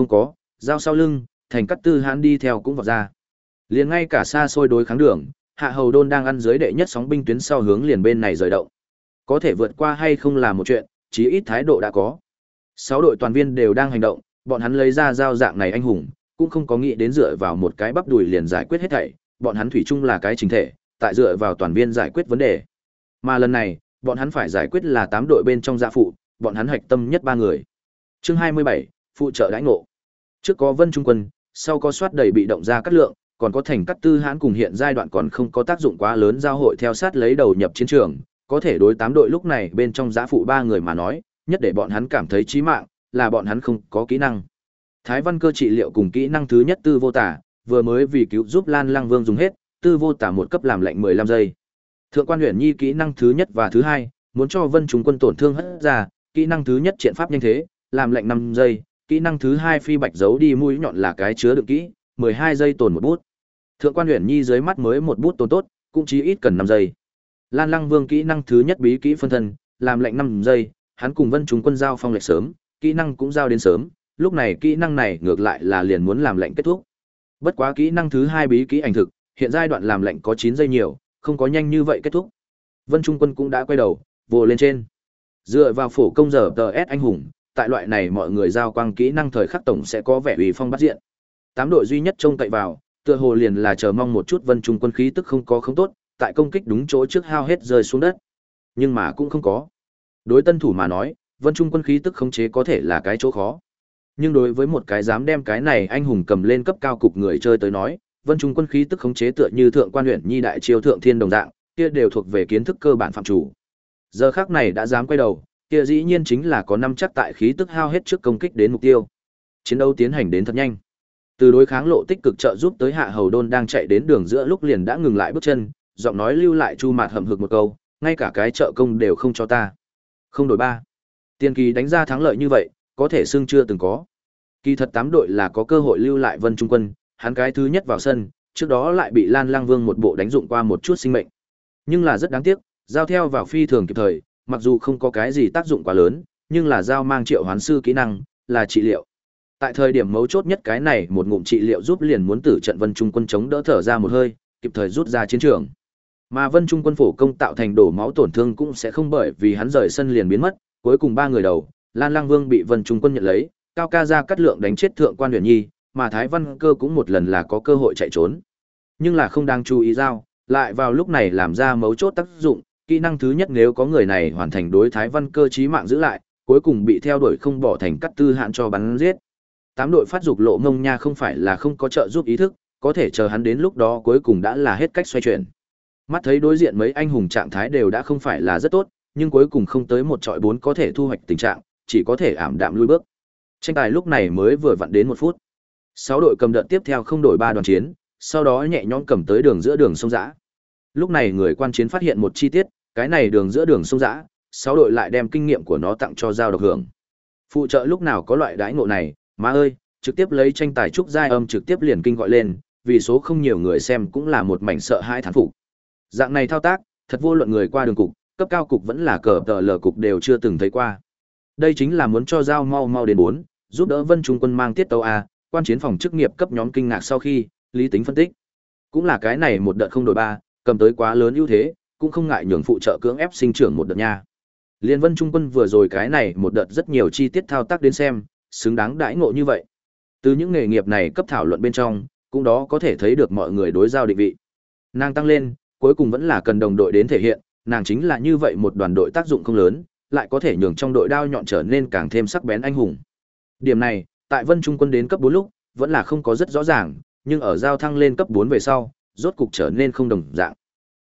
không có, dao sau lưng, thành cắt tư hãn đi theo cũng vọt ra. Liền ngay cả xa xôi đối kháng đường, hạ hầu đôn đang ăn dưới đệ nhất sóng binh tuyến sau hướng liền bên này rời động. Có thể vượt qua hay không là một chuyện, chí ít thái độ đã có. Sáu đội toàn viên đều đang hành động, bọn hắn lấy ra dao dạng này anh hùng, cũng không có nghĩ đến dựa vào một cái bắp đùi liền giải quyết hết thảy, bọn hắn thủy chung là cái chính thể, tại dựa vào toàn viên giải quyết vấn đề. Mà lần này, bọn hắn phải giải quyết là tám đội bên trong gia phụ, bọn hắn hạch tâm nhất ba người. Chương 27, phụ trợ đãi ngộ. Trước có Vân Trung Quân, sau có soát đầy bị động ra cắt lượng, còn có thành cắt tư hãn cùng hiện giai đoạn còn không có tác dụng quá lớn giao hội theo sát lấy đầu nhập chiến trường, có thể đối tám đội lúc này bên trong giã phụ ba người mà nói, nhất để bọn hắn cảm thấy chí mạng, là bọn hắn không có kỹ năng. Thái văn cơ trị liệu cùng kỹ năng thứ nhất tư vô tả, vừa mới vì cứu giúp Lan Lăng Vương dùng hết, tư vô tả một cấp làm lệnh 15 giây. Thượng quan huyền nhi kỹ năng thứ nhất và thứ hai, muốn cho vân chúng quân tổn thương hất ra, kỹ năng thứ nhất triện pháp nhanh thế, làm lệnh 5 giây, kỹ năng thứ hai phi bạch giấu đi mũi nhọn là cái chứa đựng kỹ, 12 giây tồn một bút. Thượng quan huyền nhi dưới mắt mới một bút tồn tốt, cũng chỉ ít cần 5 giây. Lan Lăng Vương kỹ năng thứ nhất bí kỹ phân thân, làm lệnh 5 giây, hắn cùng Vân Trung Quân giao phong lệch sớm, kỹ năng cũng giao đến sớm, lúc này kỹ năng này ngược lại là liền muốn làm lệnh kết thúc. Bất quá kỹ năng thứ hai bí kỹ ảnh thực, hiện giai đoạn làm lệnh có 9 giây nhiều, không có nhanh như vậy kết thúc. Vân Trung Quân cũng đã quay đầu, vồ lên trên. Dựa vào phổ công giờ TS anh hùng, tại loại này mọi người giao quang kỹ năng thời khắc tổng sẽ có vẻ uy phong bắt diện. Tám đội duy nhất trông cậy vào, tựa hồ liền là chờ mong một chút Vân Trung Quân khí tức không có không tốt, tại công kích đúng chỗ trước hao hết rơi xuống đất. Nhưng mà cũng không có. Đối tân thủ mà nói, Vân Trung quân khí tức khống chế có thể là cái chỗ khó. Nhưng đối với một cái dám đem cái này anh hùng cầm lên cấp cao cục người chơi tới nói, Vân Trung quân khí tức khống chế tựa như thượng quan huyện nhi đại chiêu thượng thiên đồng dạng, kia đều thuộc về kiến thức cơ bản phạm chủ. Giờ khắc này đã dám quay đầu, kia dĩ nhiên chính là có năm chắc tại khí tức hao hết trước công kích đến mục tiêu. Chiến đấu tiến hành đến thật nhanh. Từ đối kháng lộ tích cực trợ giúp tới Hạ Hầu Đôn đang chạy đến đường giữa lúc liền đã ngừng lại bước chân, giọng nói lưu lại Chu Mạt hậm hực một câu, ngay cả cái trợ công đều không cho ta. Không đổi ba. Tiên kỳ đánh ra thắng lợi như vậy, có thể xưng chưa từng có. Kỳ thật tám đội là có cơ hội lưu lại Vân Trung Quân, hắn cái thứ nhất vào sân, trước đó lại bị Lan Lang Vương một bộ đánh dụng qua một chút sinh mệnh. Nhưng là rất đáng tiếc, giao theo vào phi thường kịp thời, mặc dù không có cái gì tác dụng quá lớn, nhưng là giao mang triệu hoán sư kỹ năng, là trị liệu. Tại thời điểm mấu chốt nhất cái này, một ngụm trị liệu giúp liền muốn tử trận Vân Trung Quân chống đỡ thở ra một hơi, kịp thời rút ra chiến trường. Mà Vân Trung quân phổ công tạo thành đổ máu tổn thương cũng sẽ không bởi vì hắn rời sân liền biến mất, cuối cùng ba người đầu, Lan Lang Vương bị Vân Trung quân nhận lấy, Cao Ca ra cắt lượng đánh chết thượng quan Huyền Nhi, mà Thái Văn Cơ cũng một lần là có cơ hội chạy trốn. Nhưng là không đang chú ý giao, lại vào lúc này làm ra mấu chốt tác dụng, kỹ năng thứ nhất nếu có người này hoàn thành đối Thái Văn Cơ trí mạng giữ lại, cuối cùng bị theo đuổi không bỏ thành cắt tư hạn cho bắn giết. Tám đội phát dục lộ ngông nha không phải là không có trợ giúp ý thức, có thể chờ hắn đến lúc đó cuối cùng đã là hết cách xoay chuyển. Mắt thấy đối diện mấy anh hùng trạng thái đều đã không phải là rất tốt, nhưng cuối cùng không tới một trọi bốn có thể thu hoạch tình trạng, chỉ có thể ảm đạm lui bước. Tranh tài lúc này mới vừa vặn đến một phút. Sáu đội cầm đợt tiếp theo không đổi ba đoàn chiến, sau đó nhẹ nhõm cầm tới đường giữa đường sông dã. Lúc này người quan chiến phát hiện một chi tiết, cái này đường giữa đường sông dã, sáu đội lại đem kinh nghiệm của nó tặng cho giao độc hưởng. Phụ trợ lúc nào có loại đãi ngộ này, má ơi, trực tiếp lấy tranh tài trúc giai âm trực tiếp liền kinh gọi lên, vì số không nhiều người xem cũng là một mảnh sợ hãi thán phục. Dạng này thao tác, thật vô luận người qua đường cục, cấp cao cục vẫn là cờ tờ lờ cục đều chưa từng thấy qua. Đây chính là muốn cho giao mau mau đến bốn, giúp đỡ Vân Trung quân mang tiết tàu a, quan chiến phòng chức nghiệp cấp nhóm kinh ngạc sau khi, lý tính phân tích. Cũng là cái này một đợt không đổi ba, cầm tới quá lớn ưu thế, cũng không ngại nhường phụ trợ cưỡng ép sinh trưởng một đợt nha. Liên Vân Trung quân vừa rồi cái này một đợt rất nhiều chi tiết thao tác đến xem, xứng đáng đãi ngộ như vậy. Từ những nghề nghiệp này cấp thảo luận bên trong, cũng đó có thể thấy được mọi người đối giao định vị. Nàng tăng lên, cuối cùng vẫn là cần đồng đội đến thể hiện, nàng chính là như vậy một đoàn đội tác dụng không lớn, lại có thể nhường trong đội đao nhọn trở nên càng thêm sắc bén anh hùng. Điểm này, tại Vân Trung quân đến cấp 4 lúc, vẫn là không có rất rõ ràng, nhưng ở giao thăng lên cấp 4 về sau, rốt cục trở nên không đồng dạng.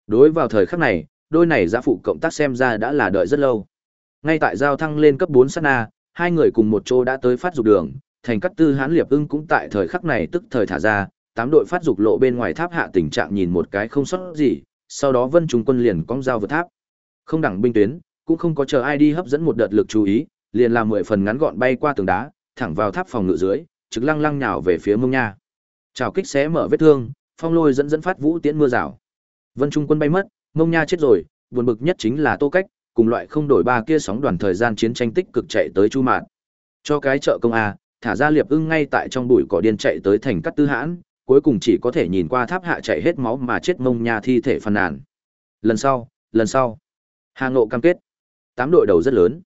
Đối vào thời khắc này, đôi này giã phụ cộng tác xem ra đã là đợi rất lâu. Ngay tại giao thăng lên cấp 4 sát na, hai người cùng một chỗ đã tới phát dục đường, thành cắt tư hán liệp ưng cũng tại thời khắc này tức thời thả ra, tám đội phát dục lộ bên ngoài tháp hạ tình trạng nhìn một cái không sót gì, sau đó Vân Trung quân liền cong dao vượt tháp. Không đẳng binh tuyến, cũng không có chờ ai đi hấp dẫn một đợt lực chú ý, liền làm mười phần ngắn gọn bay qua tường đá, thẳng vào tháp phòng ngự dưới, trực lăng lăng nhào về phía mông nha. Chào kích xé mở vết thương, phong lôi dẫn dẫn phát vũ tiễn mưa rào. Vân Trung quân bay mất, mông nha chết rồi, buồn bực nhất chính là Tô Cách, cùng loại không đổi ba kia sóng đoàn thời gian chiến tranh tích cực chạy tới Chu Mạn. Cho cái trợ công a, thả ra liệp ưng ngay tại trong bụi cỏ điên chạy tới thành cắt tư hãn, cuối cùng chỉ có thể nhìn qua tháp hạ chạy hết máu mà chết mông nha thi thể phàn nàn. Lần sau, lần sau. Hà Ngộ cam kết. Tám đội đầu rất lớn.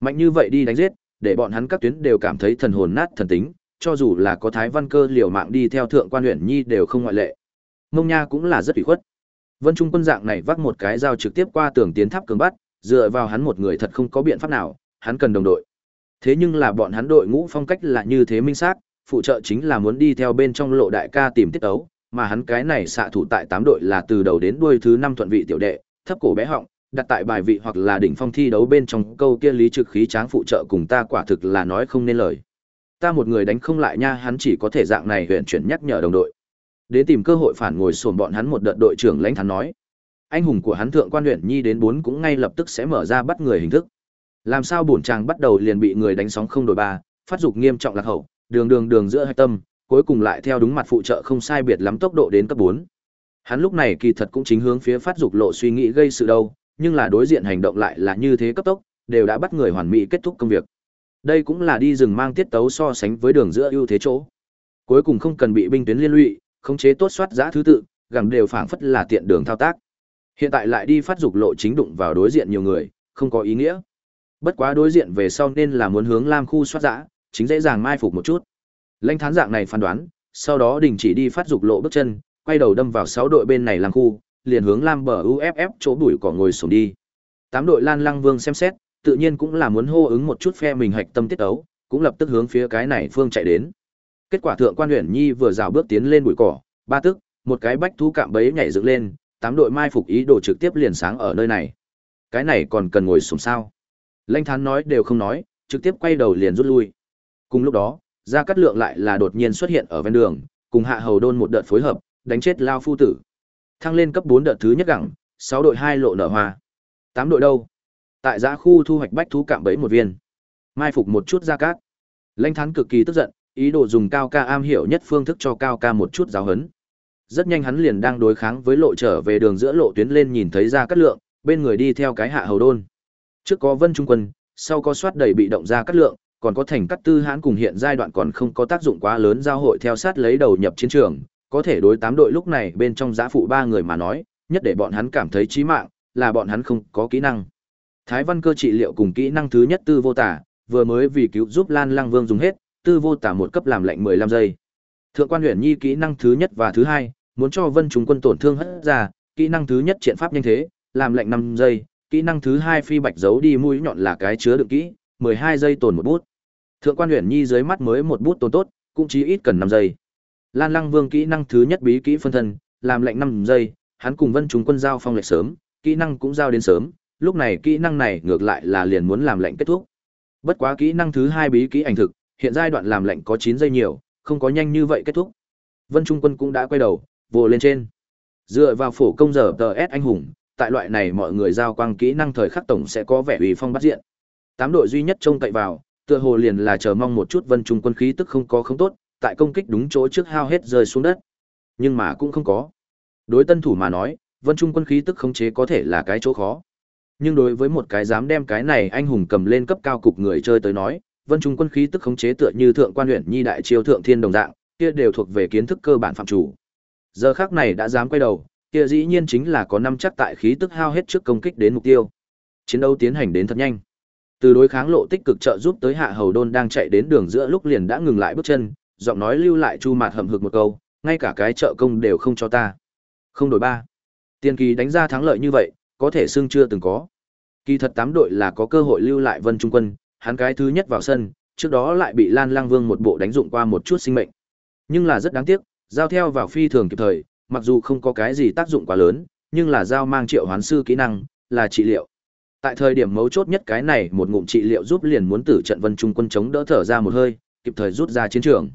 Mạnh như vậy đi đánh giết, để bọn hắn các tuyến đều cảm thấy thần hồn nát thần tính, cho dù là có Thái Văn Cơ liều mạng đi theo thượng quan huyện nhi đều không ngoại lệ. Mông Nha cũng là rất ủy khuất. Vân Trung quân dạng này vác một cái dao trực tiếp qua tường tiến tháp cường bắt, dựa vào hắn một người thật không có biện pháp nào, hắn cần đồng đội. Thế nhưng là bọn hắn đội ngũ phong cách là như thế minh xác, phụ trợ chính là muốn đi theo bên trong lộ đại ca tìm tiết ấu, mà hắn cái này xạ thủ tại tám đội là từ đầu đến đuôi thứ năm thuận vị tiểu đệ, thấp cổ bé họng, đặt tại bài vị hoặc là đỉnh phong thi đấu bên trong câu kia lý trực khí tráng phụ trợ cùng ta quả thực là nói không nên lời. Ta một người đánh không lại nha, hắn chỉ có thể dạng này huyền chuyển nhắc nhở đồng đội. Đến tìm cơ hội phản ngồi sồn bọn hắn một đợt đội trưởng lãnh thắn nói. Anh hùng của hắn thượng quan huyện nhi đến bốn cũng ngay lập tức sẽ mở ra bắt người hình thức. Làm sao bổn chàng bắt đầu liền bị người đánh sóng không đổi ba, phát dục nghiêm trọng lạc hậu, đường đường đường giữa hai tâm, cuối cùng lại theo đúng mặt phụ trợ không sai biệt lắm tốc độ đến cấp 4. Hắn lúc này kỳ thật cũng chính hướng phía phát dục lộ suy nghĩ gây sự đâu, nhưng là đối diện hành động lại là như thế cấp tốc, đều đã bắt người hoàn mỹ kết thúc công việc. Đây cũng là đi rừng mang tiết tấu so sánh với đường giữa ưu thế chỗ. Cuối cùng không cần bị binh tuyến liên lụy, khống chế tốt soát giã thứ tự, gẳng đều phảng phất là tiện đường thao tác. Hiện tại lại đi phát dục lộ chính đụng vào đối diện nhiều người, không có ý nghĩa. Bất quá đối diện về sau nên là muốn hướng Lam khu soát giã, chính dễ dàng mai phục một chút. Lãnh thán dạng này phán đoán, sau đó đình chỉ đi phát dục lộ bước chân, quay đầu đâm vào sáu đội bên này Lam khu, liền hướng Lam bờ UFF chỗ bụi cỏ ngồi xuống đi. Tám đội Lan Lăng Vương xem xét, tự nhiên cũng là muốn hô ứng một chút phe mình hạch tâm tiết ấu, cũng lập tức hướng phía cái này phương chạy đến. Kết quả thượng quan Huyền Nhi vừa rào bước tiến lên bụi cỏ, ba tức, một cái bách thú cạm bẫy nhảy dựng lên, tám đội mai phục ý đồ trực tiếp liền sáng ở nơi này. Cái này còn cần ngồi sùng sao? Lãnh Thán nói đều không nói, trực tiếp quay đầu liền rút lui. Cùng lúc đó, Gia Cát Lượng lại là đột nhiên xuất hiện ở ven đường, cùng Hạ Hầu Đôn một đợt phối hợp, đánh chết Lao phu tử. Thăng lên cấp 4 đợt thứ nhất gẳng, 6 đội 2 lộ nở hoa. 8 đội đâu? Tại giã khu thu hoạch bách thú cạm bẫy một viên. Mai phục một chút Gia Cát. Lãnh Thán cực kỳ tức giận, ý đồ dùng cao ca am hiểu nhất phương thức cho cao ca một chút giáo hấn. Rất nhanh hắn liền đang đối kháng với lộ trở về đường giữa lộ tuyến lên nhìn thấy ra Cát Lượng, bên người đi theo cái Hạ Hầu Đôn. Trước có Vân Trung Quân, sau có soát đầy bị động ra Cát Lượng, còn có thành cắt tư hãn cùng hiện giai đoạn còn không có tác dụng quá lớn giao hội theo sát lấy đầu nhập chiến trường, có thể đối tám đội lúc này bên trong giã phụ ba người mà nói, nhất để bọn hắn cảm thấy chí mạng, là bọn hắn không có kỹ năng. Thái văn cơ trị liệu cùng kỹ năng thứ nhất tư vô tả, vừa mới vì cứu giúp Lan Lăng Vương dùng hết, tư vô tả một cấp làm lệnh 15 giây. Thượng quan huyền nhi kỹ năng thứ nhất và thứ hai, muốn cho vân chúng quân tổn thương hất ra, kỹ năng thứ nhất triển pháp nhanh thế, làm lệnh 5 giây, kỹ năng thứ hai phi bạch giấu đi mũi nhọn là cái chứa đựng kỹ, 12 giây tồn một bút. Thượng quan Huyền Nhi dưới mắt mới một bút tồn tốt, cũng chỉ ít cần 5 giây. Lan Lăng Vương kỹ năng thứ nhất bí kỹ phân thân, làm lệnh 5 giây, hắn cùng Vân Trung Quân giao phong lệch sớm, kỹ năng cũng giao đến sớm, lúc này kỹ năng này ngược lại là liền muốn làm lệnh kết thúc. Bất quá kỹ năng thứ hai bí kỹ ảnh thực, hiện giai đoạn làm lệnh có 9 giây nhiều, không có nhanh như vậy kết thúc. Vân Trung Quân cũng đã quay đầu, vồ lên trên. Dựa vào phổ công giờ TS anh hùng, tại loại này mọi người giao quang kỹ năng thời khắc tổng sẽ có vẻ uy phong bắt diện. Tám đội duy nhất trông cậy vào, tựa hồ liền là chờ mong một chút vân trung quân khí tức không có không tốt, tại công kích đúng chỗ trước hao hết rơi xuống đất. Nhưng mà cũng không có. Đối tân thủ mà nói, vân trung quân khí tức khống chế có thể là cái chỗ khó. Nhưng đối với một cái dám đem cái này anh hùng cầm lên cấp cao cục người chơi tới nói, vân trung quân khí tức khống chế tựa như thượng quan huyện nhi đại triều thượng thiên đồng dạng, kia đều thuộc về kiến thức cơ bản phạm chủ. Giờ khắc này đã dám quay đầu, kia dĩ nhiên chính là có năm chắc tại khí tức hao hết trước công kích đến mục tiêu. Chiến đấu tiến hành đến thật nhanh. Từ đối kháng lộ tích cực trợ giúp tới Hạ Hầu Đôn đang chạy đến đường giữa lúc liền đã ngừng lại bước chân, giọng nói lưu lại Chu Mạt hầm hực một câu, ngay cả cái trợ công đều không cho ta. Không đổi ba. Tiên kỳ đánh ra thắng lợi như vậy, có thể xưng chưa từng có. Kỳ thật tám đội là có cơ hội lưu lại Vân Trung Quân, hắn cái thứ nhất vào sân, trước đó lại bị Lan Lang Vương một bộ đánh dụng qua một chút sinh mệnh. Nhưng là rất đáng tiếc, giao theo vào phi thường kịp thời, mặc dù không có cái gì tác dụng quá lớn, nhưng là giao mang triệu hoán sư kỹ năng, là trị liệu. Tại thời điểm mấu chốt nhất cái này một ngụm trị liệu giúp liền muốn tử trận Vân Trung quân chống đỡ thở ra một hơi, kịp thời rút ra chiến trường.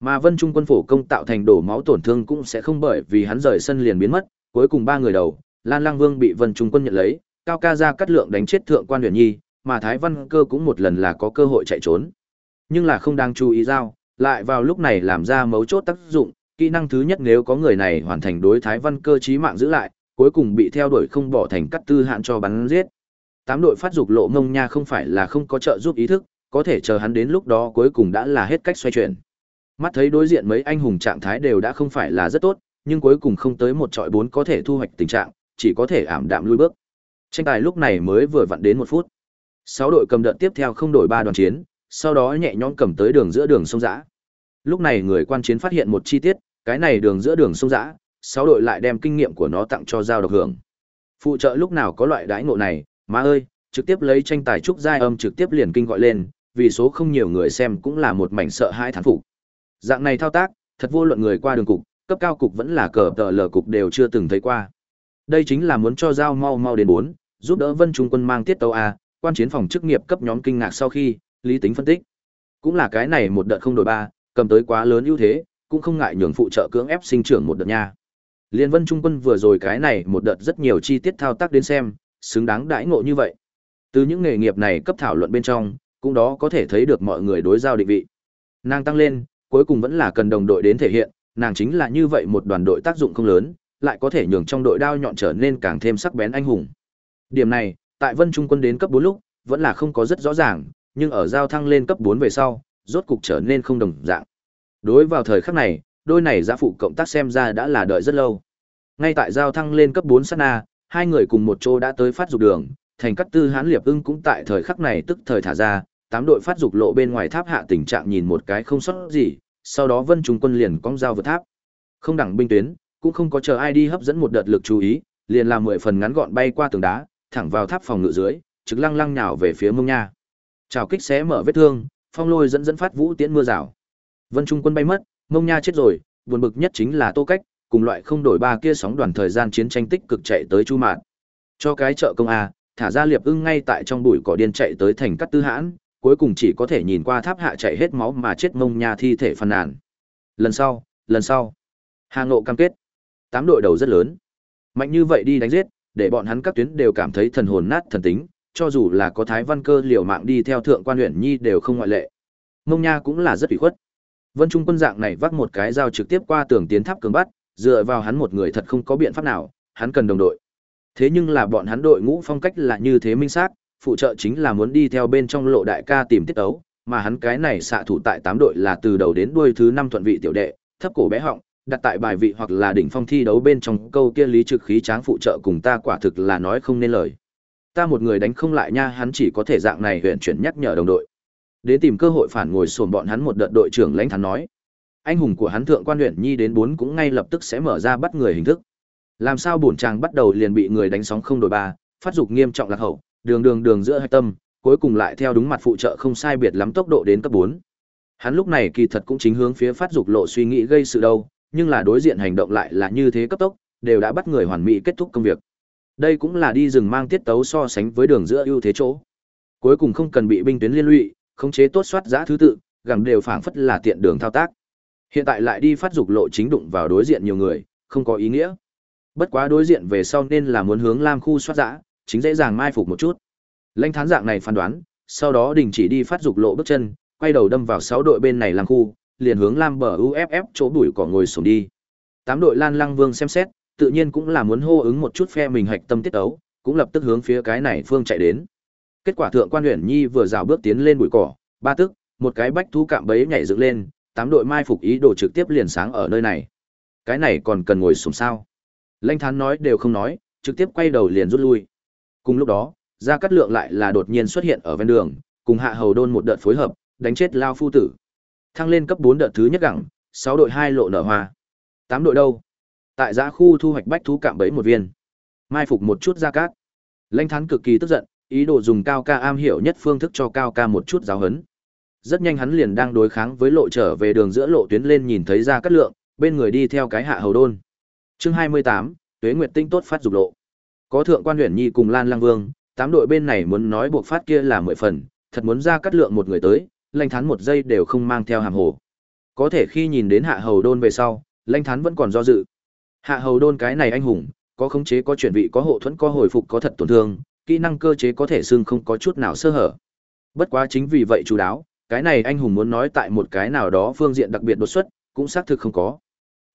Mà Vân Trung quân phổ công tạo thành đổ máu tổn thương cũng sẽ không bởi vì hắn rời sân liền biến mất, cuối cùng ba người đầu, Lan Lang Vương bị Vân Trung quân nhận lấy, Cao Ca ra cắt lượng đánh chết thượng quan Huyền Nhi, mà Thái Văn Cơ cũng một lần là có cơ hội chạy trốn. Nhưng là không đang chú ý giao, lại vào lúc này làm ra mấu chốt tác dụng, kỹ năng thứ nhất nếu có người này hoàn thành đối Thái Văn Cơ chí mạng giữ lại, cuối cùng bị theo đuổi không bỏ thành cắt tư hạn cho bắn giết tám đội phát dục lộ ngông nha không phải là không có trợ giúp ý thức, có thể chờ hắn đến lúc đó cuối cùng đã là hết cách xoay chuyển. Mắt thấy đối diện mấy anh hùng trạng thái đều đã không phải là rất tốt, nhưng cuối cùng không tới một trọi bốn có thể thu hoạch tình trạng, chỉ có thể ảm đạm lui bước. Tranh tài lúc này mới vừa vặn đến một phút. Sáu đội cầm đợt tiếp theo không đổi ba đoàn chiến, sau đó nhẹ nhõm cầm tới đường giữa đường sông dã. Lúc này người quan chiến phát hiện một chi tiết, cái này đường giữa đường sông dã, sáu đội lại đem kinh nghiệm của nó tặng cho giao độc hưởng. Phụ trợ lúc nào có loại đãi ngộ này, má ơi, trực tiếp lấy tranh tài trúc giai âm trực tiếp liền kinh gọi lên, vì số không nhiều người xem cũng là một mảnh sợ hãi thán phục. Dạng này thao tác, thật vô luận người qua đường cục, cấp cao cục vẫn là cờ tờ lờ cục đều chưa từng thấy qua. Đây chính là muốn cho giao mau mau đến bốn, giúp đỡ Vân Trung quân mang tiết tấu a, quan chiến phòng chức nghiệp cấp nhóm kinh ngạc sau khi, lý tính phân tích. Cũng là cái này một đợt không đổi ba, cầm tới quá lớn ưu thế, cũng không ngại nhường phụ trợ cưỡng ép sinh trưởng một đợt nha. Liên Vân Trung quân vừa rồi cái này một đợt rất nhiều chi tiết thao tác đến xem, xứng đáng đãi ngộ như vậy. Từ những nghề nghiệp này cấp thảo luận bên trong, cũng đó có thể thấy được mọi người đối giao định vị. Nàng tăng lên, cuối cùng vẫn là cần đồng đội đến thể hiện, nàng chính là như vậy một đoàn đội tác dụng không lớn, lại có thể nhường trong đội đao nhọn trở nên càng thêm sắc bén anh hùng. Điểm này, tại Vân Trung quân đến cấp 4 lúc, vẫn là không có rất rõ ràng, nhưng ở giao thăng lên cấp 4 về sau, rốt cục trở nên không đồng dạng. Đối vào thời khắc này, đôi này gia phụ cộng tác xem ra đã là đợi rất lâu. Ngay tại giao thăng lên cấp 4 sát na, hai người cùng một chỗ đã tới phát dục đường, thành cắt tư hán liệp ưng cũng tại thời khắc này tức thời thả ra, tám đội phát dục lộ bên ngoài tháp hạ tình trạng nhìn một cái không sót gì, sau đó Vân Trung quân liền cong dao vượt tháp. Không đẳng binh tuyến, cũng không có chờ ai đi hấp dẫn một đợt lực chú ý, liền làm mười phần ngắn gọn bay qua tường đá, thẳng vào tháp phòng ngự dưới, trực lăng lăng nhào về phía mông nha. Chào kích xé mở vết thương, phong lôi dẫn dẫn phát vũ tiễn mưa rào. Vân Trung quân bay mất, mông nha chết rồi, buồn bực nhất chính là Tô Cách, cùng loại không đổi ba kia sóng đoàn thời gian chiến tranh tích cực chạy tới Chu Mạn. Cho cái trợ công a, thả ra liệp ưng ngay tại trong bụi cỏ điên chạy tới thành cắt tư hãn, cuối cùng chỉ có thể nhìn qua tháp hạ chạy hết máu mà chết mông nha thi thể phàn nàn. Lần sau, lần sau. Hà Ngộ cam kết. Tám đội đầu rất lớn. Mạnh như vậy đi đánh giết, để bọn hắn các tuyến đều cảm thấy thần hồn nát thần tính, cho dù là có Thái Văn Cơ liều mạng đi theo thượng quan huyện nhi đều không ngoại lệ. Mông Nha cũng là rất ủy khuất. Vân Trung quân dạng này vác một cái dao trực tiếp qua tường tiến tháp cường bắt, dựa vào hắn một người thật không có biện pháp nào, hắn cần đồng đội. Thế nhưng là bọn hắn đội ngũ phong cách là như thế minh xác, phụ trợ chính là muốn đi theo bên trong lộ đại ca tìm tiết ấu, mà hắn cái này xạ thủ tại tám đội là từ đầu đến đuôi thứ năm thuận vị tiểu đệ, thấp cổ bé họng, đặt tại bài vị hoặc là đỉnh phong thi đấu bên trong câu kia lý trực khí tráng phụ trợ cùng ta quả thực là nói không nên lời. Ta một người đánh không lại nha, hắn chỉ có thể dạng này huyện chuyển nhắc nhở đồng đội. Đến tìm cơ hội phản ngồi sồn bọn hắn một đợt đội trưởng lãnh thắn nói. Anh hùng của hắn thượng quan huyện nhi đến bốn cũng ngay lập tức sẽ mở ra bắt người hình thức. Làm sao bổn chàng bắt đầu liền bị người đánh sóng không đổi ba, phát dục nghiêm trọng lạc hậu, đường đường đường giữa hai tâm, cuối cùng lại theo đúng mặt phụ trợ không sai biệt lắm tốc độ đến cấp 4. Hắn lúc này kỳ thật cũng chính hướng phía phát dục lộ suy nghĩ gây sự đâu, nhưng là đối diện hành động lại là như thế cấp tốc, đều đã bắt người hoàn mỹ kết thúc công việc. Đây cũng là đi rừng mang tiết tấu so sánh với đường giữa ưu thế chỗ. Cuối cùng không cần bị binh tuyến liên lụy, khống chế tốt soát giá thứ tự, gẳng đều phảng phất là tiện đường thao tác. Hiện tại lại đi phát dục lộ chính đụng vào đối diện nhiều người, không có ý nghĩa. Bất quá đối diện về sau nên là muốn hướng Lam khu soát giá, chính dễ dàng mai phục một chút. Lãnh thán dạng này phán đoán, sau đó đình chỉ đi phát dục lộ bước chân, quay đầu đâm vào sáu đội bên này Lam khu, liền hướng Lam bờ UFF chỗ bụi cỏ ngồi xuống đi. Tám đội Lan Lăng Vương xem xét, tự nhiên cũng là muốn hô ứng một chút phe mình hạch tâm tiết ấu, cũng lập tức hướng phía cái này phương chạy đến. Kết quả thượng quan Huyền Nhi vừa rào bước tiến lên bụi cỏ, ba tức, một cái bách thú cạm bẫy nhảy dựng lên, tám đội mai phục ý đồ trực tiếp liền sáng ở nơi này. Cái này còn cần ngồi xuống sao? Lanh Thán nói đều không nói, trực tiếp quay đầu liền rút lui. Cùng lúc đó, Gia Cát Lượng lại là đột nhiên xuất hiện ở ven đường, cùng Hạ Hầu Đôn một đợt phối hợp, đánh chết Lao Phu Tử. Thăng lên cấp 4 đợt thứ nhất gẳng, 6 đội 2 lộ nở hoa. 8 đội đâu? Tại giã khu thu hoạch bách thú cạm bẫy một viên. Mai phục một chút ra Cát. Lãnh Thán cực kỳ tức giận, ý đồ dùng Cao Ca am hiểu nhất phương thức cho Cao Ca một chút giáo hấn. Rất nhanh hắn liền đang đối kháng với lộ trở về đường giữa lộ tuyến lên nhìn thấy ra Cát Lượng, bên người đi theo cái Hạ Hầu Đôn. Chương 28, Tuế Nguyệt Tinh tốt phát dục lộ. Có thượng quan huyện nhi cùng Lan Lang Vương, tám đội bên này muốn nói buộc phát kia là mười phần, thật muốn ra cắt lượng một người tới, Lanh Thán một giây đều không mang theo hàm hồ. Có thể khi nhìn đến Hạ Hầu Đôn về sau, Lanh Thán vẫn còn do dự. Hạ Hầu Đôn cái này anh hùng, có khống chế có chuyển vị có hộ thuẫn có hồi phục có thật tổn thương, kỹ năng cơ chế có thể xưng không có chút nào sơ hở. Bất quá chính vì vậy chú đáo, cái này anh hùng muốn nói tại một cái nào đó phương diện đặc biệt đột xuất, cũng xác thực không có.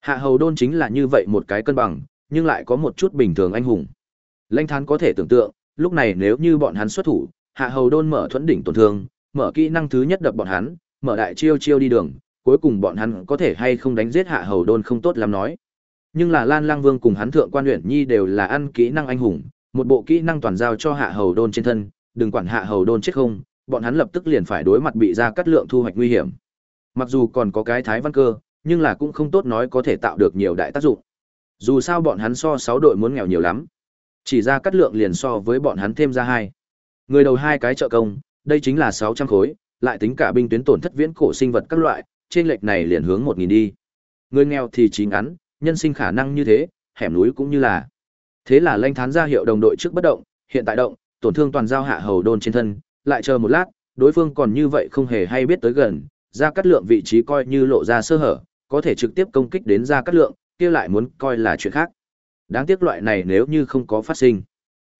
Hạ Hầu Đôn chính là như vậy một cái cân bằng, nhưng lại có một chút bình thường anh hùng. Lanh Thán có thể tưởng tượng, lúc này nếu như bọn hắn xuất thủ, Hạ Hầu Đôn mở thuẫn đỉnh tổn thương, mở kỹ năng thứ nhất đập bọn hắn, mở đại chiêu chiêu đi đường, cuối cùng bọn hắn có thể hay không đánh giết hạ hầu đôn không tốt lắm nói. Nhưng là Lan Lang Vương cùng hắn thượng quan luyện nhi đều là ăn kỹ năng anh hùng, một bộ kỹ năng toàn giao cho hạ hầu đôn trên thân, đừng quản hạ hầu đôn chết không, bọn hắn lập tức liền phải đối mặt bị ra cắt lượng thu hoạch nguy hiểm. Mặc dù còn có cái thái văn cơ, nhưng là cũng không tốt nói có thể tạo được nhiều đại tác dụng. Dù sao bọn hắn so 6 đội muốn nghèo nhiều lắm. Chỉ ra cắt lượng liền so với bọn hắn thêm ra hai. Người đầu hai cái trợ công, đây chính là 600 khối, lại tính cả binh tuyến tổn thất viễn cổ sinh vật các loại, trên lệch này liền hướng 1000 đi. Người nghèo thì chỉ ngắn, nhân sinh khả năng như thế, hẻm núi cũng như là. Thế là Lanh Thán ra hiệu đồng đội trước bất động, hiện tại động, tổn thương toàn giao hạ hầu đôn trên thân, lại chờ một lát, đối phương còn như vậy không hề hay biết tới gần, ra cắt lượng vị trí coi như lộ ra sơ hở, có thể trực tiếp công kích đến ra cắt lượng, kia lại muốn coi là chuyện khác. Đáng tiếc loại này nếu như không có phát sinh.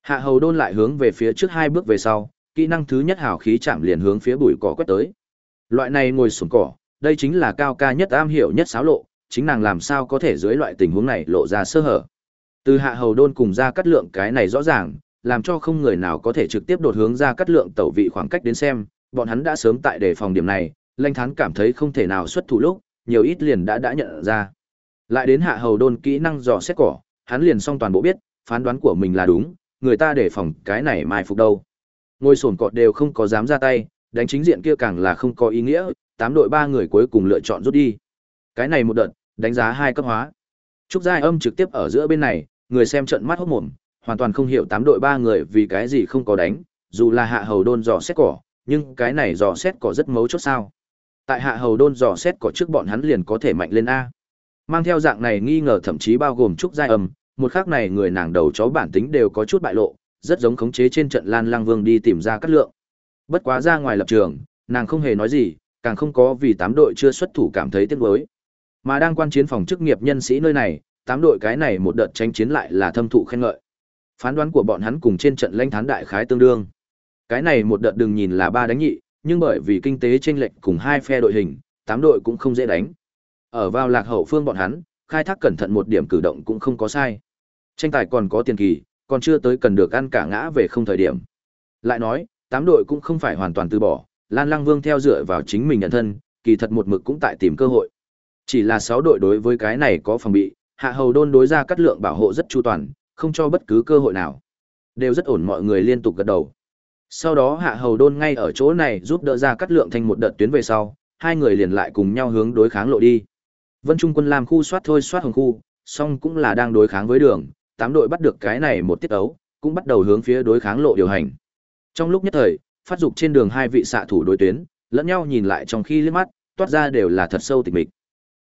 Hạ hầu đôn lại hướng về phía trước hai bước về sau, kỹ năng thứ nhất hào khí chạm liền hướng phía bụi cỏ quét tới. Loại này ngồi xuống cỏ, đây chính là cao ca nhất am hiểu nhất xáo lộ, chính nàng làm sao có thể dưới loại tình huống này lộ ra sơ hở. Từ hạ hầu đôn cùng ra cắt lượng cái này rõ ràng, làm cho không người nào có thể trực tiếp đột hướng ra cắt lượng tẩu vị khoảng cách đến xem, bọn hắn đã sớm tại đề phòng điểm này, Lanh Thán cảm thấy không thể nào xuất thủ lúc, nhiều ít liền đã đã nhận ra. Lại đến hạ hầu đôn kỹ năng dò xét cỏ, hắn liền xong toàn bộ biết, phán đoán của mình là đúng, người ta đề phòng cái này mai phục đâu. Ngôi sổn cọt đều không có dám ra tay, đánh chính diện kia càng là không có ý nghĩa, tám đội ba người cuối cùng lựa chọn rút đi. Cái này một đợt, đánh giá hai cấp hóa. Trúc Giai Âm trực tiếp ở giữa bên này, người xem trận mắt hốt mồm, hoàn toàn không hiểu tám đội ba người vì cái gì không có đánh, dù là hạ hầu đôn dò xét cỏ, nhưng cái này dò xét cỏ rất mấu chốt sao. Tại hạ hầu đôn dò xét cỏ trước bọn hắn liền có thể mạnh lên A. Mang theo dạng này nghi ngờ thậm chí bao gồm Trúc Giai Âm, một khác này người nàng đầu chó bản tính đều có chút bại lộ, rất giống khống chế trên trận Lan Lang Vương đi tìm ra cát lượng. Bất quá ra ngoài lập trường, nàng không hề nói gì, càng không có vì tám đội chưa xuất thủ cảm thấy tiếc nuối. Mà đang quan chiến phòng chức nghiệp nhân sĩ nơi này, tám đội cái này một đợt tranh chiến lại là thâm thụ khen ngợi. Phán đoán của bọn hắn cùng trên trận lãnh thán đại khái tương đương. Cái này một đợt đừng nhìn là ba đánh nhị, nhưng bởi vì kinh tế chênh lệch cùng hai phe đội hình, tám đội cũng không dễ đánh. Ở vào lạc hậu phương bọn hắn, khai thác cẩn thận một điểm cử động cũng không có sai. Tranh tài còn có tiền kỳ, còn chưa tới cần được ăn cả ngã về không thời điểm. Lại nói, tám đội cũng không phải hoàn toàn từ bỏ, Lan Lăng Vương theo dựa vào chính mình nhận thân, kỳ thật một mực cũng tại tìm cơ hội. Chỉ là sáu đội đối với cái này có phòng bị, Hạ Hầu Đôn đối ra cắt lượng bảo hộ rất chu toàn, không cho bất cứ cơ hội nào. Đều rất ổn mọi người liên tục gật đầu. Sau đó Hạ Hầu Đôn ngay ở chỗ này giúp đỡ ra cắt lượng thành một đợt tuyến về sau, hai người liền lại cùng nhau hướng đối kháng lộ đi. Vân Trung quân làm khu soát thôi soát hồng khu, song cũng là đang đối kháng với đường, tám đội bắt được cái này một tiết ấu, cũng bắt đầu hướng phía đối kháng lộ điều hành. Trong lúc nhất thời, phát dục trên đường hai vị xạ thủ đối tuyến, lẫn nhau nhìn lại trong khi liếc mắt, toát ra đều là thật sâu tịch mịch.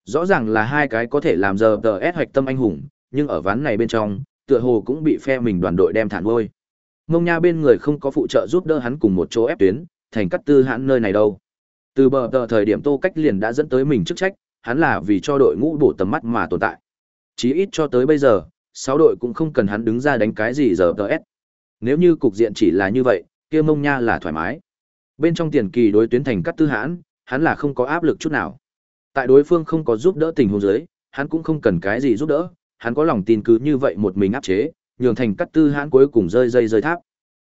Rõ ràng là hai cái có thể làm giờ tờ S hoạch tâm anh hùng, nhưng ở ván này bên trong, tựa hồ cũng bị phe mình đoàn đội đem thản vôi. Ngông Nha bên người không có phụ trợ giúp đỡ hắn cùng một chỗ ép tuyến, thành cắt tư hãn nơi này đâu. Từ bờ tờ thời điểm Tô Cách liền đã dẫn tới mình chức trách, hắn là vì cho đội ngũ bổ tầm mắt mà tồn tại. Chí ít cho tới bây giờ, sáu đội cũng không cần hắn đứng ra đánh cái gì giờ tờ S. Nếu như cục diện chỉ là như vậy, kia Mông Nha là thoải mái. Bên trong tiền kỳ đối tuyến thành cắt tư hãn, hắn là không có áp lực chút nào. Tại đối phương không có giúp đỡ tình huống dưới, hắn cũng không cần cái gì giúp đỡ, hắn có lòng tin cứ như vậy một mình áp chế, nhường thành cắt tư hãn cuối cùng rơi dây rơi tháp.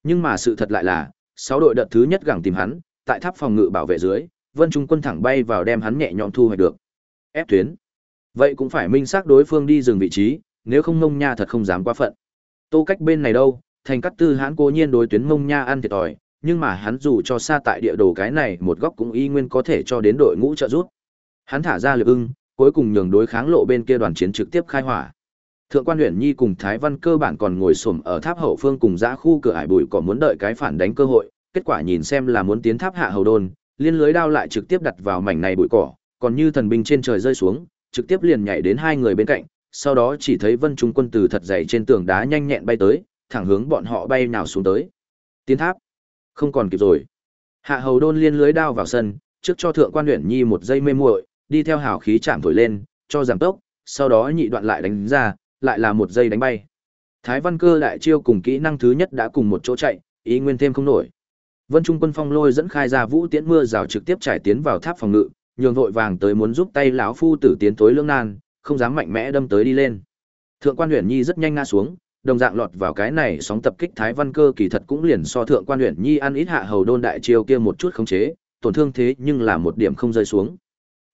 Nhưng mà sự thật lại là, sáu đội đợt thứ nhất gẳng tìm hắn, tại tháp phòng ngự bảo vệ dưới, Vân Trung quân thẳng bay vào đem hắn nhẹ nhõm thu hoạch được. Ép tuyến. Vậy cũng phải minh xác đối phương đi dừng vị trí, nếu không Mông Nha thật không dám quá phận. Tô cách bên này đâu, thành cắt tư hãn cố nhiên đối tuyến Mông Nha ăn thiệt thòi, nhưng mà hắn dù cho xa tại địa đồ cái này một góc cũng y nguyên có thể cho đến đội ngũ trợ giúp. Hắn thả ra lực ưng, cuối cùng nhường đối kháng lộ bên kia đoàn chiến trực tiếp khai hỏa. Thượng quan huyện Nhi cùng Thái Văn cơ bản còn ngồi xổm ở tháp hậu phương cùng dã khu cửa ải bụi còn muốn đợi cái phản đánh cơ hội, kết quả nhìn xem là muốn tiến tháp hạ hầu đôn, liên lưới đao lại trực tiếp đặt vào mảnh này bụi cỏ, còn như thần binh trên trời rơi xuống, trực tiếp liền nhảy đến hai người bên cạnh, sau đó chỉ thấy Vân Trung quân từ thật dày trên tường đá nhanh nhẹn bay tới, thẳng hướng bọn họ bay nào xuống tới. Tiến tháp. Không còn kịp rồi. Hạ hầu đôn liên lưới đao vào sân, trước cho thượng quan luyện Nhi một giây mê muội, đi theo hào khí chạm thổi lên, cho giảm tốc, sau đó nhị đoạn lại đánh ra, lại là một giây đánh bay. Thái Văn Cơ đại chiêu cùng kỹ năng thứ nhất đã cùng một chỗ chạy, ý nguyên thêm không nổi. Vân Trung Quân Phong lôi dẫn khai ra vũ tiễn mưa rào trực tiếp trải tiến vào tháp phòng ngự, nhường vội vàng tới muốn giúp tay lão phu tử tiến tối lưỡng nan, không dám mạnh mẽ đâm tới đi lên. Thượng quan Uyển Nhi rất nhanh ngã xuống, đồng dạng lọt vào cái này sóng tập kích Thái Văn Cơ kỳ thật cũng liền so thượng quan Uyển nhi ăn ít hạ hầu đôn đại chiêu kia một chút khống chế, tổn thương thế nhưng là một điểm không rơi xuống.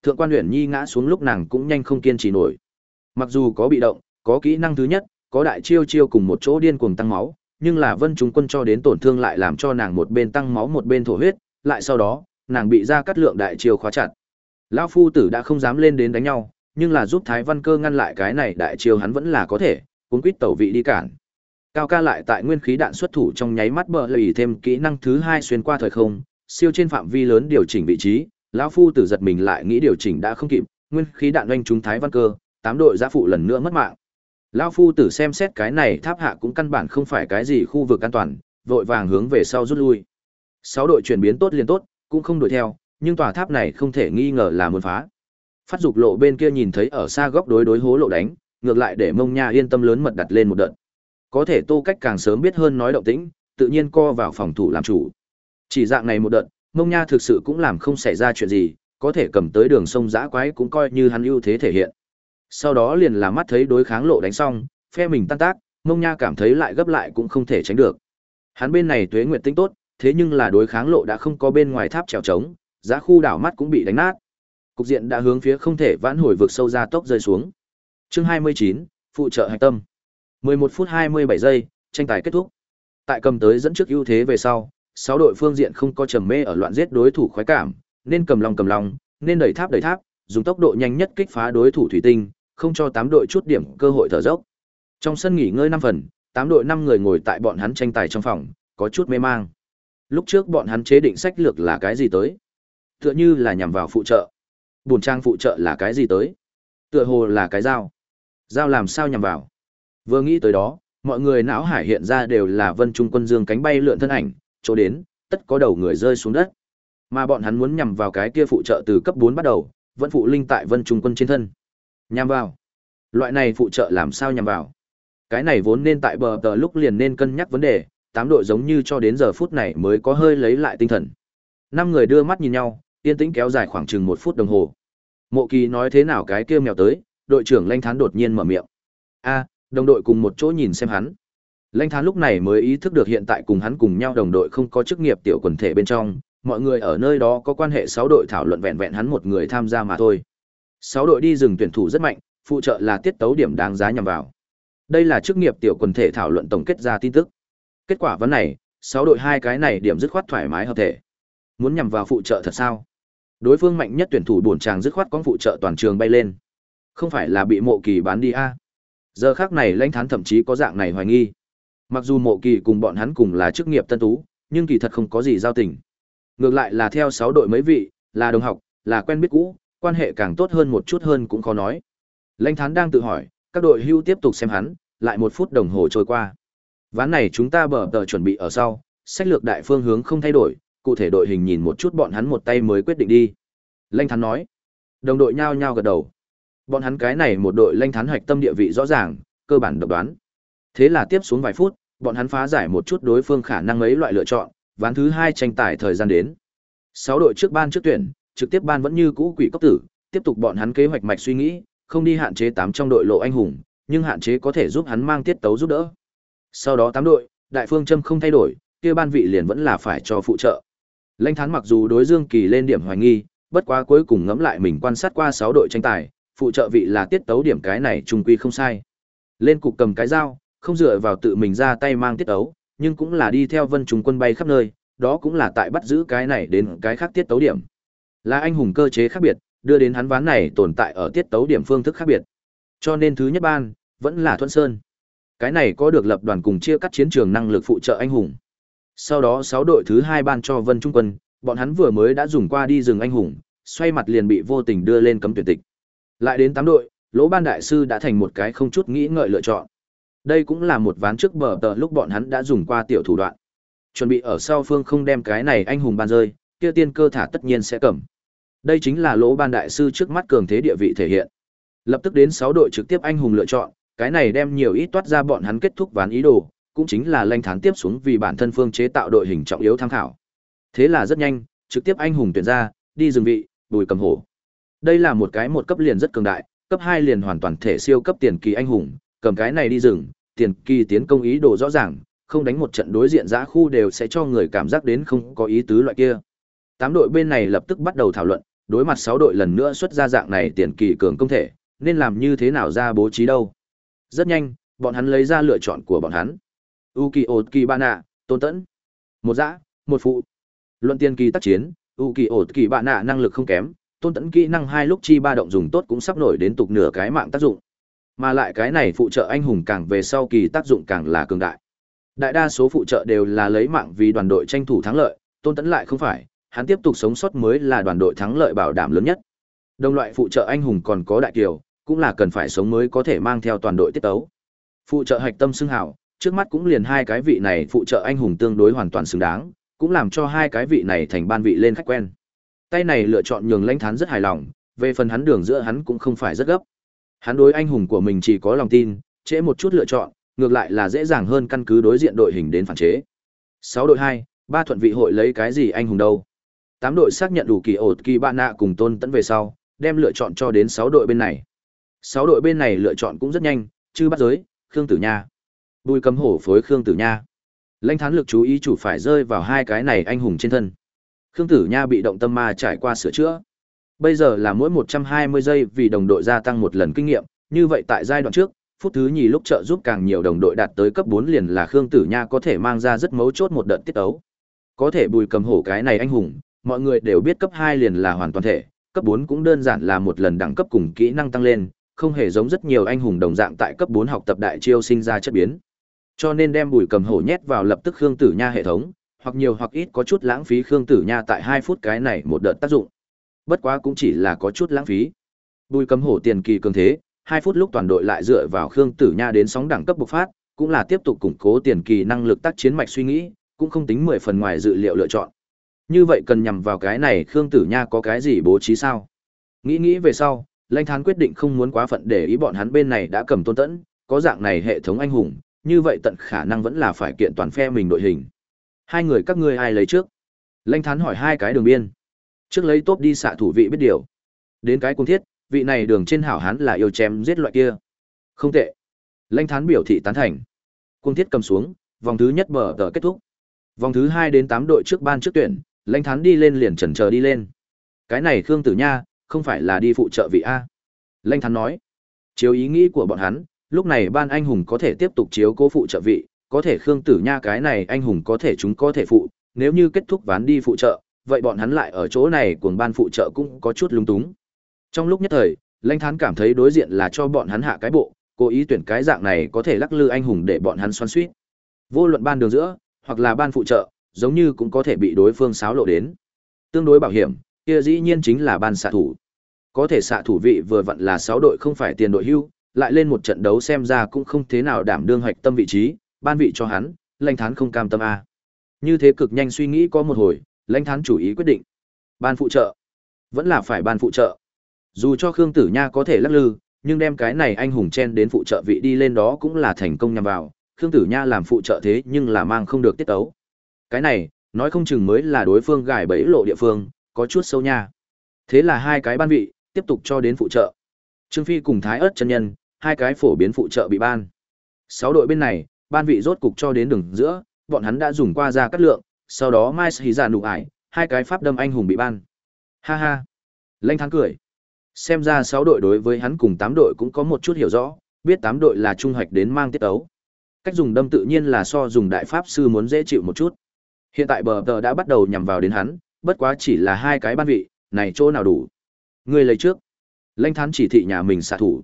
Thượng quan Uyển nhi ngã xuống lúc nàng cũng nhanh không kiên trì nổi. Mặc dù có bị động, có kỹ năng thứ nhất, có đại chiêu chiêu cùng một chỗ điên cuồng tăng máu, nhưng là Vân Trung Quân cho đến tổn thương lại làm cho nàng một bên tăng máu một bên thổ huyết, lại sau đó, nàng bị ra cắt lượng đại chiêu khóa chặt. Lão phu tử đã không dám lên đến đánh nhau, nhưng là giúp Thái Văn Cơ ngăn lại cái này đại chiêu hắn vẫn là có thể, cuốn quýt tẩu vị đi cản. Cao ca lại tại nguyên khí đạn xuất thủ trong nháy mắt bờ lì thêm kỹ năng thứ hai xuyên qua thời không, siêu trên phạm vi lớn điều chỉnh vị trí, lão phu tử giật mình lại nghĩ điều chỉnh đã không kịp, nguyên khí đạn doanh trúng Thái Văn Cơ, tám đội giã phụ lần nữa mất mạng. Lão phu tử xem xét cái này tháp hạ cũng căn bản không phải cái gì khu vực an toàn, vội vàng hướng về sau rút lui. Sáu đội chuyển biến tốt liền tốt, cũng không đuổi theo, nhưng tòa tháp này không thể nghi ngờ là muốn phá. Phát dục lộ bên kia nhìn thấy ở xa góc đối đối hố lộ đánh, ngược lại để mông nha yên tâm lớn mật đặt lên một đợt. Có thể tô cách càng sớm biết hơn nói động tĩnh, tự nhiên co vào phòng thủ làm chủ. Chỉ dạng này một đợt, mông nha thực sự cũng làm không xảy ra chuyện gì, có thể cầm tới đường sông giã quái cũng coi như hắn ưu thế thể hiện. Sau đó liền là mắt thấy đối kháng lộ đánh xong, phe mình tan tác, mông nha cảm thấy lại gấp lại cũng không thể tránh được. Hắn bên này tuế nguyệt tinh tốt, thế nhưng là đối kháng lộ đã không có bên ngoài tháp trèo trống, giá khu đảo mắt cũng bị đánh nát. Cục diện đã hướng phía không thể vãn hồi vực sâu ra tốc rơi xuống. Chương 29, phụ trợ hạch tâm. 11 phút 27 giây, tranh tài kết thúc. Tại cầm tới dẫn trước ưu thế về sau, sáu đội phương diện không có trầm mê ở loạn giết đối thủ khoái cảm, nên cầm lòng cầm lòng, nên đẩy tháp đẩy tháp, dùng tốc độ nhanh nhất kích phá đối thủ thủy tinh, không cho tám đội chút điểm cơ hội thở dốc. Trong sân nghỉ ngơi năm phần, tám đội năm người ngồi tại bọn hắn tranh tài trong phòng, có chút mê mang. Lúc trước bọn hắn chế định sách lược là cái gì tới? Tựa như là nhằm vào phụ trợ. Bùn trang phụ trợ là cái gì tới? Tựa hồ là cái dao. Dao làm sao nhằm vào? Vừa nghĩ tới đó, mọi người não hải hiện ra đều là Vân Trung quân dương cánh bay lượn thân ảnh, chỗ đến, tất có đầu người rơi xuống đất. Mà bọn hắn muốn nhằm vào cái kia phụ trợ từ cấp 4 bắt đầu, vẫn phụ linh tại Vân Trung quân trên thân. Nhằm vào. Loại này phụ trợ làm sao nhằm vào? Cái này vốn nên tại bờ tờ lúc liền nên cân nhắc vấn đề, tám đội giống như cho đến giờ phút này mới có hơi lấy lại tinh thần. Năm người đưa mắt nhìn nhau, yên tĩnh kéo dài khoảng chừng một phút đồng hồ. Mộ Kỳ nói thế nào cái kia mèo tới, đội trưởng Lanh Thán đột nhiên mở miệng. A, đồng đội cùng một chỗ nhìn xem hắn. Lanh Thán lúc này mới ý thức được hiện tại cùng hắn cùng nhau đồng đội không có chức nghiệp tiểu quần thể bên trong, mọi người ở nơi đó có quan hệ sáu đội thảo luận vẹn vẹn hắn một người tham gia mà thôi. Sáu đội đi rừng tuyển thủ rất mạnh, phụ trợ là tiết tấu điểm đáng giá nhằm vào. Đây là chức nghiệp tiểu quần thể thảo luận tổng kết ra tin tức. Kết quả vấn này, sáu đội hai cái này điểm dứt khoát thoải mái hợp thể. Muốn nhằm vào phụ trợ thật sao? Đối phương mạnh nhất tuyển thủ bổn chàng dứt khoát có phụ trợ toàn trường bay lên. Không phải là bị Mộ Kỳ bán đi a? À? Giờ khác này Lãnh Thán thậm chí có dạng này hoài nghi. Mặc dù Mộ Kỳ cùng bọn hắn cùng là chức nghiệp tân tú, nhưng kỳ thật không có gì giao tình. Ngược lại là theo sáu đội mấy vị, là đồng học, là quen biết cũ, quan hệ càng tốt hơn một chút hơn cũng khó nói. Lãnh Thán đang tự hỏi, các đội hưu tiếp tục xem hắn, lại một phút đồng hồ trôi qua. Ván này chúng ta bờ tờ chuẩn bị ở sau, sách lược đại phương hướng không thay đổi, cụ thể đội hình nhìn một chút bọn hắn một tay mới quyết định đi. Lanh Thắn nói. Đồng đội nhao nhao gật đầu. Bọn hắn cái này một đội Lanh Thắn hoạch tâm địa vị rõ ràng, cơ bản độc đoán. Thế là tiếp xuống vài phút, bọn hắn phá giải một chút đối phương khả năng mấy loại lựa chọn, ván thứ hai tranh tài thời gian đến. Sáu đội trước ban trước tuyển, trực tiếp ban vẫn như cũ quỷ cấp tử, tiếp tục bọn hắn kế hoạch mạch suy nghĩ, không đi hạn chế tám trong đội lộ anh hùng, nhưng hạn chế có thể giúp hắn mang tiết tấu giúp đỡ. Sau đó tám đội, đại phương châm không thay đổi, kia ban vị liền vẫn là phải cho phụ trợ. Lãnh Thán mặc dù đối Dương Kỳ lên điểm hoài nghi, bất quá cuối cùng ngẫm lại mình quan sát qua 6 đội tranh tài, phụ trợ vị là tiết tấu điểm cái này trùng quy không sai. Lên cục cầm cái dao, không dựa vào tự mình ra tay mang tiết tấu, nhưng cũng là đi theo Vân Trùng quân bay khắp nơi, đó cũng là tại bắt giữ cái này đến cái khác tiết tấu điểm. Là anh hùng cơ chế khác biệt, đưa đến hắn ván này tồn tại ở tiết tấu điểm phương thức khác biệt. Cho nên thứ nhất ban vẫn là Thuận Sơn. Cái này có được lập đoàn cùng chia cắt chiến trường năng lực phụ trợ anh hùng. Sau đó 6 đội thứ hai ban cho Vân Trung Quân, bọn hắn vừa mới đã dùng qua đi rừng anh hùng, xoay mặt liền bị vô tình đưa lên cấm tuyển tịch. Lại đến 8 đội, Lỗ Ban đại sư đã thành một cái không chút nghĩ ngợi lựa chọn. Đây cũng là một ván trước bờ tờ lúc bọn hắn đã dùng qua tiểu thủ đoạn. Chuẩn bị ở sau phương không đem cái này anh hùng ban rơi, kia tiên cơ thả tất nhiên sẽ cầm. Đây chính là Lỗ Ban đại sư trước mắt cường thế địa vị thể hiện. Lập tức đến 6 đội trực tiếp anh hùng lựa chọn, cái này đem nhiều ít toát ra bọn hắn kết thúc ván ý đồ, cũng chính là lanh thán tiếp xuống vì bản thân phương chế tạo đội hình trọng yếu tham khảo. Thế là rất nhanh, trực tiếp anh hùng tuyển ra, đi rừng vị, bùi cầm hổ. Đây là một cái một cấp liền rất cường đại, cấp 2 liền hoàn toàn thể siêu cấp tiền kỳ anh hùng, cầm cái này đi rừng, tiền kỳ tiến công ý đồ rõ ràng, không đánh một trận đối diện giã khu đều sẽ cho người cảm giác đến không có ý tứ loại kia. Tám đội bên này lập tức bắt đầu thảo luận, đối mặt sáu đội lần nữa xuất ra dạng này tiền kỳ cường công thể, nên làm như thế nào ra bố trí đâu. Rất nhanh, bọn hắn lấy ra lựa chọn của bọn hắn u kỳ ổ kỳ bạn nạ Tôn Tẫn. Một dã, một phụ. Luận tiên kỳ tác chiến, u kỳ ổ kỳ bạn nạ năng lực không kém, Tôn Tẫn kỹ năng hai lúc chi ba động dùng tốt cũng sắp nổi đến tục nửa cái mạng tác dụng. Mà lại cái này phụ trợ anh hùng càng về sau kỳ tác dụng càng là cường đại. Đại đa số phụ trợ đều là lấy mạng vì đoàn đội tranh thủ thắng lợi, Tôn Tẫn lại không phải, hắn tiếp tục sống sót mới là đoàn đội thắng lợi bảo đảm lớn nhất. Đồng loại phụ trợ anh hùng còn có đại kiều, cũng là cần phải sống mới có thể mang theo toàn đội tiết tấu. Phụ trợ hạch tâm xưng hảo, trước mắt cũng liền hai cái vị này phụ trợ anh hùng tương đối hoàn toàn xứng đáng, cũng làm cho hai cái vị này thành ban vị lên khách quen. Tay này lựa chọn nhường lãnh thán rất hài lòng, về phần hắn đường giữa hắn cũng không phải rất gấp. Hắn đối anh hùng của mình chỉ có lòng tin, trễ một chút lựa chọn, ngược lại là dễ dàng hơn căn cứ đối diện đội hình đến phản chế. 6 đội 2, ba thuận vị hội lấy cái gì anh hùng đâu? Tám đội xác nhận đủ kỳ ột kỳ bạn nạ cùng tôn tấn về sau, đem lựa chọn cho đến 6 đội bên này. 6 đội bên này lựa chọn cũng rất nhanh, chứ bắt giới, Khương Tử Nha. Bùi cấm hổ phối Khương Tử Nha. Lãnh thán lực chú ý chủ phải rơi vào hai cái này anh hùng trên thân. Khương Tử Nha bị động tâm ma trải qua sửa chữa. Bây giờ là mỗi 120 giây vì đồng đội gia tăng một lần kinh nghiệm, như vậy tại giai đoạn trước, phút thứ nhì lúc trợ giúp càng nhiều đồng đội đạt tới cấp 4 liền là Khương Tử Nha có thể mang ra rất mấu chốt một đợt tiết ấu. Có thể bùi cầm hổ cái này anh hùng, mọi người đều biết cấp 2 liền là hoàn toàn thể, cấp 4 cũng đơn giản là một lần đẳng cấp cùng kỹ năng tăng lên, không hề giống rất nhiều anh hùng đồng dạng tại cấp 4 học tập đại chiêu sinh ra chất biến. Cho nên đem bùi cầm hổ nhét vào lập tức Khương Tử Nha hệ thống, hoặc nhiều hoặc ít có chút lãng phí Khương Tử Nha tại 2 phút cái này một đợt tác dụng. Bất quá cũng chỉ là có chút lãng phí. Bùi cầm hổ tiền kỳ cường thế, 2 phút lúc toàn đội lại dựa vào Khương Tử Nha đến sóng đẳng cấp bộc phát, cũng là tiếp tục củng cố tiền kỳ năng lực tác chiến mạch suy nghĩ, cũng không tính 10 phần ngoài dự liệu lựa chọn. Như vậy cần nhằm vào cái này Khương Tử Nha có cái gì bố trí sao? Nghĩ nghĩ về sau, Lãnh Thán quyết định không muốn quá phận để ý bọn hắn bên này đã cầm tôn tẫn, có dạng này hệ thống anh hùng, như vậy tận khả năng vẫn là phải kiện toàn phe mình đội hình. Hai người các ngươi ai lấy trước? Lanh Thán hỏi hai cái đường biên. Trước lấy tốt đi xạ thủ vị biết điều. Đến cái cung thiết, vị này đường trên hảo hán là yêu chém giết loại kia. Không tệ. Lanh Thán biểu thị tán thành. Cung thiết cầm xuống, vòng thứ nhất bờ tờ kết thúc. Vòng thứ hai đến tám đội trước ban trước tuyển, Lanh Thán đi lên liền chần chờ đi lên. Cái này Khương Tử Nha, không phải là đi phụ trợ vị A. Lanh Thán nói. Chiếu ý nghĩ của bọn hắn, lúc này ban anh hùng có thể tiếp tục chiếu cố phụ trợ vị, có thể Khương Tử Nha cái này anh hùng có thể chúng có thể phụ, nếu như kết thúc ván đi phụ trợ, vậy bọn hắn lại ở chỗ này cuồng ban phụ trợ cũng có chút lung túng. Trong lúc nhất thời, Lãnh Thán cảm thấy đối diện là cho bọn hắn hạ cái bộ, cố ý tuyển cái dạng này có thể lắc lư anh hùng để bọn hắn xoắn xuýt. Vô luận ban đường giữa, hoặc là ban phụ trợ, giống như cũng có thể bị đối phương xáo lộ đến. Tương đối bảo hiểm, kia dĩ nhiên chính là ban xạ thủ. Có thể xạ thủ vị vừa vặn là 6 đội không phải tiền đội hưu, lại lên một trận đấu xem ra cũng không thế nào đảm đương hoạch tâm vị trí, ban vị cho hắn, lãnh thán không cam tâm a. Như thế cực nhanh suy nghĩ có một hồi, lãnh thán chủ ý quyết định. Ban phụ trợ, vẫn là phải ban phụ trợ. Dù cho Khương Tử Nha có thể lắc lư, nhưng đem cái này anh hùng chen đến phụ trợ vị đi lên đó cũng là thành công nhằm vào, Khương Tử Nha làm phụ trợ thế nhưng là mang không được tiết tấu. Cái này, nói không chừng mới là đối phương gài bẫy lộ địa phương, có chút sâu nha. Thế là hai cái ban vị, tiếp tục cho đến phụ trợ. Trương Phi cùng Thái ớt chân nhân, hai cái phổ biến phụ trợ bị ban. Sáu đội bên này, ban vị rốt cục cho đến đường giữa, bọn hắn đã dùng qua ra cắt lượng, sau đó Mai Sĩ Giả nụ ải, hai cái pháp đâm anh hùng bị ban. Ha ha. Lanh thắng cười. Xem ra sáu đội đối với hắn cùng tám đội cũng có một chút hiểu rõ, biết tám đội là trung hoạch đến mang tiết ấu. Cách dùng đâm tự nhiên là so dùng đại pháp sư muốn dễ chịu một chút. Hiện tại bờ tờ đã bắt đầu nhằm vào đến hắn, bất quá chỉ là hai cái ban vị, này chỗ nào đủ. Người lấy trước. lênh thán chỉ thị nhà mình xạ thủ.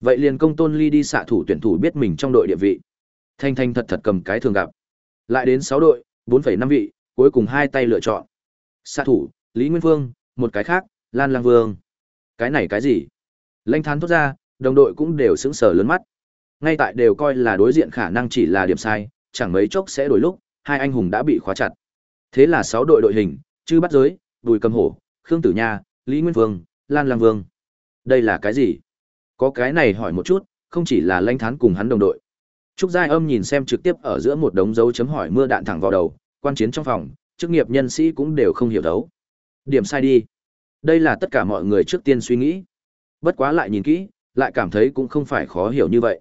Vậy liền công tôn ly đi xạ thủ tuyển thủ biết mình trong đội địa vị. Thanh thanh thật thật cầm cái thường gặp. Lại đến sáu đội, bốn phẩy năm vị, cuối cùng hai tay lựa chọn. Xạ thủ, Lý Nguyên Vương, một cái khác, Lan Lang Vương. Cái này cái gì? Lanh thán thốt ra, đồng đội cũng đều sững sờ lớn mắt. Ngay tại đều coi là đối diện khả năng chỉ là điểm sai, chẳng mấy chốc sẽ đổi lúc, hai anh hùng đã bị khóa chặt. Thế là sáu đội đội hình, chư bắt giới, Bùi Cầm Hổ, Khương Tử Nha, Lý Nguyên Vương, Lan Lang Vương. Đây là cái gì? Có cái này hỏi một chút, không chỉ là lãnh thán cùng hắn đồng đội. Trúc Giai Âm nhìn xem trực tiếp ở giữa một đống dấu chấm hỏi mưa đạn thẳng vào đầu, quan chiến trong phòng, chức nghiệp nhân sĩ cũng đều không hiểu đấu. Điểm sai đi. Đây là tất cả mọi người trước tiên suy nghĩ. Bất quá lại nhìn kỹ, lại cảm thấy cũng không phải khó hiểu như vậy.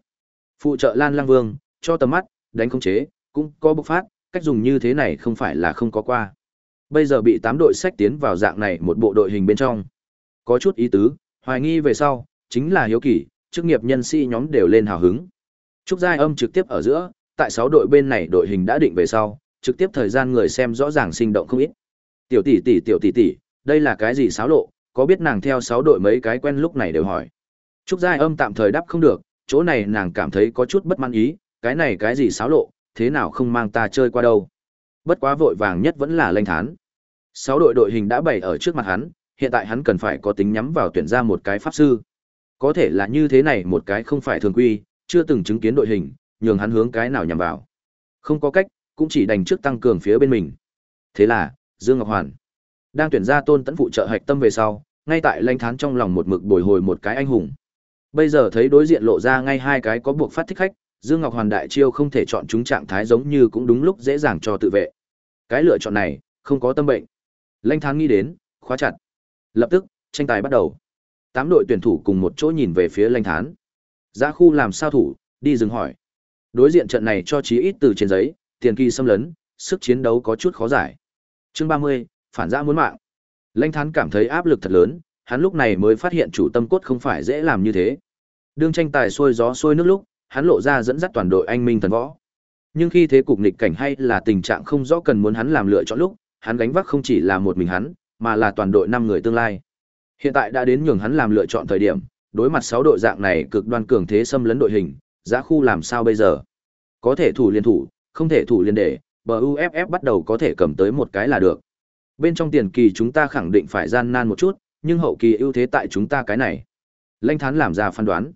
Phụ trợ Lan Lang Vương, cho tầm mắt, đánh không chế, cũng có bộc phát, cách dùng như thế này không phải là không có qua. Bây giờ bị tám đội sách tiến vào dạng này một bộ đội hình bên trong. Có chút ý tứ, hoài nghi về sau, chính là hiếu kỳ, chức nghiệp nhân sĩ nhóm đều lên hào hứng. Trúc Giai Âm trực tiếp ở giữa, tại sáu đội bên này đội hình đã định về sau, trực tiếp thời gian người xem rõ ràng sinh động không ít. Tiểu tỷ tỷ tiểu tỷ tỷ, đây là cái gì xáo lộ, có biết nàng theo sáu đội mấy cái quen lúc này đều hỏi. Trúc Giai Âm tạm thời đáp không được, chỗ này nàng cảm thấy có chút bất mãn ý, cái này cái gì xáo lộ, thế nào không mang ta chơi qua đâu. Bất quá vội vàng nhất vẫn là lanh thán. Sáu đội đội hình đã bày ở trước mặt hắn, hiện tại hắn cần phải có tính nhắm vào tuyển ra một cái pháp sư. Có thể là như thế này một cái không phải thường quy, chưa từng chứng kiến đội hình, nhường hắn hướng cái nào nhằm vào. Không có cách, cũng chỉ đành trước tăng cường phía bên mình. Thế là, Dương Ngọc Hoàn đang tuyển ra Tôn Tấn phụ trợ hạch tâm về sau, ngay tại lãnh thán trong lòng một mực bồi hồi một cái anh hùng. Bây giờ thấy đối diện lộ ra ngay hai cái có buộc phát thích khách, Dương Ngọc Hoàn đại chiêu không thể chọn chúng trạng thái giống như cũng đúng lúc dễ dàng cho tự vệ. Cái lựa chọn này, không có tâm bệnh. Lãnh thán nghĩ đến, khóa chặt. Lập tức, tranh tài bắt đầu. Tám đội tuyển thủ cùng một chỗ nhìn về phía Lanh thán. Giá khu làm sao thủ, đi dừng hỏi. Đối diện trận này cho chí ít từ trên giấy, tiền kỳ xâm lấn, sức chiến đấu có chút khó giải. Chương 30, phản giã muốn mạng. Lanh Thán cảm thấy áp lực thật lớn, hắn lúc này mới phát hiện chủ tâm cốt không phải dễ làm như thế. Đương tranh tài sôi gió sôi nước lúc, hắn lộ ra dẫn dắt toàn đội anh minh thần võ. Nhưng khi thế cục nghịch cảnh hay là tình trạng không rõ cần muốn hắn làm lựa chọn lúc, hắn gánh vác không chỉ là một mình hắn, mà là toàn đội năm người tương lai. Hiện tại đã đến nhường hắn làm lựa chọn thời điểm, đối mặt sáu đội dạng này cực đoan cường thế xâm lấn đội hình, giá khu làm sao bây giờ? Có thể thủ liên thủ, không thể thủ liên để, Buff bắt đầu có thể cầm tới một cái là được. Bên trong tiền kỳ chúng ta khẳng định phải gian nan một chút, nhưng hậu kỳ ưu thế tại chúng ta cái này. Lanh Thán làm ra phán đoán.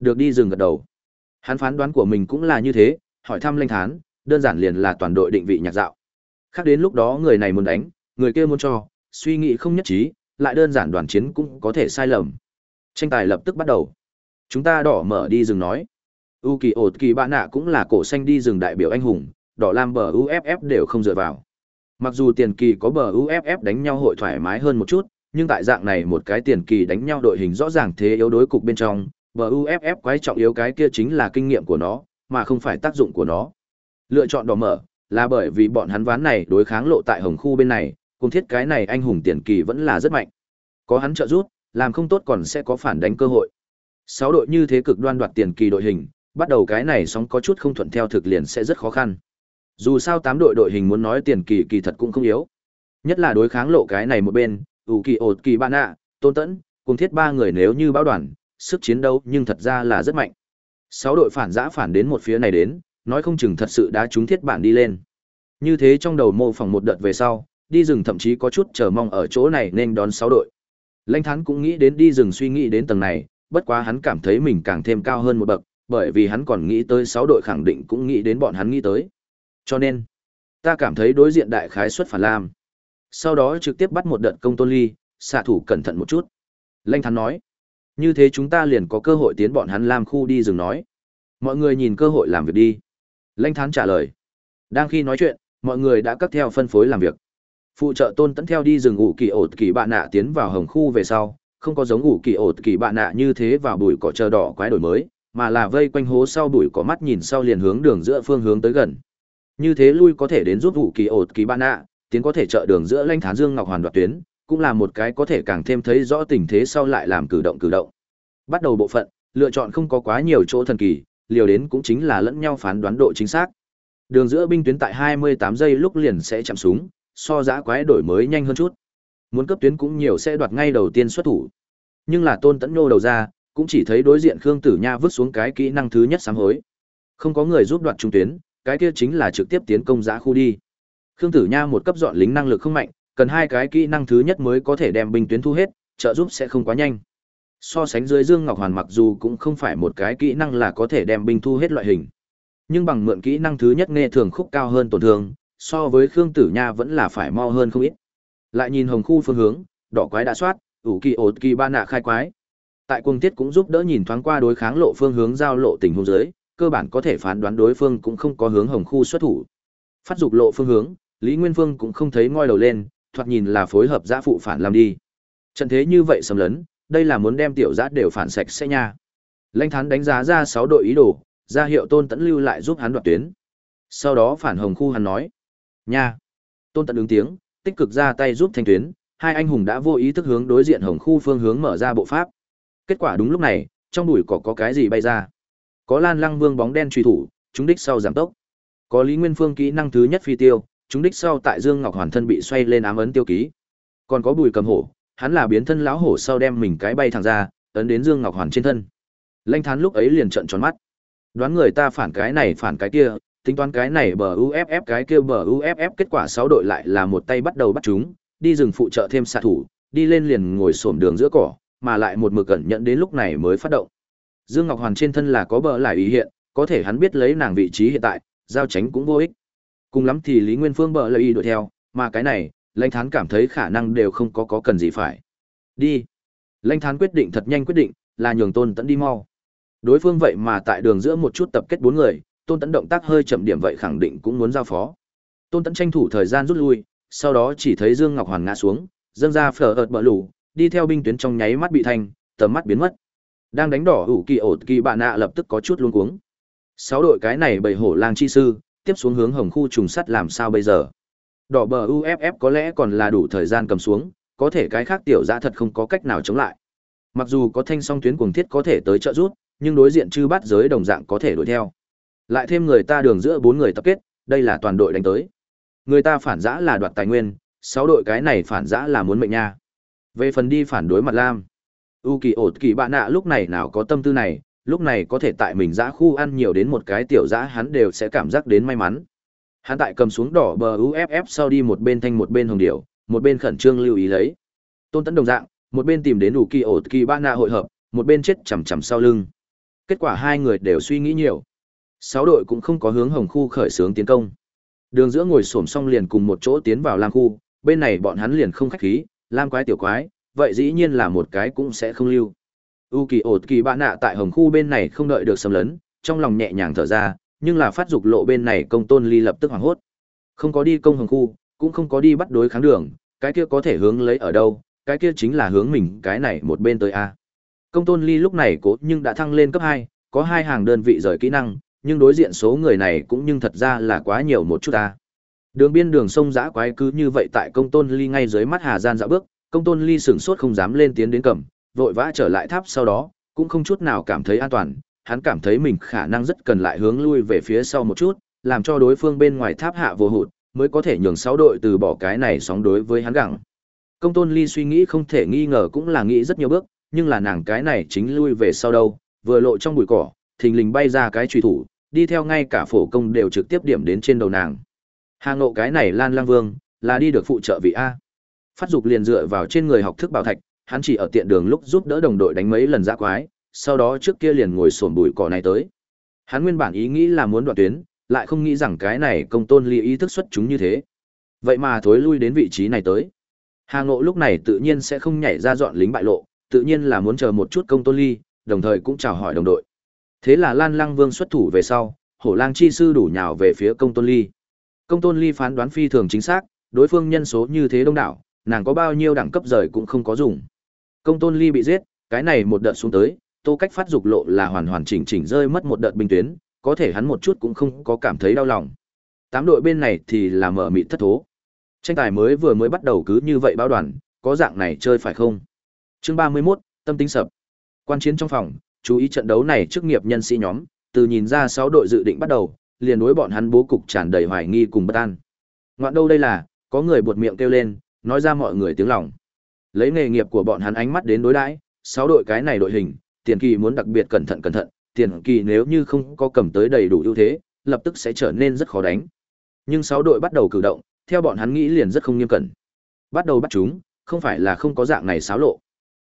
Được đi dừng gật đầu. Hắn phán đoán của mình cũng là như thế, hỏi thăm Lanh Thán, đơn giản liền là toàn đội định vị nhạc dạo. Khác đến lúc đó người này muốn đánh, người kia muốn cho, suy nghĩ không nhất trí, lại đơn giản đoàn chiến cũng có thể sai lầm. Tranh tài lập tức bắt đầu. Chúng ta đỏ mở đi rừng nói. U kỳ ột kỳ bạn nạ cũng là cổ xanh đi rừng đại biểu anh hùng, đỏ lam bờ UFF đều không dựa vào. Mặc dù tiền kỳ có bờ UFF đánh nhau hội thoải mái hơn một chút, nhưng tại dạng này một cái tiền kỳ đánh nhau đội hình rõ ràng thế yếu đối cục bên trong, bờ UFF quái trọng yếu cái kia chính là kinh nghiệm của nó, mà không phải tác dụng của nó. Lựa chọn đỏ mở, là bởi vì bọn hắn ván này đối kháng lộ tại hồng khu bên này, cùng thiết cái này anh hùng tiền kỳ vẫn là rất mạnh. Có hắn trợ giúp, làm không tốt còn sẽ có phản đánh cơ hội. Sáu đội như thế cực đoan đoạt tiền kỳ đội hình, bắt đầu cái này sóng có chút không thuận theo thực liền sẽ rất khó khăn. Dù sao tám đội đội hình muốn nói tiền kỳ kỳ thật cũng không yếu. Nhất là đối kháng lộ cái này một bên, ủ kỳ ột kỳ bạn ạ, tôn tẫn, cùng thiết ba người nếu như báo đoàn, sức chiến đấu nhưng thật ra là rất mạnh. Sáu đội phản giã phản đến một phía này đến, nói không chừng thật sự đã trúng thiết bản đi lên. Như thế trong đầu mô phỏng một đợt về sau, đi rừng thậm chí có chút chờ mong ở chỗ này nên đón sáu đội. Lãnh Thắng cũng nghĩ đến đi rừng suy nghĩ đến tầng này, bất quá hắn cảm thấy mình càng thêm cao hơn một bậc, bởi vì hắn còn nghĩ tới sáu đội khẳng định cũng nghĩ đến bọn hắn nghĩ tới. Cho nên, ta cảm thấy đối diện đại khái xuất phản lam. Sau đó trực tiếp bắt một đợt công tôn ly, xạ thủ cẩn thận một chút. Lãnh Thắng nói, như thế chúng ta liền có cơ hội tiến bọn hắn làm khu đi rừng nói. Mọi người nhìn cơ hội làm việc đi. Lãnh Thắng trả lời. Đang khi nói chuyện, mọi người đã cắt theo phân phối làm việc. Phụ trợ tôn tẫn theo đi rừng ủ kỳ ột kỳ bạn nạ tiến vào hồng khu về sau, không có giống ủ kỳ ột kỳ bạn nạ như thế vào bụi cỏ chờ đỏ quái đổi mới, mà là vây quanh hố sau bụi cỏ mắt nhìn sau liền hướng đường giữa phương hướng tới gần. Như thế lui có thể đến giúp ủ kỳ ột kỳ bạn nạ, tiến có thể trợ đường giữa lanh thán dương ngọc hoàn đoạt tuyến, cũng là một cái có thể càng thêm thấy rõ tình thế sau lại làm cử động cử động. Bắt đầu bộ phận, lựa chọn không có quá nhiều chỗ thần kỳ, liều đến cũng chính là lẫn nhau phán đoán độ chính xác. Đường giữa binh tuyến tại 28 giây lúc liền sẽ chạm súng, so giã quái đổi mới nhanh hơn chút. Muốn cấp tuyến cũng nhiều sẽ đoạt ngay đầu tiên xuất thủ. Nhưng là Tôn Tấn nhô đầu ra, cũng chỉ thấy đối diện Khương Tử Nha vứt xuống cái kỹ năng thứ nhất sáng hối. Không có người giúp đoạt trung tuyến, cái kia chính là trực tiếp tiến công giã khu đi. Khương Tử Nha một cấp dọn lính năng lực không mạnh, cần hai cái kỹ năng thứ nhất mới có thể đem binh tuyến thu hết, trợ giúp sẽ không quá nhanh. So sánh dưới Dương Ngọc Hoàn mặc dù cũng không phải một cái kỹ năng là có thể đem binh thu hết loại hình. Nhưng bằng mượn kỹ năng thứ nhất nghe thường khúc cao hơn tổn thương, so với Khương Tử Nha vẫn là phải mau hơn không ít. Lại nhìn hồng khu phương hướng, đỏ quái đã soát, ủ kỳ ột kỳ ba nạ khai quái. Tại quân tiết cũng giúp đỡ nhìn thoáng qua đối kháng lộ phương hướng giao lộ tình huống dưới, cơ bản có thể phán đoán đối phương cũng không có hướng hồng khu xuất thủ. Phát dục lộ phương hướng, Lý Nguyên Phương cũng không thấy ngoi đầu lên, thoạt nhìn là phối hợp giã phụ phản làm đi. Trận thế như vậy sầm lấn, đây là muốn đem tiểu giã đều phản sạch sẽ nha. lanh thán đánh giá ra 6 đội ý đồ, ra hiệu Tôn Tẫn lưu lại giúp hắn đoạt tuyến. Sau đó phản hồng khu hắn nói: "Nha." Tôn tận ứng tiếng, tích cực ra tay giúp thanh tuyến, hai anh hùng đã vô ý thức hướng đối diện hồng khu phương hướng mở ra bộ pháp. Kết quả đúng lúc này, trong bụi cỏ có cái gì bay ra. Có Lan Lăng Vương bóng đen truy thủ, chúng đích sau giảm tốc. Có Lý Nguyên Phương kỹ năng thứ nhất phi tiêu, chúng đích sau tại Dương Ngọc Hoàn thân bị xoay lên ám ấn tiêu ký. Còn có Bùi Cầm Hổ, hắn là biến thân lão hổ sau đem mình cái bay thẳng ra, ấn đến Dương Ngọc Hoàn trên thân. Lanh Thán lúc ấy liền trợn tròn mắt. Đoán người ta phản cái này phản cái kia, tính toán cái này bờ UFF cái kia bờ UFF kết quả sáu đội lại là một tay bắt đầu bắt chúng, đi rừng phụ trợ thêm xạ thủ, đi lên liền ngồi xổm đường giữa cỏ, mà lại một mực cẩn nhận đến lúc này mới phát động. Dương Ngọc Hoàn trên thân là có bờ lại ý hiện, có thể hắn biết lấy nàng vị trí hiện tại, giao tránh cũng vô ích. Cùng lắm thì Lý Nguyên Phương bờ lại ý đuổi theo, mà cái này, Lãnh Thán cảm thấy khả năng đều không có có cần gì phải. Đi. Lãnh Thán quyết định thật nhanh quyết định, là nhường Tôn Tấn đi mau. Đối phương vậy mà tại đường giữa một chút tập kết bốn người, Tôn Tẫn động tác hơi chậm điểm vậy khẳng định cũng muốn giao phó. Tôn Tẫn tranh thủ thời gian rút lui, sau đó chỉ thấy Dương Ngọc Hoàn ngã xuống, dâng ra phở ợt bờ lù, đi theo binh tuyến trong nháy mắt bị thanh, tầm mắt biến mất. Đang đánh đỏ ủ kỳ ổ kỳ bạn nạ lập tức có chút luống cuống. Sáu đội cái này bầy hổ lang chi sư, tiếp xuống hướng hồng khu trùng sắt làm sao bây giờ? Đỏ bờ UFF có lẽ còn là đủ thời gian cầm xuống, có thể cái khác tiểu ra thật không có cách nào chống lại. Mặc dù có thanh song tuyến cuồng thiết có thể tới trợ rút, nhưng đối diện chư bát giới đồng dạng có thể đuổi theo. Lại thêm người ta đường giữa bốn người tập kết, đây là toàn đội đánh tới. Người ta phản giã là đoạt tài nguyên, sáu đội cái này phản giã là muốn mệnh nha. Về phần đi phản đối mặt Lam, U kỳ ột kỳ bạn nạ lúc này nào có tâm tư này, lúc này có thể tại mình giã khu ăn nhiều đến một cái tiểu giã hắn đều sẽ cảm giác đến may mắn. Hắn tại cầm xuống đỏ bờ UFF sau đi một bên thanh một bên hồng điểu, một bên khẩn trương lưu ý lấy. Tôn tấn đồng dạng, một bên tìm đến u kỳ ột kỳ ba nạ hội hợp, một bên chết chầm chầm sau lưng. Kết quả hai người đều suy nghĩ nhiều. Sáu đội cũng không có hướng hồng khu khởi xướng tiến công. Đường giữa ngồi xổm xong liền cùng một chỗ tiến vào lam khu, bên này bọn hắn liền không khách khí, lam quái tiểu quái, vậy dĩ nhiên là một cái cũng sẽ không lưu. U kỳ ột kỳ bạn nạ tại hồng khu bên này không đợi được xâm lấn, trong lòng nhẹ nhàng thở ra, nhưng là phát dục lộ bên này công tôn ly lập tức hoảng hốt. Không có đi công hồng khu, cũng không có đi bắt đối kháng đường, cái kia có thể hướng lấy ở đâu, cái kia chính là hướng mình cái này một bên tới A. Công tôn ly lúc này cố nhưng đã thăng lên cấp hai, có hai hàng đơn vị rời kỹ năng, nhưng đối diện số người này cũng nhưng thật ra là quá nhiều một chút ta Đường biên đường sông giã quái cứ như vậy tại công tôn ly ngay dưới mắt Hà Gian dạo bước, công tôn ly sửng sốt không dám lên tiến đến cầm, vội vã trở lại tháp sau đó, cũng không chút nào cảm thấy an toàn, hắn cảm thấy mình khả năng rất cần lại hướng lui về phía sau một chút, làm cho đối phương bên ngoài tháp hạ vô hụt, mới có thể nhường sáu đội từ bỏ cái này sóng đối với hắn gặng. Công tôn ly suy nghĩ không thể nghi ngờ cũng là nghĩ rất nhiều bước, nhưng là nàng cái này chính lui về sau đâu, vừa lộ trong bụi cỏ, thình lình bay ra cái trùy thủ, đi theo ngay cả phổ công đều trực tiếp điểm đến trên đầu nàng. Hàng Ngộ cái này Lan Lang Vương, là đi được phụ trợ vị A. Phát dục liền dựa vào trên người học thức bảo thạch, hắn chỉ ở tiện đường lúc giúp đỡ đồng đội đánh mấy lần dã quái, sau đó trước kia liền ngồi xổm bụi cỏ này tới. Hắn nguyên bản ý nghĩ là muốn đoạn tuyến, lại không nghĩ rằng cái này công tôn ly ý thức xuất chúng như thế. Vậy mà thối lui đến vị trí này tới. Hà Ngộ lúc này tự nhiên sẽ không nhảy ra dọn lính bại lộ, tự nhiên là muốn chờ một chút công tôn ly, đồng thời cũng chào hỏi đồng đội. Thế là Lan Lăng Vương xuất thủ về sau, Hổ Lang chi sư đủ nhào về phía công tôn ly. Công tôn ly phán đoán phi thường chính xác, đối phương nhân số như thế đông đảo, nàng có bao nhiêu đẳng cấp rời cũng không có dùng. Công tôn ly bị giết, cái này một đợt xuống tới, tô cách phát dục lộ là hoàn hoàn chỉnh chỉnh rơi mất một đợt binh tuyến, có thể hắn một chút cũng không có cảm thấy đau lòng. Tám đội bên này thì là mở mịt thất thố. Tranh tài mới vừa mới bắt đầu cứ như vậy báo đoàn, có dạng này chơi phải không? Chương 31, tâm tính sập. Quan chiến trong phòng, chú ý trận đấu này chức nghiệp nhân sĩ nhóm, từ nhìn ra 6 đội dự định bắt đầu, liền đối bọn hắn bố cục tràn đầy hoài nghi cùng bất an. Ngoạn đâu đây là, có người buột miệng kêu lên, nói ra mọi người tiếng lòng. Lấy nghề nghiệp của bọn hắn ánh mắt đến đối đãi, 6 đội cái này đội hình, tiền kỳ muốn đặc biệt cẩn thận cẩn thận, tiền kỳ nếu như không có cầm tới đầy đủ ưu thế, lập tức sẽ trở nên rất khó đánh. Nhưng 6 đội bắt đầu cử động, theo bọn hắn nghĩ liền rất không nghiêm cẩn. Bắt đầu bắt chúng, không phải là không có dạng này xáo lộ.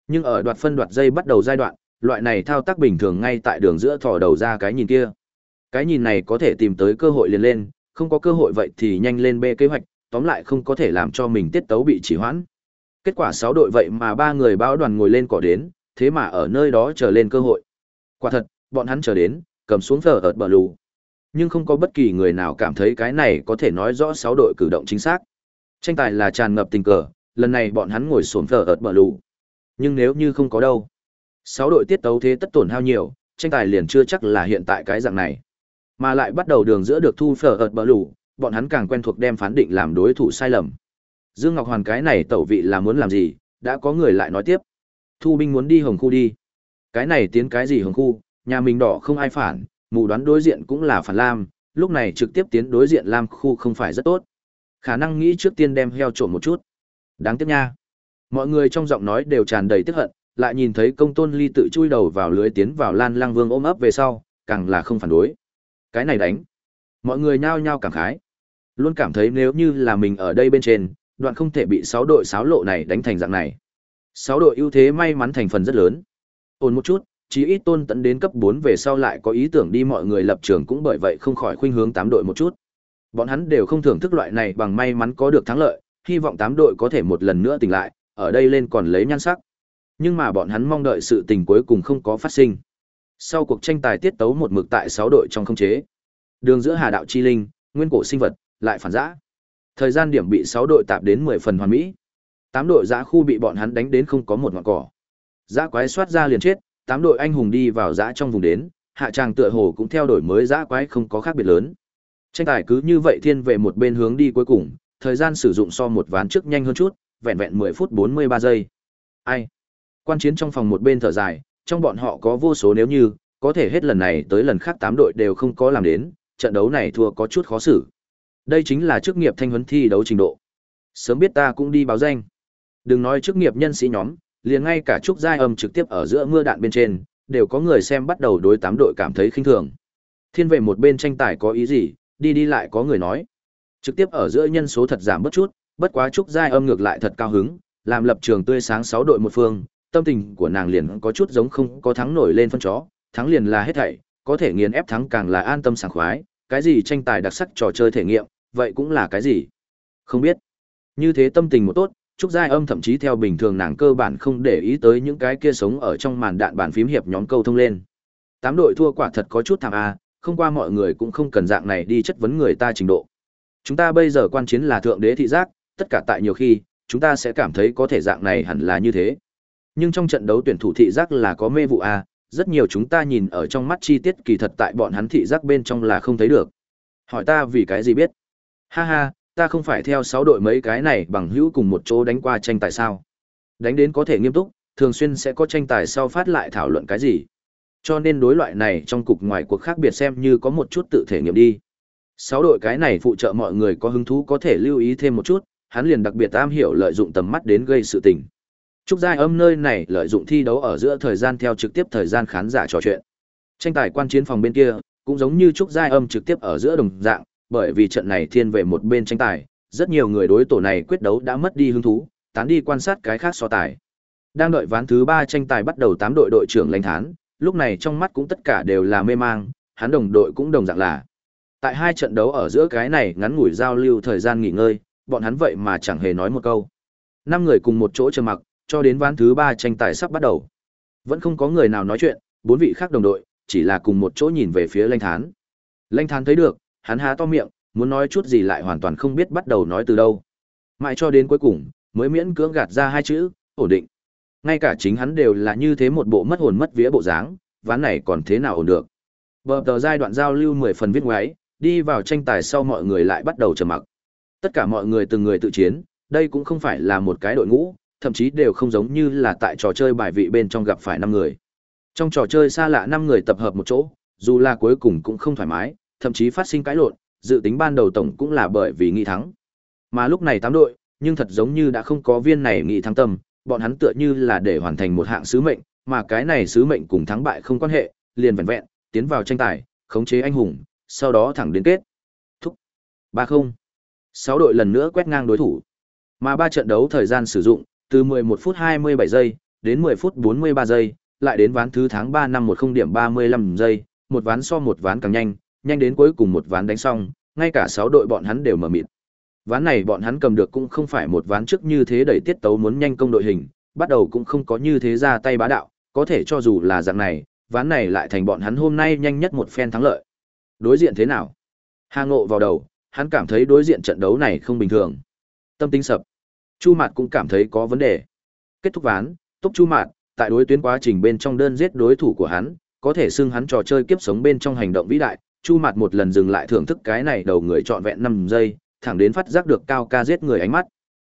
Nhưng ở đoạt phân đoạt dây bắt đầu giai đoạn, loại này thao tác bình thường ngay tại đường giữa thò đầu ra cái nhìn kia. Cái nhìn này có thể tìm tới cơ hội liền lên, không có cơ hội vậy thì nhanh lên bê kế hoạch, tóm lại không có thể làm cho mình tiết tấu bị trì hoãn. Kết quả 6 đội vậy mà ba người báo đoàn ngồi lên cỏ đến, thế mà ở nơi đó chờ lên cơ hội. Quả thật, bọn hắn chờ đến, cầm xuống phở ợt bờ lù. Nhưng không có bất kỳ người nào cảm thấy cái này có thể nói rõ 6 đội cử động chính xác. Tranh tài là tràn ngập tình cờ, lần này bọn hắn ngồi xuống phở ợt bờ lù. Nhưng nếu như không có đâu. 6 đội tiết tấu thế tất tổn hao nhiều, tranh tài liền chưa chắc là hiện tại cái dạng này. Mà lại bắt đầu đường giữa được thu phở ợt bỡ lũ, bọn hắn càng quen thuộc đem phán định làm đối thủ sai lầm. Dương Ngọc Hoàn cái này tẩu vị là muốn làm gì, đã có người lại nói tiếp. Thu binh muốn đi hồng khu đi. Cái này tiến cái gì hồng khu, nhà mình đỏ không ai phản, mù đoán đối diện cũng là phản lam, lúc này trực tiếp tiến đối diện lam khu không phải rất tốt. Khả năng nghĩ trước tiên đem heo trộm một chút. Đáng tiếc nha. Mọi người trong giọng nói đều tràn đầy tức hận, lại nhìn thấy công tôn ly tự chui đầu vào lưới tiến vào lan lang vương ôm ấp về sau, càng là không phản đối. Cái này đánh. Mọi người nhao nhao cảm khái. Luôn cảm thấy nếu như là mình ở đây bên trên, đoạn không thể bị sáu đội sáo lộ này đánh thành dạng này. Sáu đội ưu thế may mắn thành phần rất lớn. Ổn một chút, chí ít tôn tận đến cấp bốn về sau lại có ý tưởng đi mọi người lập trường cũng bởi vậy không khỏi khuynh hướng tám đội một chút. Bọn hắn đều không thưởng thức loại này bằng may mắn có được thắng lợi, hy vọng tám đội có thể một lần nữa tỉnh lại, ở đây lên còn lấy nhan sắc. Nhưng mà bọn hắn mong đợi sự tình cuối cùng không có phát sinh. Sau cuộc tranh tài tiết tấu một mực tại 6 đội trong không chế. Đường giữa Hà đạo chi linh, nguyên cổ sinh vật, lại phản giã. Thời gian điểm bị 6 đội tạp đến 10 phần hoàn mỹ. 8 đội giã khu bị bọn hắn đánh đến không có một ngọn cỏ. Giã quái xoát ra liền chết, 8 đội anh hùng đi vào giã trong vùng đến, hạ tràng tựa hồ cũng theo đổi mới giã quái không có khác biệt lớn. Tranh tài cứ như vậy thiên về một bên hướng đi cuối cùng, thời gian sử dụng so một ván trước nhanh hơn chút, vẹn vẹn 10 phút 43 giây. Ai? Quan chiến trong phòng một bên thở dài, trong bọn họ có vô số nếu như, có thể hết lần này tới lần khác tám đội đều không có làm đến, trận đấu này thua có chút khó xử. Đây chính là chức nghiệp thanh huấn thi đấu trình độ. Sớm biết ta cũng đi báo danh. Đừng nói chức nghiệp nhân sĩ nhóm, liền ngay cả trúc giai âm trực tiếp ở giữa mưa đạn bên trên, đều có người xem bắt đầu đối tám đội cảm thấy khinh thường. Thiên về một bên tranh tài có ý gì, đi đi lại có người nói. Trực tiếp ở giữa nhân số thật giảm bất chút, bất quá trúc giai âm ngược lại thật cao hứng, làm lập trường tươi sáng sáu đội một phương, tâm tình của nàng liền có chút giống không có thắng nổi lên phân chó, thắng liền là hết thảy, có thể nghiền ép thắng càng là an tâm sảng khoái, cái gì tranh tài đặc sắc trò chơi thể nghiệm, vậy cũng là cái gì? Không biết. Như thế tâm tình một tốt, Trúc Giai Âm thậm chí theo bình thường nàng cơ bản không để ý tới những cái kia sống ở trong màn đạn bàn phím hiệp nhóm câu thông lên. Tám đội thua quả thật có chút thảm a, không qua mọi người cũng không cần dạng này đi chất vấn người ta trình độ. Chúng ta bây giờ quan chiến là thượng đế thị giác, tất cả tại nhiều khi, chúng ta sẽ cảm thấy có thể dạng này hẳn là như thế. Nhưng trong trận đấu tuyển thủ thị giác là có mê vụ a, rất nhiều chúng ta nhìn ở trong mắt chi tiết kỳ thật tại bọn hắn thị giác bên trong là không thấy được. Hỏi ta vì cái gì biết? Ha ha, ta không phải theo sáu đội mấy cái này bằng hữu cùng một chỗ đánh qua tranh tài sao. Đánh đến có thể nghiêm túc, thường xuyên sẽ có tranh tài sau phát lại thảo luận cái gì. Cho nên đối loại này trong cục ngoài cuộc khác biệt xem như có một chút tự thể nghiệm đi. Sáu đội cái này phụ trợ mọi người có hứng thú có thể lưu ý thêm một chút, hắn liền đặc biệt am hiểu lợi dụng tầm mắt đến gây sự tình. Trúc Giai âm nơi này lợi dụng thi đấu ở giữa thời gian theo trực tiếp thời gian khán giả trò chuyện. Tranh tài quan chiến phòng bên kia, cũng giống như Trúc Giai âm trực tiếp ở giữa đồng dạng, bởi vì trận này thiên về một bên tranh tài, rất nhiều người đối tổ này quyết đấu đã mất đi hứng thú, tán đi quan sát cái khác so tài. Đang đợi ván thứ ba tranh tài bắt đầu tám đội đội trưởng lãnh thán, lúc này trong mắt cũng tất cả đều là mê mang, hắn đồng đội cũng đồng dạng là. Tại hai trận đấu ở giữa cái này ngắn ngủi giao lưu thời gian nghỉ ngơi, bọn hắn vậy mà chẳng hề nói một câu. Năm người cùng một chỗ chờ mặc, cho đến ván thứ ba tranh tài sắp bắt đầu. Vẫn không có người nào nói chuyện, bốn vị khác đồng đội, chỉ là cùng một chỗ nhìn về phía Lanh thán. Lanh thán thấy được, hắn há to miệng, muốn nói chút gì lại hoàn toàn không biết bắt đầu nói từ đâu. Mãi cho đến cuối cùng, mới miễn cưỡng gạt ra hai chữ, ổn định. Ngay cả chính hắn đều là như thế một bộ mất hồn mất vía bộ dáng, ván này còn thế nào ổn được. Bờ tờ giai đoạn giao lưu 10 phần viết ngoáy, đi vào tranh tài sau mọi người lại bắt đầu trầm mặc. Tất cả mọi người từng người tự chiến, đây cũng không phải là một cái đội ngũ, thậm chí đều không giống như là tại trò chơi bài vị bên trong gặp phải năm người. Trong trò chơi xa lạ năm người tập hợp một chỗ, dù là cuối cùng cũng không thoải mái, thậm chí phát sinh cãi lộn, dự tính ban đầu tổng cũng là bởi vì nghị thắng. Mà lúc này tám đội, nhưng thật giống như đã không có viên này nghị thắng tâm, bọn hắn tựa như là để hoàn thành một hạng sứ mệnh, mà cái này sứ mệnh cùng thắng bại không quan hệ, liền vẹn vẹn, tiến vào tranh tài, khống chế anh hùng, sau đó thẳng đến kết. Thúc. ba không sáu đội lần nữa quét ngang đối thủ. Mà ba trận đấu thời gian sử dụng, từ 11 phút 27 giây, đến 10 phút 43 giây, lại đến ván thứ tháng 3 năm 10 điểm 35 giây, một ván so một ván càng nhanh, nhanh đến cuối cùng một ván đánh xong, ngay cả 6 đội bọn hắn đều mở mịt. Ván này bọn hắn cầm được cũng không phải một ván trước như thế đẩy tiết tấu muốn nhanh công đội hình, bắt đầu cũng không có như thế ra tay bá đạo, có thể cho dù là dạng này, ván này lại thành bọn hắn hôm nay nhanh nhất một phen thắng lợi. Đối diện thế nào? Hà Ngộ vào đầu, hắn cảm thấy đối diện trận đấu này không bình thường. Tâm tính sập. Chu Mạt cũng cảm thấy có vấn đề. Kết thúc ván, Túc Chu Mạt, tại đối tuyến quá trình bên trong đơn giết đối thủ của hắn, có thể xưng hắn trò chơi kiếp sống bên trong hành động vĩ đại, Chu Mạt một lần dừng lại thưởng thức cái này đầu người trọn vẹn 5 giây, thẳng đến phát giác được cao ca giết người ánh mắt.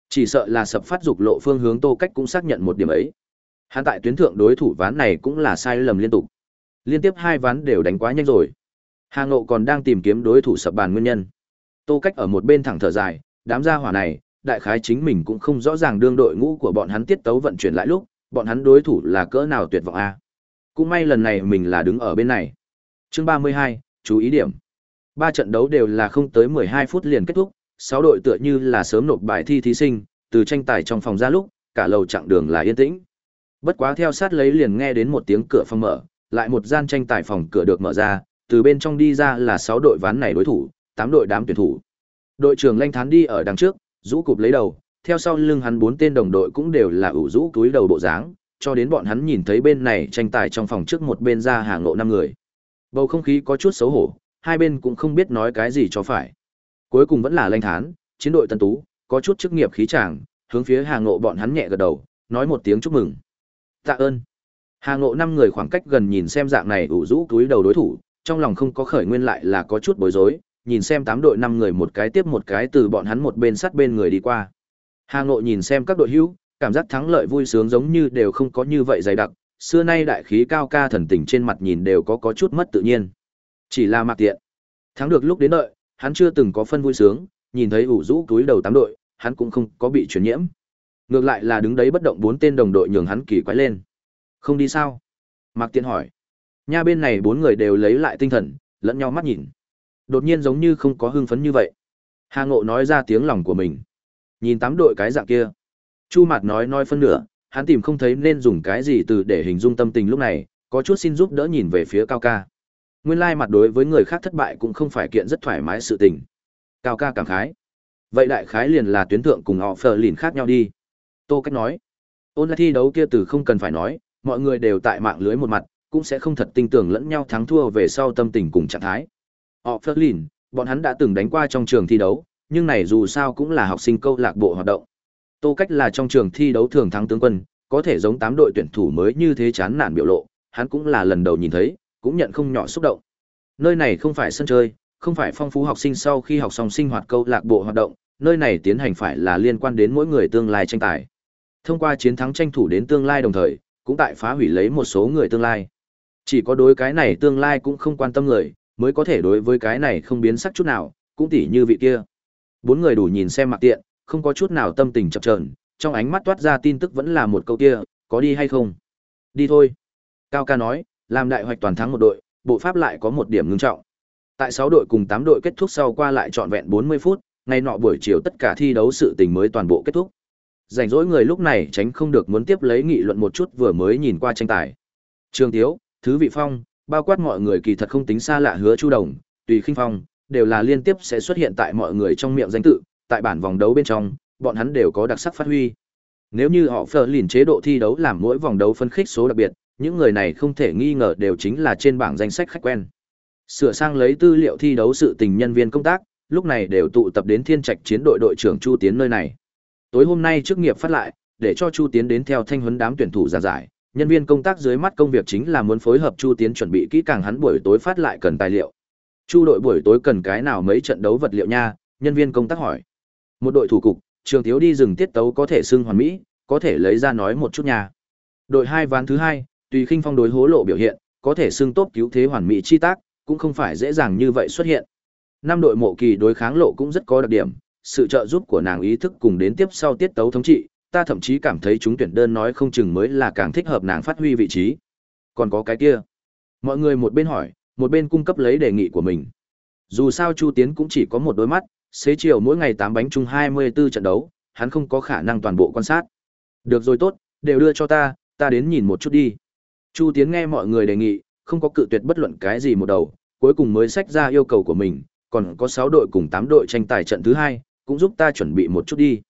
Chỉ sợ là sập phát dục lộ phương hướng Tô Cách cũng xác nhận một điểm ấy. Hắn tại tuyến thượng đối thủ ván này cũng là sai lầm liên tục. Liên tiếp hai ván đều đánh quá nhanh rồi. Hà Ngộ còn đang tìm kiếm đối thủ sập bàn nguyên nhân. Tô Cách ở một bên thẳng thở dài, đám gia hỏa này, đại khái chính mình cũng không rõ ràng đương đội ngũ của bọn hắn tiết tấu vận chuyển lại lúc, bọn hắn đối thủ là cỡ nào tuyệt vọng a. Cũng may lần này mình là đứng ở bên này. Chương 32, chú ý điểm. Ba trận đấu đều là không tới 12 phút liền kết thúc, sáu đội tựa như là sớm nộp bài thi thí sinh, từ tranh tài trong phòng ra lúc, cả lầu chặng đường là yên tĩnh. Bất quá theo sát lấy liền nghe đến một tiếng cửa phòng mở, lại một gian tranh tài phòng cửa được mở ra, từ bên trong đi ra là sáu đội ván này đối thủ, tám đội đám tuyển thủ. Đội trưởng Lanh Thán đi ở đằng trước, rũ cụp lấy đầu, theo sau lưng hắn bốn tên đồng đội cũng đều là ủ rũ túi đầu bộ dáng, cho đến bọn hắn nhìn thấy bên này tranh tài trong phòng trước một bên ra hàng ngộ năm người. Bầu không khí có chút xấu hổ, hai bên cũng không biết nói cái gì cho phải. Cuối cùng vẫn là Lanh Thán, chiến đội Tân Tú, có chút chức nghiệp khí chàng, hướng phía hàng ngộ bọn hắn nhẹ gật đầu, nói một tiếng chúc mừng. Tạ ơn. Hà Ngộ năm người khoảng cách gần nhìn xem dạng này ủ rũ túi đầu đối thủ, trong lòng không có khởi nguyên lại là có chút bối rối, nhìn xem tám đội năm người một cái tiếp một cái từ bọn hắn một bên sát bên người đi qua. Hà Ngộ nhìn xem các đội hữu, cảm giác thắng lợi vui sướng giống như đều không có như vậy dày đặc, xưa nay đại khí cao ca thần tình trên mặt nhìn đều có có chút mất tự nhiên. Chỉ là mặc tiện. Thắng được lúc đến đợi, hắn chưa từng có phân vui sướng, nhìn thấy ủ rũ túi đầu tám đội, hắn cũng không có bị truyền nhiễm. Ngược lại là đứng đấy bất động bốn tên đồng đội nhường hắn kỳ quái lên. Không đi sao? Mạc Tiện hỏi. Nha bên này bốn người đều lấy lại tinh thần, lẫn nhau mắt nhìn. Đột nhiên giống như không có hưng phấn như vậy. Hà Ngộ nói ra tiếng lòng của mình. Nhìn tám đội cái dạng kia. Chu Mạt nói nói phân nửa, hắn tìm không thấy nên dùng cái gì từ để hình dung tâm tình lúc này, có chút xin giúp đỡ nhìn về phía Cao ca. Nguyên lai mặt đối với người khác thất bại cũng không phải kiện rất thoải mái sự tình. Cao ca cảm khái. Vậy đại khái liền là tuyến thượng cùng họ phờ lìn khác nhau đi. Tô Cách nói. Ôn lại thi đấu kia từ không cần phải nói, mọi người đều tại mạng lưới một mặt, cũng sẽ không thật tin tưởng lẫn nhau thắng thua về sau tâm tình cùng trạng thái. Họ phớt lìn, bọn hắn đã từng đánh qua trong trường thi đấu, nhưng này dù sao cũng là học sinh câu lạc bộ hoạt động. Tô Cách là trong trường thi đấu thường thắng tướng quân, có thể giống tám đội tuyển thủ mới như thế chán nản biểu lộ, hắn cũng là lần đầu nhìn thấy, cũng nhận không nhỏ xúc động. Nơi này không phải sân chơi, không phải phong phú học sinh sau khi học xong sinh hoạt câu lạc bộ hoạt động, nơi này tiến hành phải là liên quan đến mỗi người tương lai tranh tài. Thông qua chiến thắng tranh thủ đến tương lai đồng thời, cũng tại phá hủy lấy một số người tương lai. Chỉ có đối cái này tương lai cũng không quan tâm người, mới có thể đối với cái này không biến sắc chút nào, cũng tỉ như vị kia. Bốn người đủ nhìn xem mặc tiện, không có chút nào tâm tình chập chờn, trong ánh mắt toát ra tin tức vẫn là một câu kia, có đi hay không? Đi thôi. Cao ca nói, làm đại hoạch toàn thắng một đội, bộ pháp lại có một điểm ngưng trọng. Tại 6 đội cùng 8 đội kết thúc sau qua lại trọn vẹn 40 phút, ngày nọ buổi chiều tất cả thi đấu sự tình mới toàn bộ kết thúc. Rảnh rỗi người lúc này tránh không được muốn tiếp lấy nghị luận một chút vừa mới nhìn qua tranh tài. Trương Tiếu, Thứ Vị Phong, bao quát mọi người kỳ thật không tính xa lạ hứa Chu Đồng, tùy khinh phong, đều là liên tiếp sẽ xuất hiện tại mọi người trong miệng danh tự, tại bản vòng đấu bên trong, bọn hắn đều có đặc sắc phát huy. Nếu như họ phờ lìn chế độ thi đấu làm mỗi vòng đấu phân khích số đặc biệt, những người này không thể nghi ngờ đều chính là trên bảng danh sách khách quen. Sửa sang lấy tư liệu thi đấu sự tình nhân viên công tác, lúc này đều tụ tập đến Thiên Trạch chiến đội đội trưởng Chu Tiến nơi này. Tối hôm nay trước nghiệp phát lại, để cho Chu Tiến đến theo thanh huấn đám tuyển thủ giàn giải, nhân viên công tác dưới mắt công việc chính là muốn phối hợp Chu Tiến chuẩn bị kỹ càng hắn buổi tối phát lại cần tài liệu. Chu đội buổi tối cần cái nào mấy trận đấu vật liệu nha? Nhân viên công tác hỏi. Một đội thủ cục, Trường Thiếu đi rừng tiết tấu có thể xưng hoàn mỹ, có thể lấy ra nói một chút nha. Đội hai ván thứ hai, tùy khinh phong đối hố lộ biểu hiện, có thể xưng tốt cứu thế hoàn mỹ chi tác, cũng không phải dễ dàng như vậy xuất hiện. Năm đội mộ kỳ đối kháng lộ cũng rất có đặc điểm, sự trợ giúp của nàng ý thức cùng đến tiếp sau tiết tấu thống trị, ta thậm chí cảm thấy chúng tuyển đơn nói không chừng mới là càng thích hợp nàng phát huy vị trí. Còn có cái kia. Mọi người một bên hỏi, một bên cung cấp lấy đề nghị của mình. Dù sao Chu Tiến cũng chỉ có một đôi mắt, xế chiều mỗi ngày 8 bánh chung 24 trận đấu, hắn không có khả năng toàn bộ quan sát. Được rồi tốt, đều đưa cho ta, ta đến nhìn một chút đi. Chu Tiến nghe mọi người đề nghị, không có cự tuyệt bất luận cái gì một đầu, cuối cùng mới sách ra yêu cầu của mình, còn có 6 đội cùng 8 đội tranh tài trận thứ hai, cũng giúp ta chuẩn bị một chút đi.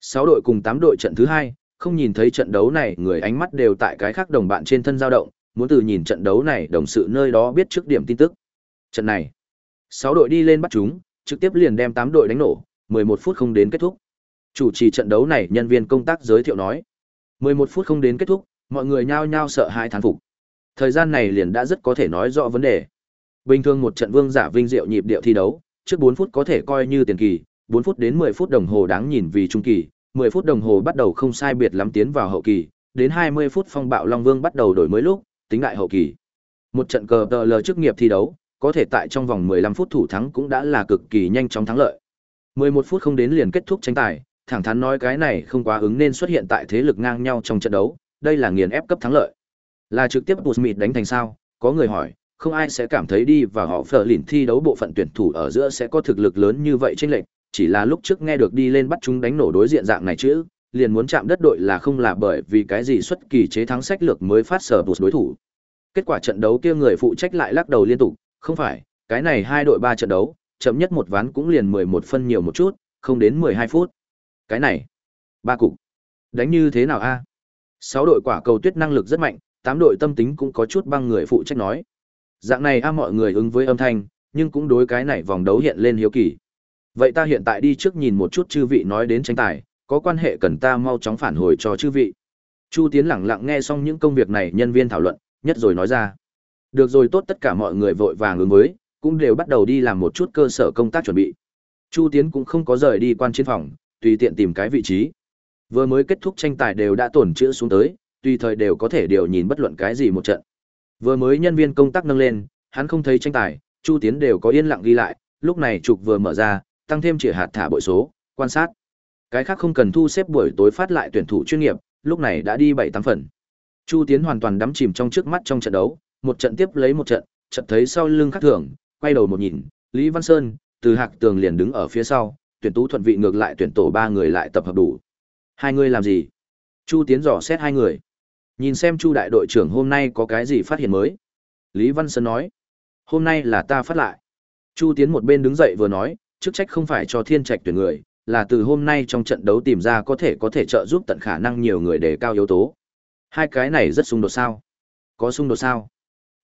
6 đội cùng 8 đội trận thứ hai, không nhìn thấy trận đấu này, người ánh mắt đều tại cái khác đồng bạn trên thân dao động, muốn từ nhìn trận đấu này đồng sự nơi đó biết trước điểm tin tức. Trận này, 6 đội đi lên bắt chúng, trực tiếp liền đem 8 đội đánh nổ, 11 phút không đến kết thúc. Chủ trì trận đấu này nhân viên công tác giới thiệu nói. 11 phút không đến kết thúc, mọi người nhao nhao sợ hãi thán phục. Thời gian này liền đã rất có thể nói rõ vấn đề. Bình thường một trận vương giả vinh diệu nhịp điệu thi đấu, trước 4 phút có thể coi như tiền kỳ, 4 phút đến 10 phút đồng hồ đáng nhìn vì trung kỳ, 10 phút đồng hồ bắt đầu không sai biệt lắm tiến vào hậu kỳ, đến 20 phút phong bạo Long Vương bắt đầu đổi mới lúc, tính lại hậu kỳ. Một trận cờ tờ lờ chức nghiệp thi đấu, có thể tại trong vòng 15 phút thủ thắng cũng đã là cực kỳ nhanh chóng thắng lợi. 11 phút không đến liền kết thúc tranh tài, thẳng thắn nói cái này không quá ứng nên xuất hiện tại thế lực ngang nhau trong trận đấu, đây là nghiền ép cấp thắng lợi. Là trực tiếp Smith đánh thành sao? Có người hỏi, không ai sẽ cảm thấy đi và họ phở lỉn thi đấu bộ phận tuyển thủ ở giữa sẽ có thực lực lớn như vậy chênh lệch, chỉ là lúc trước nghe được đi lên bắt chúng đánh nổ đối diện dạng này chứ, liền muốn chạm đất đội là không là bởi vì cái gì xuất kỳ chế thắng sách lược mới phát sở bụt đối thủ. Kết quả trận đấu kia người phụ trách lại lắc đầu liên tục, không phải, cái này hai đội ba trận đấu, chậm nhất một ván cũng liền 11 phân nhiều một chút, không đến 12 phút. Cái này, ba cục, đánh như thế nào a? Sáu đội quả cầu tuyết năng lực rất mạnh, tám đội tâm tính cũng có chút băng người phụ trách nói. Dạng này a mọi người ứng với âm thanh, nhưng cũng đối cái này vòng đấu hiện lên hiếu kỳ. Vậy ta hiện tại đi trước nhìn một chút chư vị nói đến tranh tài, có quan hệ cần ta mau chóng phản hồi cho chư vị. Chu Tiến lẳng lặng nghe xong những công việc này nhân viên thảo luận, nhất rồi nói ra. Được rồi tốt tất cả mọi người vội vàng ứng với, cũng đều bắt đầu đi làm một chút cơ sở công tác chuẩn bị. Chu Tiến cũng không có rời đi quan chiến phòng, tùy tiện tìm cái vị trí. Vừa mới kết thúc tranh tài đều đã tổn chữa xuống tới, tùy thời đều có thể điều nhìn bất luận cái gì một trận. Vừa mới nhân viên công tác nâng lên, hắn không thấy tranh tài, Chu Tiến đều có yên lặng ghi lại, lúc này trục vừa mở ra, tăng thêm chỉ hạt thả bội số, quan sát. Cái khác không cần thu xếp buổi tối phát lại tuyển thủ chuyên nghiệp, lúc này đã đi bảy tám phần. Chu Tiến hoàn toàn đắm chìm trong trước mắt trong trận đấu, một trận tiếp lấy một trận, chợt thấy sau lưng khác thường, quay đầu một nhìn, Lý Văn Sơn, từ Hạc Tường liền đứng ở phía sau, tuyển tú thuận vị ngược lại tuyển tổ ba người lại tập hợp đủ. Hai người làm gì? Chu Tiến dò xét hai người. Nhìn xem Chu đại đội trưởng hôm nay có cái gì phát hiện mới. Lý Văn Sơn nói, hôm nay là ta phát lại. Chu Tiến một bên đứng dậy vừa nói, chức trách không phải cho thiên trạch tuyển người, là từ hôm nay trong trận đấu tìm ra có thể có thể trợ giúp tận khả năng nhiều người để cao yếu tố. Hai cái này rất xung đột sao? Có xung đột sao?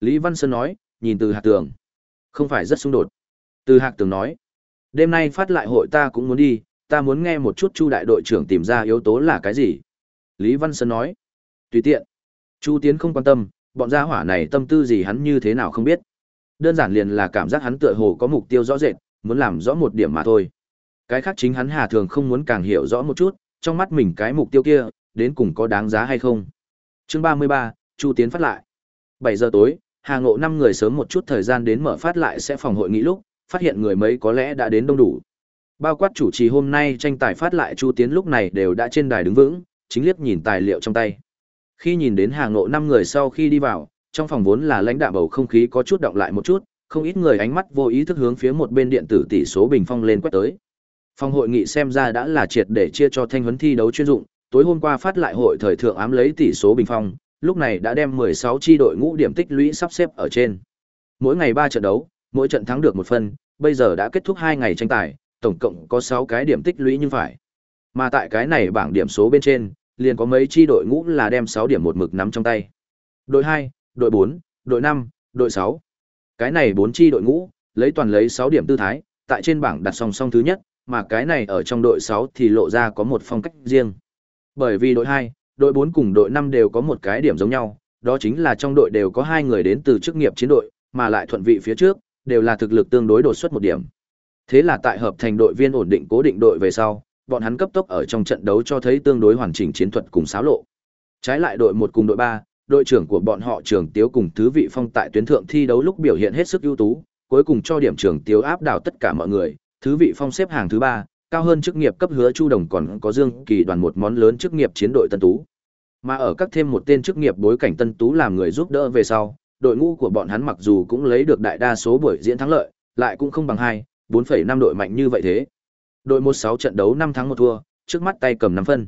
Lý Văn Sơn nói, nhìn từ hạc tường. Không phải rất xung đột. Từ hạc tường nói, đêm nay phát lại hội ta cũng muốn đi, ta muốn nghe một chút Chu đại đội trưởng tìm ra yếu tố là cái gì. Lý Văn Sơn nói, tùy tiện. Chu Tiến không quan tâm, bọn gia hỏa này tâm tư gì hắn như thế nào không biết. Đơn giản liền là cảm giác hắn tựa hồ có mục tiêu rõ rệt, muốn làm rõ một điểm mà thôi. Cái khác chính hắn Hà Thường không muốn càng hiểu rõ một chút, trong mắt mình cái mục tiêu kia, đến cùng có đáng giá hay không. Chương 33, Chu Tiến phát lại. 7 giờ tối, Hà Ngộ năm người sớm một chút thời gian đến mở phát lại sẽ phòng hội nghị lúc, phát hiện người mấy có lẽ đã đến đông đủ. Bao quát chủ trì hôm nay tranh tài phát lại Chu Tiến lúc này đều đã trên đài đứng vững, chính liếc nhìn tài liệu trong tay. Khi nhìn đến Hà Ngộ năm người sau khi đi vào, trong phòng vốn là lãnh đạo bầu không khí có chút động lại một chút, không ít người ánh mắt vô ý thức hướng phía một bên điện tử tỷ số bình phong lên quét tới. Phòng hội nghị xem ra đã là triệt để chia cho thanh huấn thi đấu chuyên dụng, tối hôm qua phát lại hội thời thượng ám lấy tỷ số bình phong, lúc này đã đem 16 chi đội ngũ điểm tích lũy sắp xếp ở trên. Mỗi ngày 3 trận đấu, mỗi trận thắng được một phần. bây giờ đã kết thúc 2 ngày tranh tài, tổng cộng có 6 cái điểm tích lũy như phải. Mà tại cái này bảng điểm số bên trên, liền có mấy chi đội ngũ là đem 6 điểm một mực nắm trong tay. Đội 2, đội 4, đội 5, đội 6. Cái này bốn chi đội ngũ, lấy toàn lấy 6 điểm tư thái, tại trên bảng đặt song song thứ nhất, mà cái này ở trong đội 6 thì lộ ra có một phong cách riêng. Bởi vì đội 2, đội 4 cùng đội 5 đều có một cái điểm giống nhau, đó chính là trong đội đều có hai người đến từ chức nghiệp chiến đội, mà lại thuận vị phía trước, đều là thực lực tương đối đột xuất một điểm. Thế là tại hợp thành đội viên ổn định cố định đội về sau, bọn hắn cấp tốc ở trong trận đấu cho thấy tương đối hoàn chỉnh chiến thuật cùng xáo lộ. Trái lại đội 1 cùng đội 3, đội trưởng của bọn họ Trường Tiếu cùng Thứ Vị Phong tại tuyến thượng thi đấu lúc biểu hiện hết sức ưu tú, cuối cùng cho điểm Trường Tiếu áp đảo tất cả mọi người, Thứ Vị Phong xếp hàng thứ ba, cao hơn chức nghiệp cấp hứa Chu Đồng còn có Dương Kỳ đoàn một món lớn chức nghiệp chiến đội Tân Tú. Mà ở các thêm một tên chức nghiệp bối cảnh Tân Tú làm người giúp đỡ về sau, đội ngũ của bọn hắn mặc dù cũng lấy được đại đa số buổi diễn thắng lợi, lại cũng không bằng 2, 4,5 đội mạnh như vậy thế. Đội 16 trận đấu năm thắng một thua, trước mắt tay cầm năm phân.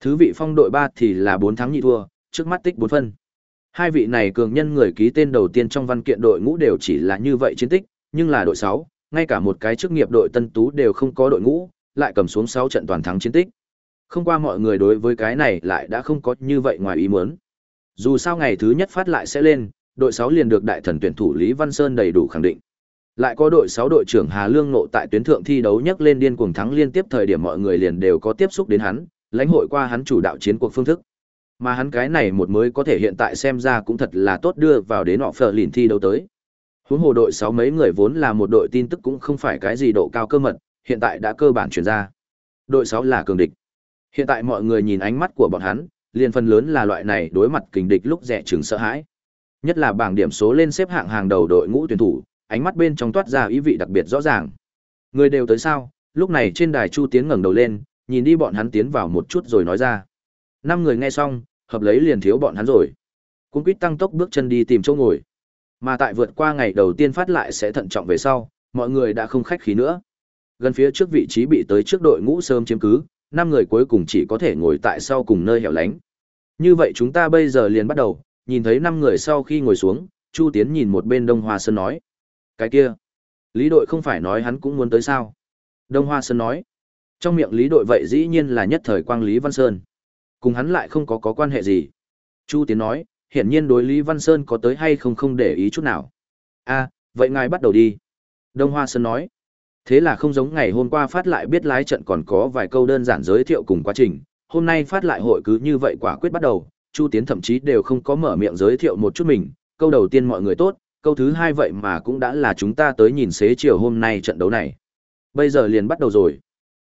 Thứ vị phong đội ba thì là bốn thắng nhị thua, trước mắt tích 4 phân. Hai vị này cường nhân người ký tên đầu tiên trong văn kiện đội ngũ đều chỉ là như vậy chiến tích, nhưng là đội 6, ngay cả một cái chức nghiệp đội Tân Tú đều không có đội ngũ, lại cầm xuống 6 trận toàn thắng chiến tích. Không qua mọi người đối với cái này lại đã không có như vậy ngoài ý muốn. Dù sao ngày thứ nhất phát lại sẽ lên, đội 6 liền được đại thần tuyển thủ Lý Văn Sơn đầy đủ khẳng định. Lại có đội 6 đội trưởng Hà Lương nộ tại tuyến thượng thi đấu nhất lên điên cuồng thắng liên tiếp thời điểm mọi người liền đều có tiếp xúc đến hắn, lãnh hội qua hắn chủ đạo chiến cuộc phương thức. Mà hắn cái này một mới có thể hiện tại xem ra cũng thật là tốt đưa vào đến họ phở lìn thi đấu tới. Huống hồ đội sáu mấy người vốn là một đội tin tức cũng không phải cái gì độ cao cơ mật, hiện tại đã cơ bản chuyển ra. Đội sáu là cường địch. Hiện tại mọi người nhìn ánh mắt của bọn hắn, liền phần lớn là loại này đối mặt kình địch lúc rẻ chừng sợ hãi. Nhất là bảng điểm số lên xếp hạng hàng đầu đội ngũ tuyển thủ, ánh mắt bên trong toát ra ý vị đặc biệt rõ ràng. Người đều tới sao? Lúc này trên đài Chu Tiến ngẩng đầu lên, nhìn đi bọn hắn tiến vào một chút rồi nói ra. Năm người nghe xong, hợp lấy liền thiếu bọn hắn rồi. cung quýt tăng tốc bước chân đi tìm chỗ ngồi. Mà tại vượt qua ngày đầu tiên phát lại sẽ thận trọng về sau, mọi người đã không khách khí nữa. Gần phía trước vị trí bị tới trước đội ngũ sớm chiếm cứ, năm người cuối cùng chỉ có thể ngồi tại sau cùng nơi hẻo lánh. Như vậy chúng ta bây giờ liền bắt đầu, nhìn thấy năm người sau khi ngồi xuống, Chu Tiến nhìn một bên Đông Hoa Sơn nói. Cái kia, Lý đội không phải nói hắn cũng muốn tới sao? Đông Hoa Sơn nói. Trong miệng Lý đội vậy dĩ nhiên là nhất thời quang Lý Văn Sơn. Cùng hắn lại không có có quan hệ gì. Chu Tiến nói, hiển nhiên đối Lý Văn Sơn có tới hay không không để ý chút nào. a vậy ngài bắt đầu đi. Đông Hoa Sơn nói. Thế là không giống ngày hôm qua phát lại biết lái trận còn có vài câu đơn giản giới thiệu cùng quá trình, hôm nay phát lại hội cứ như vậy quả quyết bắt đầu, Chu Tiến thậm chí đều không có mở miệng giới thiệu một chút mình, câu đầu tiên mọi người tốt, câu thứ hai vậy mà cũng đã là chúng ta tới nhìn xế chiều hôm nay trận đấu này. Bây giờ liền bắt đầu rồi.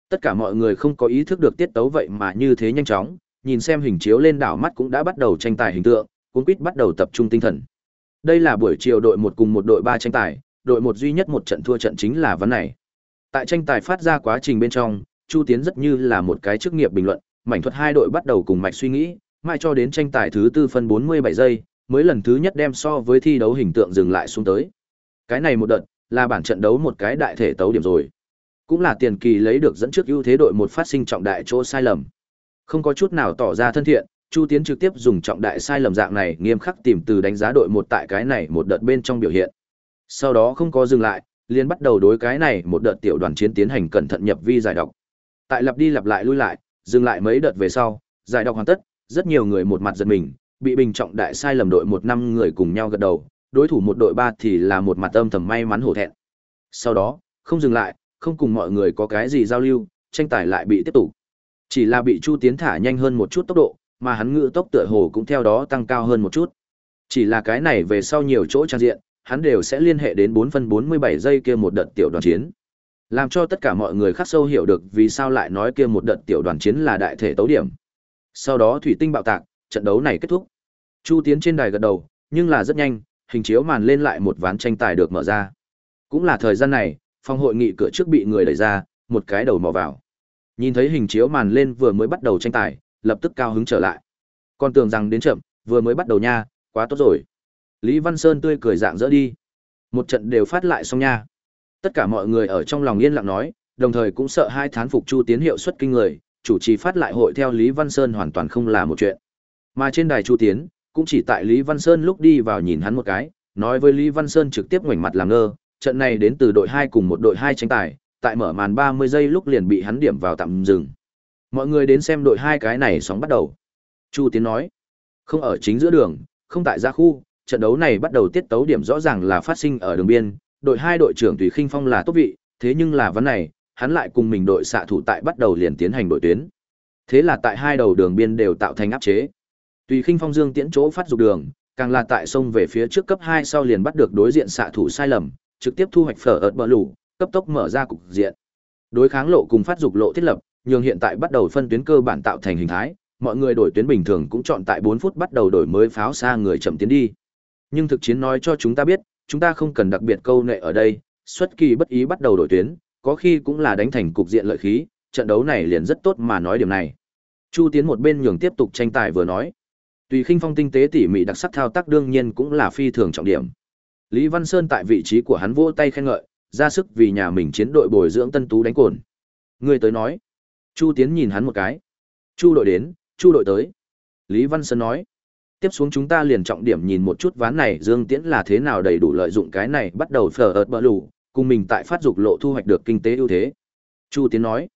Tất cả mọi người không có ý thức được tiết tấu vậy mà như thế nhanh chóng, nhìn xem hình chiếu lên đảo mắt cũng đã bắt đầu tranh tài hình tượng, cuốn quýt bắt đầu tập trung tinh thần. Đây là buổi chiều đội một cùng một đội ba tranh tài, đội một duy nhất một trận thua trận chính là vấn này. Tại tranh tài phát ra quá trình bên trong, Chu Tiến rất như là một cái chức nghiệp bình luận, mảnh thuật hai đội bắt đầu cùng mạch suy nghĩ, mãi cho đến tranh tài thứ tư phân 47 giây, mới lần thứ nhất đem so với thi đấu hình tượng dừng lại xuống tới. Cái này một đợt, là bản trận đấu một cái đại thể tấu điểm rồi. Cũng là tiền kỳ lấy được dẫn trước ưu thế đội một phát sinh trọng đại chỗ sai lầm. Không có chút nào tỏ ra thân thiện, Chu Tiến trực tiếp dùng trọng đại sai lầm dạng này nghiêm khắc tìm từ đánh giá đội một tại cái này một đợt bên trong biểu hiện. Sau đó không có dừng lại, liền bắt đầu đối cái này một đợt tiểu đoàn chiến tiến hành cẩn thận nhập vi giải độc. Tại lặp đi lặp lại lui lại, dừng lại mấy đợt về sau, giải độc hoàn tất, rất nhiều người một mặt giật mình, bị bình trọng đại sai lầm đội một năm người cùng nhau gật đầu, đối thủ một đội ba thì là một mặt âm thầm may mắn hổ thẹn. Sau đó, không dừng lại, không cùng mọi người có cái gì giao lưu, tranh tài lại bị tiếp tục. Chỉ là bị Chu Tiến thả nhanh hơn một chút tốc độ, mà hắn ngự tốc tựa hồ cũng theo đó tăng cao hơn một chút. Chỉ là cái này về sau nhiều chỗ trang diện, hắn đều sẽ liên hệ đến 4 phân 47 giây kia một đợt tiểu đoàn chiến. Làm cho tất cả mọi người khắc sâu hiểu được vì sao lại nói kia một đợt tiểu đoàn chiến là đại thể tấu điểm. Sau đó thủy tinh bạo tạc, trận đấu này kết thúc. Chu Tiến trên đài gật đầu, nhưng là rất nhanh, hình chiếu màn lên lại một ván tranh tài được mở ra. Cũng là thời gian này, phòng hội nghị cửa trước bị người đẩy ra, một cái đầu mò vào. Nhìn thấy hình chiếu màn lên vừa mới bắt đầu tranh tài, lập tức cao hứng trở lại. Còn tưởng rằng đến chậm, vừa mới bắt đầu nha, quá tốt rồi. Lý Văn Sơn tươi cười dạng dỡ đi. Một trận đều phát lại xong nha. Tất cả mọi người ở trong lòng yên lặng nói, đồng thời cũng sợ hai thán phục Chu Tiến hiệu suất kinh người, chủ trì phát lại hội theo Lý Văn Sơn hoàn toàn không là một chuyện. Mà trên đài Chu Tiến, cũng chỉ tại Lý Văn Sơn lúc đi vào nhìn hắn một cái, nói với Lý Văn Sơn trực tiếp ngoảnh mặt làm ngơ, trận này đến từ đội 2 cùng một đội 2 tranh tài, tại mở màn 30 giây lúc liền bị hắn điểm vào tạm dừng. Mọi người đến xem đội hai cái này sóng bắt đầu. Chu Tiến nói, không ở chính giữa đường, không tại gia khu, trận đấu này bắt đầu tiết tấu điểm rõ ràng là phát sinh ở đường biên, đội hai đội trưởng Tùy Khinh Phong là tốt vị, thế nhưng là vấn này, hắn lại cùng mình đội xạ thủ tại bắt đầu liền tiến hành đội tuyến. Thế là tại hai đầu đường biên đều tạo thành áp chế. Tùy Khinh Phong dương tiễn chỗ phát dục đường, càng là tại sông về phía trước cấp 2 sau liền bắt được đối diện xạ thủ sai lầm, trực tiếp thu hoạch phở ợt bờ lũ, cấp tốc mở ra cục diện. Đối kháng lộ cùng phát dục lộ thiết lập, nhường hiện tại bắt đầu phân tuyến cơ bản tạo thành hình thái, mọi người đổi tuyến bình thường cũng chọn tại 4 phút bắt đầu đổi mới pháo xa người chậm tiến đi. Nhưng thực chiến nói cho chúng ta biết, chúng ta không cần đặc biệt câu nệ ở đây, xuất kỳ bất ý bắt đầu đổi tuyến, có khi cũng là đánh thành cục diện lợi khí, trận đấu này liền rất tốt mà nói điểm này. Chu Tiến một bên nhường tiếp tục tranh tài vừa nói. Tùy khinh phong tinh tế tỉ mỉ đặc sắc thao tác đương nhiên cũng là phi thường trọng điểm. Lý Văn Sơn tại vị trí của hắn vỗ tay khen ngợi, ra sức vì nhà mình chiến đội bồi dưỡng tân tú đánh cồn. Người tới nói. Chu Tiến nhìn hắn một cái. Chu đội đến, Chu đội tới. Lý Văn Sơn nói. Tiếp xuống chúng ta liền trọng điểm nhìn một chút ván này Dương Tiễn là thế nào đầy đủ lợi dụng cái này bắt đầu phở ợt bờ lù, cùng mình tại phát dục lộ thu hoạch được kinh tế ưu thế. Chu Tiến nói.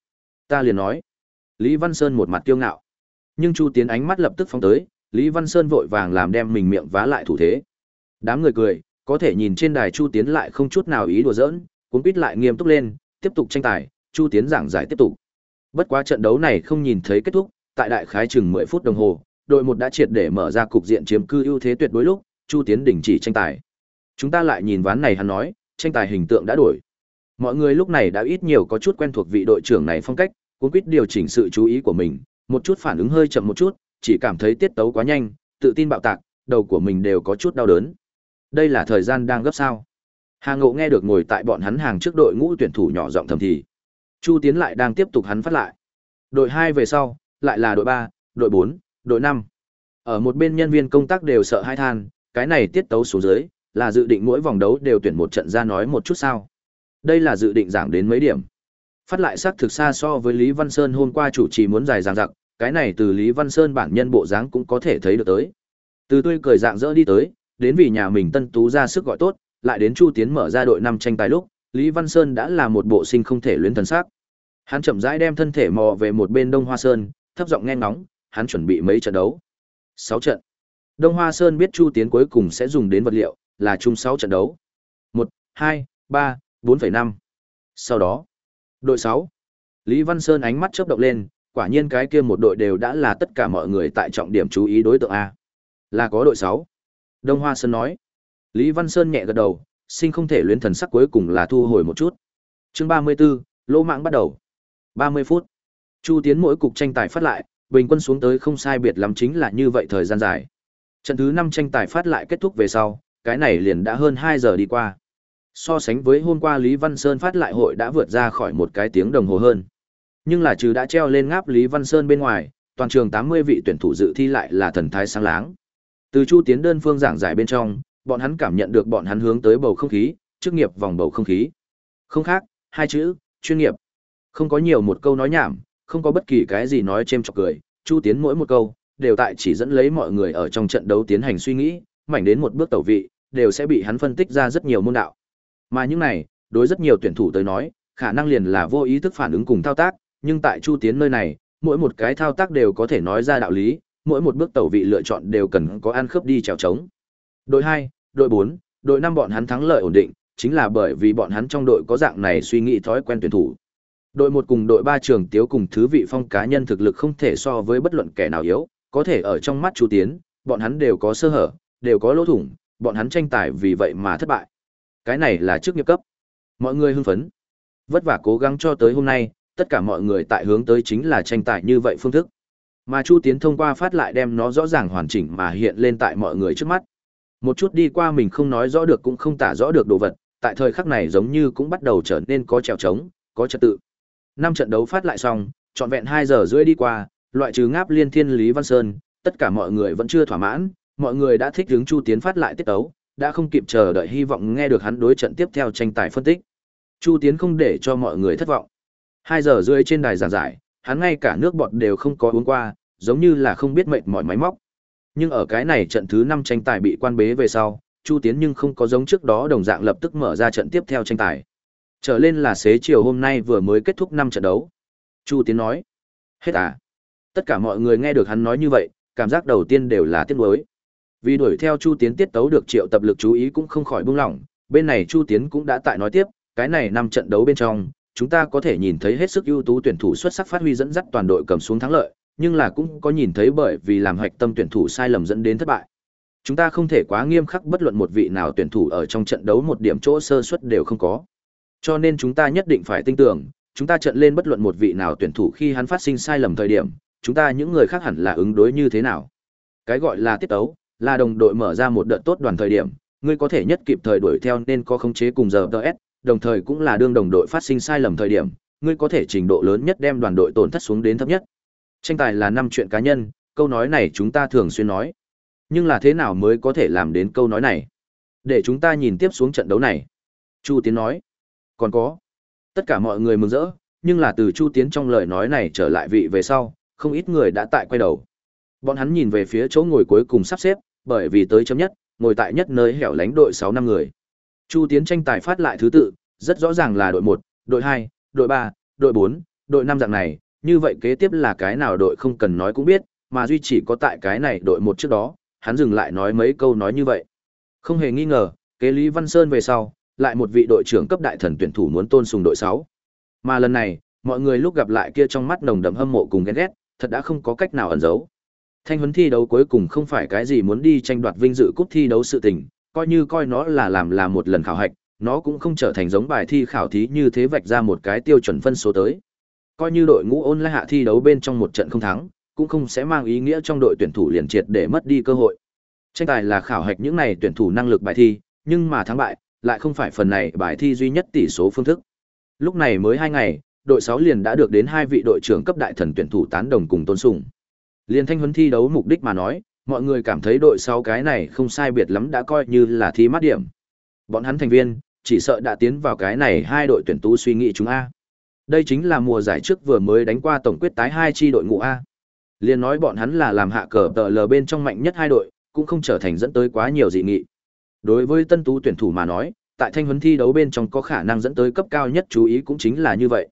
Ta liền nói. Lý Văn Sơn một mặt kiêu ngạo. Nhưng Chu Tiến ánh mắt lập tức phóng tới, Lý Văn Sơn vội vàng làm đem mình miệng vá lại thủ thế. Đám người cười, có thể nhìn trên đài Chu Tiến lại không chút nào ý đùa giỡn, cuốn quýt lại nghiêm túc lên, tiếp tục tranh tài, Chu Tiến giảng giải tiếp tục. Bất quá trận đấu này không nhìn thấy kết thúc, tại đại khái chừng 10 phút đồng hồ, đội một đã triệt để mở ra cục diện chiếm cư ưu thế tuyệt đối lúc, Chu Tiến đình chỉ tranh tài. Chúng ta lại nhìn ván này hắn nói, tranh tài hình tượng đã đổi. Mọi người lúc này đã ít nhiều có chút quen thuộc vị đội trưởng này phong cách, cuốn quyết điều chỉnh sự chú ý của mình, một chút phản ứng hơi chậm một chút, chỉ cảm thấy tiết tấu quá nhanh, tự tin bạo tạc, đầu của mình đều có chút đau đớn. Đây là thời gian đang gấp sao? Hà Ngộ nghe được ngồi tại bọn hắn hàng trước đội ngũ tuyển thủ nhỏ giọng thầm thì. Chu Tiến lại đang tiếp tục hắn phát lại. Đội hai về sau, lại là đội ba, đội bốn, đội năm. Ở một bên nhân viên công tác đều sợ hai than, cái này tiết tấu xuống dưới, là dự định mỗi vòng đấu đều tuyển một trận ra nói một chút sao. Đây là dự định giảm đến mấy điểm. Phát lại xác thực xa so với Lý Văn Sơn hôm qua chủ trì muốn dài dằng dặc, cái này từ Lý Văn Sơn bản nhân bộ dáng cũng có thể thấy được tới. Từ tươi cười dạng dỡ đi tới, đến vì nhà mình Tân Tú ra sức gọi tốt, lại đến Chu Tiến mở ra đội năm tranh tài lúc, Lý Văn Sơn đã là một bộ sinh không thể luyến thần sắc. Hắn chậm rãi đem thân thể mò về một bên Đông Hoa Sơn, thấp giọng nghe ngóng, hắn chuẩn bị mấy trận đấu. 6 trận. Đông Hoa Sơn biết Chu Tiến cuối cùng sẽ dùng đến vật liệu, là chung 6 trận đấu. 1, 2, 3, 4,5. Sau đó, đội 6. Lý Văn Sơn ánh mắt chớp động lên, quả nhiên cái kia một đội đều đã là tất cả mọi người tại trọng điểm chú ý đối tượng A. Là có đội 6. Đông Hoa Sơn nói. Lý Văn Sơn nhẹ gật đầu, sinh không thể luyến thần sắc cuối cùng là thu hồi một chút. Chương 34, lỗ mạng bắt đầu. 30 phút. Chu Tiến mỗi cục tranh tài phát lại, bình quân xuống tới không sai biệt lắm chính là như vậy thời gian dài. Trận thứ 5 tranh tài phát lại kết thúc về sau, cái này liền đã hơn 2 giờ đi qua. So sánh với hôm qua Lý Văn Sơn phát lại hội đã vượt ra khỏi một cái tiếng đồng hồ hơn. Nhưng là trừ đã treo lên ngáp Lý Văn Sơn bên ngoài, toàn trường 80 vị tuyển thủ dự thi lại là thần thái sáng láng. Từ Chu Tiến đơn phương giảng giải bên trong, bọn hắn cảm nhận được bọn hắn hướng tới bầu không khí, chức nghiệp vòng bầu không khí. Không khác, hai chữ, chuyên nghiệp. Không có nhiều một câu nói nhảm, không có bất kỳ cái gì nói chêm chọc cười, Chu Tiến mỗi một câu đều tại chỉ dẫn lấy mọi người ở trong trận đấu tiến hành suy nghĩ, mảnh đến một bước tẩu vị, đều sẽ bị hắn phân tích ra rất nhiều môn đạo. Mà những này, đối rất nhiều tuyển thủ tới nói, khả năng liền là vô ý thức phản ứng cùng thao tác, nhưng tại Chu Tiến nơi này, mỗi một cái thao tác đều có thể nói ra đạo lý, mỗi một bước tẩu vị lựa chọn đều cần có ăn khớp đi trèo trống. Đội 2, đội 4, đội 5 bọn hắn thắng lợi ổn định, chính là bởi vì bọn hắn trong đội có dạng này suy nghĩ thói quen tuyển thủ. Đội 1 cùng đội 3 trường tiếu cùng thứ vị phong cá nhân thực lực không thể so với bất luận kẻ nào yếu, có thể ở trong mắt chú Tiến, bọn hắn đều có sơ hở, đều có lỗ thủng, bọn hắn tranh tài vì vậy mà thất bại. Cái này là chức nghiệp cấp. Mọi người hưng phấn. Vất vả cố gắng cho tới hôm nay, tất cả mọi người tại hướng tới chính là tranh tài như vậy phương thức. Mà Chu Tiến thông qua phát lại đem nó rõ ràng hoàn chỉnh mà hiện lên tại mọi người trước mắt. Một chút đi qua mình không nói rõ được cũng không tả rõ được đồ vật, tại thời khắc này giống như cũng bắt đầu trở nên có trèo trống, có trật tự. Năm trận đấu phát lại xong, trọn vẹn 2 giờ rưỡi đi qua, loại trừ ngáp liên thiên Lý Văn Sơn, tất cả mọi người vẫn chưa thỏa mãn, mọi người đã thích hướng Chu Tiến phát lại tiết tấu, đã không kịp chờ đợi hy vọng nghe được hắn đối trận tiếp theo tranh tài phân tích. Chu Tiến không để cho mọi người thất vọng. 2 giờ rưỡi trên đài giảng giải, hắn ngay cả nước bọt đều không có uống qua, giống như là không biết mệt mỏi máy móc. Nhưng ở cái này trận thứ 5 tranh tài bị quan bế về sau, Chu Tiến nhưng không có giống trước đó đồng dạng lập tức mở ra trận tiếp theo tranh tài. Trở lên là xế chiều hôm nay vừa mới kết thúc 5 trận đấu. Chu Tiến nói. Hết à? Tất cả mọi người nghe được hắn nói như vậy, cảm giác đầu tiên đều là tiếc nuối. Vì đuổi theo Chu Tiến tiết tấu được triệu tập lực chú ý cũng không khỏi buông lỏng, bên này Chu Tiến cũng đã tại nói tiếp, cái này năm trận đấu bên trong, chúng ta có thể nhìn thấy hết sức ưu tú tuyển thủ xuất sắc phát huy dẫn dắt toàn đội cầm xuống thắng lợi, nhưng là cũng có nhìn thấy bởi vì làm hoạch tâm tuyển thủ sai lầm dẫn đến thất bại. Chúng ta không thể quá nghiêm khắc bất luận một vị nào tuyển thủ ở trong trận đấu một điểm chỗ sơ suất đều không có. Cho nên chúng ta nhất định phải tin tưởng, chúng ta trận lên bất luận một vị nào tuyển thủ khi hắn phát sinh sai lầm thời điểm, chúng ta những người khác hẳn là ứng đối như thế nào. Cái gọi là tiết tấu, là đồng đội mở ra một đợt tốt đoàn thời điểm, ngươi có thể nhất kịp thời đuổi theo nên có khống chế cùng giờ DS, đồng thời cũng là đương đồng đội phát sinh sai lầm thời điểm, ngươi có thể trình độ lớn nhất đem đoàn đội tổn thất xuống đến thấp nhất. Tranh tài là năm chuyện cá nhân, câu nói này chúng ta thường xuyên nói. Nhưng là thế nào mới có thể làm đến câu nói này? Để chúng ta nhìn tiếp xuống trận đấu này. Chu Tiến nói. Còn có. Tất cả mọi người mừng rỡ, nhưng là từ Chu Tiến trong lời nói này trở lại vị về sau, không ít người đã tại quay đầu. Bọn hắn nhìn về phía chỗ ngồi cuối cùng sắp xếp, bởi vì tới chấm nhất, ngồi tại nhất nơi hẻo lánh đội 6 năm người. Chu Tiến tranh tài phát lại thứ tự, rất rõ ràng là đội 1, đội 2, đội 3, đội 4, đội 5 dạng này, như vậy kế tiếp là cái nào đội không cần nói cũng biết, mà duy chỉ có tại cái này đội 1 trước đó, hắn dừng lại nói mấy câu nói như vậy. Không hề nghi ngờ, kế Lý Văn Sơn về sau, lại một vị đội trưởng cấp đại thần tuyển thủ muốn tôn sùng đội 6. Mà lần này, mọi người lúc gặp lại kia trong mắt nồng đậm hâm mộ cùng ghen ghét, thật đã không có cách nào ẩn giấu. Thanh huấn thi đấu cuối cùng không phải cái gì muốn đi tranh đoạt vinh dự cúp thi đấu sự tình, coi như coi nó là làm là một lần khảo hạch, nó cũng không trở thành giống bài thi khảo thí như thế vạch ra một cái tiêu chuẩn phân số tới. Coi như đội ngũ ôn lại hạ thi đấu bên trong một trận không thắng, cũng không sẽ mang ý nghĩa trong đội tuyển thủ liền triệt để mất đi cơ hội. Tranh tài là khảo hạch những này tuyển thủ năng lực bài thi, nhưng mà thắng bại lại không phải phần này bài thi duy nhất tỷ số phương thức. Lúc này mới hai ngày, đội 6 liền đã được đến hai vị đội trưởng cấp đại thần tuyển thủ tán đồng cùng tôn sùng. Liên thanh huấn thi đấu mục đích mà nói, mọi người cảm thấy đội sáu cái này không sai biệt lắm đã coi như là thi mát điểm. Bọn hắn thành viên, chỉ sợ đã tiến vào cái này hai đội tuyển tú suy nghĩ chúng A. Đây chính là mùa giải trước vừa mới đánh qua tổng quyết tái hai chi đội ngũ A. Liên nói bọn hắn là làm hạ cờ tờ lờ bên trong mạnh nhất hai đội, cũng không trở thành dẫn tới quá nhiều dị nghị. Đối với tân tú tuyển thủ mà nói, tại thanh huấn thi đấu bên trong có khả năng dẫn tới cấp cao nhất chú ý cũng chính là như vậy.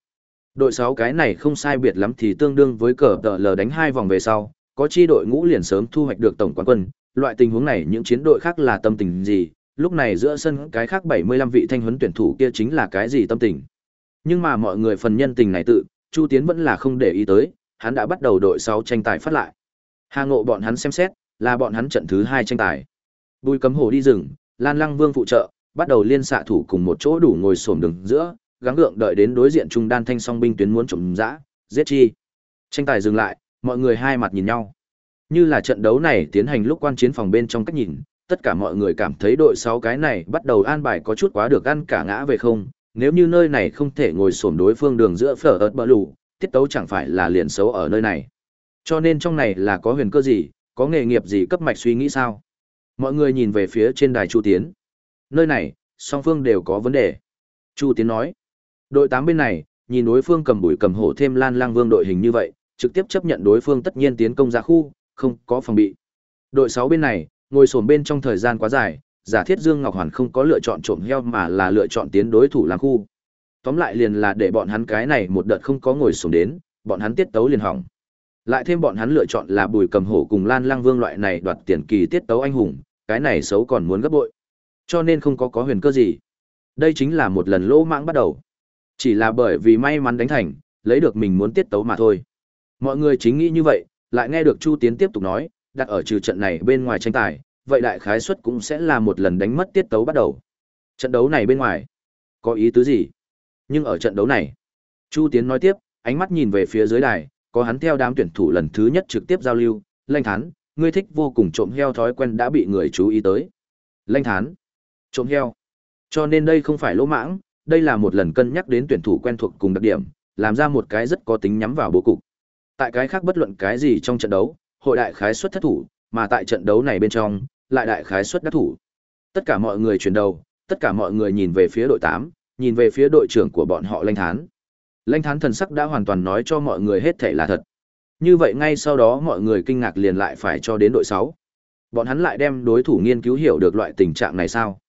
Đội 6 cái này không sai biệt lắm thì tương đương với cờ tờ lờ đánh hai vòng về sau, có chi đội ngũ liền sớm thu hoạch được tổng quán quân, loại tình huống này những chiến đội khác là tâm tình gì, lúc này giữa sân cái khác 75 vị thanh huấn tuyển thủ kia chính là cái gì tâm tình. Nhưng mà mọi người phần nhân tình này tự, Chu Tiến vẫn là không để ý tới, hắn đã bắt đầu đội 6 tranh tài phát lại. Hà Ngộ bọn hắn xem xét, là bọn hắn trận thứ 2 tranh tài. Bùi Cấm Hổ đi rừng, Lan Lăng Vương phụ trợ, bắt đầu liên xạ thủ cùng một chỗ đủ ngồi xổm đường giữa, gắng gượng đợi đến đối diện trung đan thanh song binh tuyến muốn trộm dã, giết chi. Tranh tài dừng lại, mọi người hai mặt nhìn nhau. Như là trận đấu này tiến hành lúc quan chiến phòng bên trong cách nhìn, tất cả mọi người cảm thấy đội 6 cái này bắt đầu an bài có chút quá được ăn cả ngã về không, nếu như nơi này không thể ngồi xổm đối phương đường giữa phở ớt bờ lù, tiết tấu chẳng phải là liền xấu ở nơi này. Cho nên trong này là có huyền cơ gì, có nghề nghiệp gì cấp mạch suy nghĩ sao? Mọi người nhìn về phía trên đài Chu Tiến. Nơi này, song phương đều có vấn đề. Chu Tiến nói. Đội 8 bên này, nhìn đối phương cầm bùi cầm hổ thêm lan lang vương đội hình như vậy, trực tiếp chấp nhận đối phương tất nhiên tiến công ra khu, không có phòng bị. Đội 6 bên này, ngồi sồn bên trong thời gian quá dài, giả thiết Dương Ngọc Hoàn không có lựa chọn trộm heo mà là lựa chọn tiến đối thủ làm khu. Tóm lại liền là để bọn hắn cái này một đợt không có ngồi sồn đến, bọn hắn tiết tấu liền hỏng. Lại thêm bọn hắn lựa chọn là Bùi Cầm Hổ cùng Lan Lang Vương loại này đoạt tiền kỳ tiết tấu anh hùng, cái này xấu còn muốn gấp bội. Cho nên không có có huyền cơ gì. Đây chính là một lần lỗ mãng bắt đầu. Chỉ là bởi vì may mắn đánh thành, lấy được mình muốn tiết tấu mà thôi. Mọi người chính nghĩ như vậy, lại nghe được Chu Tiến tiếp tục nói, đặt ở trừ trận này bên ngoài tranh tài, vậy đại khái suất cũng sẽ là một lần đánh mất tiết tấu bắt đầu. Trận đấu này bên ngoài, có ý tứ gì? Nhưng ở trận đấu này, Chu Tiến nói tiếp, ánh mắt nhìn về phía dưới đài, có hắn theo đám tuyển thủ lần thứ nhất trực tiếp giao lưu, Lanh Thán, ngươi thích vô cùng trộm heo thói quen đã bị người chú ý tới. Lanh Thán, trộm heo. Cho nên đây không phải lỗ mãng, đây là một lần cân nhắc đến tuyển thủ quen thuộc cùng đặc điểm, làm ra một cái rất có tính nhắm vào bố cục. Tại cái khác bất luận cái gì trong trận đấu, hội đại khái suất thất thủ, mà tại trận đấu này bên trong, lại đại khái suất đắc thủ. Tất cả mọi người chuyển đầu, tất cả mọi người nhìn về phía đội 8, nhìn về phía đội trưởng của bọn họ Lanh Thán. Lanh Thán thần sắc đã hoàn toàn nói cho mọi người hết thể là thật. Như vậy ngay sau đó mọi người kinh ngạc liền lại phải cho đến đội 6. Bọn hắn lại đem đối thủ nghiên cứu hiểu được loại tình trạng này sao?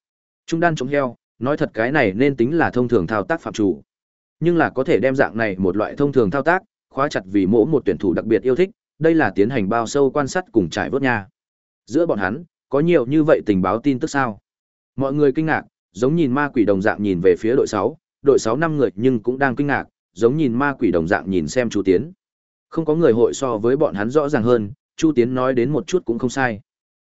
Trung đan chống heo, nói thật cái này nên tính là thông thường thao tác phạm chủ. Nhưng là có thể đem dạng này một loại thông thường thao tác, khóa chặt vì mỗi một tuyển thủ đặc biệt yêu thích, đây là tiến hành bao sâu quan sát cùng trải vớt nha. Giữa bọn hắn, có nhiều như vậy tình báo tin tức sao? Mọi người kinh ngạc, giống nhìn ma quỷ đồng dạng nhìn về phía đội 6, đội 6 năm người nhưng cũng đang kinh ngạc, giống nhìn ma quỷ đồng dạng nhìn xem Chu Tiến. Không có người hội so với bọn hắn rõ ràng hơn, Chu Tiến nói đến một chút cũng không sai.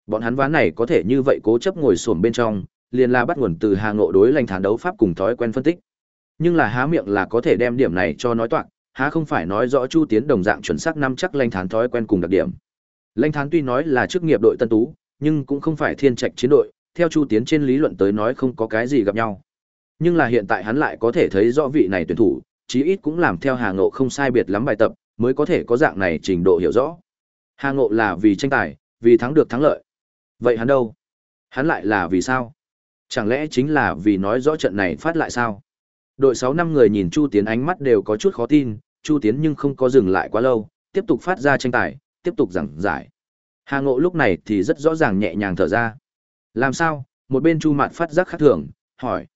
Bọn hắn ván này có thể như vậy cố chấp ngồi xổm bên trong, liền là bắt nguồn từ Hà Ngộ đối lành thán đấu pháp cùng thói quen phân tích. Nhưng là há miệng là có thể đem điểm này cho nói toạc, há không phải nói rõ Chu Tiến đồng dạng chuẩn xác năm chắc lanh thán thói quen cùng đặc điểm. Lanh thán tuy nói là chức nghiệp đội tân tú, nhưng cũng không phải thiên trạch chiến đội, theo Chu Tiến trên lý luận tới nói không có cái gì gặp nhau. Nhưng là hiện tại hắn lại có thể thấy rõ vị này tuyển thủ, chí ít cũng làm theo Hà Ngộ không sai biệt lắm bài tập, mới có thể có dạng này trình độ hiểu rõ. Hà Ngộ là vì tranh tài, vì thắng được thắng lợi. Vậy hắn đâu? Hắn lại là vì sao? Chẳng lẽ chính là vì nói rõ trận này phát lại sao? Đội 6 năm người nhìn Chu Tiến ánh mắt đều có chút khó tin, Chu Tiến nhưng không có dừng lại quá lâu, tiếp tục phát ra tranh tài, tiếp tục giảng giải. Hà Ngộ lúc này thì rất rõ ràng nhẹ nhàng thở ra. Làm sao? Một bên Chu Mạn phát giác khác thường, hỏi.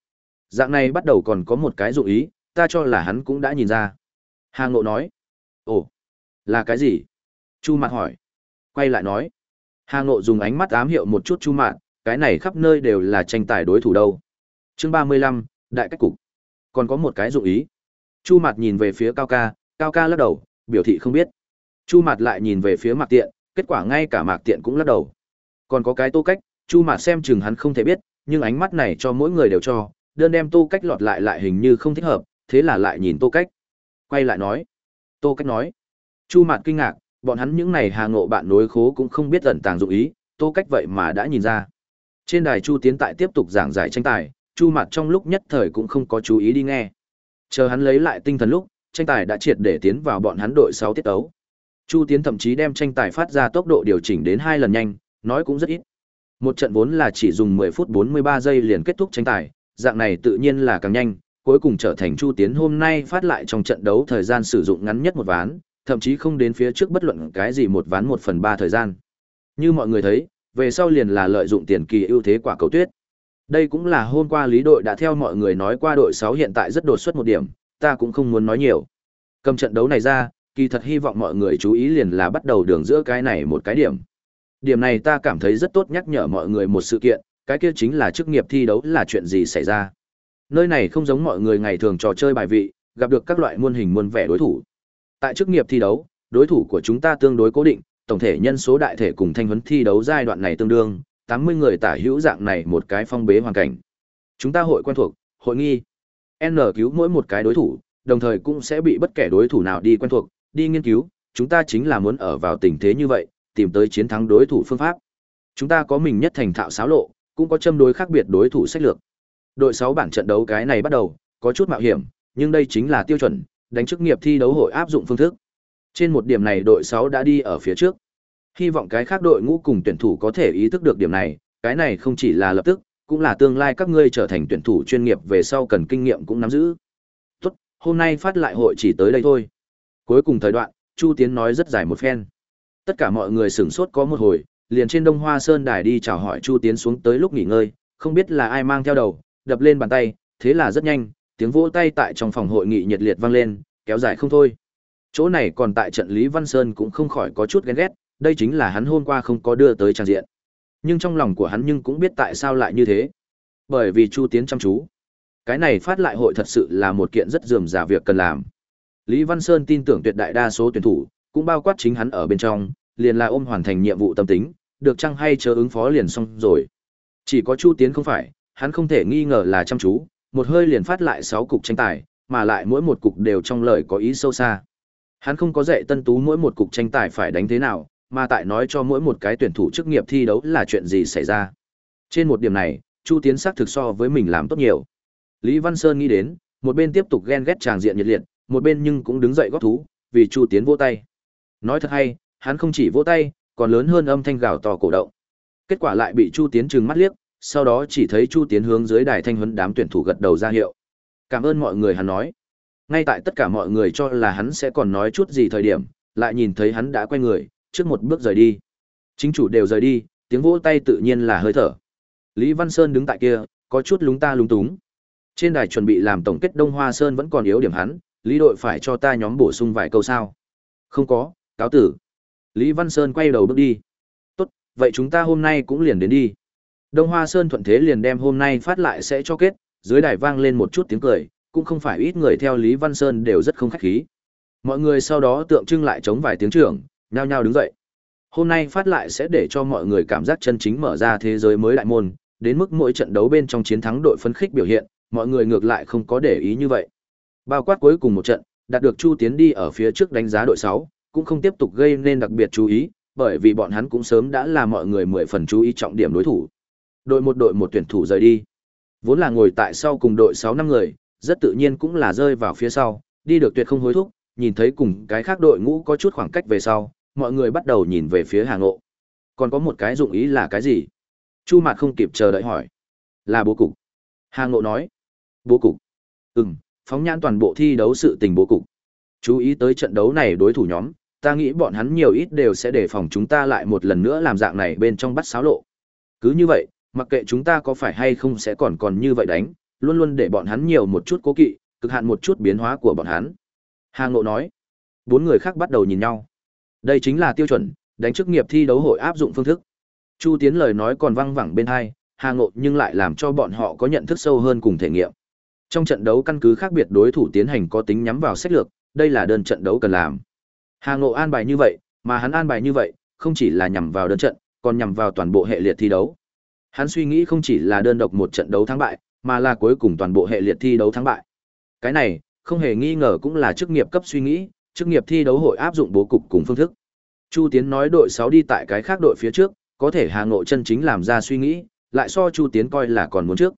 Dạng này bắt đầu còn có một cái dụ ý, ta cho là hắn cũng đã nhìn ra. Hà Ngộ nói. Ồ, là cái gì? Chu Mạn hỏi. Quay lại nói. Hà Ngộ dùng ánh mắt ám hiệu một chút Chu Mạn, cái này khắp nơi đều là tranh tài đối thủ đâu. Chương 35, Đại cách cục. Còn có một cái dụng ý. Chu Mạt nhìn về phía Cao Ca, Cao Ca lắc đầu, biểu thị không biết. Chu Mạt lại nhìn về phía Mạc Tiện, Kết quả ngay cả Mạc Tiện cũng lắc đầu. Còn có cái Tô Cách, Chu Mạt xem chừng hắn không thể biết, nhưng ánh mắt này cho mỗi người đều cho, đơn đem Tô Cách lọt lại lại hình như không thích hợp, thế là lại nhìn Tô Cách. Quay lại nói. Tô Cách nói. Chu Mạt kinh ngạc, bọn hắn những này hà ngộ bạn nối khố cũng không biết ẩn tàng dụng ý, Tô Cách vậy mà đã nhìn ra. Trên đài Chu Tiến tại tiếp tục giảng giải tranh tài, Chu mặt trong lúc nhất thời cũng không có chú ý đi nghe. Chờ hắn lấy lại tinh thần lúc, tranh tài đã triệt để tiến vào bọn hắn đội sáu tiết tấu. Chu Tiến thậm chí đem tranh tài phát ra tốc độ điều chỉnh đến hai lần nhanh, nói cũng rất ít. Một trận vốn là chỉ dùng 10 phút 43 giây liền kết thúc tranh tài, dạng này tự nhiên là càng nhanh, cuối cùng trở thành Chu Tiến hôm nay phát lại trong trận đấu thời gian sử dụng ngắn nhất một ván, thậm chí không đến phía trước bất luận cái gì một ván một phần ba thời gian. Như mọi người thấy, về sau liền là lợi dụng tiền kỳ ưu thế quả cầu tuyết. Đây cũng là hôm qua lý đội đã theo mọi người nói qua đội 6 hiện tại rất đột xuất một điểm, ta cũng không muốn nói nhiều. Cầm trận đấu này ra, kỳ thật hy vọng mọi người chú ý liền là bắt đầu đường giữa cái này một cái điểm. Điểm này ta cảm thấy rất tốt nhắc nhở mọi người một sự kiện, cái kia chính là chức nghiệp thi đấu là chuyện gì xảy ra. Nơi này không giống mọi người ngày thường trò chơi bài vị, gặp được các loại muôn hình muôn vẻ đối thủ. Tại chức nghiệp thi đấu, đối thủ của chúng ta tương đối cố định, tổng thể nhân số đại thể cùng thanh huấn thi đấu giai đoạn này tương đương, 80 người tả hữu dạng này một cái phong bế hoàn cảnh. Chúng ta hội quen thuộc, hội nghi. N cứu mỗi một cái đối thủ, đồng thời cũng sẽ bị bất kể đối thủ nào đi quen thuộc, đi nghiên cứu, chúng ta chính là muốn ở vào tình thế như vậy, tìm tới chiến thắng đối thủ phương pháp. Chúng ta có mình nhất thành thạo xáo lộ, cũng có châm đối khác biệt đối thủ sách lược. Đội 6 bảng trận đấu cái này bắt đầu, có chút mạo hiểm, nhưng đây chính là tiêu chuẩn, đánh chức nghiệp thi đấu hội áp dụng phương thức. Trên một điểm này đội 6 đã đi ở phía trước. Hy vọng cái khác đội ngũ cùng tuyển thủ có thể ý thức được điểm này, cái này không chỉ là lập tức, cũng là tương lai các ngươi trở thành tuyển thủ chuyên nghiệp về sau cần kinh nghiệm cũng nắm giữ. Tốt, hôm nay phát lại hội chỉ tới đây thôi. Cuối cùng thời đoạn, Chu Tiến nói rất dài một phen. Tất cả mọi người sửng sốt có một hồi, liền trên Đông Hoa Sơn đài đi chào hỏi Chu Tiến xuống tới lúc nghỉ ngơi, không biết là ai mang theo đầu, đập lên bàn tay, thế là rất nhanh, tiếng vỗ tay tại trong phòng hội nghị nhiệt liệt vang lên, kéo dài không thôi. Chỗ này còn tại trận Lý Văn Sơn cũng không khỏi có chút ghen ghét, đây chính là hắn hôm qua không có đưa tới trang diện. Nhưng trong lòng của hắn nhưng cũng biết tại sao lại như thế. Bởi vì Chu Tiến chăm chú. Cái này phát lại hội thật sự là một kiện rất dườm giả việc cần làm. Lý Văn Sơn tin tưởng tuyệt đại đa số tuyển thủ, cũng bao quát chính hắn ở bên trong, liền là ôm hoàn thành nhiệm vụ tâm tính, được chăng hay chờ ứng phó liền xong rồi. Chỉ có Chu Tiến không phải, hắn không thể nghi ngờ là chăm chú, một hơi liền phát lại sáu cục tranh tài, mà lại mỗi một cục đều trong lời có ý sâu xa. Hắn không có dạy Tân Tú mỗi một cục tranh tài phải đánh thế nào, mà tại nói cho mỗi một cái tuyển thủ chức nghiệp thi đấu là chuyện gì xảy ra. Trên một điểm này, Chu Tiến xác thực so với mình làm tốt nhiều. Lý Văn Sơn nghĩ đến, một bên tiếp tục ghen ghét tràng diện nhiệt liệt, một bên nhưng cũng đứng dậy góp thú, vì Chu Tiến vỗ tay. Nói thật hay, hắn không chỉ vỗ tay, còn lớn hơn âm thanh gào to cổ động. Kết quả lại bị Chu Tiến trừng mắt liếc, sau đó chỉ thấy Chu Tiến hướng dưới đài thanh huấn đám tuyển thủ gật đầu ra hiệu. Cảm ơn mọi người hắn nói. Ngay tại tất cả mọi người cho là hắn sẽ còn nói chút gì thời điểm, lại nhìn thấy hắn đã quay người, trước một bước rời đi. Chính chủ đều rời đi, tiếng vỗ tay tự nhiên là hơi thở. Lý Văn Sơn đứng tại kia, có chút lúng ta lúng túng. Trên đài chuẩn bị làm tổng kết Đông Hoa Sơn vẫn còn yếu điểm hắn, Lý đội phải cho ta nhóm bổ sung vài câu sao? Không có, cáo tử. Lý Văn Sơn quay đầu bước đi. Tốt, vậy chúng ta hôm nay cũng liền đến đi. Đông Hoa Sơn thuận thế liền đem hôm nay phát lại sẽ cho kết, dưới đài vang lên một chút tiếng cười, cũng không phải ít người theo Lý Văn Sơn đều rất không khách khí. Mọi người sau đó tượng trưng lại chống vài tiếng trưởng, nhao nhao đứng dậy. Hôm nay phát lại sẽ để cho mọi người cảm giác chân chính mở ra thế giới mới đại môn, đến mức mỗi trận đấu bên trong chiến thắng đội phấn khích biểu hiện, mọi người ngược lại không có để ý như vậy. Bao quát cuối cùng một trận, đạt được Chu Tiến đi ở phía trước đánh giá đội 6, cũng không tiếp tục gây nên đặc biệt chú ý, bởi vì bọn hắn cũng sớm đã là mọi người mười phần chú ý trọng điểm đối thủ. Đội một đội một tuyển thủ rời đi. Vốn là ngồi tại sau cùng đội 6 năm người, rất tự nhiên cũng là rơi vào phía sau, đi được tuyệt không hối thúc, nhìn thấy cùng cái khác đội ngũ có chút khoảng cách về sau, mọi người bắt đầu nhìn về phía Hà Ngộ. Còn có một cái dụng ý là cái gì? Chu Mạt không kịp chờ đợi hỏi. Là bố cục. Hà Ngộ nói. Bố cục. Ừm, phóng nhãn toàn bộ thi đấu sự tình bố cục. Chú ý tới trận đấu này đối thủ nhóm, ta nghĩ bọn hắn nhiều ít đều sẽ đề phòng chúng ta lại một lần nữa làm dạng này bên trong bắt sáo lộ. Cứ như vậy, mặc kệ chúng ta có phải hay không sẽ còn còn như vậy đánh, luôn luôn để bọn hắn nhiều một chút cố kỵ, cực hạn một chút biến hóa của bọn hắn. Hà Ngộ nói. Bốn người khác bắt đầu nhìn nhau. Đây chính là tiêu chuẩn, đánh chức nghiệp thi đấu hội áp dụng phương thức. Chu Tiến lời nói còn văng vẳng bên hai, Hà Ngộ nhưng lại làm cho bọn họ có nhận thức sâu hơn cùng thể nghiệm. Trong trận đấu căn cứ khác biệt đối thủ tiến hành có tính nhắm vào sách lược, đây là đơn trận đấu cần làm. Hà Ngộ an bài như vậy, mà hắn an bài như vậy, không chỉ là nhằm vào đơn trận, còn nhằm vào toàn bộ hệ liệt thi đấu. Hắn suy nghĩ không chỉ là đơn độc một trận đấu thắng bại, mà là cuối cùng toàn bộ hệ liệt thi đấu thắng bại. Cái này, không hề nghi ngờ cũng là chức nghiệp cấp suy nghĩ, chức nghiệp thi đấu hội áp dụng bố cục cùng phương thức. Chu Tiến nói đội 6 đi tại cái khác đội phía trước, có thể Hà Ngộ chân chính làm ra suy nghĩ, lại so Chu Tiến coi là còn muốn trước.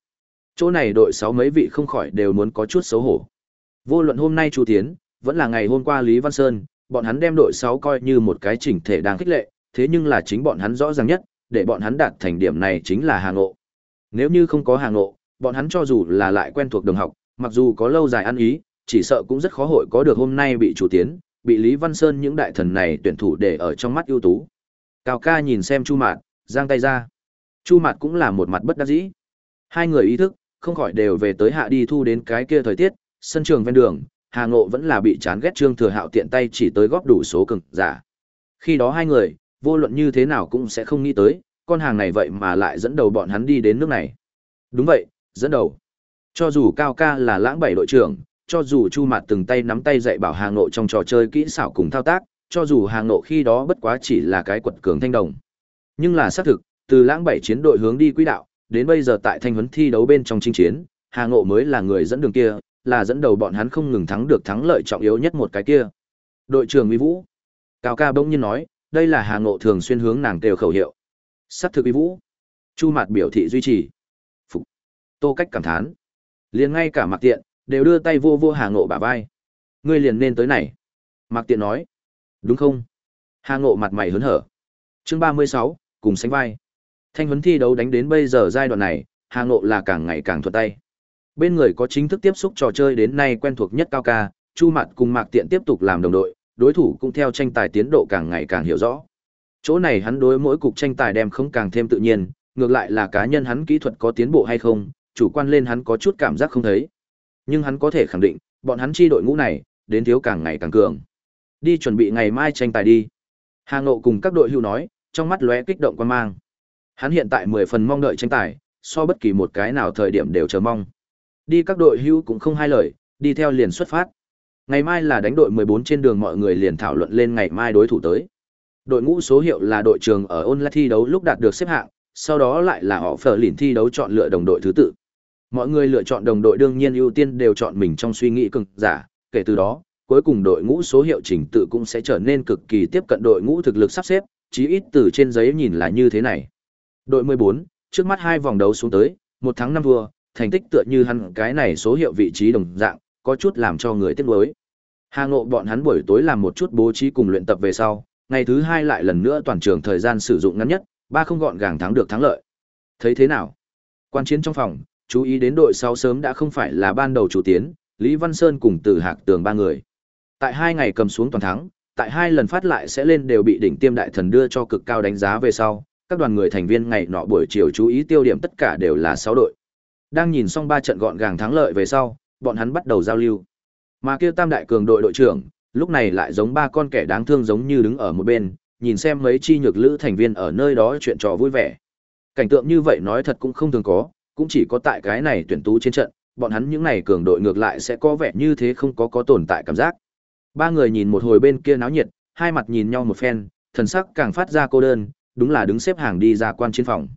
Chỗ này đội 6 mấy vị không khỏi đều muốn có chút xấu hổ. Vô luận hôm nay Chu Tiến, vẫn là ngày hôm qua Lý Văn Sơn, bọn hắn đem đội 6 coi như một cái chỉnh thể đang khích lệ, thế nhưng là chính bọn hắn rõ ràng nhất, để bọn hắn đạt thành điểm này chính là Hà Ngộ. Nếu như không có Hà Ngộ, bọn hắn cho dù là lại quen thuộc đồng học, mặc dù có lâu dài ăn ý, chỉ sợ cũng rất khó hội có được hôm nay bị chủ tiến, bị Lý Văn Sơn những đại thần này tuyển thủ để ở trong mắt ưu tú. Cao ca nhìn xem Chu Mạt, giang tay ra. Chu Mạt cũng là một mặt bất đắc dĩ. Hai người ý thức, không khỏi đều về tới hạ đi thu đến cái kia thời tiết, sân trường ven đường, Hà Ngộ vẫn là bị chán ghét Trương Thừa Hạo tiện tay chỉ tới góp đủ số cực giả. Khi đó hai người, vô luận như thế nào cũng sẽ không nghĩ tới, con hàng này vậy mà lại dẫn đầu bọn hắn đi đến nước này. Đúng vậy, dẫn đầu. Cho dù Cao Ca là lãng bảy đội trưởng, cho dù Chu Mạt từng tay nắm tay dạy bảo Hà Ngộ trong trò chơi kỹ xảo cùng thao tác, cho dù Hà Ngộ khi đó bất quá chỉ là cái quật cường thanh đồng. Nhưng là xác thực, từ lãng bảy chiến đội hướng đi quỹ đạo, đến bây giờ tại thanh huấn thi đấu bên trong chinh chiến, Hà Ngộ mới là người dẫn đường kia, là dẫn đầu bọn hắn không ngừng thắng được thắng lợi trọng yếu nhất một cái kia. Đội trưởng Uy Vũ. Cao ca bỗng nhiên nói, đây là Hà Ngộ thường xuyên hướng nàng đều khẩu hiệu. Sát thực Uy Vũ. Chu Mạt biểu thị duy trì. Phục. Tô Cách cảm thán. Liền ngay cả Mạc Tiện đều đưa tay vô vô Hà Ngộ bả vai. Ngươi liền nên tới này. Mạc Tiện nói. Đúng không? Hà Ngộ mặt mày hớn hở. Chương 36, cùng sánh vai. Thanh huấn thi đấu đánh đến bây giờ giai đoạn này, Hà Ngộ là càng ngày càng thuận tay. Bên người có chính thức tiếp xúc trò chơi đến nay quen thuộc nhất Cao Ca, Chu Mạt cùng Mạc Tiện tiếp tục làm đồng đội, đối thủ cũng theo tranh tài tiến độ càng ngày càng hiểu rõ. Chỗ này hắn đối mỗi cục tranh tài đem không càng thêm tự nhiên, ngược lại là cá nhân hắn kỹ thuật có tiến bộ hay không, chủ quan lên hắn có chút cảm giác không thấy. Nhưng hắn có thể khẳng định, bọn hắn chi đội ngũ này, đến thiếu càng ngày càng cường. Đi chuẩn bị ngày mai tranh tài đi. Hà Ngộ cùng các đội hưu nói, trong mắt lóe kích động quan mang. Hắn hiện tại 10 phần mong đợi tranh tài, so bất kỳ một cái nào thời điểm đều chờ mong. Đi các đội hưu cũng không hai lời, đi theo liền xuất phát. Ngày mai là đánh đội 14 trên đường mọi người liền thảo luận lên ngày mai đối thủ tới. Đội ngũ số hiệu là đội trường ở online thi đấu lúc đạt được xếp hạng, sau đó lại là họ phở liền thi đấu chọn lựa đồng đội thứ tự. Mọi người lựa chọn đồng đội đương nhiên ưu tiên đều chọn mình trong suy nghĩ cực giả, kể từ đó, cuối cùng đội ngũ số hiệu chỉnh tự cũng sẽ trở nên cực kỳ tiếp cận đội ngũ thực lực sắp xếp, chí ít từ trên giấy nhìn là như thế này. Đội 14, trước mắt hai vòng đấu xuống tới, một thắng năm thua, thành tích tựa như hắn cái này số hiệu vị trí đồng dạng, có chút làm cho người tiếc nuối. Hà Ngộ bọn hắn buổi tối làm một chút bố trí cùng luyện tập về sau, ngày thứ hai lại lần nữa toàn trường thời gian sử dụng ngắn nhất, ba không gọn gàng thắng được thắng lợi. Thấy thế nào? Quan chiến trong phòng, chú ý đến đội sáu sớm đã không phải là ban đầu chủ tiến, Lý Văn Sơn cùng Từ Hạc Tường ba người. Tại hai ngày cầm xuống toàn thắng, tại hai lần phát lại sẽ lên đều bị đỉnh tiêm đại thần đưa cho cực cao đánh giá về sau, các đoàn người thành viên ngày nọ buổi chiều chú ý tiêu điểm tất cả đều là sáu đội. Đang nhìn xong ba trận gọn gàng thắng lợi về sau, bọn hắn bắt đầu giao lưu. Mà kia tam đại cường đội đội trưởng, lúc này lại giống ba con kẻ đáng thương giống như đứng ở một bên, nhìn xem mấy chi nhược lữ thành viên ở nơi đó chuyện trò vui vẻ. Cảnh tượng như vậy nói thật cũng không thường có, cũng chỉ có tại cái này tuyển tú trên trận, bọn hắn những này cường đội ngược lại sẽ có vẻ như thế không có có tồn tại cảm giác. Ba người nhìn một hồi bên kia náo nhiệt, hai mặt nhìn nhau một phen, thần sắc càng phát ra cô đơn, đúng là đứng xếp hàng đi ra quan chiến phòng.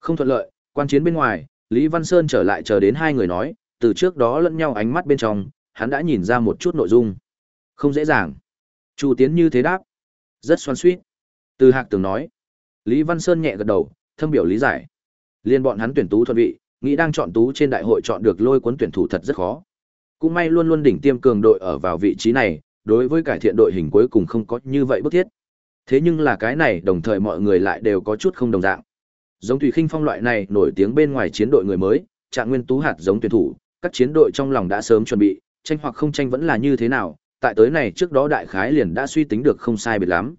Không thuận lợi, quan chiến bên ngoài, Lý Văn Sơn trở lại chờ đến hai người nói, từ trước đó lẫn nhau ánh mắt bên trong, hắn đã nhìn ra một chút nội dung. Không dễ dàng. Chu Tiến như thế đáp. Rất xoan suýt. Từ Hạc Tường nói. Lý Văn Sơn nhẹ gật đầu, thâm biểu lý giải. Liên bọn hắn tuyển tú thuận vị, nghĩ đang chọn tú trên đại hội chọn được lôi cuốn tuyển thủ thật rất khó. Cũng may luôn luôn đỉnh tiêm cường đội ở vào vị trí này, đối với cải thiện đội hình cuối cùng không có như vậy bức thiết. Thế nhưng là cái này đồng thời mọi người lại đều có chút không đồng dạng. Giống Thủy Khinh Phong loại này nổi tiếng bên ngoài chiến đội người mới, trạng nguyên tú hạt giống tuyển thủ, các chiến đội trong lòng đã sớm chuẩn bị, tranh hoặc không tranh vẫn là như thế nào, tại tới này trước đó đại khái liền đã suy tính được không sai biệt lắm.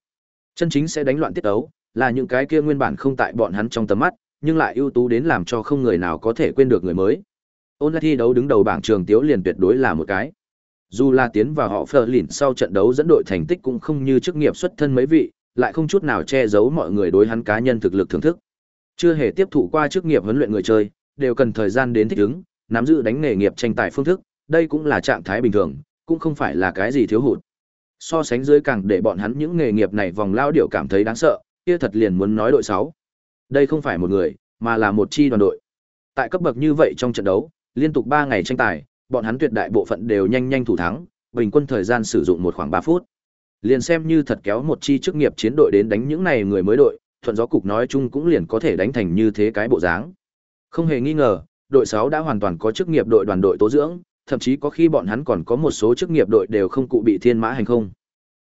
Chân chính sẽ đánh loạn tiết đấu là những cái kia nguyên bản không tại bọn hắn trong tầm mắt, nhưng lại ưu tú đến làm cho không người nào có thể quên được người mới. Ôn lại thi đấu đứng đầu bảng trường tiếu liền tuyệt đối là một cái. Dù là tiến vào họ phờ lỉn sau trận đấu dẫn đội thành tích cũng không như chức nghiệp xuất thân mấy vị, lại không chút nào che giấu mọi người đối hắn cá nhân thực lực thưởng thức. Chưa hề tiếp thụ qua chức nghiệp huấn luyện người chơi, đều cần thời gian đến thích ứng, nắm giữ đánh nghề nghiệp tranh tài phương thức, đây cũng là trạng thái bình thường, cũng không phải là cái gì thiếu hụt. So sánh dưới càng để bọn hắn những nghề nghiệp này vòng lao điệu cảm thấy đáng sợ, kia thật liền muốn nói đội 6. Đây không phải một người, mà là một chi đoàn đội. Tại cấp bậc như vậy trong trận đấu, liên tục 3 ngày tranh tài, bọn hắn tuyệt đại bộ phận đều nhanh nhanh thủ thắng, bình quân thời gian sử dụng một khoảng 3 phút. Liền xem như thật kéo một chi chức nghiệp chiến đội đến đánh những này người mới đội, thuận gió cục nói chung cũng liền có thể đánh thành như thế cái bộ dáng. Không hề nghi ngờ, đội 6 đã hoàn toàn có chức nghiệp đội đoàn đội tố dưỡng, thậm chí có khi bọn hắn còn có một số chức nghiệp đội đều không cụ bị thiên mã hành không.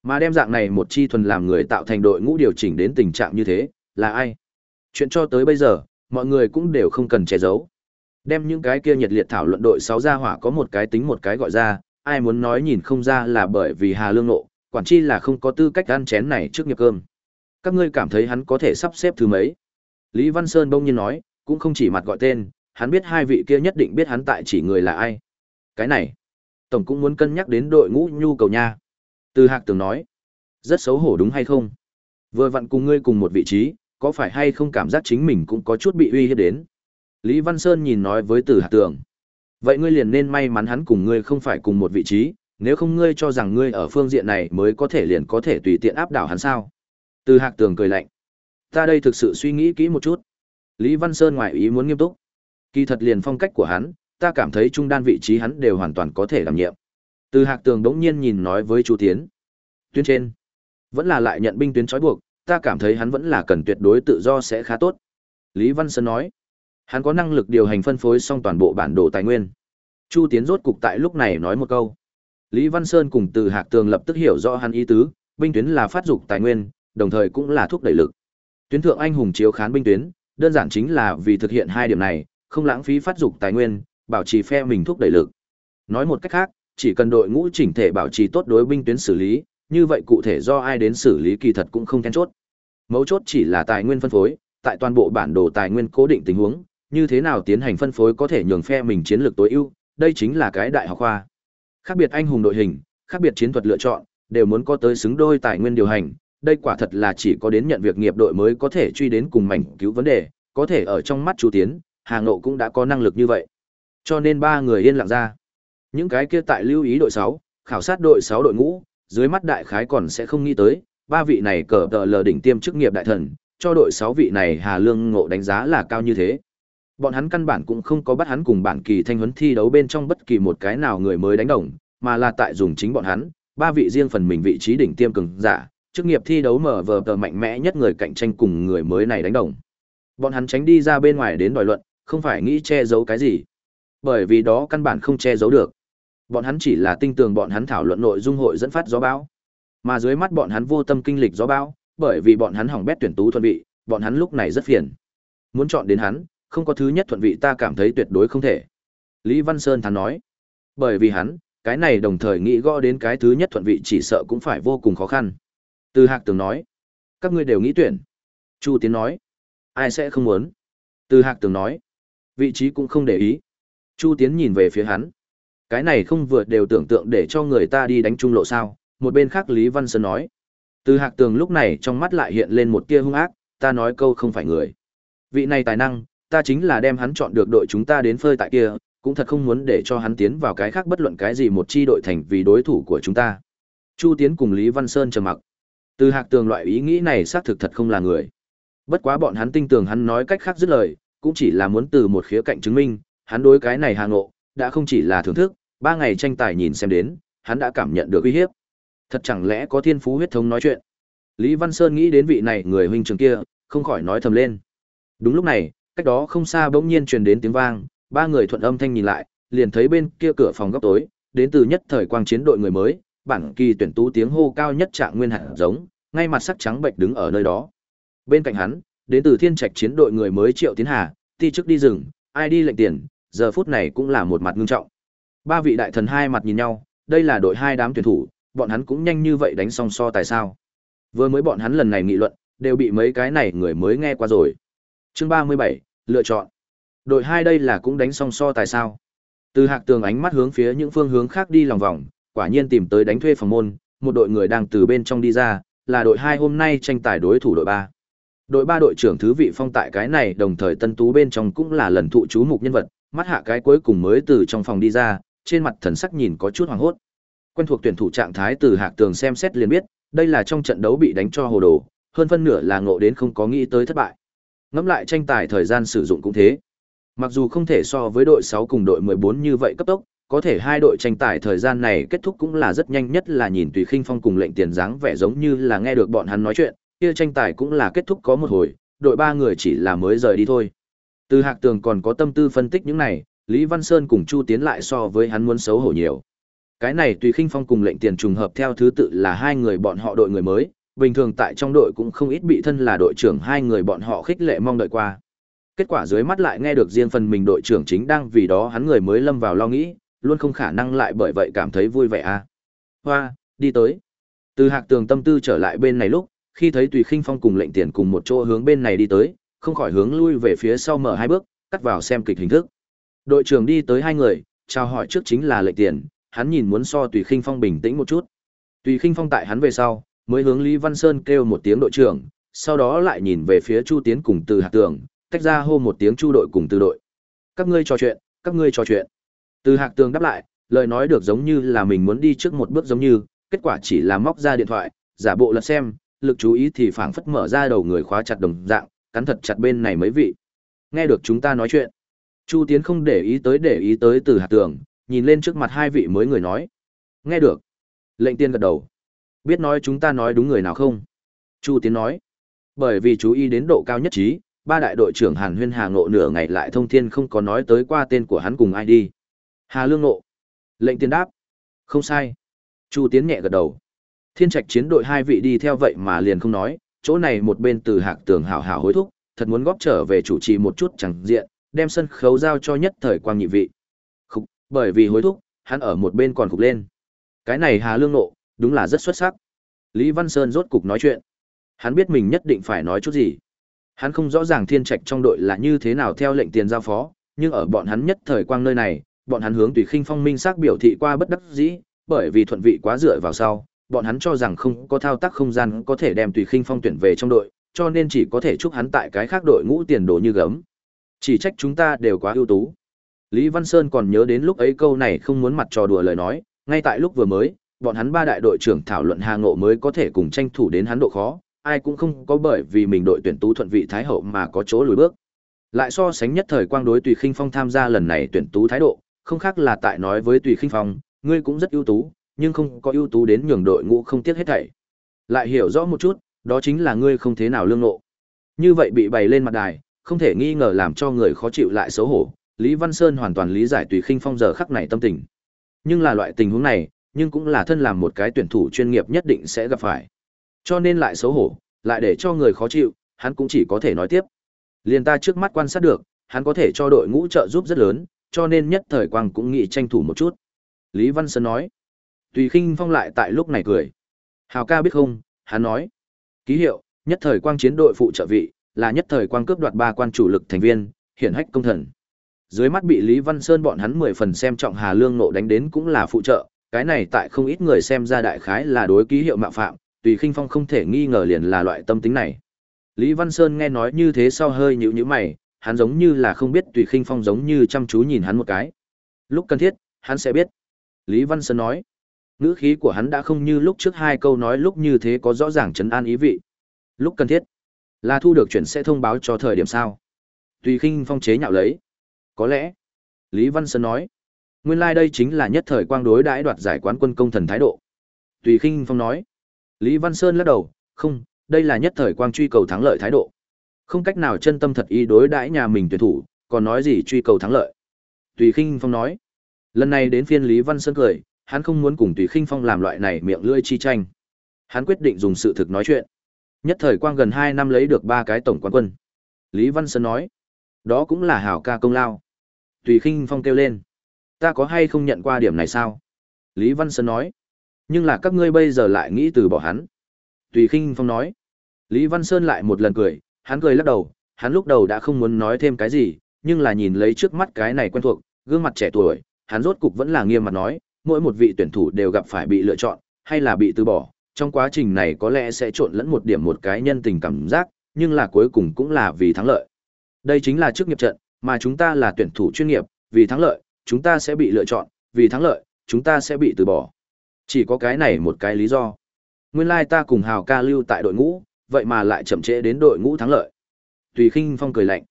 Mà đem dạng này một chi thuần làm người tạo thành đội ngũ điều chỉnh đến tình trạng như thế, là ai? Chuyện cho tới bây giờ, mọi người cũng đều không cần che giấu. Đem những cái kia nhiệt liệt thảo luận đội sáu gia hỏa có một cái tính một cái gọi ra, ai muốn nói nhìn không ra là bởi vì Hà Lương nộ, quản chi là không có tư cách ăn chén này trước nghiệp cơm. Các ngươi cảm thấy hắn có thể sắp xếp thứ mấy? Lý Văn Sơn bỗng nhiên nói, cũng không chỉ mặt gọi tên, hắn biết hai vị kia nhất định biết hắn tại chỉ người là ai. Cái này, tổng cũng muốn cân nhắc đến đội ngũ nhu cầu nha. Từ Hạc Tường nói, rất xấu hổ đúng hay không? Vừa vặn cùng ngươi cùng một vị trí, có phải hay không cảm giác chính mình cũng có chút bị uy hiếp đến? Lý Văn Sơn nhìn nói với Từ Hạc Tường, vậy ngươi liền nên may mắn hắn cùng ngươi không phải cùng một vị trí, nếu không ngươi cho rằng ngươi ở phương diện này mới có thể liền có thể tùy tiện áp đảo hắn sao? Từ Hạc Tường cười lạnh, ta đây thực sự suy nghĩ kỹ một chút. Lý Văn Sơn ngoài ý muốn nghiêm túc. Kỳ thật liền phong cách của hắn, ta cảm thấy trung đan vị trí hắn đều hoàn toàn có thể đảm nhiệm. Từ Hạc Tường đống nhiên nhìn nói với Chu Tiến. Tuyến trên, vẫn là lại nhận binh tuyến trói buộc, ta cảm thấy hắn vẫn là cần tuyệt đối tự do sẽ khá tốt. Lý Văn Sơn nói, hắn có năng lực điều hành phân phối xong toàn bộ bản đồ tài nguyên. Chu Tiến rốt cục tại lúc này nói một câu. Lý Văn Sơn cùng Từ Hạc Tường lập tức hiểu rõ hắn ý tứ, binh tuyến là phát dục tài nguyên, đồng thời cũng là thúc đẩy lực. Tuyến thượng anh hùng chiếu khán binh tuyến, đơn giản chính là vì thực hiện hai điểm này, không lãng phí phát dục tài nguyên, bảo trì phe mình thúc đẩy lực. Nói một cách khác, chỉ cần đội ngũ chỉnh thể bảo trì tốt đối binh tuyến xử lý, như vậy cụ thể do ai đến xử lý kỳ thật cũng không then chốt. Mấu chốt chỉ là tài nguyên phân phối, tại toàn bộ bản đồ tài nguyên cố định tình huống, như thế nào tiến hành phân phối có thể nhường phe mình chiến lược tối ưu, đây chính là cái đại học khoa. Khác biệt anh hùng đội hình, khác biệt chiến thuật lựa chọn, đều muốn có tới xứng đôi tài nguyên điều hành, đây quả thật là chỉ có đến nhận việc nghiệp đội mới có thể truy đến cùng mảnh cứu vấn đề, có thể ở trong mắt chú tiến, Hà Ngộ cũng đã có năng lực như vậy. Cho nên ba người yên lặng ra. Những cái kia tại lưu ý đội 6, khảo sát đội 6 đội ngũ, dưới mắt đại khái còn sẽ không nghĩ tới, ba vị này cờ tờ lờ đỉnh tiêm chức nghiệp đại thần, cho đội sáu vị này Hà Lương Ngộ đánh giá là cao như thế. Bọn hắn căn bản cũng không có bắt hắn cùng bản kỳ thanh huấn thi đấu bên trong bất kỳ một cái nào người mới đánh đồng, mà là tại dùng chính bọn hắn, ba vị riêng phần mình vị trí đỉnh tiêm cường giả, chức nghiệp thi đấu mở vờ tờ mạnh mẽ nhất người cạnh tranh cùng người mới này đánh đồng. Bọn hắn tránh đi ra bên ngoài đến đòi luận, không phải nghĩ che giấu cái gì. Bởi vì đó căn bản không che giấu được. Bọn hắn chỉ là tinh tường bọn hắn thảo luận nội dung hội dẫn phát gió bão. Mà dưới mắt bọn hắn vô tâm kinh lịch gió bão, bởi vì bọn hắn hỏng bét tuyển tú thuận vị, bọn hắn lúc này rất phiền. Muốn chọn đến hắn, không có thứ nhất thuận vị ta cảm thấy tuyệt đối không thể. Lý Văn Sơn thắn nói. Bởi vì hắn, cái này đồng thời nghĩ gõ đến cái thứ nhất thuận vị chỉ sợ cũng phải vô cùng khó khăn. Từ Hạc Tường nói. Các ngươi đều nghĩ tuyển. Chu Tiến nói. Ai sẽ không muốn. Từ Hạc Tường nói. Vị trí cũng không để ý. Chu Tiến nhìn về phía hắn. Cái này không vượt đều tưởng tượng để cho người ta đi đánh trung lộ sao. Một bên khác Lý Văn Sơn nói. Từ Hạc Tường lúc này trong mắt lại hiện lên một tia hung ác, ta nói câu không phải người. Vị này tài năng, ta chính là đem hắn chọn được đội chúng ta đến phơi tại kia, cũng thật không muốn để cho hắn tiến vào cái khác bất luận cái gì một chi đội thành vì đối thủ của chúng ta. Chu Tiến cùng Lý Văn Sơn trầm mặc. Từ Hạc Tường loại ý nghĩ này xác thực thật không là người. Bất quá bọn hắn tin tưởng hắn nói cách khác dứt lời, cũng chỉ là muốn từ một khía cạnh chứng minh, hắn đối cái này hà ngộ, đã không chỉ là thưởng thức, ba ngày tranh tài nhìn xem đến, hắn đã cảm nhận được uy hiếp. Thật chẳng lẽ có thiên phú huyết thống nói chuyện. Lý Văn Sơn nghĩ đến vị này người huynh trưởng kia, không khỏi nói thầm lên. Đúng lúc này, cách đó không xa bỗng nhiên truyền đến tiếng vang, ba người thuận âm thanh nhìn lại, liền thấy bên kia cửa phòng góc tối, đến từ nhất thời quang chiến đội người mới, bản kỳ tuyển tú tiếng hô cao nhất trạng nguyên hạt giống, ngay mặt sắc trắng bệch đứng ở nơi đó. Bên cạnh hắn, đến từ thiên trạch chiến đội người mới Triệu Tiến Hà, ti chức đi rừng, ai đi lệnh tiền, giờ phút này cũng là một mặt ngưng trọng. Ba vị đại thần hai mặt nhìn nhau, đây là đội hai đám tuyển thủ, bọn hắn cũng nhanh như vậy đánh song so tại sao? Vừa mới bọn hắn lần này nghị luận, đều bị mấy cái này người mới nghe qua rồi. Chương ba mươi bảy lựa chọn. Đội hai đây là cũng đánh song so tại sao? Từ Hạc Tường ánh mắt hướng phía những phương hướng khác đi lòng vòng, quả nhiên tìm tới đánh thuê phòng môn, một đội người đang từ bên trong đi ra, là đội hai hôm nay tranh tài đối thủ đội ba. Đội ba đội trưởng Thứ Vị Phong tại cái này đồng thời tân tú bên trong cũng là lần thụ chú mục nhân vật, mắt hạ cái cuối cùng mới từ trong phòng đi ra, trên mặt thần sắc nhìn có chút hoàng hốt. Quen thuộc tuyển thủ trạng thái từ Hạc Tường xem xét liền biết, đây là trong trận đấu bị đánh cho hồ đồ, hơn phân nửa là ngộ đến không có nghĩ tới thất bại. Ngẫm lại tranh tài thời gian sử dụng cũng thế. Mặc dù không thể so với đội 6 cùng đội 14 như vậy cấp tốc, có thể hai đội tranh tài thời gian này kết thúc cũng là rất nhanh nhất là nhìn tùy khinh phong cùng lệnh tiền dáng vẻ giống như là nghe được bọn hắn nói chuyện, kia tranh tài cũng là kết thúc có một hồi, đội ba người chỉ là mới rời đi thôi. Từ Hạc Tường còn có tâm tư phân tích những này, Lý Văn Sơn cùng Chu Tiến lại so với hắn muốn xấu hổ nhiều. Cái này tùy khinh phong cùng lệnh tiền trùng hợp theo thứ tự là hai người bọn họ đội người mới, bình thường tại trong đội cũng không ít bị thân là đội trưởng hai người bọn họ khích lệ mong đợi qua. Kết quả dưới mắt lại nghe được riêng phần mình đội trưởng chính đang vì đó hắn người mới lâm vào lo nghĩ, luôn không khả năng lại bởi vậy cảm thấy vui vẻ à. Hoa, đi tới. Từ hạc tường tâm tư trở lại bên này lúc, khi thấy tùy khinh phong cùng lệnh tiền cùng một chỗ hướng bên này đi tới, không khỏi hướng lui về phía sau mở hai bước, cắt vào xem kịch hình thức. Đội trưởng đi tới hai người, chào hỏi trước chính là lệnh tiền, hắn nhìn muốn so tùy khinh phong bình tĩnh một chút. Tùy khinh phong tại hắn về sau, mới hướng Lý Văn Sơn kêu một tiếng đội trưởng, sau đó lại nhìn về phía Chu Tiến cùng Từ Hạc Tường, tách ra hô một tiếng Chu đội cùng Từ đội. Các ngươi trò chuyện, các ngươi trò chuyện. Từ Hạc Tường đáp lại, lời nói được giống như là mình muốn đi trước một bước giống như, kết quả chỉ là móc ra điện thoại, giả bộ lật xem, lực chú ý thì phảng phất mở ra đầu người khóa chặt đồng dạng, cắn thật chặt bên này mấy vị. Nghe được chúng ta nói chuyện. Chu Tiến không để ý tới để ý tới Từ hạt Tường, nhìn lên trước mặt hai vị mới người nói. Nghe được. Lệnh tiên gật đầu. Biết nói chúng ta nói đúng người nào không? Chu Tiến nói. Bởi vì chú ý đến độ cao nhất trí, ba đại đội trưởng Hàn Huyên Hà Ngộ nửa ngày lại thông thiên không có nói tới qua tên của hắn cùng ai đi. Hà Lương Ngộ. Lệnh tiên đáp. Không sai. Chu Tiến nhẹ gật đầu. Thiên trạch chiến đội hai vị đi theo vậy mà liền không nói, chỗ này một bên từ hạc tường hảo hảo hối thúc, thật muốn góp trở về chủ trì một chút chẳng diện, đem sân khấu giao cho nhất thời quang nhị vị. Khúc, bởi vì hối thúc, hắn ở một bên còn khục lên. Cái này Hà Lương Nộ, đúng là rất xuất sắc. Lý Văn Sơn rốt cục nói chuyện. Hắn biết mình nhất định phải nói chút gì. Hắn không rõ ràng thiên trạch trong đội là như thế nào theo lệnh tiền giao phó, nhưng ở bọn hắn nhất thời quang nơi này, bọn hắn hướng tùy khinh phong minh xác biểu thị qua bất đắc dĩ, bởi vì thuận vị quá dựa vào sau, bọn hắn cho rằng không có thao tác không gian có thể đem tùy khinh phong tuyển về trong đội, cho nên chỉ có thể chúc hắn tại cái khác đội ngũ tiền đồ như gấm. Chỉ trách chúng ta đều quá ưu tú. Lý Văn Sơn còn nhớ đến lúc ấy câu này không muốn mặt trò đùa lời nói, ngay tại lúc vừa mới, bọn hắn ba đại đội trưởng thảo luận Hà Ngộ mới có thể cùng tranh thủ đến hắn độ khó, ai cũng không có bởi vì mình đội tuyển tú thuận vị thái hậu mà có chỗ lùi bước. Lại so sánh nhất thời quang đối tùy khinh phong tham gia lần này tuyển tú thái độ, không khác là tại nói với tùy khinh phong, ngươi cũng rất ưu tú, nhưng không có ưu tú đến nhường đội ngũ không tiếc hết thảy. Lại hiểu rõ một chút, đó chính là ngươi không thế nào lương ngộ. Như vậy bị bày lên mặt đài, không thể nghi ngờ làm cho người khó chịu lại xấu hổ. Lý Văn Sơn hoàn toàn lý giải tùy khinh phong giờ khắc này tâm tình. Nhưng là loại tình huống này, nhưng cũng là thân làm một cái tuyển thủ chuyên nghiệp nhất định sẽ gặp phải. Cho nên lại xấu hổ, lại để cho người khó chịu, hắn cũng chỉ có thể nói tiếp. Liên ta trước mắt quan sát được, hắn có thể cho đội ngũ trợ giúp rất lớn, cho nên nhất thời quang cũng nghĩ tranh thủ một chút. Lý Văn Sơn nói. Tùy khinh phong lại tại lúc này cười. Hào ca biết không, hắn nói. Ký hiệu, nhất thời quang chiến đội phụ trợ vị, là nhất thời quan cướp đoạt ba quan chủ lực thành viên, hiển hách công thần. Dưới mắt bị Lý Văn Sơn bọn hắn mười phần xem trọng Hà Lương nộ đánh đến cũng là phụ trợ, cái này tại không ít người xem ra đại khái là đối ký hiệu mạo phạm, tùy khinh phong không thể nghi ngờ liền là loại tâm tính này. Lý Văn Sơn nghe nói như thế sau hơi nhíu nhíu mày, hắn giống như là không biết tùy khinh phong giống như chăm chú nhìn hắn một cái. Lúc cần thiết, hắn sẽ biết. Lý Văn Sơn nói. Ngữ khí của hắn đã không như lúc trước hai câu nói lúc như thế có rõ ràng chấn an ý vị. Lúc cần thiết, là thu được chuyển sẽ thông báo cho thời điểm sao. Tùy khinh phong chế nhạo lấy. Có lẽ, Lý Văn Sơn nói, nguyên lai like đây chính là nhất thời quang đối đãi đoạt giải quán quân công thần thái độ. Tùy khinh phong nói, Lý Văn Sơn lắc đầu, không, đây là nhất thời quang truy cầu thắng lợi thái độ. Không cách nào chân tâm thật ý đối đãi nhà mình tuyển thủ, còn nói gì truy cầu thắng lợi. Tùy khinh phong nói, lần này đến phiên Lý Văn Sơn cười, hắn không muốn cùng Tùy Khinh Phong làm loại này miệng lưỡi chi tranh. Hắn quyết định dùng sự thực nói chuyện. Nhất thời quang gần 2 năm lấy được 3 cái tổng quán quân. Lý Văn Sơn nói, đó cũng là hảo ca công lao. Tùy Khinh Phong kêu lên, ta có hay không nhận qua điểm này sao? Lý Văn Sơn nói, nhưng là các ngươi bây giờ lại nghĩ từ bỏ hắn. Tùy Khinh Phong nói, Lý Văn Sơn lại một lần cười, hắn cười lắc đầu, hắn lúc đầu đã không muốn nói thêm cái gì, nhưng là nhìn lấy trước mắt cái này quen thuộc, gương mặt trẻ tuổi, hắn rốt cục vẫn là nghiêm mặt nói, mỗi một vị tuyển thủ đều gặp phải bị lựa chọn, hay là bị từ bỏ, trong quá trình này có lẽ sẽ trộn lẫn một điểm một cái nhân tình cảm giác, nhưng là cuối cùng cũng là vì thắng lợi. Đây chính là chức nghiệp trận, mà chúng ta là tuyển thủ chuyên nghiệp, vì thắng lợi, chúng ta sẽ bị lựa chọn, vì thắng lợi, chúng ta sẽ bị từ bỏ. Chỉ có cái này một cái lý do. Nguyên lai ta cùng Hào ca lưu tại đội ngũ, vậy mà lại chậm trễ đến đội ngũ thắng lợi. Tùy Khinh Phong cười lạnh.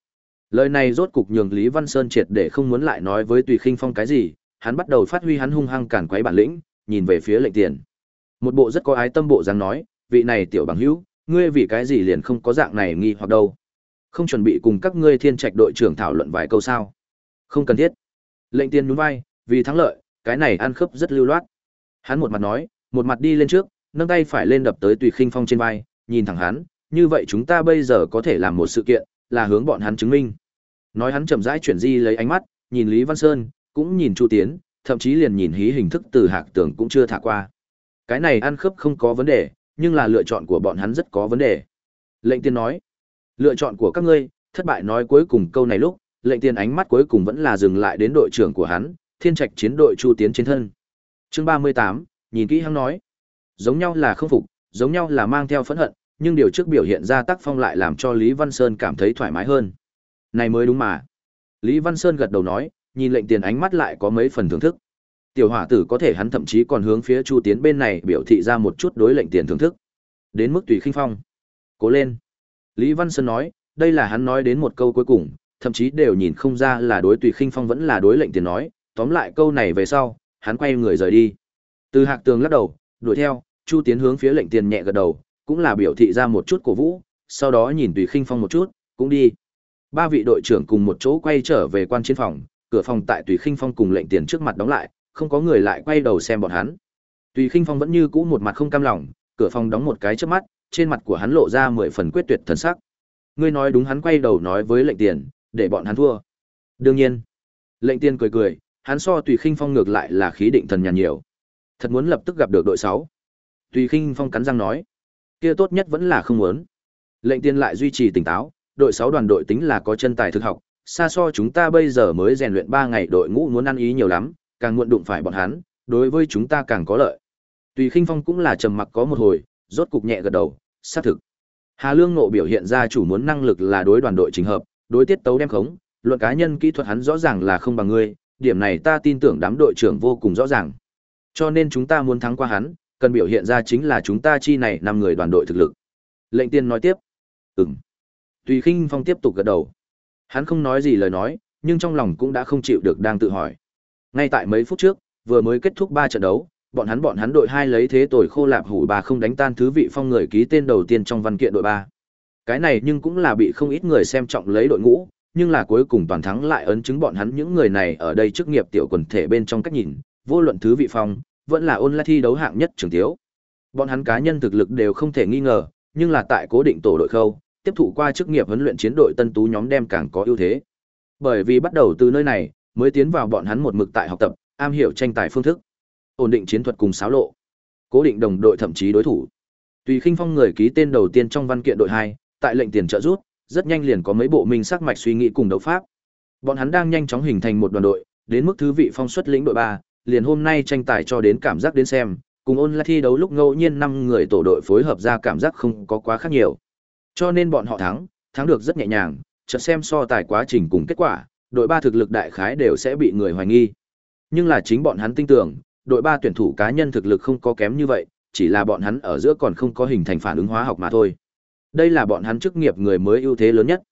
Lời này rốt cục nhường Lý Văn Sơn triệt để không muốn lại nói với Tùy Khinh Phong cái gì, hắn bắt đầu phát huy hắn hung hăng cản quấy bản lĩnh, nhìn về phía lệnh tiền. Một bộ rất có ái tâm bộ dáng nói, vị này tiểu bằng hữu, ngươi vì cái gì liền không có dạng này nghi hoặc đâu? Không chuẩn bị cùng các ngươi thiên trạch đội trưởng thảo luận vài câu sao? Không cần thiết. Lệnh tiên nhún vai, vì thắng lợi, cái này ăn khớp rất lưu loát. Hắn một mặt nói, một mặt đi lên trước, nâng tay phải lên đập tới Tùy Khinh Phong trên vai, nhìn thẳng hắn, như vậy chúng ta bây giờ có thể làm một sự kiện, là hướng bọn hắn chứng minh. Nói hắn chậm rãi chuyển di lấy ánh mắt, nhìn Lý Văn Sơn, cũng nhìn Chu Tiến, thậm chí liền nhìn hí hình thức từ hạc tưởng cũng chưa thả qua. Cái này ăn khớp không có vấn đề, nhưng là lựa chọn của bọn hắn rất có vấn đề. Lệnh tiên nói, lựa chọn của các ngươi, thất bại nói cuối cùng câu này lúc, lệnh tiên ánh mắt cuối cùng vẫn là dừng lại đến đội trưởng của hắn, thiên trạch chiến đội Chu Tiến trên thân. Chương ba mươi tám, nhìn kỹ hắn nói, giống nhau là không phục, giống nhau là mang theo phẫn hận, nhưng điều trước biểu hiện ra tác phong lại làm cho Lý Văn Sơn cảm thấy thoải mái hơn. Này mới đúng mà. Lý Văn Sơn gật đầu nói, nhìn lệnh tiền ánh mắt lại có mấy phần thưởng thức. Tiểu hỏa tử có thể hắn thậm chí còn hướng phía Chu Tiến bên này biểu thị ra một chút đối lệnh tiền thưởng thức. Đến mức tùy khinh phong. Cố lên. Lý Văn Sơn nói, đây là hắn nói đến một câu cuối cùng, thậm chí đều nhìn không ra là đối tùy khinh phong vẫn là đối lệnh tiền nói, tóm lại câu này về sau, hắn quay người rời đi. Từ Hạc Tường lắc đầu, đuổi theo, Chu Tiến hướng phía lệnh tiền nhẹ gật đầu, cũng là biểu thị ra một chút cổ vũ, sau đó nhìn tùy khinh phong một chút, cũng đi. Ba vị đội trưởng cùng một chỗ quay trở về quan chiến phòng, cửa phòng tại tùy khinh phong cùng lệnh tiền trước mặt đóng lại, không có người lại quay đầu xem bọn hắn. Tùy khinh phong vẫn như cũ một mặt không cam lòng, cửa phòng đóng một cái trước mắt, trên mặt của hắn lộ ra mười phần quyết tuyệt thần sắc. Ngươi nói đúng hắn quay đầu nói với lệnh tiền, để bọn hắn thua. Đương nhiên. Lệnh tiền cười cười, hắn so tùy khinh phong ngược lại là khí định thần nhàn nhiều. Thật muốn lập tức gặp được đội 6. Tùy khinh phong cắn răng nói, kia tốt nhất vẫn là không muốn. Lệnh tiền lại duy trì tỉnh táo, đội 6 đoàn đội tính là có chân tài thực học, xa so chúng ta bây giờ mới rèn luyện 3 ngày đội ngũ muốn ăn ý nhiều lắm, càng muộn đụng phải bọn hắn, đối với chúng ta càng có lợi. Tùy Khinh Phong cũng là trầm mặc có một hồi, rốt cục nhẹ gật đầu, xác thực. Hà Lương Ngộ biểu hiện ra chủ muốn năng lực là đối đoàn đội trình hợp, đối tiết tấu đem khống, luận cá nhân kỹ thuật hắn rõ ràng là không bằng ngươi, điểm này ta tin tưởng đám đội trưởng vô cùng rõ ràng. Cho nên chúng ta muốn thắng qua hắn, cần biểu hiện ra chính là chúng ta chi này năm người đoàn đội thực lực. Lệnh tiên nói tiếp. Ừm. Tùy Khinh Phong tiếp tục gật đầu. Hắn không nói gì lời nói, nhưng trong lòng cũng đã không chịu được đang tự hỏi. Ngay tại mấy phút trước, vừa mới kết thúc ba trận đấu, bọn hắn bọn hắn đội hai lấy thế tội khô lạp hủ bà không đánh tan thứ vị phong người ký tên đầu tiên trong văn kiện đội ba. Cái này nhưng cũng là bị không ít người xem trọng lấy đội ngũ, nhưng là cuối cùng toàn thắng lại ấn chứng bọn hắn những người này ở đây chức nghiệp tiểu quần thể bên trong cách nhìn, vô luận thứ vị phong, vẫn là ôn lại thi đấu hạng nhất trường thiếu. Bọn hắn cá nhân thực lực đều không thể nghi ngờ, nhưng là tại cố định tổ đội khâu, tiếp thụ qua chức nghiệp huấn luyện chiến đội tân tú nhóm đem càng có ưu thế. Bởi vì bắt đầu từ nơi này, mới tiến vào bọn hắn một mực tại học tập, am hiểu tranh tài phương thức, ổn định chiến thuật cùng xáo lộ, cố định đồng đội thậm chí đối thủ. Tùy Khinh Phong người ký tên đầu tiên trong văn kiện đội 2, tại lệnh tiền trợ rút, rất nhanh liền có mấy bộ minh sắc mạch suy nghĩ cùng đấu pháp. Bọn hắn đang nhanh chóng hình thành một đoàn đội, đến mức thứ vị phong xuất lĩnh đội 3, liền hôm nay tranh tài cho đến cảm giác đến xem, cùng ôn lại thi đấu lúc ngẫu nhiên 5 người tổ đội phối hợp ra cảm giác không có quá khác nhiều. Cho nên bọn họ thắng, thắng được rất nhẹ nhàng, chợt xem so tài quá trình cùng kết quả, đội ba thực lực đại khái đều sẽ bị người hoài nghi. Nhưng là chính bọn hắn tin tưởng, đội ba tuyển thủ cá nhân thực lực không có kém như vậy, chỉ là bọn hắn ở giữa còn không có hình thành phản ứng hóa học mà thôi. Đây là bọn hắn chức nghiệp người mới ưu thế lớn nhất.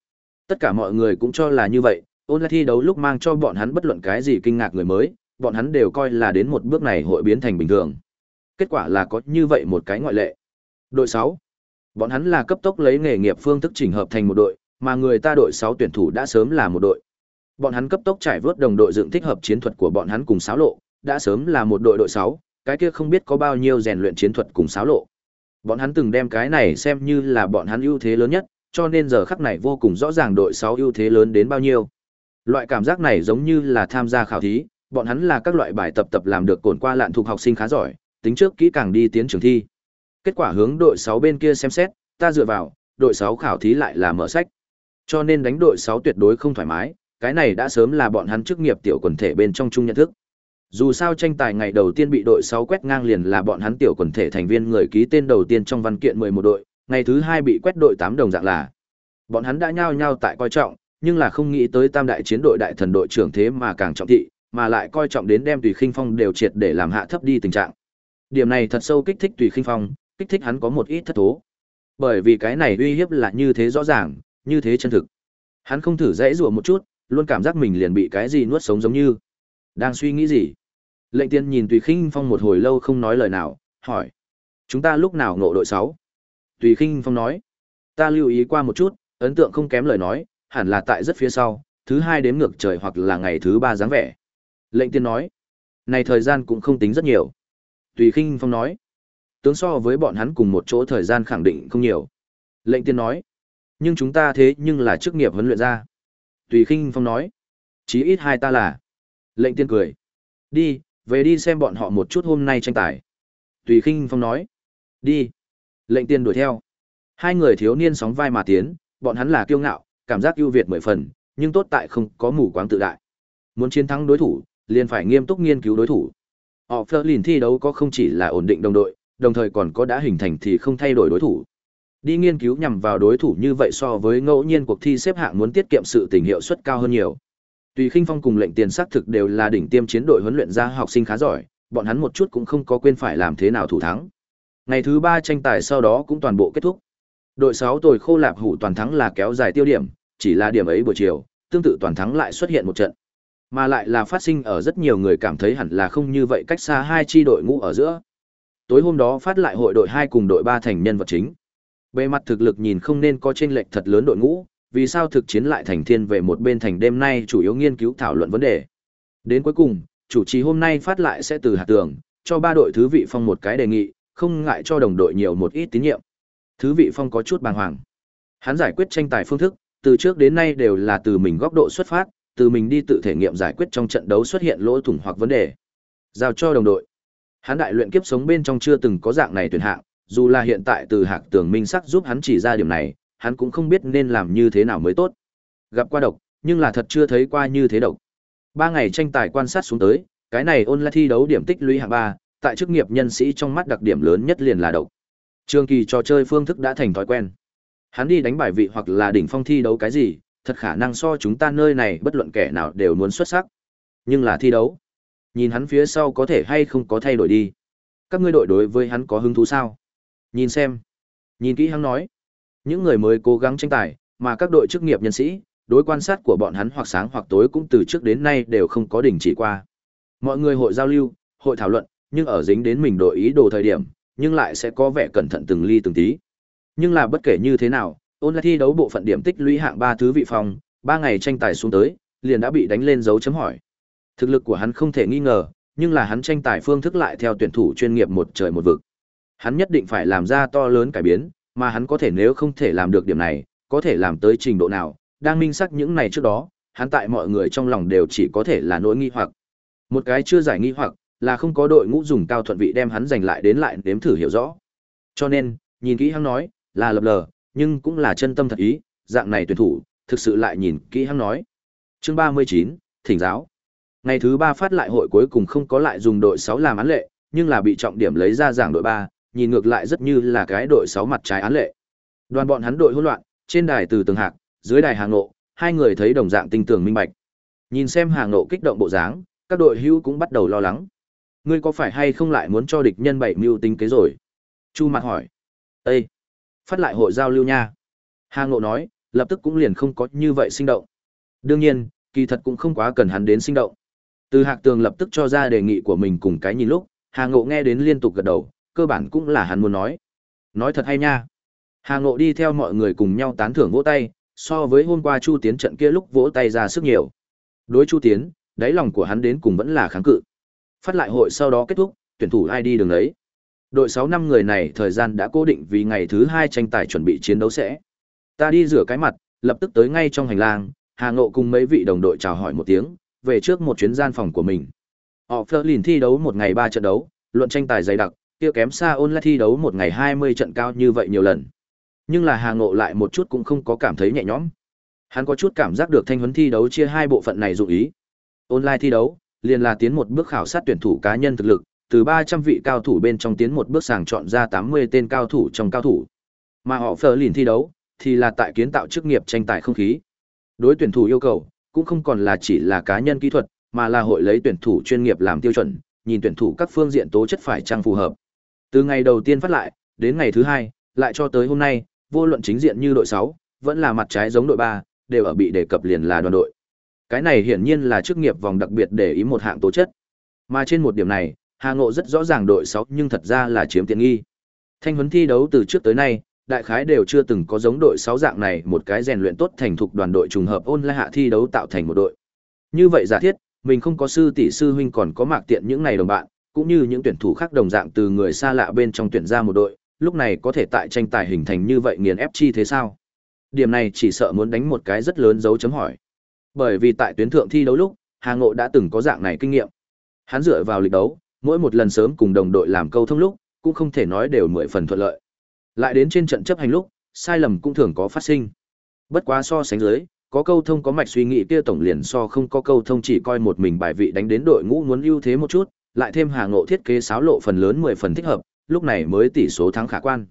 Tất cả mọi người cũng cho là như vậy, ôn lại thi đấu lúc mang cho bọn hắn bất luận cái gì kinh ngạc người mới, bọn hắn đều coi là đến một bước này hội biến thành bình thường. Kết quả là có như vậy một cái ngoại lệ. Đội 6. Bọn hắn là cấp tốc lấy nghề nghiệp phương thức chỉnh hợp thành một đội, mà người ta đội 6 tuyển thủ đã sớm là một đội. Bọn hắn cấp tốc trải vớt đồng đội dựng thích hợp chiến thuật của bọn hắn cùng xáo lộ, đã sớm là một đội đội 6, cái kia không biết có bao nhiêu rèn luyện chiến thuật cùng xáo lộ. Bọn hắn từng đem cái này xem như là bọn hắn ưu thế lớn nhất, cho nên giờ khắc này vô cùng rõ ràng đội 6 ưu thế lớn đến bao nhiêu. Loại cảm giác này giống như là tham gia khảo thí, bọn hắn là các loại bài tập tập làm được cồn qua lạn thuộc học sinh khá giỏi, tính trước kỹ càng đi tiến trường thi. Kết quả hướng đội 6 bên kia xem xét, ta dựa vào, đội 6 khảo thí lại là mở sách. Cho nên đánh đội 6 tuyệt đối không thoải mái, cái này đã sớm là bọn hắn chức nghiệp tiểu quần thể bên trong chung nhận thức. Dù sao tranh tài ngày đầu tiên bị đội 6 quét ngang liền là bọn hắn tiểu quần thể thành viên người ký tên đầu tiên trong văn kiện 11 đội, ngày thứ 2 bị quét đội 8 đồng dạng là. Bọn hắn đã nhao nhao tại coi trọng, nhưng là không nghĩ tới tam đại chiến đội đại thần đội trưởng thế mà càng trọng thị, mà lại coi trọng đến đem tùy khinh phong đều triệt để làm hạ thấp đi tình trạng. Điểm này thật sâu kích thích Tùy Khinh Phong, kích thích hắn có một ít thất thố. Bởi vì cái này uy hiếp là như thế rõ ràng, như thế chân thực. Hắn không thử dãy rủa một chút, luôn cảm giác mình liền bị cái gì nuốt sống giống như. Đang suy nghĩ gì? Lệnh tiên nhìn Tùy kinh Phong một hồi lâu không nói lời nào, hỏi: "Chúng ta lúc nào ngộ đội 6?" Tùy kinh Phong nói: "Ta lưu ý qua một chút, ấn tượng không kém lời nói, hẳn là tại rất phía sau, thứ hai đếm ngược trời hoặc là ngày thứ ba dáng vẻ." Lệnh tiên nói: "Này thời gian cũng không tính rất nhiều." Tùy kinh Phong nói: "Tướng so với bọn hắn cùng một chỗ thời gian khẳng định không nhiều." Lệnh tiên nói: "Nhưng chúng ta thế nhưng là chức nghiệp huấn luyện ra." Tùy Khinh Phong nói: "Chí ít hai ta là." Lệnh tiên cười: "Đi, về đi xem bọn họ một chút hôm nay tranh tài. Tùy khinh phong nói. Đi. Lệnh tiên đuổi theo. Hai người thiếu niên sóng vai mà tiến, bọn hắn là kiêu ngạo, cảm giác ưu việt mười phần, nhưng tốt tại không có mù quáng tự đại. Muốn chiến thắng đối thủ, liền phải nghiêm túc nghiên cứu đối thủ. Họ Fleur lìn thi đấu có không chỉ là ổn định đồng đội, đồng thời còn có đã hình thành thì không thay đổi đối thủ. Đi nghiên cứu nhằm vào đối thủ như vậy so với ngẫu nhiên cuộc thi xếp hạng muốn tiết kiệm sự tình hiệu suất cao hơn nhiều. Tùy Khinh Phong cùng lệnh tiền xác thực đều là đỉnh tiêm chiến đội huấn luyện ra học sinh khá giỏi, bọn hắn một chút cũng không có quên phải làm thế nào thủ thắng. Ngày thứ ba tranh tài sau đó cũng toàn bộ kết thúc. Đội 6 tồi khô lạp hủ toàn thắng là kéo dài tiêu điểm, chỉ là điểm ấy buổi chiều, tương tự toàn thắng lại xuất hiện một trận. Mà lại là phát sinh ở rất nhiều người cảm thấy hẳn là không như vậy cách xa hai chi đội ngũ ở giữa. Tối hôm đó phát lại hội đội 2 cùng đội 3 thành nhân vật chính. Bề mặt thực lực nhìn không nên có chênh lệch thật lớn đội ngũ, vì sao thực chiến lại thành thiên về một bên thành đêm nay chủ yếu nghiên cứu thảo luận vấn đề. Đến cuối cùng, chủ trì hôm nay phát lại sẽ từ hạt tường, cho ba đội thứ vị phong một cái đề nghị, không ngại cho đồng đội nhiều một ít tín nhiệm. Thứ vị phong có chút bàng hoàng. Hắn giải quyết tranh tài phương thức, từ trước đến nay đều là từ mình góc độ xuất phát, từ mình đi tự thể nghiệm giải quyết trong trận đấu xuất hiện lỗ thủng hoặc vấn đề. Giao cho đồng đội. Hắn đại luyện kiếp sống bên trong chưa từng có dạng này tuyển hạng, dù là hiện tại từ hạc tường minh sắc giúp hắn chỉ ra điểm này, hắn cũng không biết nên làm như thế nào mới tốt. Gặp qua độc, nhưng là thật chưa thấy qua như thế độc. Ba ngày tranh tài quan sát xuống tới, cái này ôn lại thi đấu điểm tích lũy hạng ba, tại chức nghiệp nhân sĩ trong mắt đặc điểm lớn nhất liền là độc. Trường kỳ trò chơi phương thức đã thành thói quen. Hắn đi đánh bài vị hoặc là đỉnh phong thi đấu cái gì, thật khả năng so chúng ta nơi này bất luận kẻ nào đều muốn xuất sắc. Nhưng là thi đấu. Nhìn hắn phía sau có thể hay không có thay đổi đi. Các ngươi đội đối với hắn có hứng thú sao? Nhìn xem. Nhìn kỹ hắn nói. Những người mới cố gắng tranh tài, mà các đội chức nghiệp nhân sĩ, đối quan sát của bọn hắn hoặc sáng hoặc tối cũng từ trước đến nay đều không có đình chỉ qua. Mọi người hội giao lưu, hội thảo luận, nhưng ở dính đến mình đội ý đồ thời điểm, nhưng lại sẽ có vẻ cẩn thận từng ly từng tí. Nhưng là bất kể như thế nào, ôn lại thi đấu bộ phận điểm tích lũy hạng ba thứ vị phòng, ba ngày tranh tài xuống tới, liền đã bị đánh lên dấu chấm hỏi. Thực lực của hắn không thể nghi ngờ, nhưng là hắn tranh tài phương thức lại theo tuyển thủ chuyên nghiệp một trời một vực. Hắn nhất định phải làm ra to lớn cải biến, mà hắn có thể nếu không thể làm được điểm này, có thể làm tới trình độ nào, đang minh xác những này trước đó, hắn tại mọi người trong lòng đều chỉ có thể là nỗi nghi hoặc. Một cái chưa giải nghi hoặc, là không có đội ngũ dùng cao thuận vị đem hắn giành lại đến lại đếm thử hiểu rõ. Cho nên, nhìn kỹ hắn nói, là lập lờ, nhưng cũng là chân tâm thật ý, dạng này tuyển thủ, thực sự lại nhìn kỹ hắn nói. Chương 39, Thỉnh giáo. Ngày thứ 3 phát lại hội cuối cùng không có lại dùng đội 6 làm án lệ, nhưng là bị trọng điểm lấy ra giảng đội 3, nhìn ngược lại rất như là cái đội sáu mặt trái án lệ. Đoàn bọn hắn đội hỗn loạn, trên đài từ tường hạc, dưới đài hàng nộ, hai người thấy đồng dạng tinh tường minh bạch. Nhìn xem hàng nộ kích động bộ dáng, các đội hữu cũng bắt đầu lo lắng. Ngươi có phải hay không lại muốn cho địch nhân bảy mưu tính kế rồi? Chu mặt hỏi. Ê! Phát lại hội giao lưu nha. Hàng nộ nói, lập tức cũng liền không có như vậy sinh động. Đương nhiên, kỳ thật cũng không quá cần hắn đến sinh động. Từ hạc tường lập tức cho ra đề nghị của mình cùng cái nhìn lúc, hàng ngộ nghe đến liên tục gật đầu, cơ bản cũng là hắn muốn nói. Nói thật hay nha. Hà Ngộ đi theo mọi người cùng nhau tán thưởng vỗ tay, so với hôm qua Chu Tiến trận kia lúc vỗ tay ra sức nhiều. Đối Chu Tiến, đáy lòng của hắn đến cùng vẫn là kháng cự. Phát lại hội sau đó kết thúc, tuyển thủ ai đi đường ấy. Đội 6 năm người này thời gian đã cố định vì ngày thứ 2 tranh tài chuẩn bị chiến đấu sẽ. Ta đi rửa cái mặt, lập tức tới ngay trong hành lang, Hà Ngộ cùng mấy vị đồng đội chào hỏi một tiếng, về trước một chuyến gian phòng của mình. Họ Fleur liền thi đấu một ngày 3 trận đấu, luận tranh tài dày đặc, kia kém xa ôn lại thi đấu một ngày 20 trận cao như vậy nhiều lần. Nhưng là Hà Ngộ lại một chút cũng không có cảm thấy nhẹ nhõm. Hắn có chút cảm giác được thanh huấn thi đấu chia hai bộ phận này dụng ý. Online thi đấu, liền là tiến một bước khảo sát tuyển thủ cá nhân thực lực, từ 300 vị cao thủ bên trong tiến một bước sàng chọn ra 80 tên cao thủ trong cao thủ. Mà họ phở lìn thi đấu, thì là tại kiến tạo chức nghiệp tranh tài không khí. Đối tuyển thủ yêu cầu, cũng không còn là chỉ là cá nhân kỹ thuật, mà là hội lấy tuyển thủ chuyên nghiệp làm tiêu chuẩn, nhìn tuyển thủ các phương diện tố chất phải trang phù hợp. Từ ngày đầu tiên phát lại, đến ngày thứ hai, lại cho tới hôm nay, vô luận chính diện như đội 6, vẫn là mặt trái giống đội 3, đều ở bị đề cập liền là đoàn đội. Cái này hiển nhiên là chức nghiệp vòng đặc biệt để ý một hạng tố chất. Mà trên một điểm này, Hà Ngộ rất rõ ràng đội 6 nhưng thật ra là chiếm tiện nghi. Thanh huấn thi đấu từ trước tới nay, đại khái đều chưa từng có giống đội 6 dạng này một cái rèn luyện tốt thành thục đoàn đội trùng hợp ôn lại hạ thi đấu tạo thành một đội. Như vậy giả thiết, mình không có sư tỷ sư huynh còn có mạc tiện những này đồng bạn, cũng như những tuyển thủ khác đồng dạng từ người xa lạ bên trong tuyển ra một đội, lúc này có thể tại tranh tài hình thành như vậy nghiền ép chi thế sao? Điểm này chỉ sợ muốn đánh một cái rất lớn dấu chấm hỏi. Bởi vì tại tuyến thượng thi đấu lúc, Hà Ngộ đã từng có dạng này kinh nghiệm. Hắn dựa vào lịch đấu, mỗi một lần sớm cùng đồng đội làm câu thông lúc, cũng không thể nói đều mười phần thuận lợi. Lại đến trên trận chấp hành lúc, sai lầm cũng thường có phát sinh. Bất quá so sánh dưới, có câu thông có mạch suy nghĩ kia tổng liền so không có câu thông chỉ coi một mình bài vị đánh đến đội ngũ muốn ưu thế một chút, lại thêm Hà Ngộ thiết kế sáo lộ phần lớn 10 phần thích hợp, lúc này mới tỷ số thắng khả quan.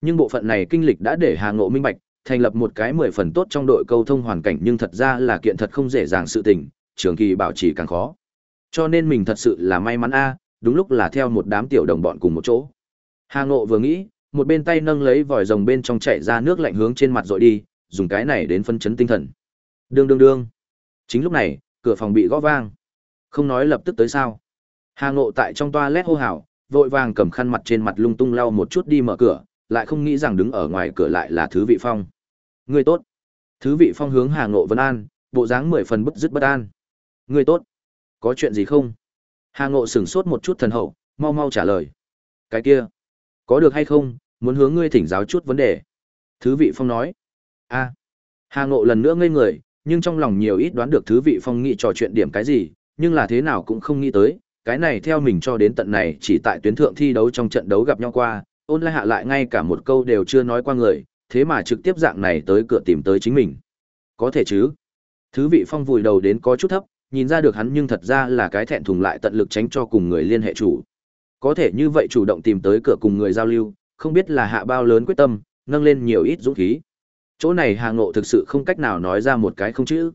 Nhưng bộ phận này kinh lịch đã để Hà Ngộ minh bạch, thành lập một cái 10 phần tốt trong đội câu thông hoàn cảnh nhưng thật ra là kiện thật không dễ dàng sự tình, trường kỳ bảo trì càng khó. Cho nên mình thật sự là may mắn a, đúng lúc là theo một đám tiểu đồng bọn cùng một chỗ. Hà Ngộ vừa nghĩ, một bên tay nâng lấy vòi rồng bên trong chảy ra nước lạnh hướng trên mặt dội đi, dùng cái này đến phân chấn tinh thần. Đương đương đương. Chính lúc này, cửa phòng bị gõ vang. Không nói lập tức tới sao. Hà Ngộ tại trong toa lét hô hào, vội vàng cầm khăn mặt trên mặt lung tung lau một chút đi mở cửa, lại không nghĩ rằng đứng ở ngoài cửa lại là Thứ Vị Phong. Người tốt. Thứ Vị Phong hướng Hà Ngộ vân an, bộ dáng mười phần bất dứt bất an. Người tốt. Có chuyện gì không? Hà Ngộ sửng sốt một chút thần hậu, mau mau trả lời. Cái kia, có được hay không, muốn hướng ngươi thỉnh giáo chút vấn đề. Thứ Vị Phong nói. a Hà Ngộ lần nữa ngây người, nhưng trong lòng nhiều ít đoán được Thứ Vị Phong nghĩ trò chuyện điểm cái gì, nhưng là thế nào cũng không nghĩ tới, cái này theo mình cho đến tận này chỉ tại tuyến thượng thi đấu trong trận đấu gặp nhau qua, ôn lại hạ lại ngay cả một câu đều chưa nói qua người, thế mà trực tiếp dạng này tới cửa tìm tới chính mình. Có thể chứ. Thứ vị phong vùi đầu đến có chút thấp, nhìn ra được hắn nhưng thật ra là cái thẹn thùng lại tận lực tránh cho cùng người liên hệ chủ. Có thể như vậy chủ động tìm tới cửa cùng người giao lưu, không biết là hạ bao lớn quyết tâm, nâng lên nhiều ít dũng khí. Chỗ này Hà Ngộ thực sự không cách nào nói ra một cái không chữ.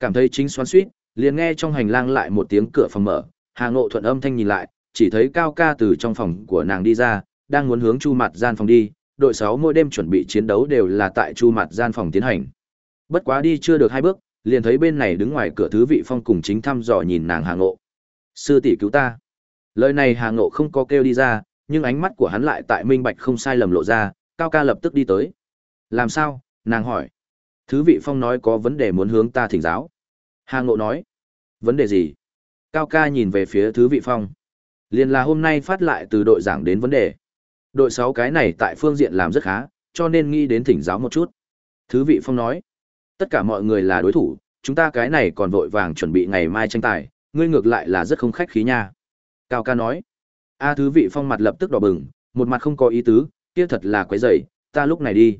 Cảm thấy chính xoắn suýt, liền nghe trong hành lang lại một tiếng cửa phòng mở, Hà Ngộ thuận âm thanh nhìn lại, chỉ thấy Cao Ca từ trong phòng của nàng đi ra, đang muốn hướng Chu Mạt gian phòng đi, đội 6 mỗi đêm chuẩn bị chiến đấu đều là tại Chu Mạt gian phòng tiến hành. Bất quá đi chưa được hai bước, liền thấy bên này đứng ngoài cửa thứ vị phong cùng chính thăm dò nhìn nàng Hà Ngộ. Sư tỷ cứu ta. Lời này Hà Ngộ không có kêu đi ra, nhưng ánh mắt của hắn lại tại minh bạch không sai lầm lộ ra, Cao Ca lập tức đi tới. Làm sao? Nàng hỏi. Thứ vị phong nói có vấn đề muốn hướng ta thỉnh giáo. Hà Ngộ nói. Vấn đề gì? Cao ca nhìn về phía thứ vị phong. Liền là hôm nay phát lại từ đội giảng đến vấn đề. Đội 6 cái này tại phương diện làm rất khá, cho nên nghĩ đến thỉnh giáo một chút. Thứ vị phong nói. Tất cả mọi người là đối thủ, chúng ta cái này còn vội vàng chuẩn bị ngày mai tranh tài, ngươi ngược lại là rất không khách khí nha. Cao ca nói. A thứ vị phong mặt lập tức đỏ bừng, một mặt không có ý tứ, kia thật là quấy rầy, ta lúc này đi.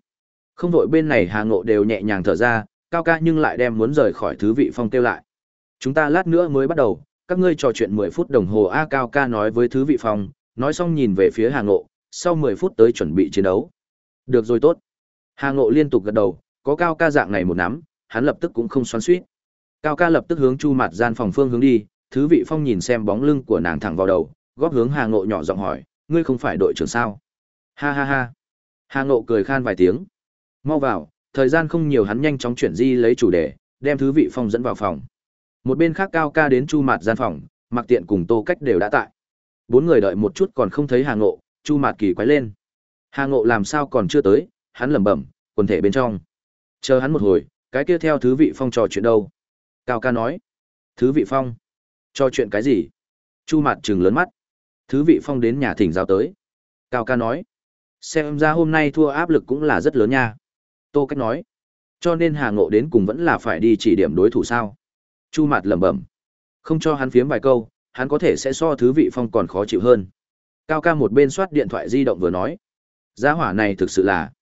Không vội bên này Hà Ngộ đều nhẹ nhàng thở ra, Cao ca nhưng lại đem muốn rời khỏi thứ vị phong kêu lại. Chúng ta lát nữa mới bắt đầu, các ngươi trò chuyện 10 phút đồng hồ A Cao ca nói với Thứ Vị Phong, nói xong nhìn về phía Hà Ngộ, sau 10 phút tới chuẩn bị chiến đấu. Được rồi tốt. Hà Ngộ liên tục gật đầu, có Cao ca dạng này một nắm, hắn lập tức cũng không xoắn xuýt. Cao ca lập tức hướng Chu Mạt gian phòng phương hướng đi, Thứ Vị Phong nhìn xem bóng lưng của nàng thẳng vào đầu, góp hướng Hà Ngộ nhỏ giọng hỏi, ngươi không phải đội trưởng sao? Ha ha ha. Hà Ngộ cười khan vài tiếng. Mau vào, thời gian không nhiều hắn nhanh chóng chuyển di lấy chủ đề, đem Thứ Vị Phong dẫn vào phòng. Một bên khác cao ca đến Chu Mạt gian phòng, Mặc Tiện cùng Tô Cách đều đã tại. Bốn người đợi một chút còn không thấy Hà Ngộ, Chu Mạt kỳ quái lên. Hà Ngộ làm sao còn chưa tới, hắn lẩm bẩm, quần thể bên trong. Chờ hắn một hồi, cái kia theo thứ vị phong trò chuyện đâu? Cao ca nói. Thứ vị phong? Trò chuyện cái gì? Chu Mạt trừng lớn mắt. Thứ vị phong đến nhà thỉnh giáo tới. Cao ca nói. Xem ra hôm nay thua áp lực cũng là rất lớn nha. Tô Cách nói. Cho nên Hà Ngộ đến cùng vẫn là phải đi chỉ điểm đối thủ sao? Chu Mạt lẩm bẩm, không cho hắn phiếm vài câu, hắn có thể sẽ so thứ vị phong còn khó chịu hơn. Cao ca một bên soát điện thoại di động vừa nói, gia hỏa này thực sự là.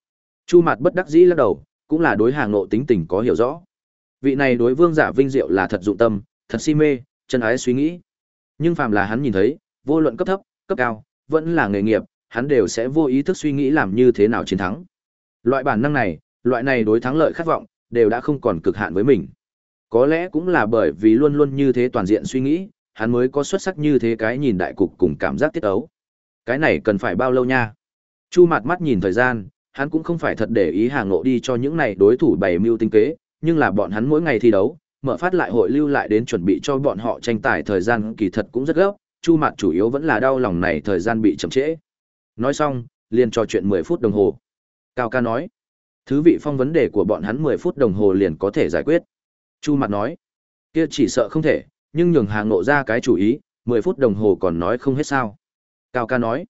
Chu Mạt bất đắc dĩ lắc đầu, cũng là đối hàng nộ tính tình có hiểu rõ. Vị này đối vương giả vinh diệu là thật dụng tâm, thật si mê, chân ái suy nghĩ. Nhưng phàm là hắn nhìn thấy, vô luận cấp thấp, cấp cao, vẫn là nghề nghiệp, hắn đều sẽ vô ý thức suy nghĩ làm như thế nào chiến thắng. Loại bản năng này, loại này đối thắng lợi khát vọng, đều đã không còn cực hạn với mình. Có lẽ cũng là bởi vì luôn luôn như thế toàn diện suy nghĩ, hắn mới có xuất sắc như thế cái nhìn đại cục cùng cảm giác tiết ấu. Cái này cần phải bao lâu nha? Chu mặt mắt nhìn thời gian, hắn cũng không phải thật để ý hàng ngộ đi cho những này đối thủ bày mưu tinh kế, nhưng là bọn hắn mỗi ngày thi đấu, mở phát lại hội lưu lại đến chuẩn bị cho bọn họ tranh tài thời gian kỳ thật cũng rất gấp, Chu mặt chủ yếu vẫn là đau lòng này thời gian bị chậm trễ. Nói xong, liền trò chuyện 10 phút đồng hồ. Cao ca nói, thứ vị phong vấn đề của bọn hắn 10 phút đồng hồ liền có thể giải quyết. Chu mặt nói, kia chỉ sợ không thể, nhưng nhường hàng ngộ ra cái chủ ý, 10 phút đồng hồ còn nói không hết sao. Cao ca nói,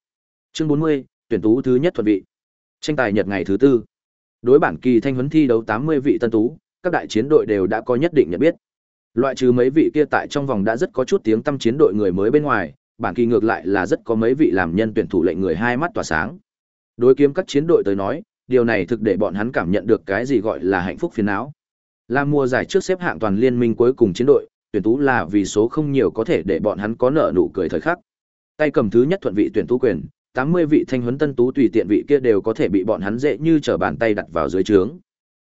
chương 40, tuyển tú thứ nhất thuận vị. Tranh tài nhật ngày thứ tư. Đối bản kỳ thanh huấn thi đấu 80 vị tân tú, các đại chiến đội đều đã có nhất định nhận biết. Loại trừ mấy vị kia tại trong vòng đã rất có chút tiếng tâm chiến đội người mới bên ngoài, bản kỳ ngược lại là rất có mấy vị làm nhân tuyển thủ lệnh người hai mắt tỏa sáng. Đối kiếm các chiến đội tới nói, điều này thực để bọn hắn cảm nhận được cái gì gọi là hạnh phúc phiền não là mùa giải trước xếp hạng toàn liên minh cuối cùng chiến đội, tuyển tú là vì số không nhiều có thể để bọn hắn có nợ nụ cười thời khắc. Tay cầm thứ nhất thuận vị tuyển tú quyền, 80 vị thanh huấn tân tú tùy tiện vị kia đều có thể bị bọn hắn dễ như trở bàn tay đặt vào dưới trướng.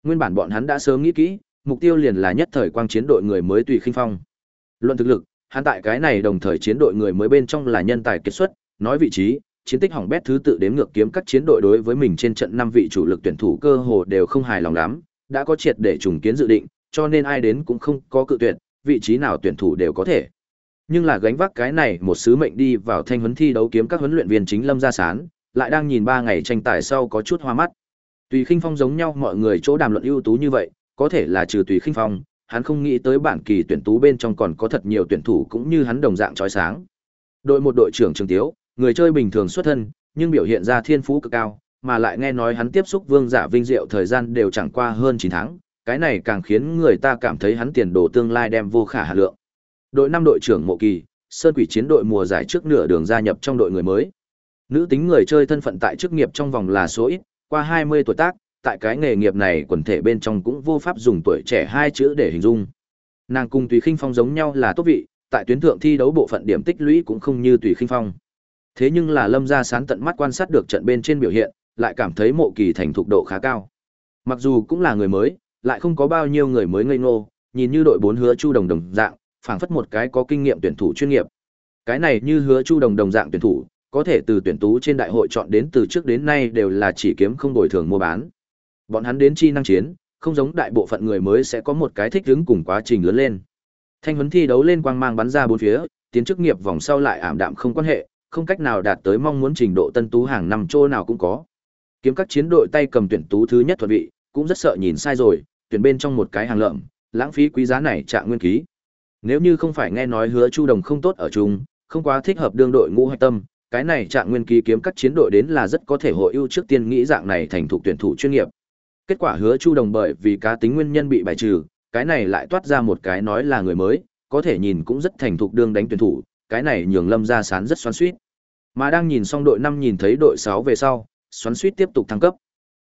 Nguyên bản bọn hắn đã sớm nghĩ kỹ, mục tiêu liền là nhất thời quang chiến đội người mới tùy khinh phong. Luận thực lực, hắn tại cái này đồng thời chiến đội người mới bên trong là nhân tài kết xuất, nói vị trí, chiến tích hỏng bét thứ tự đếm ngược kiếm các chiến đội đối với mình trên trận năm vị chủ lực tuyển thủ cơ hồ đều không hài lòng lắm, đã có triệt để trùng kiến dự định, cho nên ai đến cũng không có cự tuyệt, vị trí nào tuyển thủ đều có thể. Nhưng là gánh vác cái này một sứ mệnh đi vào thanh huấn thi đấu kiếm các huấn luyện viên chính Lâm Gia Sán, lại đang nhìn ba ngày tranh tài sau có chút hoa mắt. Tùy Khinh Phong giống nhau mọi người chỗ đàm luận ưu tú như vậy, có thể là trừ Tùy Khinh Phong, hắn không nghĩ tới bản kỳ tuyển tú bên trong còn có thật nhiều tuyển thủ cũng như hắn đồng dạng chói sáng. Đội một đội trưởng Trường Tiếu, người chơi bình thường xuất thân, nhưng biểu hiện ra thiên phú cực cao, mà lại nghe nói hắn tiếp xúc Vương Giả Vinh Diệu thời gian đều chẳng qua hơn 9 tháng, cái này càng khiến người ta cảm thấy hắn tiền đồ tương lai đem vô khả hạn lượng. Đội năm đội trưởng Mộ Kỳ, Sơn Quỷ chiến đội mùa giải trước nửa đường gia nhập trong đội người mới. Nữ tính người chơi thân phận tại chức nghiệp trong vòng là số ít, qua 20 tuổi tác, tại cái nghề nghiệp này quần thể bên trong cũng vô pháp dùng tuổi trẻ hai chữ để hình dung. Nàng cùng Tùy Khinh Phong giống nhau là tốt vị, tại tuyến thượng thi đấu bộ phận điểm tích lũy cũng không như Tùy Khinh Phong. Thế nhưng là Lâm Gia Sán tận mắt quan sát được trận bên trên biểu hiện, lại cảm thấy Mộ Kỳ thành thục độ khá cao. Mặc dù cũng là người mới, lại không có bao nhiêu người mới ngây ngô, nhìn như đội bốn hứa Chu Đồng đồng dạng, phảng phất một cái có kinh nghiệm tuyển thủ chuyên nghiệp. Cái này như hứa Chu Đồng đồng dạng tuyển thủ, có thể từ tuyển tú trên đại hội chọn đến từ trước đến nay đều là chỉ kiếm không đổi thường mua bán. Bọn hắn đến chi năng chiến, không giống đại bộ phận người mới sẽ có một cái thích ứng cùng quá trình lớn lên. Thanh huấn thi đấu lên quang mang bắn ra bốn phía, tiến chức nghiệp vòng sau lại ảm đạm không quan hệ, không cách nào đạt tới mong muốn trình độ tân tú hàng năm chỗ nào cũng có. Kiếm các chiến đội tay cầm tuyển tú thứ nhất thuận vị, cũng rất sợ nhìn sai rồi, tuyển bên trong một cái hàng lợm, lãng phí quý giá này trạng nguyên ký. Nếu như không phải nghe nói hứa Chu Đồng không tốt ở chung, không quá thích hợp đương đội ngũ hoạch tâm, cái này trạng nguyên ký kiếm các chiến đội đến là rất có thể hội ưu trước tiên nghĩ dạng này thành thục tuyển thủ chuyên nghiệp. Kết quả hứa Chu Đồng bởi vì cá tính nguyên nhân bị bài trừ, cái này lại toát ra một cái nói là người mới, có thể nhìn cũng rất thành thục đương đánh tuyển thủ, cái này nhường Lâm ra Sán rất xoắn xuýt. Mà đang nhìn xong đội năm nhìn thấy đội sáu về sau, xoắn Suýt tiếp tục thăng cấp.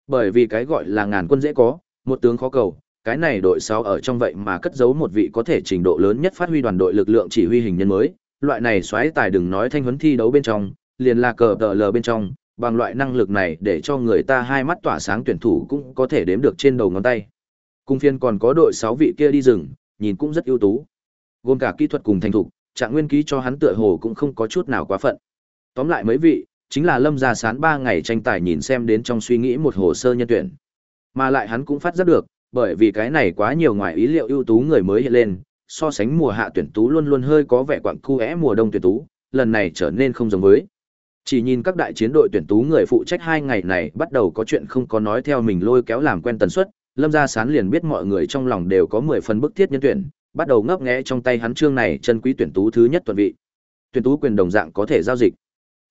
Bởi vì cái gọi là ngàn quân dễ có, một tướng khó cầu, cái này đội 6 ở trong vậy mà cất giấu một vị có thể trình độ lớn nhất phát huy đoàn đội lực lượng chỉ huy hình nhân mới, loại này xoáy tài đừng nói thanh huấn thi đấu bên trong, liền là cờ tờ lờ bên trong, bằng loại năng lực này để cho người ta hai mắt tỏa sáng tuyển thủ cũng có thể đếm được trên đầu ngón tay. Cung phiên còn có đội 6 vị kia đi rừng, nhìn cũng rất ưu tú. Gồm cả kỹ thuật cùng thành thục, trạng nguyên ký cho hắn tựa hồ cũng không có chút nào quá phận. Tóm lại mấy vị, chính là Lâm Gia Sán ba ngày tranh tài nhìn xem đến trong suy nghĩ một hồ sơ nhân tuyển. Mà lại hắn cũng phát giác được, bởi vì cái này quá nhiều ngoài ý liệu ưu tú người mới hiện lên, so sánh mùa hạ tuyển tú luôn luôn hơi có vẻ quặng cu é mùa đông tuyển tú, lần này trở nên không giống với. Chỉ nhìn các đại chiến đội tuyển tú người phụ trách hai ngày này bắt đầu có chuyện không có nói theo mình lôi kéo làm quen tần suất, Lâm Gia Sán liền biết mọi người trong lòng đều có 10 phần bức thiết nhân tuyển, bắt đầu ngấp nghẽ trong tay hắn chương này chân quý tuyển tú thứ nhất tuần vị. Tuyển tú quyền đồng dạng có thể giao dịch.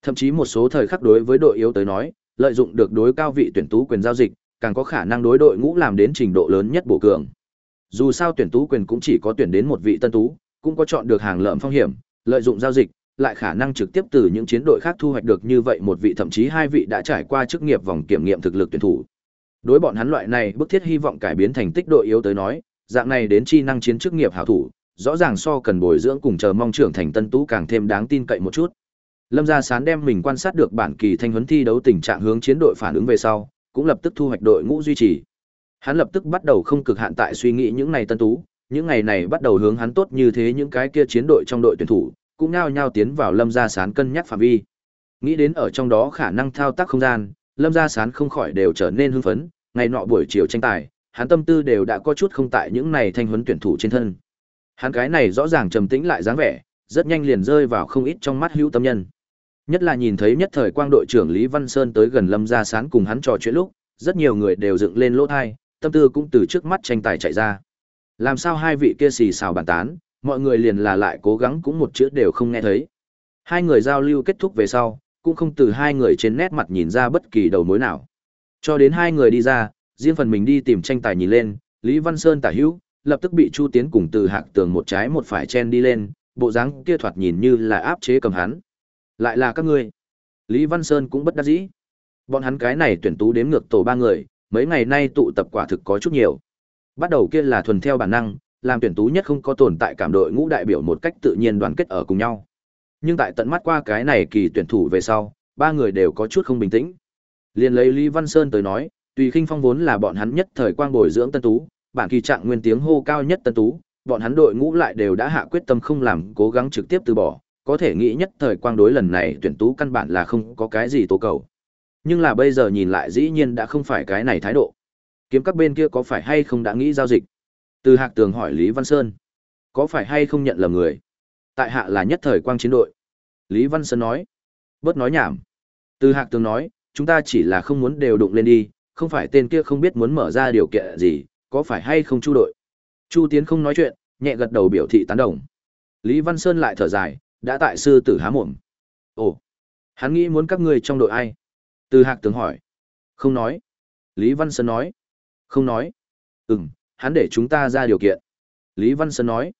Thậm chí một số thời khắc đối với đội yếu tới nói, lợi dụng được đối cao vị tuyển tú quyền giao dịch, càng có khả năng đối đội ngũ làm đến trình độ lớn nhất bổ cường. Dù sao tuyển tú quyền cũng chỉ có tuyển đến một vị tân tú, cũng có chọn được hàng lợm phong hiểm, lợi dụng giao dịch, lại khả năng trực tiếp từ những chiến đội khác thu hoạch được như vậy một vị thậm chí hai vị đã trải qua chức nghiệp vòng kiểm nghiệm thực lực tuyển thủ. Đối bọn hắn loại này bức thiết hy vọng cải biến thành tích đội yếu tới nói, dạng này đến chi năng chiến chức nghiệp hảo thủ, rõ ràng so cần bồi dưỡng cùng chờ mong trưởng thành tân tú càng thêm đáng tin cậy một chút. Lâm Gia Sán đem mình quan sát được bản kỳ thanh huấn thi đấu tình trạng hướng chiến đội phản ứng về sau, cũng lập tức thu hoạch đội ngũ duy trì. Hắn lập tức bắt đầu không cực hạn tại suy nghĩ những này tân tú, những ngày này bắt đầu hướng hắn tốt như thế những cái kia chiến đội trong đội tuyển thủ, cũng nhao nhao tiến vào Lâm Gia Sán cân nhắc phạm vi. Nghĩ đến ở trong đó khả năng thao tác không gian, Lâm Gia Sán không khỏi đều trở nên hưng phấn, ngày nọ buổi chiều tranh tài, hắn tâm tư đều đã có chút không tại những này thanh huấn tuyển thủ trên thân. Hắn cái này rõ ràng trầm tĩnh lại dáng vẻ, rất nhanh liền rơi vào không ít trong mắt hữu tâm nhân. Nhất là nhìn thấy nhất thời quang đội trưởng Lý Văn Sơn tới gần Lâm Gia Sán cùng hắn trò chuyện lúc, rất nhiều người đều dựng lên lỗ thai, tâm tư cũng từ trước mắt tranh tài chạy ra. Làm sao hai vị kia xì xào bàn tán, mọi người liền là lại cố gắng cũng một chữ đều không nghe thấy. Hai người giao lưu kết thúc về sau, cũng không từ hai người trên nét mặt nhìn ra bất kỳ đầu mối nào. Cho đến hai người đi ra, riêng phần mình đi tìm tranh tài nhìn lên, Lý Văn Sơn tả hữu, lập tức bị Chu Tiến cùng từ hạc tường một trái một phải chen đi lên, bộ dáng kia thoạt nhìn như là áp chế cầm hắn. Lại là các ngươi. Lý Văn Sơn cũng bất đắc dĩ. Bọn hắn cái này tuyển tú đếm ngược tổ ba người, mấy ngày nay tụ tập quả thực có chút nhiều. Bắt đầu kia là thuần theo bản năng, làm tuyển tú nhất không có tồn tại cảm đội ngũ đại biểu một cách tự nhiên đoàn kết ở cùng nhau. Nhưng tại tận mắt qua cái này kỳ tuyển thủ về sau, ba người đều có chút không bình tĩnh. liền lấy Lý Văn Sơn tới nói, tùy khinh phong vốn là bọn hắn nhất thời quang bồi dưỡng tân tú, bản kỳ trạng nguyên tiếng hô cao nhất tân tú, bọn hắn đội ngũ lại đều đã hạ quyết tâm không làm cố gắng trực tiếp từ bỏ, có thể nghĩ nhất thời quang đối lần này tuyển tú căn bản là không có cái gì tố cầu. Nhưng là bây giờ nhìn lại dĩ nhiên đã không phải cái này thái độ. Kiếm các bên kia có phải hay không đã nghĩ giao dịch? Từ Hạc Tường hỏi Lý Văn Sơn, có phải hay không nhận lầm người? Tại hạ là nhất thời quang chiến đội. Lý Văn Sơn nói, bớt nói nhảm. Từ Hạc Tường nói, chúng ta chỉ là không muốn đều đụng lên đi, không phải tên kia không biết muốn mở ra điều kiện gì, có phải hay không chu đội. Chu Tiến không nói chuyện, nhẹ gật đầu biểu thị tán đồng. Lý Văn Sơn lại thở dài, đã tại sư tử há mồm. Ồ, hắn nghĩ muốn các ngươi trong đội ai? Từ Hạc Tường hỏi. Không nói. Lý Văn Sơn nói. Không nói. Ừm, hắn để chúng ta ra điều kiện. Lý Văn Sơn nói.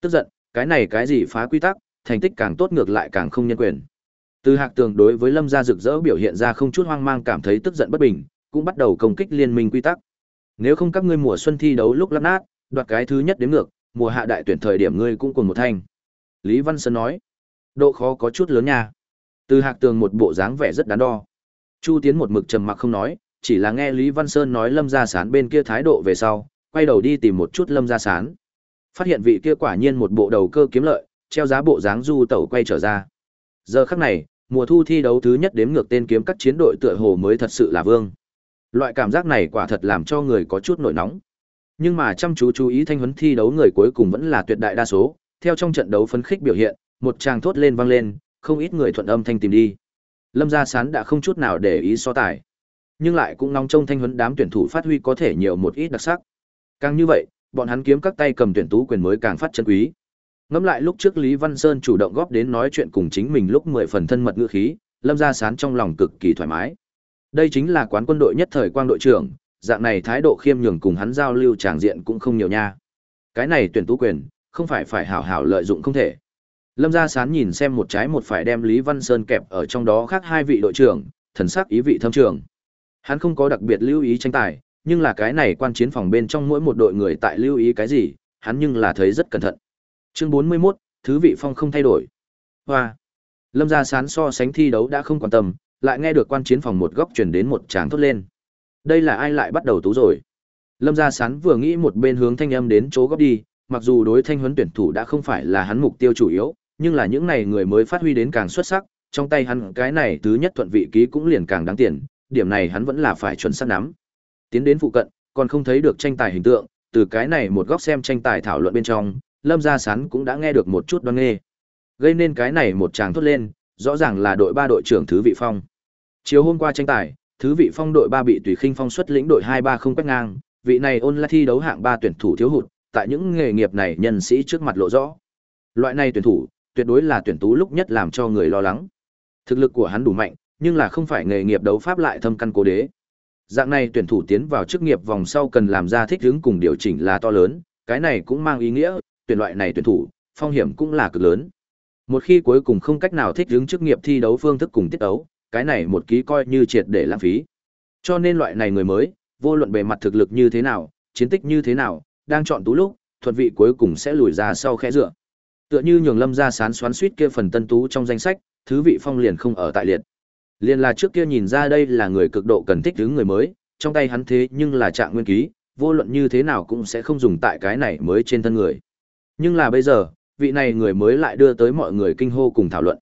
Tức giận, cái này cái gì phá quy tắc, thành tích càng tốt ngược lại càng không nhân quyền. Từ Hạc Tường đối với Lâm gia rực rỡ biểu hiện ra không chút hoang mang cảm thấy tức giận bất bình, cũng bắt đầu công kích liên minh quy tắc. Nếu không các ngươi mùa xuân thi đấu lúc lắp nát, đoạt cái thứ nhất đến ngược, mùa hạ đại tuyển thời điểm ngươi cũng cùng một thanh. Lý Văn Sơn nói, độ khó có chút lớn nha. Từ Hạc Tường một bộ dáng vẻ rất đắn đo. Chu Tiến một mực trầm mặc không nói, chỉ là nghe Lý Văn Sơn nói Lâm Gia Sán bên kia thái độ về sau, quay đầu đi tìm một chút Lâm Gia Sán. Phát hiện vị kia quả nhiên một bộ đầu cơ kiếm lợi, treo giá bộ dáng du tẩu quay trở ra. Giờ khắc này, mùa thu thi đấu thứ nhất đếm ngược tên kiếm các chiến đội tựa hồ mới thật sự là vương. Loại cảm giác này quả thật làm cho người có chút nổi nóng. Nhưng mà chăm chú chú ý thanh huấn thi đấu người cuối cùng vẫn là tuyệt đại đa số, theo trong trận đấu phấn khích biểu hiện, một tràng thốt lên vang lên, không ít người thuận âm thanh tìm đi. Lâm Gia Sán đã không chút nào để ý so tài, nhưng lại cũng nóng trông thanh huấn đám tuyển thủ phát huy có thể nhiều một ít đặc sắc. Càng như vậy, bọn hắn kiếm các tay cầm tuyển tú quyền mới càng phát chân quý. Ngẫm lại lúc trước Lý Văn Sơn chủ động góp đến nói chuyện cùng chính mình lúc mười phần thân mật ngữ khí, Lâm Gia Sán trong lòng cực kỳ thoải mái. Đây chính là quán quân đội nhất thời quang đội trưởng, dạng này thái độ khiêm nhường cùng hắn giao lưu tràng diện cũng không nhiều nha. Cái này tuyển tú quyền, không phải phải hảo hảo lợi dụng không thể. Lâm Gia Sán nhìn xem một trái một phải đem Lý Văn Sơn kẹp ở trong đó khác hai vị đội trưởng, thần sắc ý vị thâm trường. Hắn không có đặc biệt lưu ý tranh tài, nhưng là cái này quan chiến phòng bên trong mỗi một đội người tại lưu ý cái gì, hắn nhưng là thấy rất cẩn thận. Chương 41, thứ vị phong không thay đổi. Hoa. Lâm Gia Sán so sánh thi đấu đã không quan tâm, lại nghe được quan chiến phòng một góc truyền đến một tràng thốt lên. Đây là ai lại bắt đầu tú rồi? Lâm Gia Sán vừa nghĩ một bên hướng thanh âm đến chỗ góc đi, mặc dù đối thanh huấn tuyển thủ đã không phải là hắn mục tiêu chủ yếu, nhưng là những này người mới phát huy đến càng xuất sắc, trong tay hắn cái này thứ nhất thuận vị ký cũng liền càng đáng tiền, điểm này hắn vẫn là phải chuẩn xác nắm. Tiến đến phụ cận, còn không thấy được tranh tài hình tượng, từ cái này một góc xem tranh tài thảo luận bên trong, Lâm Gia Sán cũng đã nghe được một chút đoan nghe. Gây nên cái này một tràng thốt lên, rõ ràng là đội ba đội trưởng Thứ Vị Phong. Chiều hôm qua tranh tài, Thứ Vị Phong đội ba bị Tùy Khinh Phong xuất lĩnh đội hai ba không quét ngang, vị này ôn lại thi đấu hạng ba tuyển thủ thiếu hụt, tại những nghề nghiệp này nhân sĩ trước mặt lộ rõ. Loại này tuyển thủ, tuyệt đối là tuyển tú lúc nhất làm cho người lo lắng. Thực lực của hắn đủ mạnh, nhưng là không phải nghề nghiệp đấu pháp lại thâm căn cố đế. Dạng này tuyển thủ tiến vào chức nghiệp vòng sau cần làm ra thích ứng cùng điều chỉnh là to lớn, cái này cũng mang ý nghĩa, tuyển loại này tuyển thủ, phong hiểm cũng là cực lớn. Một khi cuối cùng không cách nào thích ứng chức nghiệp thi đấu phương thức cùng tiết đấu, cái này một ký coi như triệt để lãng phí. Cho nên loại này người mới, vô luận bề mặt thực lực như thế nào, chiến tích như thế nào, đang chọn tú lúc, thuật vị cuối cùng sẽ lùi ra sau khẽ dựa. Tựa như nhường Lâm ra sán xoắn suýt kia phần tân tú trong danh sách, thứ vị phong liền không ở tại liệt. Liên là trước kia nhìn ra đây là người cực độ cần thích thứ người mới, trong tay hắn thế nhưng là trạng nguyên ký, vô luận như thế nào cũng sẽ không dùng tại cái này mới trên thân người. Nhưng là bây giờ, vị này người mới lại đưa tới mọi người kinh hô cùng thảo luận.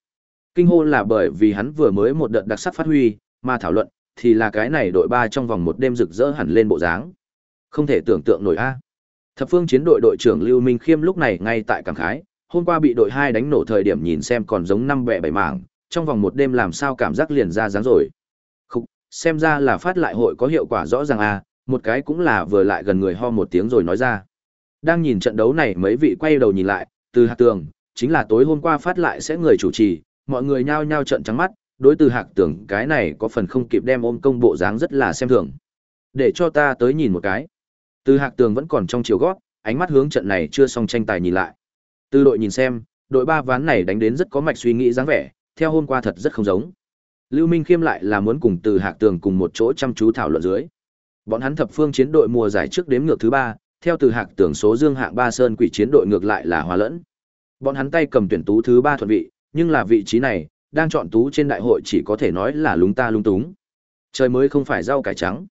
Kinh hô là bởi vì hắn vừa mới một đợt đặc sắc phát huy, mà thảo luận thì là cái này đội ba trong vòng một đêm rực rỡ hẳn lên bộ dáng. Không thể tưởng tượng nổi a. Thập phương chiến đội đội trưởng Lưu Minh Khiêm lúc này ngay tại cảng khái, hôm qua bị đội hai đánh nổ thời điểm nhìn xem còn giống năm bẻ bảy mảng, trong vòng một đêm làm sao cảm giác liền ra dáng rồi. Khục, xem ra là phát lại hội có hiệu quả rõ ràng a, một cái cũng là vừa lại gần người ho một tiếng rồi nói ra. Đang nhìn trận đấu này mấy vị quay đầu nhìn lại, từ hạc tường, chính là tối hôm qua phát lại sẽ người chủ trì, mọi người nhao nhao trận trắng mắt, đối từ hạc tường cái này có phần không kịp đem ôm công bộ dáng rất là xem thường. Để cho ta tới nhìn một cái. Từ hạc tường vẫn còn trong chiều gót, ánh mắt hướng trận này chưa xong tranh tài nhìn lại. Từ đội nhìn xem, đội ba ván này đánh đến rất có mạch suy nghĩ dáng vẻ, theo hôm qua thật rất không giống. Lưu Minh Khiêm lại là muốn cùng từ hạc tường cùng một chỗ chăm chú thảo luận dưới. Bọn hắn thập phương chiến đội mùa giải trước đếm ngược thứ ba, theo từ hạc tưởng số dương hạng ba sơn quỷ chiến đội ngược lại là hòa lẫn. Bọn hắn tay cầm tuyển tú thứ ba thuận vị, nhưng là vị trí này, đang chọn tú trên đại hội chỉ có thể nói là lúng ta lung túng. Trời mới không phải rau cải trắng.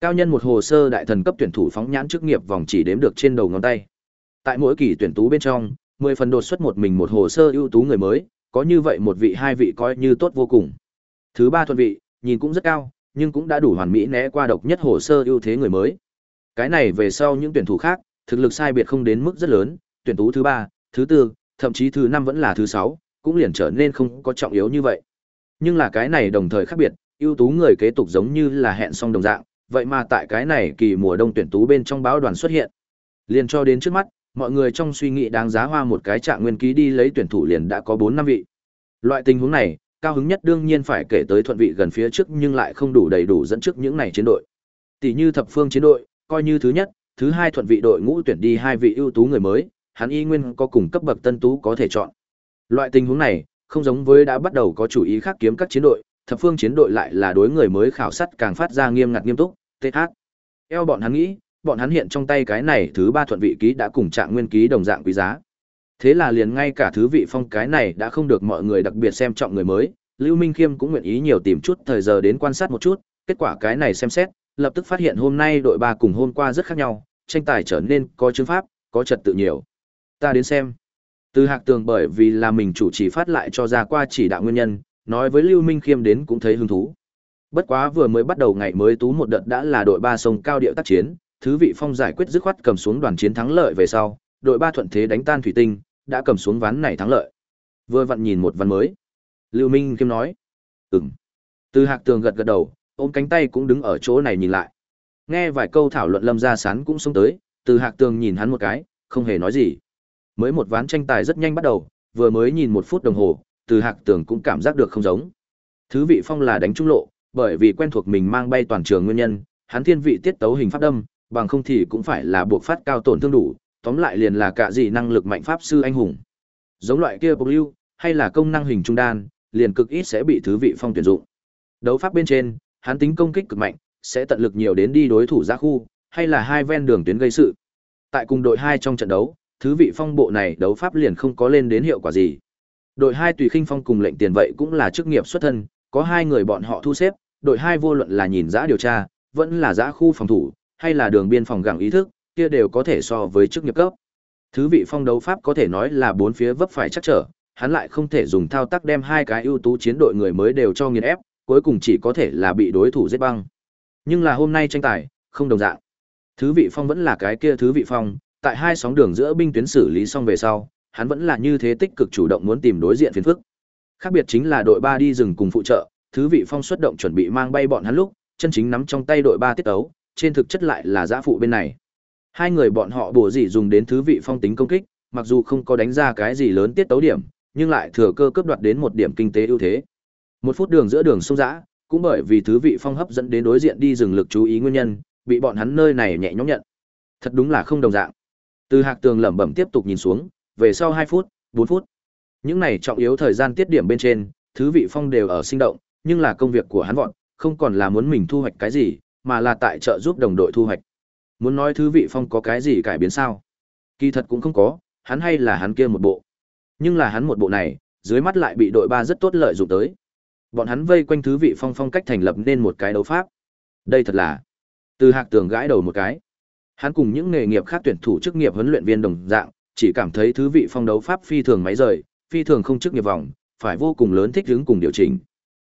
Cao nhân một hồ sơ đại thần cấp tuyển thủ phóng nhãn chức nghiệp vòng chỉ đếm được trên đầu ngón tay. Tại mỗi kỳ tuyển tú bên trong, mười phần đột xuất một mình một hồ sơ ưu tú người mới, có như vậy một vị hai vị coi như tốt vô cùng. Thứ ba thuận vị, nhìn cũng rất cao, nhưng cũng đã đủ hoàn mỹ né qua độc nhất hồ sơ ưu thế người mới. Cái này về sau những tuyển thủ khác, thực lực sai biệt không đến mức rất lớn, tuyển tú thứ ba, thứ tư, thậm chí thứ năm vẫn là thứ sáu, cũng liền trở nên không có trọng yếu như vậy. Nhưng là cái này đồng thời khác biệt, ưu tú người kế tục giống như là hẹn xong đồng dạng, vậy mà tại cái này kỳ mùa đông tuyển tú bên trong báo đoàn xuất hiện. Liền cho đến trước mắt, mọi người trong suy nghĩ đáng giá hoa một cái trạng nguyên ký đi lấy tuyển thủ liền đã có 4 năm vị. Loại tình huống này, cao hứng nhất đương nhiên phải kể tới thuận vị gần phía trước nhưng lại không đủ đầy đủ dẫn trước những này chiến đội. Tỷ như thập phương chiến đội, coi như thứ nhất, thứ hai thuận vị đội ngũ tuyển đi hai vị ưu tú người mới, hắn y nguyên có cùng cấp bậc tân tú có thể chọn. Loại tình huống này, không giống với đã bắt đầu có chủ ý khác kiếm các chiến đội, thập phương chiến đội lại là đối người mới khảo sát càng phát ra nghiêm ngặt nghiêm túc, TH. Eo bọn hắn nghĩ, bọn hắn hiện trong tay cái này thứ ba thuận vị ký đã cùng trạng nguyên ký đồng dạng quý giá. Thế là liền ngay cả thứ vị phong cái này đã không được mọi người đặc biệt xem trọng người mới, Lưu Minh Khiêm cũng nguyện ý nhiều tìm chút thời giờ đến quan sát một chút, kết quả cái này xem xét, lập tức phát hiện hôm nay đội ba cùng hôm qua rất khác nhau, tranh tài trở nên có chứng pháp, có trật tự nhiều. Ta đến xem. Từ Hạc Tường bởi vì là mình chủ trì phát lại cho ra qua chỉ đạo nguyên nhân, nói với Lưu Minh Khiêm đến cũng thấy hứng thú. Bất quá vừa mới bắt đầu ngày mới tú một đợt đã là đội ba sông cao điệu tác chiến, thứ vị phong giải quyết dứt khoát cầm xuống đoàn chiến thắng lợi về sau, đội ba thuận thế đánh tan thủy tinh, đã cầm xuống ván này thắng lợi. Vừa vặn nhìn một ván mới. Lưu Minh Khiêm nói. Ừm. Từ Hạc Tường gật gật đầu, ôm cánh tay cũng đứng ở chỗ này nhìn lại. Nghe vài câu thảo luận Lâm Gia Sán cũng xông tới, Từ Hạc Tường nhìn hắn một cái, không hề nói gì. Mới một ván tranh tài rất nhanh bắt đầu, vừa mới nhìn một phút đồng hồ, từ Hạc Tường cũng cảm giác được không giống. Thứ vị phong là đánh trung lộ, bởi vì quen thuộc mình mang bay toàn trường nguyên nhân, hắn thiên vị tiết tấu hình pháp đâm, bằng không thì cũng phải là buộc phát cao tổn thương đủ, tóm lại liền là cả gì năng lực mạnh pháp sư anh hùng. Giống loại kia bộc lưu, hay là công năng hình trung đan, liền cực ít sẽ bị thứ vị phong tuyển dụng. Đấu pháp bên trên, hắn tính công kích cực mạnh, sẽ tận lực nhiều đến đi đối thủ ra khu, hay là hai ven đường tuyến gây sự. Tại cùng đội hai trong trận đấu, thứ vị phong bộ này đấu pháp liền không có lên đến hiệu quả gì. Đội hai tùy khinh phong cùng lệnh tiền vậy cũng là chức nghiệp xuất thân, có hai người bọn họ thu xếp, đội hai vô luận là nhìn giã điều tra, vẫn là giã khu phòng thủ, hay là đường biên phòng gặng ý thức, kia đều có thể so với chức nghiệp cấp. Thứ vị phong đấu pháp có thể nói là bốn phía vấp phải chắc trở, hắn lại không thể dùng thao tác đem hai cái ưu tú chiến đội người mới đều cho nghiền ép, cuối cùng chỉ có thể là bị đối thủ giết băng. Nhưng là hôm nay tranh tài, không đồng dạng. Thứ vị phong vẫn là cái kia thứ vị phong, tại hai sóng đường giữa binh tuyến xử lý xong về sau, hắn vẫn là như thế tích cực chủ động muốn tìm đối diện phiền phức. Khác biệt chính là đội ba đi rừng cùng phụ trợ, thứ vị phong xuất động chuẩn bị mang bay bọn hắn lúc, chân chính nắm trong tay đội ba tiết tấu trên thực chất lại là giã phụ bên này. Hai người bọn họ bổ gì dùng đến thứ vị phong tính công kích, mặc dù không có đánh ra cái gì lớn tiết tấu điểm, nhưng lại thừa cơ cướp đoạt đến một điểm kinh tế ưu thế. Một phút đường giữa đường sông dã, cũng bởi vì thứ vị phong hấp dẫn đến đối diện đi dừng lực chú ý nguyên nhân, bị bọn hắn nơi này nhẹ nhõm nhận. Thật đúng là không đồng dạng. Từ Hạc Tường lẩm bẩm tiếp tục nhìn xuống, về sau 2 phút, 4 phút. Những này trọng yếu thời gian tiết điểm bên trên, thứ vị phong đều ở sinh động, nhưng là công việc của hắn vọn, không còn là muốn mình thu hoạch cái gì, mà là tại trợ giúp đồng đội thu hoạch. Muốn nói thứ vị phong có cái gì cải biến sao? Kỳ thật cũng không có, hắn hay là hắn kia một bộ. Nhưng là hắn một bộ này, dưới mắt lại bị đội ba rất tốt lợi dụng tới. Bọn hắn vây quanh thứ vị phong phong cách thành lập nên một cái đấu pháp. Đây thật là từ hạc tường gãi đầu một cái. Hắn cùng những nghề nghiệp khác tuyển thủ chức nghiệp huấn luyện viên đồng dạng, chỉ cảm thấy thứ vị phong đấu pháp phi thường máy rời, phi thường không chức nghiệp vòng, phải vô cùng lớn thích ứng cùng điều chỉnh.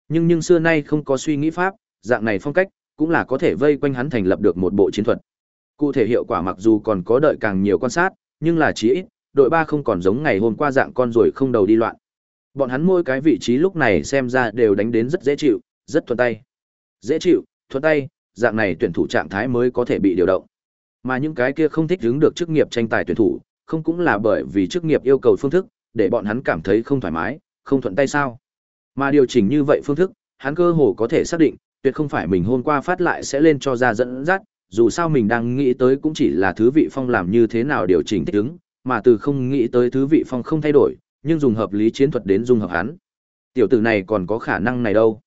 Nhưng nhưng xưa nay không có suy nghĩ pháp, dạng này phong cách cũng là có thể vây quanh hắn thành lập được một bộ chiến thuật. Cụ thể hiệu quả mặc dù còn có đợi càng nhiều quan sát, nhưng là chí ít, đội ba không còn giống ngày hôm qua dạng con rồi không đầu đi loạn. Bọn hắn mỗi cái vị trí lúc này xem ra đều đánh đến rất dễ chịu, rất thuận tay. Dễ chịu, thuận tay, dạng này tuyển thủ trạng thái mới có thể bị điều động. Mà những cái kia không thích đứng được chức nghiệp tranh tài tuyển thủ, không cũng là bởi vì chức nghiệp yêu cầu phương thức, để bọn hắn cảm thấy không thoải mái, không thuận tay sao? Mà điều chỉnh như vậy phương thức, hắn cơ hồ có thể xác định, tuyệt không phải mình hôm qua phát lại sẽ lên cho ra dẫn dắt, dù sao mình đang nghĩ tới cũng chỉ là thứ vị phong làm như thế nào điều chỉnh thích ứng, mà từ không nghĩ tới thứ vị phong không thay đổi, nhưng dùng hợp lý chiến thuật đến dung hợp hắn. Tiểu tử này còn có khả năng này đâu.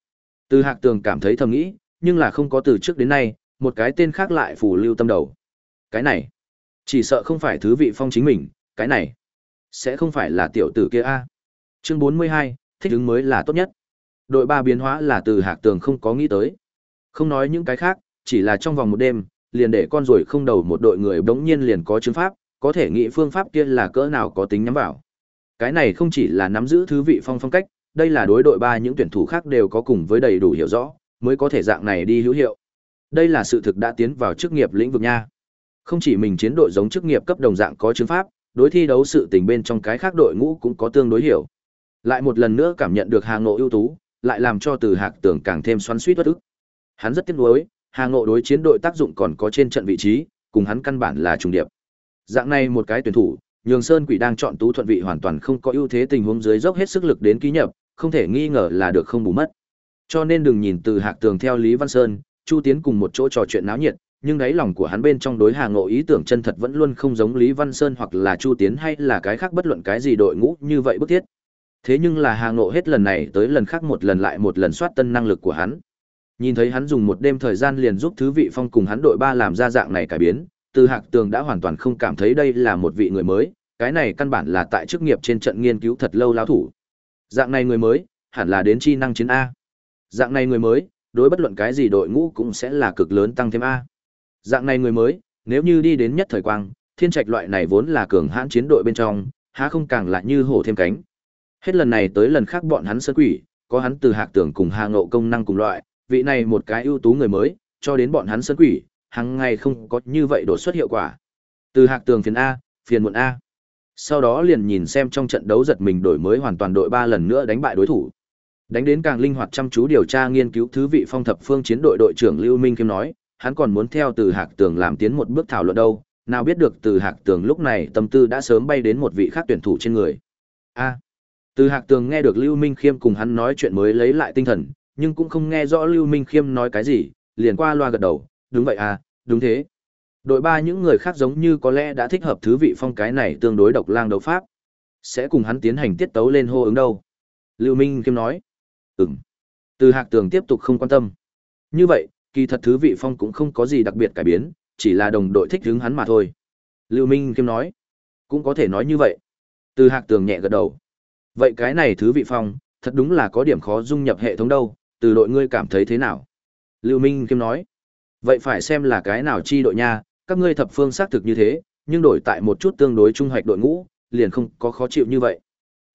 Từ Hạc Tường cảm thấy thầm nghĩ, nhưng là không có từ trước đến nay, một cái tên khác lại phủ lưu tâm đầu. Cái này, chỉ sợ không phải thứ vị phong chính mình, cái này, sẽ không phải là tiểu tử kia a. Chương 42, thích ứng mới là tốt nhất. Đội ba biến hóa là từ Hạc Tường không có nghĩ tới. Không nói những cái khác, chỉ là trong vòng một đêm, liền để con ruồi không đầu một đội người bỗng nhiên liền có chứng pháp, có thể nghĩ phương pháp kia là cỡ nào có tính nhắm vào. Cái này không chỉ là nắm giữ thứ vị phong phong cách, đây là đối đội ba những tuyển thủ khác đều có cùng với đầy đủ hiểu rõ, mới có thể dạng này đi hữu hiệu. Đây là sự thực đã tiến vào chức nghiệp lĩnh vực nha. Không chỉ mình chiến đội giống chức nghiệp cấp đồng dạng có chứng pháp, đối thi đấu sự tình bên trong cái khác đội ngũ cũng có tương đối hiểu. Lại một lần nữa cảm nhận được hàng ngộ ưu tú, lại làm cho từ hạc tưởng càng thêm xoắn suýt bất ức. Hắn rất tiếc nuối, hàng ngộ đối chiến đội tác dụng còn có trên trận vị trí, cùng hắn căn bản là trùng điệp. Dạng này một cái tuyển thủ, Nhường Sơn Quỷ đang chọn tú thuận vị hoàn toàn không có ưu thế tình huống dưới dốc hết sức lực đến ký nhập, không thể nghi ngờ là được không bù mất. Cho nên đừng nhìn từ Hạc Tường theo Lý Văn Sơn, Chu Tiến cùng một chỗ trò chuyện náo nhiệt, nhưng đáy lòng của hắn bên trong đối Hà Ngộ ý tưởng chân thật vẫn luôn không giống Lý Văn Sơn hoặc là Chu Tiến hay là cái khác bất luận cái gì đội ngũ như vậy bức thiết. Thế nhưng là Hà Ngộ hết lần này tới lần khác một lần lại một lần soát tân năng lực của hắn. Nhìn thấy hắn dùng một đêm thời gian liền giúp thứ vị phong cùng hắn đội ba làm ra dạng này cải biến, từ Hạc Tường đã hoàn toàn không cảm thấy đây là một vị người mới, cái này căn bản là tại chức nghiệp trên trận nghiên cứu thật lâu lao thủ. Dạng này người mới, hẳn là đến chi năng chiến A. Dạng này người mới, đối bất luận cái gì đội ngũ cũng sẽ là cực lớn tăng thêm A. Dạng này người mới, nếu như đi đến nhất thời quang, thiên trạch loại này vốn là cường hãn chiến đội bên trong, há không càng lại như hổ thêm cánh. Hết lần này tới lần khác bọn hắn sơn quỷ, có hắn từ hạc tưởng cùng hà ngộ công năng cùng loại, vị này một cái ưu tú người mới, cho đến bọn hắn sơn quỷ, hàng ngày không có như vậy đột xuất hiệu quả. Từ hạc tường phiền A, phiền muộn A. Sau đó liền nhìn xem trong trận đấu giật mình đổi mới hoàn toàn đội ba lần nữa đánh bại đối thủ. Đánh đến càng linh hoạt chăm chú điều tra nghiên cứu thứ vị phong thập phương chiến đội đội trưởng Lưu Minh Kim nói, hắn còn muốn theo từ Hạc Tường làm tiến một bước thảo luận đâu, nào biết được từ Hạc Tường lúc này tâm tư đã sớm bay đến một vị khác tuyển thủ trên người. A. từ Hạc Tường nghe được Lưu Minh Khiêm cùng hắn nói chuyện mới lấy lại tinh thần, nhưng cũng không nghe rõ Lưu Minh Khiêm nói cái gì, liền qua loa gật đầu, đúng vậy à, đúng thế. Đội ba những người khác giống như có lẽ đã thích hợp thứ vị phong cái này tương đối độc lang đấu pháp. Sẽ cùng hắn tiến hành tiết tấu lên hô ứng đâu. Lưu Minh Khiêm nói. Ừm. Từ hạc tường tiếp tục không quan tâm. Như vậy, kỳ thật thứ vị phong cũng không có gì đặc biệt cải biến, chỉ là đồng đội thích hứng hắn mà thôi. Lưu Minh Kim nói. Cũng có thể nói như vậy. Từ hạc tường nhẹ gật đầu. Vậy cái này thứ vị phong, thật đúng là có điểm khó dung nhập hệ thống đâu, từ đội ngươi cảm thấy thế nào? Lưu Minh Kim nói. Vậy phải xem là cái nào chi đội nha, các ngươi thập phương xác thực như thế, nhưng đổi tại một chút tương đối trung hoạch đội ngũ, liền không có khó chịu như vậy.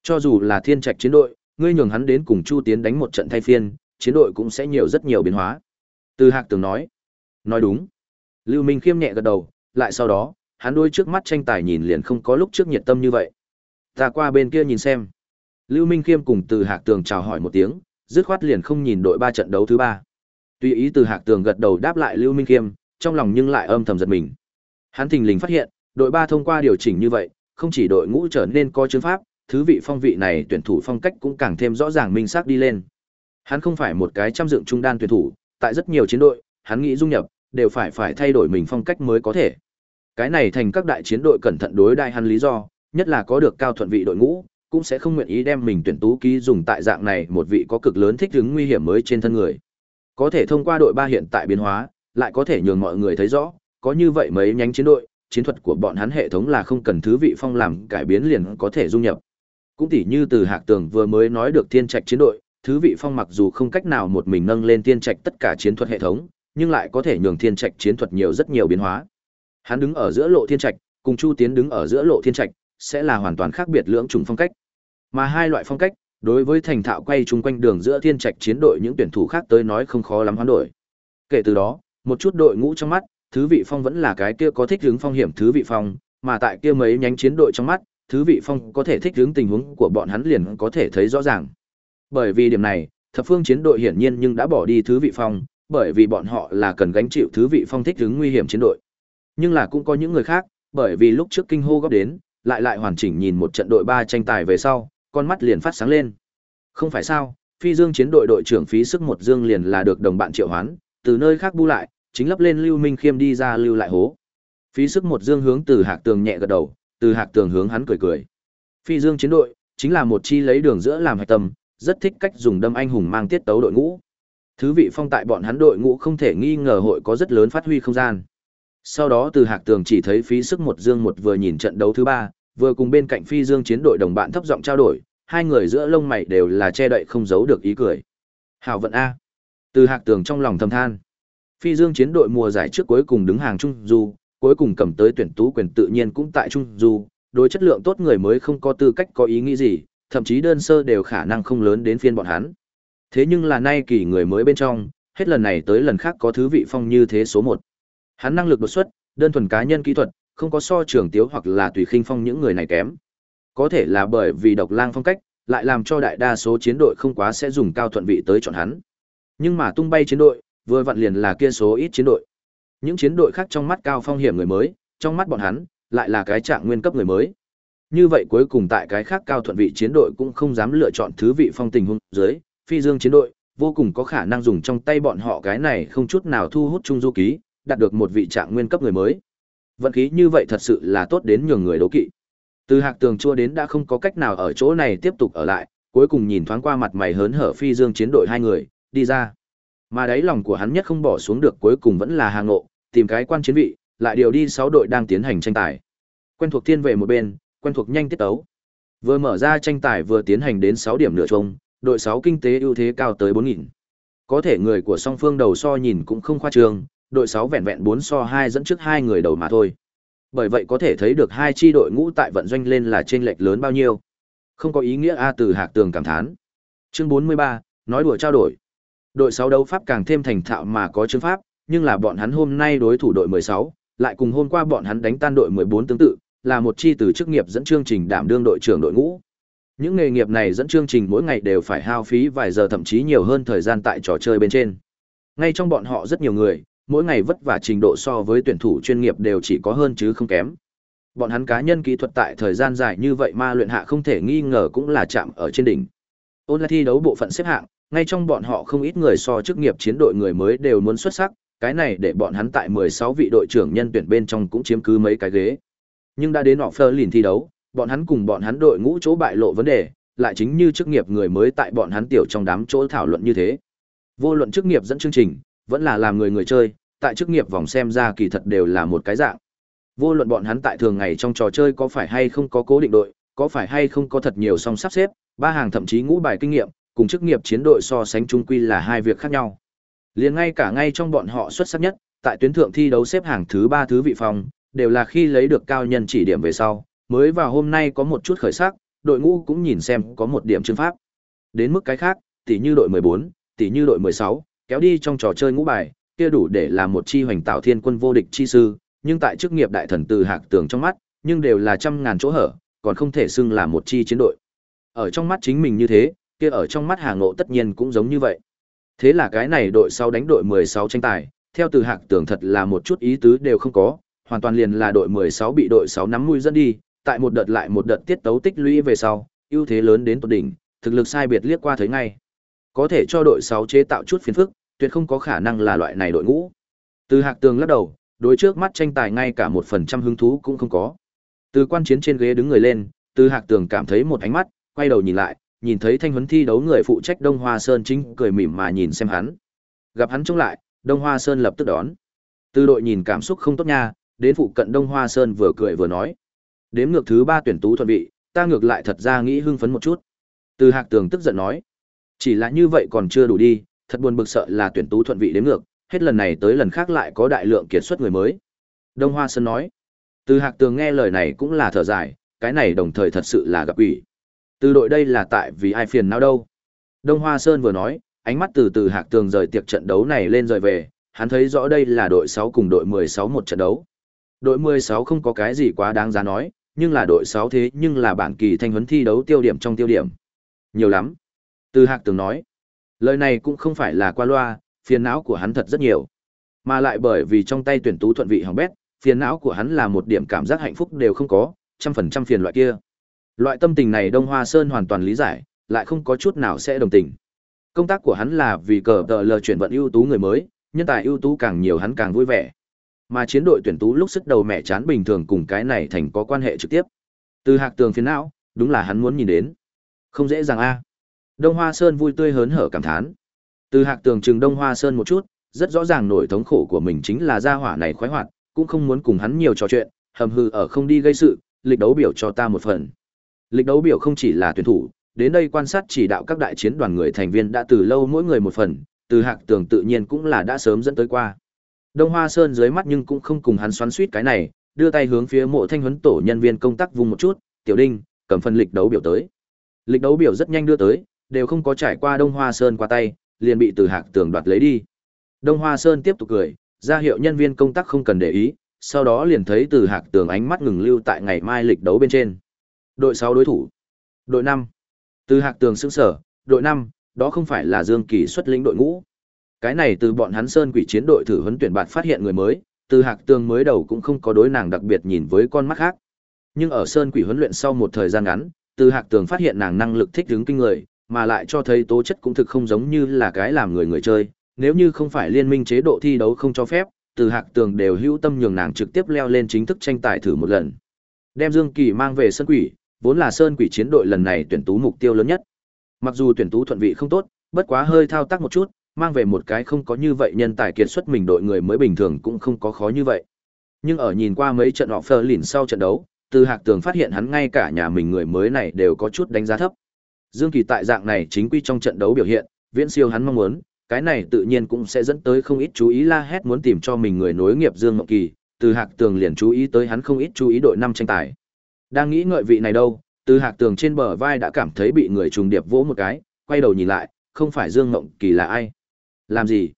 Cho dù là thiên trạch chiến đội, ngươi nhường hắn đến cùng Chu Tiến đánh một trận thay phiên, chiến đội cũng sẽ nhiều rất nhiều biến hóa. Từ Hạc Tường nói. Nói đúng. Lưu Minh khiêm nhẹ gật đầu, lại sau đó, hắn đôi trước mắt tranh tài nhìn liền không có lúc trước nhiệt tâm như vậy. Ta qua bên kia nhìn xem. Lưu Minh khiêm cùng Từ Hạc Tường chào hỏi một tiếng, dứt khoát liền không nhìn đội ba trận đấu thứ ba. Tuy ý Từ Hạc Tường gật đầu đáp lại Lưu Minh khiêm, trong lòng nhưng lại âm thầm giật mình. Hắn thình lình phát hiện, đội ba thông qua điều chỉnh như vậy, không chỉ đội ngũ trở nên có chứng pháp, thứ vị phong vị này tuyển thủ phong cách cũng càng thêm rõ ràng minh xác đi lên. Hắn không phải một cái trăm dựng trung đan tuyển thủ, tại rất nhiều chiến đội, hắn nghĩ dung nhập, đều phải phải thay đổi mình phong cách mới có thể. Cái này thành các đại chiến đội cẩn thận đối đại hắn lý do, nhất là có được cao thuận vị đội ngũ, cũng sẽ không nguyện ý đem mình tuyển tú ký dùng tại dạng này một vị có cực lớn thích ứng nguy hiểm mới trên thân người. Có thể thông qua đội ba hiện tại biến hóa, lại có thể nhường mọi người thấy rõ, có như vậy mấy nhánh chiến đội, chiến thuật của bọn hắn hệ thống là không cần thứ vị phong làm cải biến liền có thể dung nhập. Cũng tỉ như từ Hạc Tường vừa mới nói được thiên trạch chiến đội, thứ vị phong mặc dù không cách nào một mình nâng lên thiên trạch tất cả chiến thuật hệ thống, nhưng lại có thể nhường thiên trạch chiến thuật nhiều rất nhiều biến hóa. Hắn đứng ở giữa lộ thiên trạch, cùng Chu Tiến đứng ở giữa lộ thiên trạch, sẽ là hoàn toàn khác biệt lưỡng chủng phong cách. Mà hai loại phong cách, đối với thành thạo quay chung quanh đường giữa thiên trạch chiến đội những tuyển thủ khác tới nói không khó lắm hoán đổi. Kể từ đó, một chút đội ngũ trong mắt, thứ vị phong vẫn là cái kia có thích hướng phong hiểm thứ vị phong, mà tại kia mấy nhánh chiến đội trong mắt, thứ vị phong có thể thích hướng tình huống của bọn hắn liền có thể thấy rõ ràng. Bởi vì điểm này, thập phương chiến đội hiển nhiên nhưng đã bỏ đi thứ vị phong, bởi vì bọn họ là cần gánh chịu thứ vị phong thích ứng nguy hiểm chiến đội. Nhưng là cũng có những người khác, bởi vì lúc trước kinh hô góp đến, lại lại hoàn chỉnh nhìn một trận đội ba tranh tài về sau, con mắt liền phát sáng lên. Không phải sao, Phi Dương chiến đội đội trưởng phí sức một dương liền là được đồng bạn triệu hoán, từ nơi khác bu lại, chính lấp lên Lưu Minh Khiêm đi ra lưu lại hố. Phí sức một dương hướng từ Hạc Tường nhẹ gật đầu, từ Hạc Tường hướng hắn cười cười. Phi Dương chiến đội chính là một chi lấy đường giữa làm hạch tâm, rất thích cách dùng đâm anh hùng mang tiết tấu đội ngũ. Thứ vị phong tại bọn hắn đội ngũ không thể nghi ngờ hội có rất lớn phát huy không gian. Sau đó từ Hạc Tường chỉ thấy phí sức một dương một vừa nhìn trận đấu thứ ba, vừa cùng bên cạnh Phi Dương chiến đội đồng bạn thấp giọng trao đổi, hai người giữa lông mày đều là che đậy không giấu được ý cười. Hảo vận a. Từ Hạc Tường trong lòng thầm than. Phi Dương chiến đội mùa giải trước cuối cùng đứng hàng trung du, cuối cùng cầm tới tuyển tú quyền tự nhiên cũng tại trung du, đối chất lượng tốt người mới không có tư cách có ý nghĩ gì, thậm chí đơn sơ đều khả năng không lớn đến phiên bọn hắn. Thế nhưng là nay kỳ người mới bên trong, hết lần này tới lần khác có thứ vị phong như thế số một. Hắn năng lực đột xuất, đơn thuần cá nhân kỹ thuật, không có so trường tiếu hoặc là tùy khinh phong những người này kém. Có thể là bởi vì độc lang phong cách, lại làm cho đại đa số chiến đội không quá sẽ dùng cao thuận vị tới chọn hắn. Nhưng mà tung bay chiến đội, vừa vặn liền là kia số ít chiến đội. Những chiến đội khác trong mắt cao phong hiểm người mới, trong mắt bọn hắn, lại là cái trạng nguyên cấp người mới. Như vậy cuối cùng tại cái khác cao thuận vị chiến đội cũng không dám lựa chọn thứ vị phong tình huống dưới, phi dương chiến đội, vô cùng có khả năng dùng trong tay bọn họ cái này không chút nào thu hút trung du ký, đạt được một vị trạng nguyên cấp người mới. Vận khí như vậy thật sự là tốt đến nhường người đố kỵ. Từ Hạc Tường chua đến đã không có cách nào ở chỗ này tiếp tục ở lại, cuối cùng nhìn thoáng qua mặt mày hớn hở phi dương chiến đội hai người, đi ra. Mà đáy lòng của hắn nhất không bỏ xuống được cuối cùng vẫn là hàng ngộ, tìm cái quan chiến vị, lại điều đi sáu đội đang tiến hành tranh tài. Quen thuộc thiên về một bên, quen thuộc nhanh tiết tấu. Vừa mở ra tranh tài vừa tiến hành đến 6 điểm nửa chung, đội 6 kinh tế ưu thế cao tới 4000. Có thể người của song phương đầu so nhìn cũng không khoa trương, đội 6 vẹn vẹn 4 so 2 dẫn trước hai người đầu mà thôi. Bởi vậy có thể thấy được hai chi đội ngũ tại vận doanh lên là chênh lệch lớn bao nhiêu. Không có ý nghĩa A từ Hạc Tường cảm thán. Chương 43, nói đùa trao đổi. Đội 6 đấu pháp càng thêm thành thạo mà có chứng pháp, nhưng là bọn hắn hôm nay đối thủ đội 16, lại cùng hôm qua bọn hắn đánh tan đội 14 tương tự, là một chi từ chức nghiệp dẫn chương trình đảm đương đội trưởng đội ngũ. Những nghề nghiệp này dẫn chương trình mỗi ngày đều phải hao phí vài giờ thậm chí nhiều hơn thời gian tại trò chơi bên trên. Ngay trong bọn họ rất nhiều người, mỗi ngày vất vả trình độ so với tuyển thủ chuyên nghiệp đều chỉ có hơn chứ không kém. Bọn hắn cá nhân kỹ thuật tại thời gian dài như vậy mà luyện hạ không thể nghi ngờ cũng là chạm ở trên đỉnh. Ôn lại thi đấu bộ phận xếp hạng, ngay trong bọn họ không ít người so chức nghiệp chiến đội người mới đều muốn xuất sắc, cái này để bọn hắn tại 16 vị đội trưởng nhân tuyển bên trong cũng chiếm cứ mấy cái ghế. Nhưng đã đến họ phơ lìn thi đấu, bọn hắn cùng bọn hắn đội ngũ chỗ bại lộ vấn đề, lại chính như chức nghiệp người mới tại bọn hắn tiểu trong đám chỗ thảo luận như thế. Vô luận chức nghiệp dẫn chương trình, vẫn là làm người người chơi, tại chức nghiệp vòng xem ra kỳ thật đều là một cái dạng. Vô luận bọn hắn tại thường ngày trong trò chơi có phải hay không có cố định đội, có phải hay không có thật nhiều song sắp xếp, ba hàng thậm chí ngũ bài kinh nghiệm, cùng chức nghiệp chiến đội so sánh chung quy là hai việc khác nhau. Liền ngay cả ngay trong bọn họ xuất sắc nhất, tại tuyến thượng thi đấu xếp hàng thứ ba thứ vị phòng, đều là khi lấy được cao nhân chỉ điểm về sau, mới vào hôm nay có một chút khởi sắc, đội ngũ cũng nhìn xem có một điểm chương pháp. Đến mức cái khác, tỷ như đội 14, tỷ như đội 16, kéo đi trong trò chơi ngũ bài, kia đủ để làm một chi hoành tạo thiên quân vô địch chi sư, nhưng tại chức nghiệp đại thần từ hạc tường trong mắt, nhưng đều là trăm ngàn chỗ hở, còn không thể xưng là một chi chiến đội. Ở trong mắt chính mình như thế, kia ở trong mắt Hà Ngộ tất nhiên cũng giống như vậy. Thế là cái này đội sau đánh đội 16 tranh tài, theo từ hạc tưởng thật là một chút ý tứ đều không có, hoàn toàn liền là đội 16 bị đội 6 nắm mũi dẫn đi, tại một đợt lại một đợt tiết tấu tích lũy về sau, ưu thế lớn đến tột đỉnh, thực lực sai biệt liếc qua thấy ngay. Có thể cho đội 6 chế tạo chút phiền phức, tuyệt không có khả năng là loại này đội ngũ. Từ Hạc Tường lắc đầu, đối trước mắt tranh tài ngay cả một phần trăm hứng thú cũng không có. Từ quan chiến trên ghế đứng người lên, Từ Hạc Tường cảm thấy một ánh mắt, quay đầu nhìn lại, nhìn thấy thanh huấn thi đấu người phụ trách Đông Hoa Sơn chính cười mỉm mà nhìn xem hắn. Gặp hắn trông lại, Đông Hoa Sơn lập tức đón. Từ đội nhìn cảm xúc không tốt nha, đến phụ cận Đông Hoa Sơn vừa cười vừa nói. Đếm ngược thứ ba tuyển tú thuận vị, ta ngược lại thật ra nghĩ hưng phấn một chút. Từ Hạc Tường tức giận nói. Chỉ là như vậy còn chưa đủ đi, thật buồn bực sợ là tuyển tú thuận vị đếm ngược, hết lần này tới lần khác lại có đại lượng kiệt xuất người mới. Đông Hoa Sơn nói. Từ Hạc Tường nghe lời này cũng là thở dài, cái này đồng thời thật sự là gặp ủy. Từ đội đây là tại vì ai phiền não đâu. Đông Hoa Sơn vừa nói, ánh mắt từ từ Hạc Tường rời tiệc trận đấu này lên rời về, hắn thấy rõ đây là đội 6 cùng đội 16 một trận đấu. Đội 16 không có cái gì quá đáng giá nói, nhưng là đội 6 thế nhưng là bản kỳ thanh huấn thi đấu tiêu điểm trong tiêu điểm. Nhiều lắm. Từ Hạc từng nói. Lời này cũng không phải là qua loa, phiền não của hắn thật rất nhiều. Mà lại bởi vì trong tay tuyển tú thuận vị hỏng bét, phiền não của hắn là một điểm cảm giác hạnh phúc đều không có, trăm phần trăm phiền loại kia. Loại tâm tình này Đông Hoa Sơn hoàn toàn lý giải, lại không có chút nào sẽ đồng tình. Công tác của hắn là vì cờ tờ lờ chuyển vận ưu tú người mới, nhân tài ưu tú càng nhiều hắn càng vui vẻ. Mà chiến đội tuyển tú lúc sức đầu mẹ chán bình thường cùng cái này thành có quan hệ trực tiếp. Từ hạc tường phiền não, đúng là hắn muốn nhìn đến. Không dễ dàng a. Đông Hoa Sơn vui tươi hớn hở cảm thán. Từ hạc tường trừng Đông Hoa Sơn một chút, rất rõ ràng nổi thống khổ của mình chính là gia hỏa này khoái hoạt, cũng không muốn cùng hắn nhiều trò chuyện, hầm hư ở không đi gây sự, lịch đấu biểu cho ta một phần. Lịch đấu biểu không chỉ là tuyển thủ, đến đây quan sát chỉ đạo các đại chiến đoàn người thành viên đã từ lâu mỗi người một phần, từ hạc tường tự nhiên cũng là đã sớm dẫn tới qua. Đông Hoa Sơn dưới mắt nhưng cũng không cùng hắn xoắn suýt cái này, đưa tay hướng phía mộ thanh huấn tổ nhân viên công tác vùng một chút, tiểu đinh, cầm phần lịch đấu biểu tới. Lịch đấu biểu rất nhanh đưa tới, đều không có trải qua Đông Hoa Sơn qua tay, liền bị từ hạc tường đoạt lấy đi. Đông Hoa Sơn tiếp tục cười, ra hiệu nhân viên công tác không cần để ý, sau đó liền thấy từ hạc tường ánh mắt ngừng lưu tại ngày mai lịch đấu bên trên. Đội 6 đối thủ. Đội 5. Từ hạc tường sững sở, đội 5, đó không phải là Dương Kỳ xuất lĩnh đội ngũ. Cái này từ bọn hắn Sơn quỷ chiến đội thử huấn tuyển bạn phát hiện người mới, từ hạc tường mới đầu cũng không có đối nàng đặc biệt nhìn với con mắt khác. Nhưng ở Sơn quỷ huấn luyện sau một thời gian ngắn, từ hạc tường phát hiện nàng năng lực thích ứng kinh người, mà lại cho thấy tố chất cũng thực không giống như là cái làm người người chơi, nếu như không phải liên minh chế độ thi đấu không cho phép, từ hạc tường đều hữu tâm nhường nàng trực tiếp leo lên chính thức tranh tài thử một lần. Đem Dương Kỳ mang về sơn quỷ, vốn là sơn quỷ chiến đội lần này tuyển tú mục tiêu lớn nhất. Mặc dù tuyển tú thuận vị không tốt, bất quá hơi thao tác một chút, mang về một cái không có như vậy nhân tài kiệt xuất mình đội người mới bình thường cũng không có khó như vậy. Nhưng ở nhìn qua mấy trận họ phơ lìn sau trận đấu, từ hạc tường phát hiện hắn ngay cả nhà mình người mới này đều có chút đánh giá thấp. Dương Kỳ tại dạng này chính quy trong trận đấu biểu hiện, viễn siêu hắn mong muốn, cái này tự nhiên cũng sẽ dẫn tới không ít chú ý la hét muốn tìm cho mình người nối nghiệp Dương Ngọc Kỳ, từ Hạc Tường liền chú ý tới hắn không ít chú ý đội năm tranh tài. Đang nghĩ ngợi vị này đâu, từ Hạc Tường trên bờ vai đã cảm thấy bị người trùng điệp vỗ một cái, quay đầu nhìn lại, không phải Dương Ngọc Kỳ là ai? Làm gì?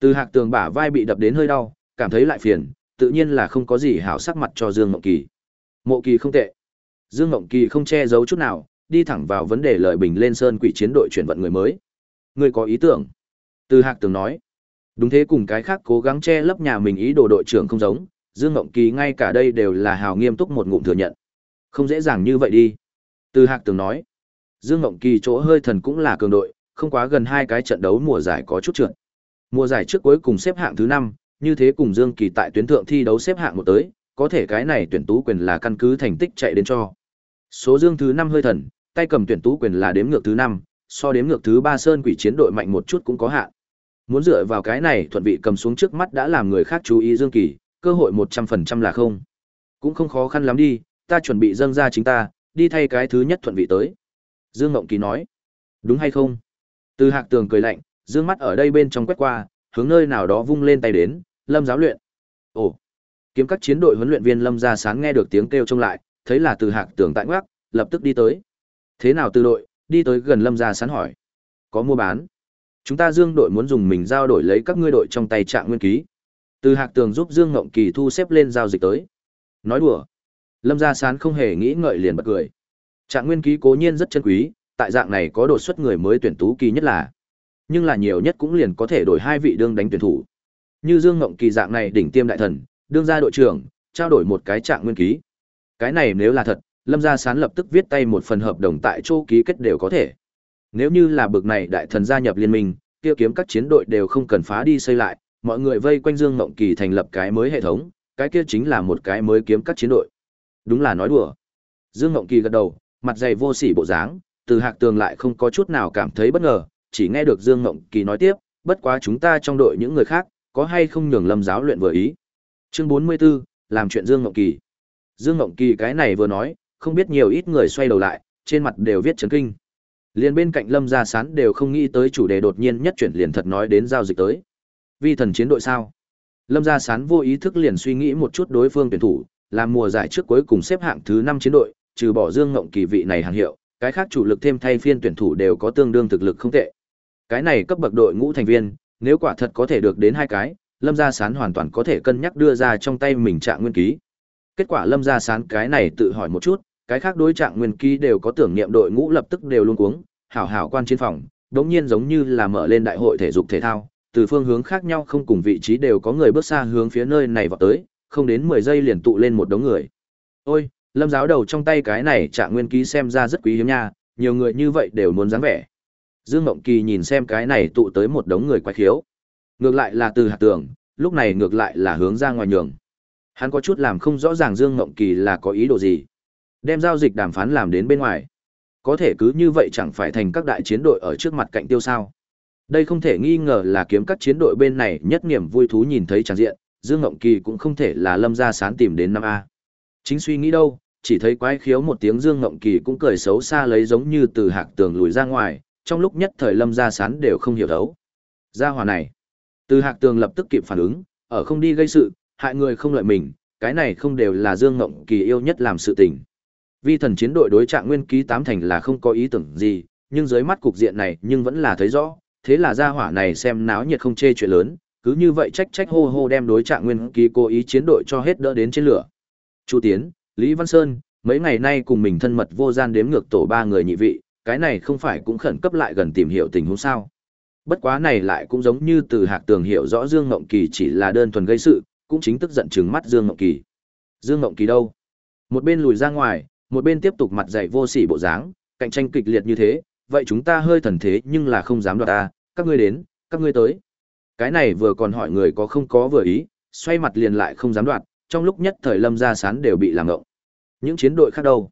Từ Hạc Tường bả vai bị đập đến hơi đau, cảm thấy lại phiền, tự nhiên là không có gì hảo sắc mặt cho Dương Ngộng Kỳ. Mộ Kỳ không tệ. Dương Ngộng Kỳ không che giấu chút nào, đi thẳng vào vấn đề lợi bình lên sơn quỷ chiến đội chuyển vận người mới. Người có ý tưởng? Từ Hạc Tường nói, đúng thế cùng cái khác cố gắng che lấp nhà mình ý đồ đội trưởng không giống, Dương Ngộng Kỳ ngay cả đây đều là hào nghiêm túc một ngụm thừa nhận. Không dễ dàng như vậy đi. Từ Hạc Tường nói, Dương Ngộng Kỳ chỗ hơi thần cũng là cường đội, không quá gần hai cái trận đấu mùa giải có chút trượt. Mùa giải trước cuối cùng xếp hạng thứ năm, như thế cùng Dương Kỳ tại tuyến thượng thi đấu xếp hạng một tới, có thể cái này tuyển tú quyền là căn cứ thành tích chạy đến cho. Số Dương thứ năm hơi thần, tay cầm tuyển tú quyền là đếm ngược thứ năm, so đếm ngược thứ ba sơn quỷ chiến đội mạnh một chút cũng có hạn. Muốn dựa vào cái này thuận vị cầm xuống trước mắt đã làm người khác chú ý Dương Kỳ, cơ hội một trăm phần trăm là không. Cũng không khó khăn lắm đi, ta chuẩn bị dâng ra chính ta, đi thay cái thứ nhất thuận vị tới. Dương Ngộng Kỳ nói. Đúng hay không? Từ hạc tường cười lạnh, dương mắt ở đây bên trong quét qua, hướng nơi nào đó vung lên tay đến, lâm giáo luyện. Ồ! Kiếm các chiến đội huấn luyện viên lâm Gia sáng nghe được tiếng kêu trông lại, thấy là từ hạc tường tại ngoác, lập tức đi tới. Thế nào từ đội, đi tới gần lâm Gia sán hỏi. Có mua bán. Chúng ta Dương đội muốn dùng mình giao đổi lấy các ngươi đội trong tay trạng nguyên ký. Từ Hạc Tường giúp Dương Ngộng Kỳ thu xếp lên giao dịch tới. Nói đùa. Lâm Gia Sán không hề nghĩ ngợi liền bật cười. Trạng nguyên ký cố nhiên rất chân quý, tại dạng này có đột xuất người mới tuyển tú kỳ nhất là. Nhưng là nhiều nhất cũng liền có thể đổi hai vị đương đánh tuyển thủ. Như Dương Ngộng Kỳ dạng này đỉnh tiêm đại thần, đương ra đội trưởng, trao đổi một cái trạng nguyên ký. Cái này nếu là thật, Lâm Gia Sán lập tức viết tay một phần hợp đồng tại chỗ ký kết đều có thể. Nếu như là bực này đại thần gia nhập liên minh, kia kiếm các chiến đội đều không cần phá đi xây lại, mọi người vây quanh Dương Ngộng Kỳ thành lập cái mới hệ thống, cái kia chính là một cái mới kiếm các chiến đội. Đúng là nói đùa. Dương Ngộng Kỳ gật đầu, mặt dày vô sỉ bộ dáng, từ Hạc Tường lại không có chút nào cảm thấy bất ngờ, chỉ nghe được Dương Ngộng Kỳ nói tiếp, bất quá chúng ta trong đội những người khác, có hay không nhường Lâm giáo luyện vừa ý. Chương 44, làm chuyện Dương Ngộng Kỳ. Dương Ngộng Kỳ cái này vừa nói, không biết nhiều ít người xoay đầu lại, trên mặt đều viết chấn kinh. Liền bên cạnh Lâm Gia Sán đều không nghĩ tới chủ đề đột nhiên nhất chuyển liền thật nói đến giao dịch tới. Vi thần chiến đội sao? Lâm Gia Sán vô ý thức liền suy nghĩ một chút đối phương tuyển thủ, làm mùa giải trước cuối cùng xếp hạng thứ 5 chiến đội, trừ bỏ Dương Ngộng Kỳ vị này hàng hiệu, cái khác chủ lực thêm thay phiên tuyển thủ đều có tương đương thực lực không tệ. Cái này cấp bậc đội ngũ thành viên, nếu quả thật có thể được đến hai cái, Lâm Gia Sán hoàn toàn có thể cân nhắc đưa ra trong tay mình trạng nguyên ký. Kết quả Lâm Gia Sán cái này tự hỏi một chút, cái khác đối trạng nguyên ký đều có tưởng niệm đội ngũ lập tức đều luôn cuống, hảo hảo quan chiến phòng, đống nhiên giống như là mở lên đại hội thể dục thể thao, từ phương hướng khác nhau không cùng vị trí đều có người bước xa hướng phía nơi này vào tới, không đến 10 giây liền tụ lên một đống người. Ôi, Lâm giáo đầu trong tay cái này trạng nguyên ký xem ra rất quý hiếm nha, nhiều người như vậy đều muốn dáng vẻ. Dương Mộng Kỳ nhìn xem cái này tụ tới một đống người quái khiếu. Ngược lại là từ hạt tường, lúc này ngược lại là hướng ra ngoài nhường. Hắn có chút làm không rõ ràng Dương Mộng Kỳ là có ý đồ gì. Đem giao dịch đàm phán làm đến bên ngoài. Có thể cứ như vậy chẳng phải thành các đại chiến đội ở trước mặt cạnh tiêu sao. Đây không thể nghi ngờ là kiếm các chiến đội bên này nhất niềm vui thú nhìn thấy tràn diện, Dương Ngộng Kỳ cũng không thể là lâm Gia sán tìm đến năm a Chính suy nghĩ đâu, chỉ thấy quái khiếu một tiếng Dương Ngộng Kỳ cũng cười xấu xa lấy giống như từ hạc tường lùi ra ngoài, trong lúc nhất thời lâm gia sán đều không hiểu thấu. Gia hòa này, từ hạc tường lập tức kịp phản ứng, ở không đi gây sự, hại người không lợi mình, cái này không đều là Dương Ngộng Kỳ yêu nhất làm sự tình. Vi thần chiến đội đối trạng nguyên ký tám thành là không có ý tưởng gì, nhưng dưới mắt cục diện này nhưng vẫn là thấy rõ, thế là gia hỏa này xem náo nhiệt không chê chuyện lớn, cứ như vậy trách trách hô hô đem đối trạng nguyên ký cố ý chiến đội cho hết đỡ đến trên lửa. Chu Tiến, Lý Văn Sơn, mấy ngày nay cùng mình thân mật vô gian đếm ngược tổ ba người nhị vị, cái này không phải cũng khẩn cấp lại gần tìm hiểu tình huống sao. Bất quá này lại cũng giống như từ hạc tường hiểu rõ Dương Ngộng Kỳ chỉ là đơn thuần gây sự, cũng chính tức giận trừng mắt Dương Ngộng Kỳ. Dương Ngộng Kỳ đâu? Một bên lùi ra ngoài, một bên tiếp tục mặt dày vô sỉ bộ dáng, cạnh tranh kịch liệt như thế, vậy chúng ta hơi thần thế nhưng là không dám đoạt ta, các ngươi đến, các ngươi tới. Cái này vừa còn hỏi người có không có vừa ý, xoay mặt liền lại không dám đoạt, trong lúc nhất thời lâm gia sán đều bị làm ngộng. Những chiến đội khác đâu?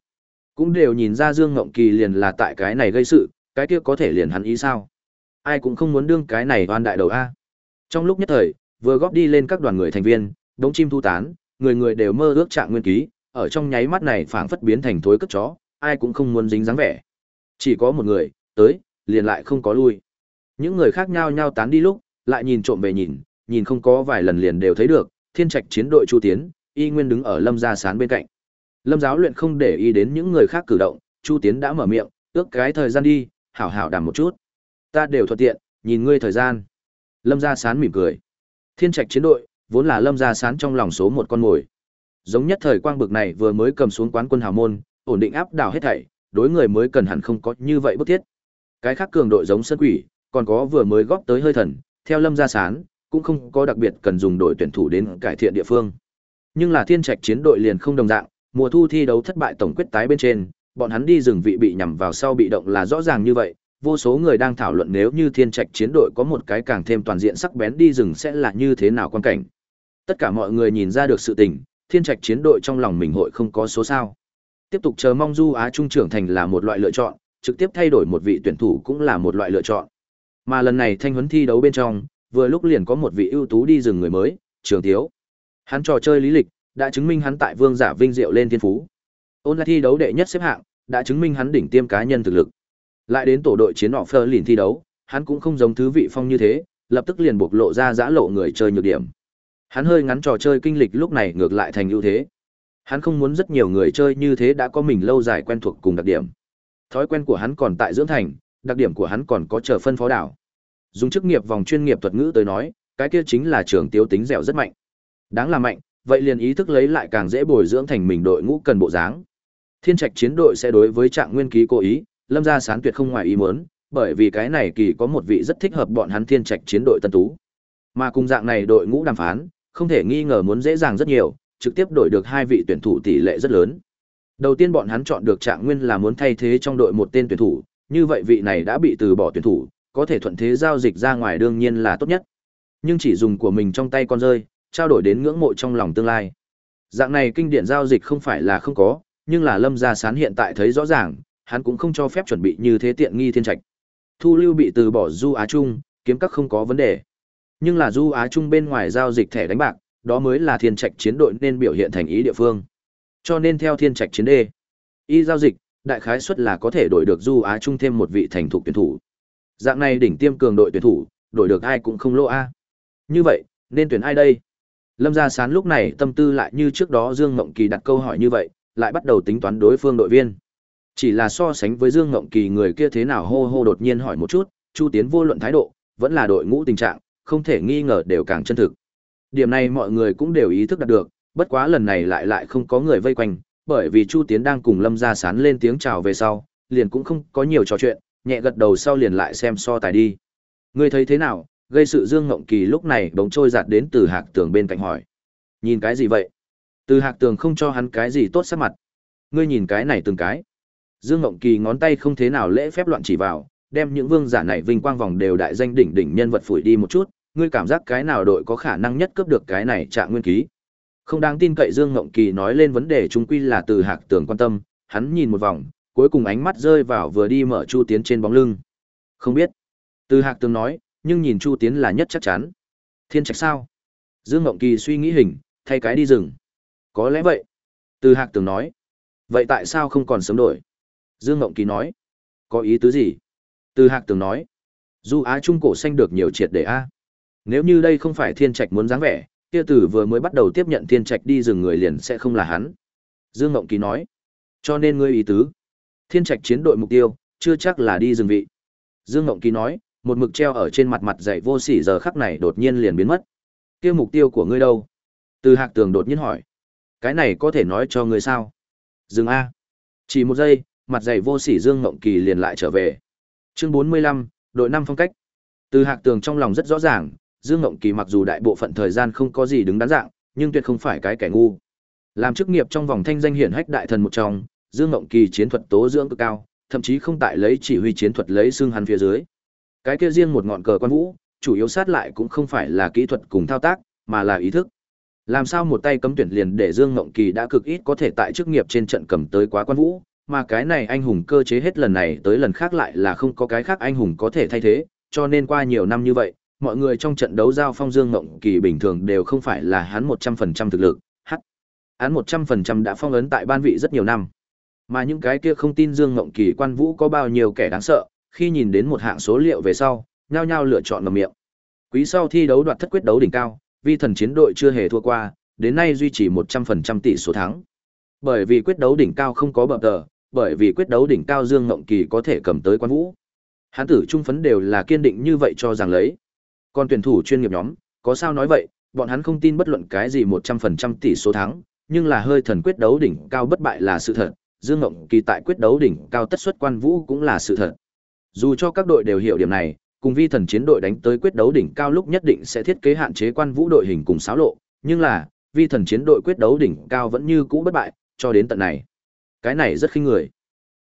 Cũng đều nhìn ra Dương Ngộng Kỳ liền là tại cái này gây sự, cái kia có thể liền hắn ý sao? Ai cũng không muốn đương cái này oan đại đầu A. Trong lúc nhất thời, vừa góp đi lên các đoàn người thành viên, đống chim thu tán, người người đều mơ ước trạng nguyên ký, ở trong nháy mắt này phảng phất biến thành thối cất chó, ai cũng không muốn dính dáng vẻ. Chỉ có một người, tới, liền lại không có lui. Những người khác nhau nhau tán đi lúc, lại nhìn trộm về nhìn, nhìn không có vài lần liền đều thấy được, thiên trạch chiến đội Chu Tiến, y nguyên đứng ở Lâm Gia Sán bên cạnh. Lâm giáo luyện không để ý đến những người khác cử động, Chu Tiến đã mở miệng, ước cái thời gian đi, hảo hảo đàm một chút. Ta đều thuận tiện, nhìn ngươi thời gian. Lâm Gia Sán mỉm cười. Thiên trạch chiến đội, vốn là Lâm Gia Sán trong lòng số một con mồi. Giống nhất thời quang bực này vừa mới cầm xuống quán quân hào môn, ổn định áp đảo hết thảy, đối người mới cần hẳn không có như vậy bức thiết. Cái khác cường đội giống sân quỷ, còn có vừa mới góp tới hơi thần, theo Lâm Gia Sán, cũng không có đặc biệt cần dùng đội tuyển thủ đến cải thiện địa phương. Nhưng là thiên trạch chiến đội liền không đồng dạng, mùa thu thi đấu thất bại tổng quyết tái bên trên, bọn hắn đi rừng vị bị nhằm vào sau bị động là rõ ràng như vậy. Vô số người đang thảo luận nếu như thiên trạch chiến đội có một cái càng thêm toàn diện sắc bén đi rừng sẽ là như thế nào quan cảnh. Tất cả mọi người nhìn ra được sự tình, thiên trạch chiến đội trong lòng mình hội không có số sao. Tiếp tục chờ mong Du Á Trung trưởng thành là một loại lựa chọn, trực tiếp thay đổi một vị tuyển thủ cũng là một loại lựa chọn. Mà lần này thanh huấn thi đấu bên trong, vừa lúc liền có một vị ưu tú đi rừng người mới, Trường Tiếu. Hắn trò chơi lý lịch, đã chứng minh hắn tại vương giả vinh diệu lên thiên phú. Ôn lại thi đấu đệ nhất xếp hạng, đã chứng minh hắn đỉnh tiêm cá nhân thực lực. Lại đến tổ đội chiến họ Fleur lìn thi đấu, hắn cũng không giống thứ vị phong như thế, lập tức liền bộc lộ ra giã lộ người chơi nhược điểm. Hắn hơi ngắn trò chơi kinh lịch lúc này ngược lại thành ưu thế. Hắn không muốn rất nhiều người chơi như thế đã có mình lâu dài quen thuộc cùng đặc điểm. Thói quen của hắn còn tại dưỡng thành, đặc điểm của hắn còn có chờ phân phó đảo. Dùng chức nghiệp vòng chuyên nghiệp thuật ngữ tới nói, cái kia chính là trường tiêu tính dẻo rất mạnh. Đáng là mạnh, vậy liền ý thức lấy lại càng dễ bồi dưỡng thành mình đội ngũ cần bộ dáng. Thiên Trạch chiến đội sẽ đối với Trạng Nguyên ký cố ý, Lâm gia sán tuyệt không ngoài ý muốn, bởi vì cái này kỳ có một vị rất thích hợp bọn hắn Thiên Trạch chiến đội tân tú. Mà cùng dạng này đội ngũ đàm phán, không thể nghi ngờ muốn dễ dàng rất nhiều, trực tiếp đổi được hai vị tuyển thủ tỷ lệ rất lớn. Đầu tiên bọn hắn chọn được Trạng Nguyên là muốn thay thế trong đội một tên tuyển thủ, như vậy vị này đã bị từ bỏ tuyển thủ, có thể thuận thế giao dịch ra ngoài đương nhiên là tốt nhất. Nhưng chỉ dùng của mình trong tay con rơi, trao đổi đến ngưỡng mộ trong lòng tương lai. Dạng này kinh điển giao dịch không phải là không có, nhưng là Lâm Gia Sán hiện tại thấy rõ ràng, hắn cũng không cho phép chuẩn bị như thế tiện nghi thiên trạch. Thu lưu bị từ bỏ Du Á Trung, kiếm các không có vấn đề. Nhưng là Du Á Trung bên ngoài giao dịch thẻ đánh bạc, đó mới là thiên trạch chiến đội nên biểu hiện thành ý địa phương. Cho nên theo thiên trạch chiến đê, y giao dịch, đại khái suất là có thể đổi được Du Á Trung thêm một vị thành thục tuyển thủ. Dạng này đỉnh tiêm cường đội tuyển thủ, đổi được ai cũng không lỗ a. Như vậy, nên tuyển ai đây? Lâm Gia Sán lúc này tâm tư lại như trước đó Dương Ngộng Kỳ đặt câu hỏi như vậy, lại bắt đầu tính toán đối phương đội viên. Chỉ là so sánh với Dương Ngộng Kỳ người kia thế nào hô hô đột nhiên hỏi một chút, Chu Tiến vô luận thái độ, vẫn là đội ngũ tình trạng, không thể nghi ngờ đều càng chân thực. Điểm này mọi người cũng đều ý thức đạt được, bất quá lần này lại lại không có người vây quanh, bởi vì Chu Tiến đang cùng Lâm Gia Sán lên tiếng chào về sau, liền cũng không có nhiều trò chuyện, nhẹ gật đầu sau liền lại xem so tài đi. Ngươi thấy thế nào? Gây sự Dương Ngộng Kỳ lúc này bỗng trôi giạt đến từ Hạc Tường bên cạnh hỏi. Nhìn cái gì vậy? Từ Hạc Tường không cho hắn cái gì tốt sắc mặt. Ngươi nhìn cái này từng cái. Dương Ngộng Kỳ ngón tay không thế nào lễ phép loạn chỉ vào, đem những vương giả này vinh quang vòng đều đại danh đỉnh đỉnh nhân vật phủi đi một chút, ngươi cảm giác cái nào đội có khả năng nhất cướp được cái này trạng nguyên ký. Không đáng tin cậy Dương Ngộng Kỳ nói lên vấn đề chúng quy là từ Hạc Tường quan tâm, hắn nhìn một vòng, cuối cùng ánh mắt rơi vào vừa đi mở Chu Tiến trên bóng lưng. Không biết. Từ Hạc Tường nói, nhưng nhìn Chu Tiến là nhất chắc chắn. Thiên trạch sao? Dương Ngộng Kỳ suy nghĩ hình, thay cái đi rừng. Có lẽ vậy. Từ Hạc Tường nói. Vậy tại sao không còn sớm đổi? Dương Ngộng Kỳ nói. Có ý tứ gì? Từ Hạc Tường nói. Du Á Trung cổ xanh được nhiều triệt để A. Nếu như đây không phải thiên trạch muốn dáng vẻ, kia tử vừa mới bắt đầu tiếp nhận thiên trạch đi rừng người liền sẽ không là hắn. Dương Ngộng Kỳ nói. Cho nên ngươi ý tứ. Thiên trạch chiến đội mục tiêu, chưa chắc là đi rừng vị. Dương Ngộng Kỳ nói, một mực treo ở trên mặt mặt dạy vô sỉ giờ khắc này đột nhiên liền biến mất. Kia mục tiêu của ngươi đâu? Từ Hạc Tường đột nhiên hỏi. Cái này có thể nói cho ngươi sao? Dừng A. Chỉ một giây, mặt dày vô sỉ Dương Ngộng Kỳ liền lại trở về. Chương 45, đội năm phong cách. Từ Hạc Tường trong lòng rất rõ ràng, Dương Ngộng Kỳ mặc dù đại bộ phận thời gian không có gì đứng đắn dạng, nhưng tuyệt không phải cái kẻ ngu. Làm chức nghiệp trong vòng thanh danh hiển hách đại thần một trong, Dương Ngộng Kỳ chiến thuật tố dưỡng cực cao, thậm chí không tại lấy chỉ huy chiến thuật lấy xương hắn phía dưới. Cái kia riêng một ngọn cờ quan vũ, chủ yếu sát lại cũng không phải là kỹ thuật cùng thao tác, mà là ý thức. Làm sao một tay cấm tuyển liền để Dương Ngộng Kỳ đã cực ít có thể tại chức nghiệp trên trận cầm tới quá quan vũ, mà cái này anh hùng cơ chế hết lần này tới lần khác lại là không có cái khác anh hùng có thể thay thế, cho nên qua nhiều năm như vậy, mọi người trong trận đấu giao phong Dương Ngộng Kỳ bình thường đều không phải là hắn 100% thực lực, hắc. Hắn 100% đã phong ấn tại ban vị rất nhiều năm. Mà những cái kia không tin Dương Ngộng Kỳ quan vũ có bao nhiêu kẻ đáng sợ, khi nhìn đến một hạng số liệu về sau, nhao nhao lựa chọn ngậm miệng. Quý sau thi đấu đoạt thất quyết đấu đỉnh cao, vi thần chiến đội chưa hề thua qua, đến nay duy trì 100% tỷ số thắng. Bởi vì quyết đấu đỉnh cao không có bập tờ, bởi vì quyết đấu đỉnh cao Dương Ngộng Kỳ có thể cầm tới quan vũ. Hán tử trung phấn đều là kiên định như vậy cho rằng lấy. Còn tuyển thủ chuyên nghiệp nhóm, có sao nói vậy, bọn hắn không tin bất luận cái gì 100% tỷ số thắng, nhưng là hơi thần quyết đấu đỉnh cao bất bại là sự thật, Dương Ngộng Kỳ tại quyết đấu đỉnh cao tất suất quan vũ cũng là sự thật. Dù cho các đội đều hiểu điểm này, cùng vi thần chiến đội đánh tới quyết đấu đỉnh cao lúc nhất định sẽ thiết kế hạn chế quan vũ đội hình cùng xáo lộ, nhưng là, vi thần chiến đội quyết đấu đỉnh cao vẫn như cũ bất bại, cho đến tận này. Cái này rất khinh người.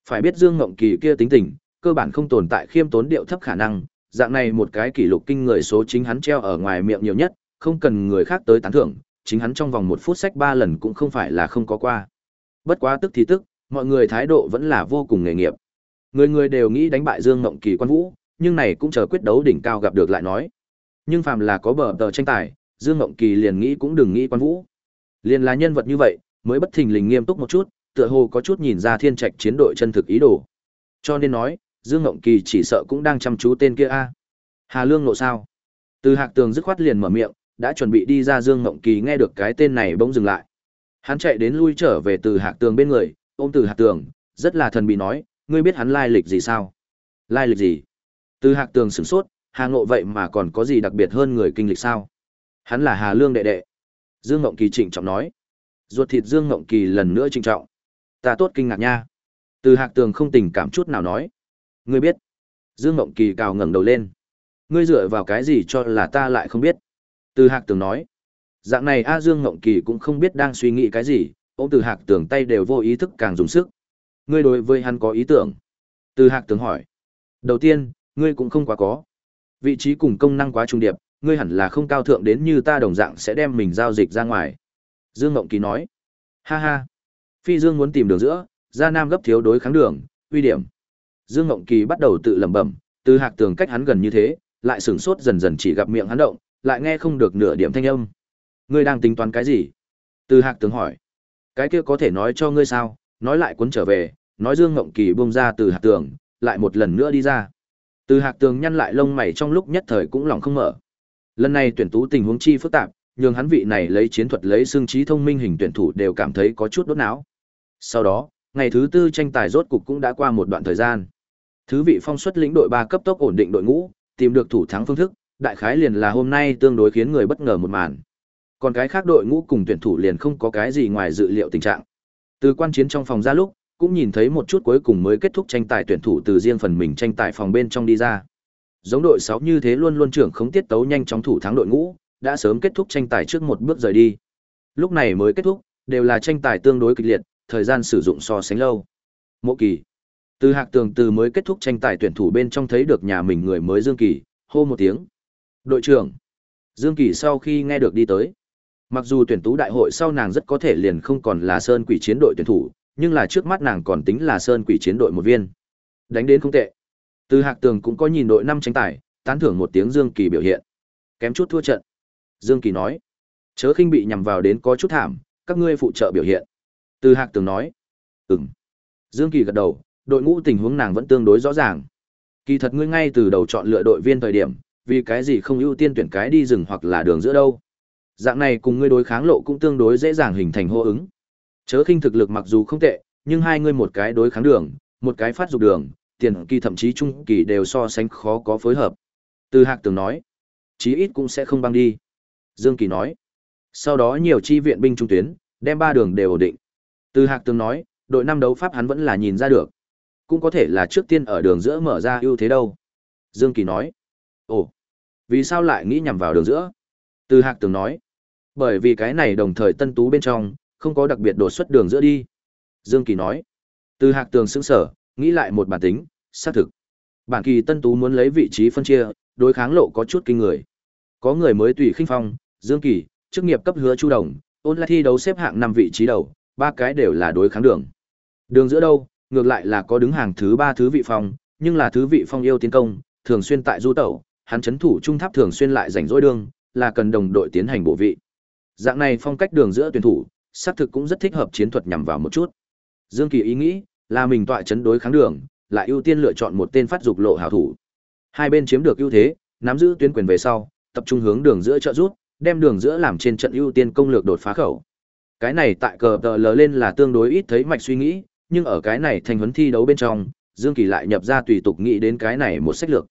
Phải biết Dương Ngộng Kỳ kia tính tình, cơ bản không tồn tại khiêm tốn điệu thấp khả năng, dạng này một cái kỷ lục kinh người số chính hắn treo ở ngoài miệng nhiều nhất, không cần người khác tới tán thưởng, chính hắn trong vòng một phút sách ba lần cũng không phải là không có qua. Bất quá tức thì tức, mọi người thái độ vẫn là vô cùng nghề nghiệp. Người người đều nghĩ đánh bại Dương Ngộng Kỳ quan vũ, nhưng này cũng chờ quyết đấu đỉnh cao gặp được lại nói. Nhưng phàm là có bờ tờ tranh tài, Dương Ngộng Kỳ liền nghĩ cũng đừng nghĩ quan vũ. Liền là nhân vật như vậy, mới bất thình lình nghiêm túc một chút, tựa hồ có chút nhìn ra thiên trạch chiến đội chân thực ý đồ. Cho nên nói, Dương Ngộng Kỳ chỉ sợ cũng đang chăm chú tên kia a. Hà Lương nộ sao? Từ Hạc Tường dứt khoát liền mở miệng, đã chuẩn bị đi ra Dương Ngộng Kỳ nghe được cái tên này bỗng dừng lại. Hắn chạy đến lui trở về từ Hạc Tường bên người, ôm từ Hạc Tường, rất là thần bí nói, ngươi biết hắn lai lịch gì sao? Lai lịch gì? Từ Hạc Tường sửng sốt, Hà Ngộ vậy mà còn có gì đặc biệt hơn người kinh lịch sao? Hắn là Hà Lương đệ đệ. Dương Ngộng Kỳ trịnh trọng nói. Ruột thịt Dương Ngộng Kỳ lần nữa trịnh trọng. Ta tốt kinh ngạc nha. Từ Hạc Tường không tình cảm chút nào nói. Ngươi biết. Dương Ngộng Kỳ cào ngẩng đầu lên. Ngươi dựa vào cái gì cho là ta lại không biết. Từ Hạc Tường nói. Dạng này A Dương Ngộng Kỳ cũng không biết đang suy nghĩ cái gì, ông Từ Hạc Tường tay đều vô ý thức càng dùng sức. Ngươi đối với hắn có ý tưởng. Từ Hạc Tường hỏi. Đầu tiên, ngươi cũng không quá có. Vị trí cùng công năng quá trung điệp, ngươi hẳn là không cao thượng đến như ta đồng dạng sẽ đem mình giao dịch ra ngoài. Dương Ngộng Kỳ nói. Ha ha. Phi Dương muốn tìm đường giữa, gia nam gấp thiếu đối kháng đường, uy điểm. Dương Ngộng Kỳ bắt đầu tự lẩm bẩm, từ hạc tường cách hắn gần như thế, lại sửng sốt dần dần chỉ gặp miệng hắn động, lại nghe không được nửa điểm thanh âm. Ngươi đang tính toán cái gì? Từ hạc tường hỏi. Cái kia có thể nói cho ngươi sao? Nói lại cuốn trở về, nói Dương Ngộng Kỳ buông ra từ hạc tường, lại một lần nữa đi ra. Từ hạc tường nhăn lại lông mày trong lúc nhất thời cũng lòng không mở. Lần này tuyển tú tình huống chi phức tạp, nhường hắn vị này lấy chiến thuật lấy xương trí thông minh hình tuyển thủ đều cảm thấy có chút đốt não. Sau đó, ngày thứ tư tranh tài rốt cục cũng đã qua một đoạn thời gian. Thứ vị phong xuất lĩnh đội ba cấp tốc ổn định đội ngũ, tìm được thủ thắng phương thức, đại khái liền là hôm nay tương đối khiến người bất ngờ một màn. Còn cái khác đội ngũ cùng tuyển thủ liền không có cái gì ngoài dự liệu tình trạng. Từ quan chiến trong phòng ra lúc, cũng nhìn thấy một chút cuối cùng mới kết thúc tranh tài tuyển thủ từ riêng phần mình tranh tài phòng bên trong đi ra. Giống đội 6 như thế luôn luôn trưởng không tiết tấu nhanh chóng thủ thắng đội ngũ, đã sớm kết thúc tranh tài trước một bước rời đi. Lúc này mới kết thúc, đều là tranh tài tương đối kịch liệt, thời gian sử dụng so sánh lâu. Mộ Kỳ. Từ Hạc Tường từ mới kết thúc tranh tài tuyển thủ bên trong thấy được nhà mình người mới Dương Kỳ, hô một tiếng. Đội trưởng. Dương Kỳ sau khi nghe được đi tới. Mặc dù tuyển tú đại hội sau nàng rất có thể liền không còn là Sơn Quỷ chiến đội tuyển thủ, nhưng là trước mắt nàng còn tính là Sơn Quỷ chiến đội một viên. Đánh đến không tệ. Từ Hạc Tường cũng có nhìn đội năm tranh tài, tán thưởng một tiếng Dương Kỳ biểu hiện. Kém chút thua trận. Dương Kỳ nói. Chớ khinh bị nhằm vào đến có chút thảm, các ngươi phụ trợ biểu hiện. Từ Hạc Tường nói. Ừm. Dương Kỳ gật đầu, đội ngũ tình huống nàng vẫn tương đối rõ ràng. Kỳ thật ngươi ngay từ đầu chọn lựa đội viên thời điểm, vì cái gì không ưu tiên tuyển cái đi rừng hoặc là đường giữa đâu. Dạng này cùng ngươi đối kháng lộ cũng tương đối dễ dàng hình thành hô ứng. Chớ khinh thực lực mặc dù không tệ, nhưng hai ngươi một cái đối kháng đường, một cái phát dục đường, tiền kỳ thậm chí trung kỳ đều so sánh khó có phối hợp. Từ Hạc Tường nói, chí ít cũng sẽ không băng đi. Dương Kỳ nói, sau đó nhiều chi viện binh trung tuyến, đem ba đường đều ổn định. Từ Hạc Tường nói, đội năm đấu pháp hắn vẫn là nhìn ra được. Cũng có thể là trước tiên ở đường giữa mở ra ưu thế đâu. Dương Kỳ nói, ồ, vì sao lại nghĩ nhằm vào đường giữa? Từ Hạc Tường nói, bởi vì cái này đồng thời tân tú bên trong, không có đặc biệt đột xuất đường giữa đi. Dương Kỳ nói, từ Hạc Tường sững sở, nghĩ lại một bản tính, xác thực. Bản kỳ tân tú muốn lấy vị trí phân chia, đối kháng lộ có chút kinh người. Có người mới tùy khinh phong, Dương Kỳ, chức nghiệp cấp hứa Chu Đồng, ôn lại thi đấu xếp hạng năm vị trí đầu, ba cái đều là đối kháng đường. Đường giữa đâu, ngược lại là có đứng hàng thứ ba thứ vị phong, nhưng là thứ vị phong yêu tiến công, thường xuyên tại du tẩu, hắn chấn thủ trung tháp thường xuyên lại rảnh rỗi đường, là cần đồng đội tiến hành bộ vị. Dạng này phong cách đường giữa tuyển thủ, xác thực cũng rất thích hợp chiến thuật nhằm vào một chút. Dương Kỳ ý nghĩ là mình tọa chấn đối kháng đường, lại ưu tiên lựa chọn một tên phát dục lộ hảo thủ. Hai bên chiếm được ưu thế, nắm giữ tuyến quyền về sau, tập trung hướng đường giữa trợ rút, đem đường giữa làm trên trận ưu tiên công lược đột phá khẩu. Cái này tại cờ tờ lờ lên là tương đối ít thấy mạch suy nghĩ, nhưng ở cái này thành huấn thi đấu bên trong, Dương Kỳ lại nhập ra tùy tục nghĩ đến cái này một sách lược.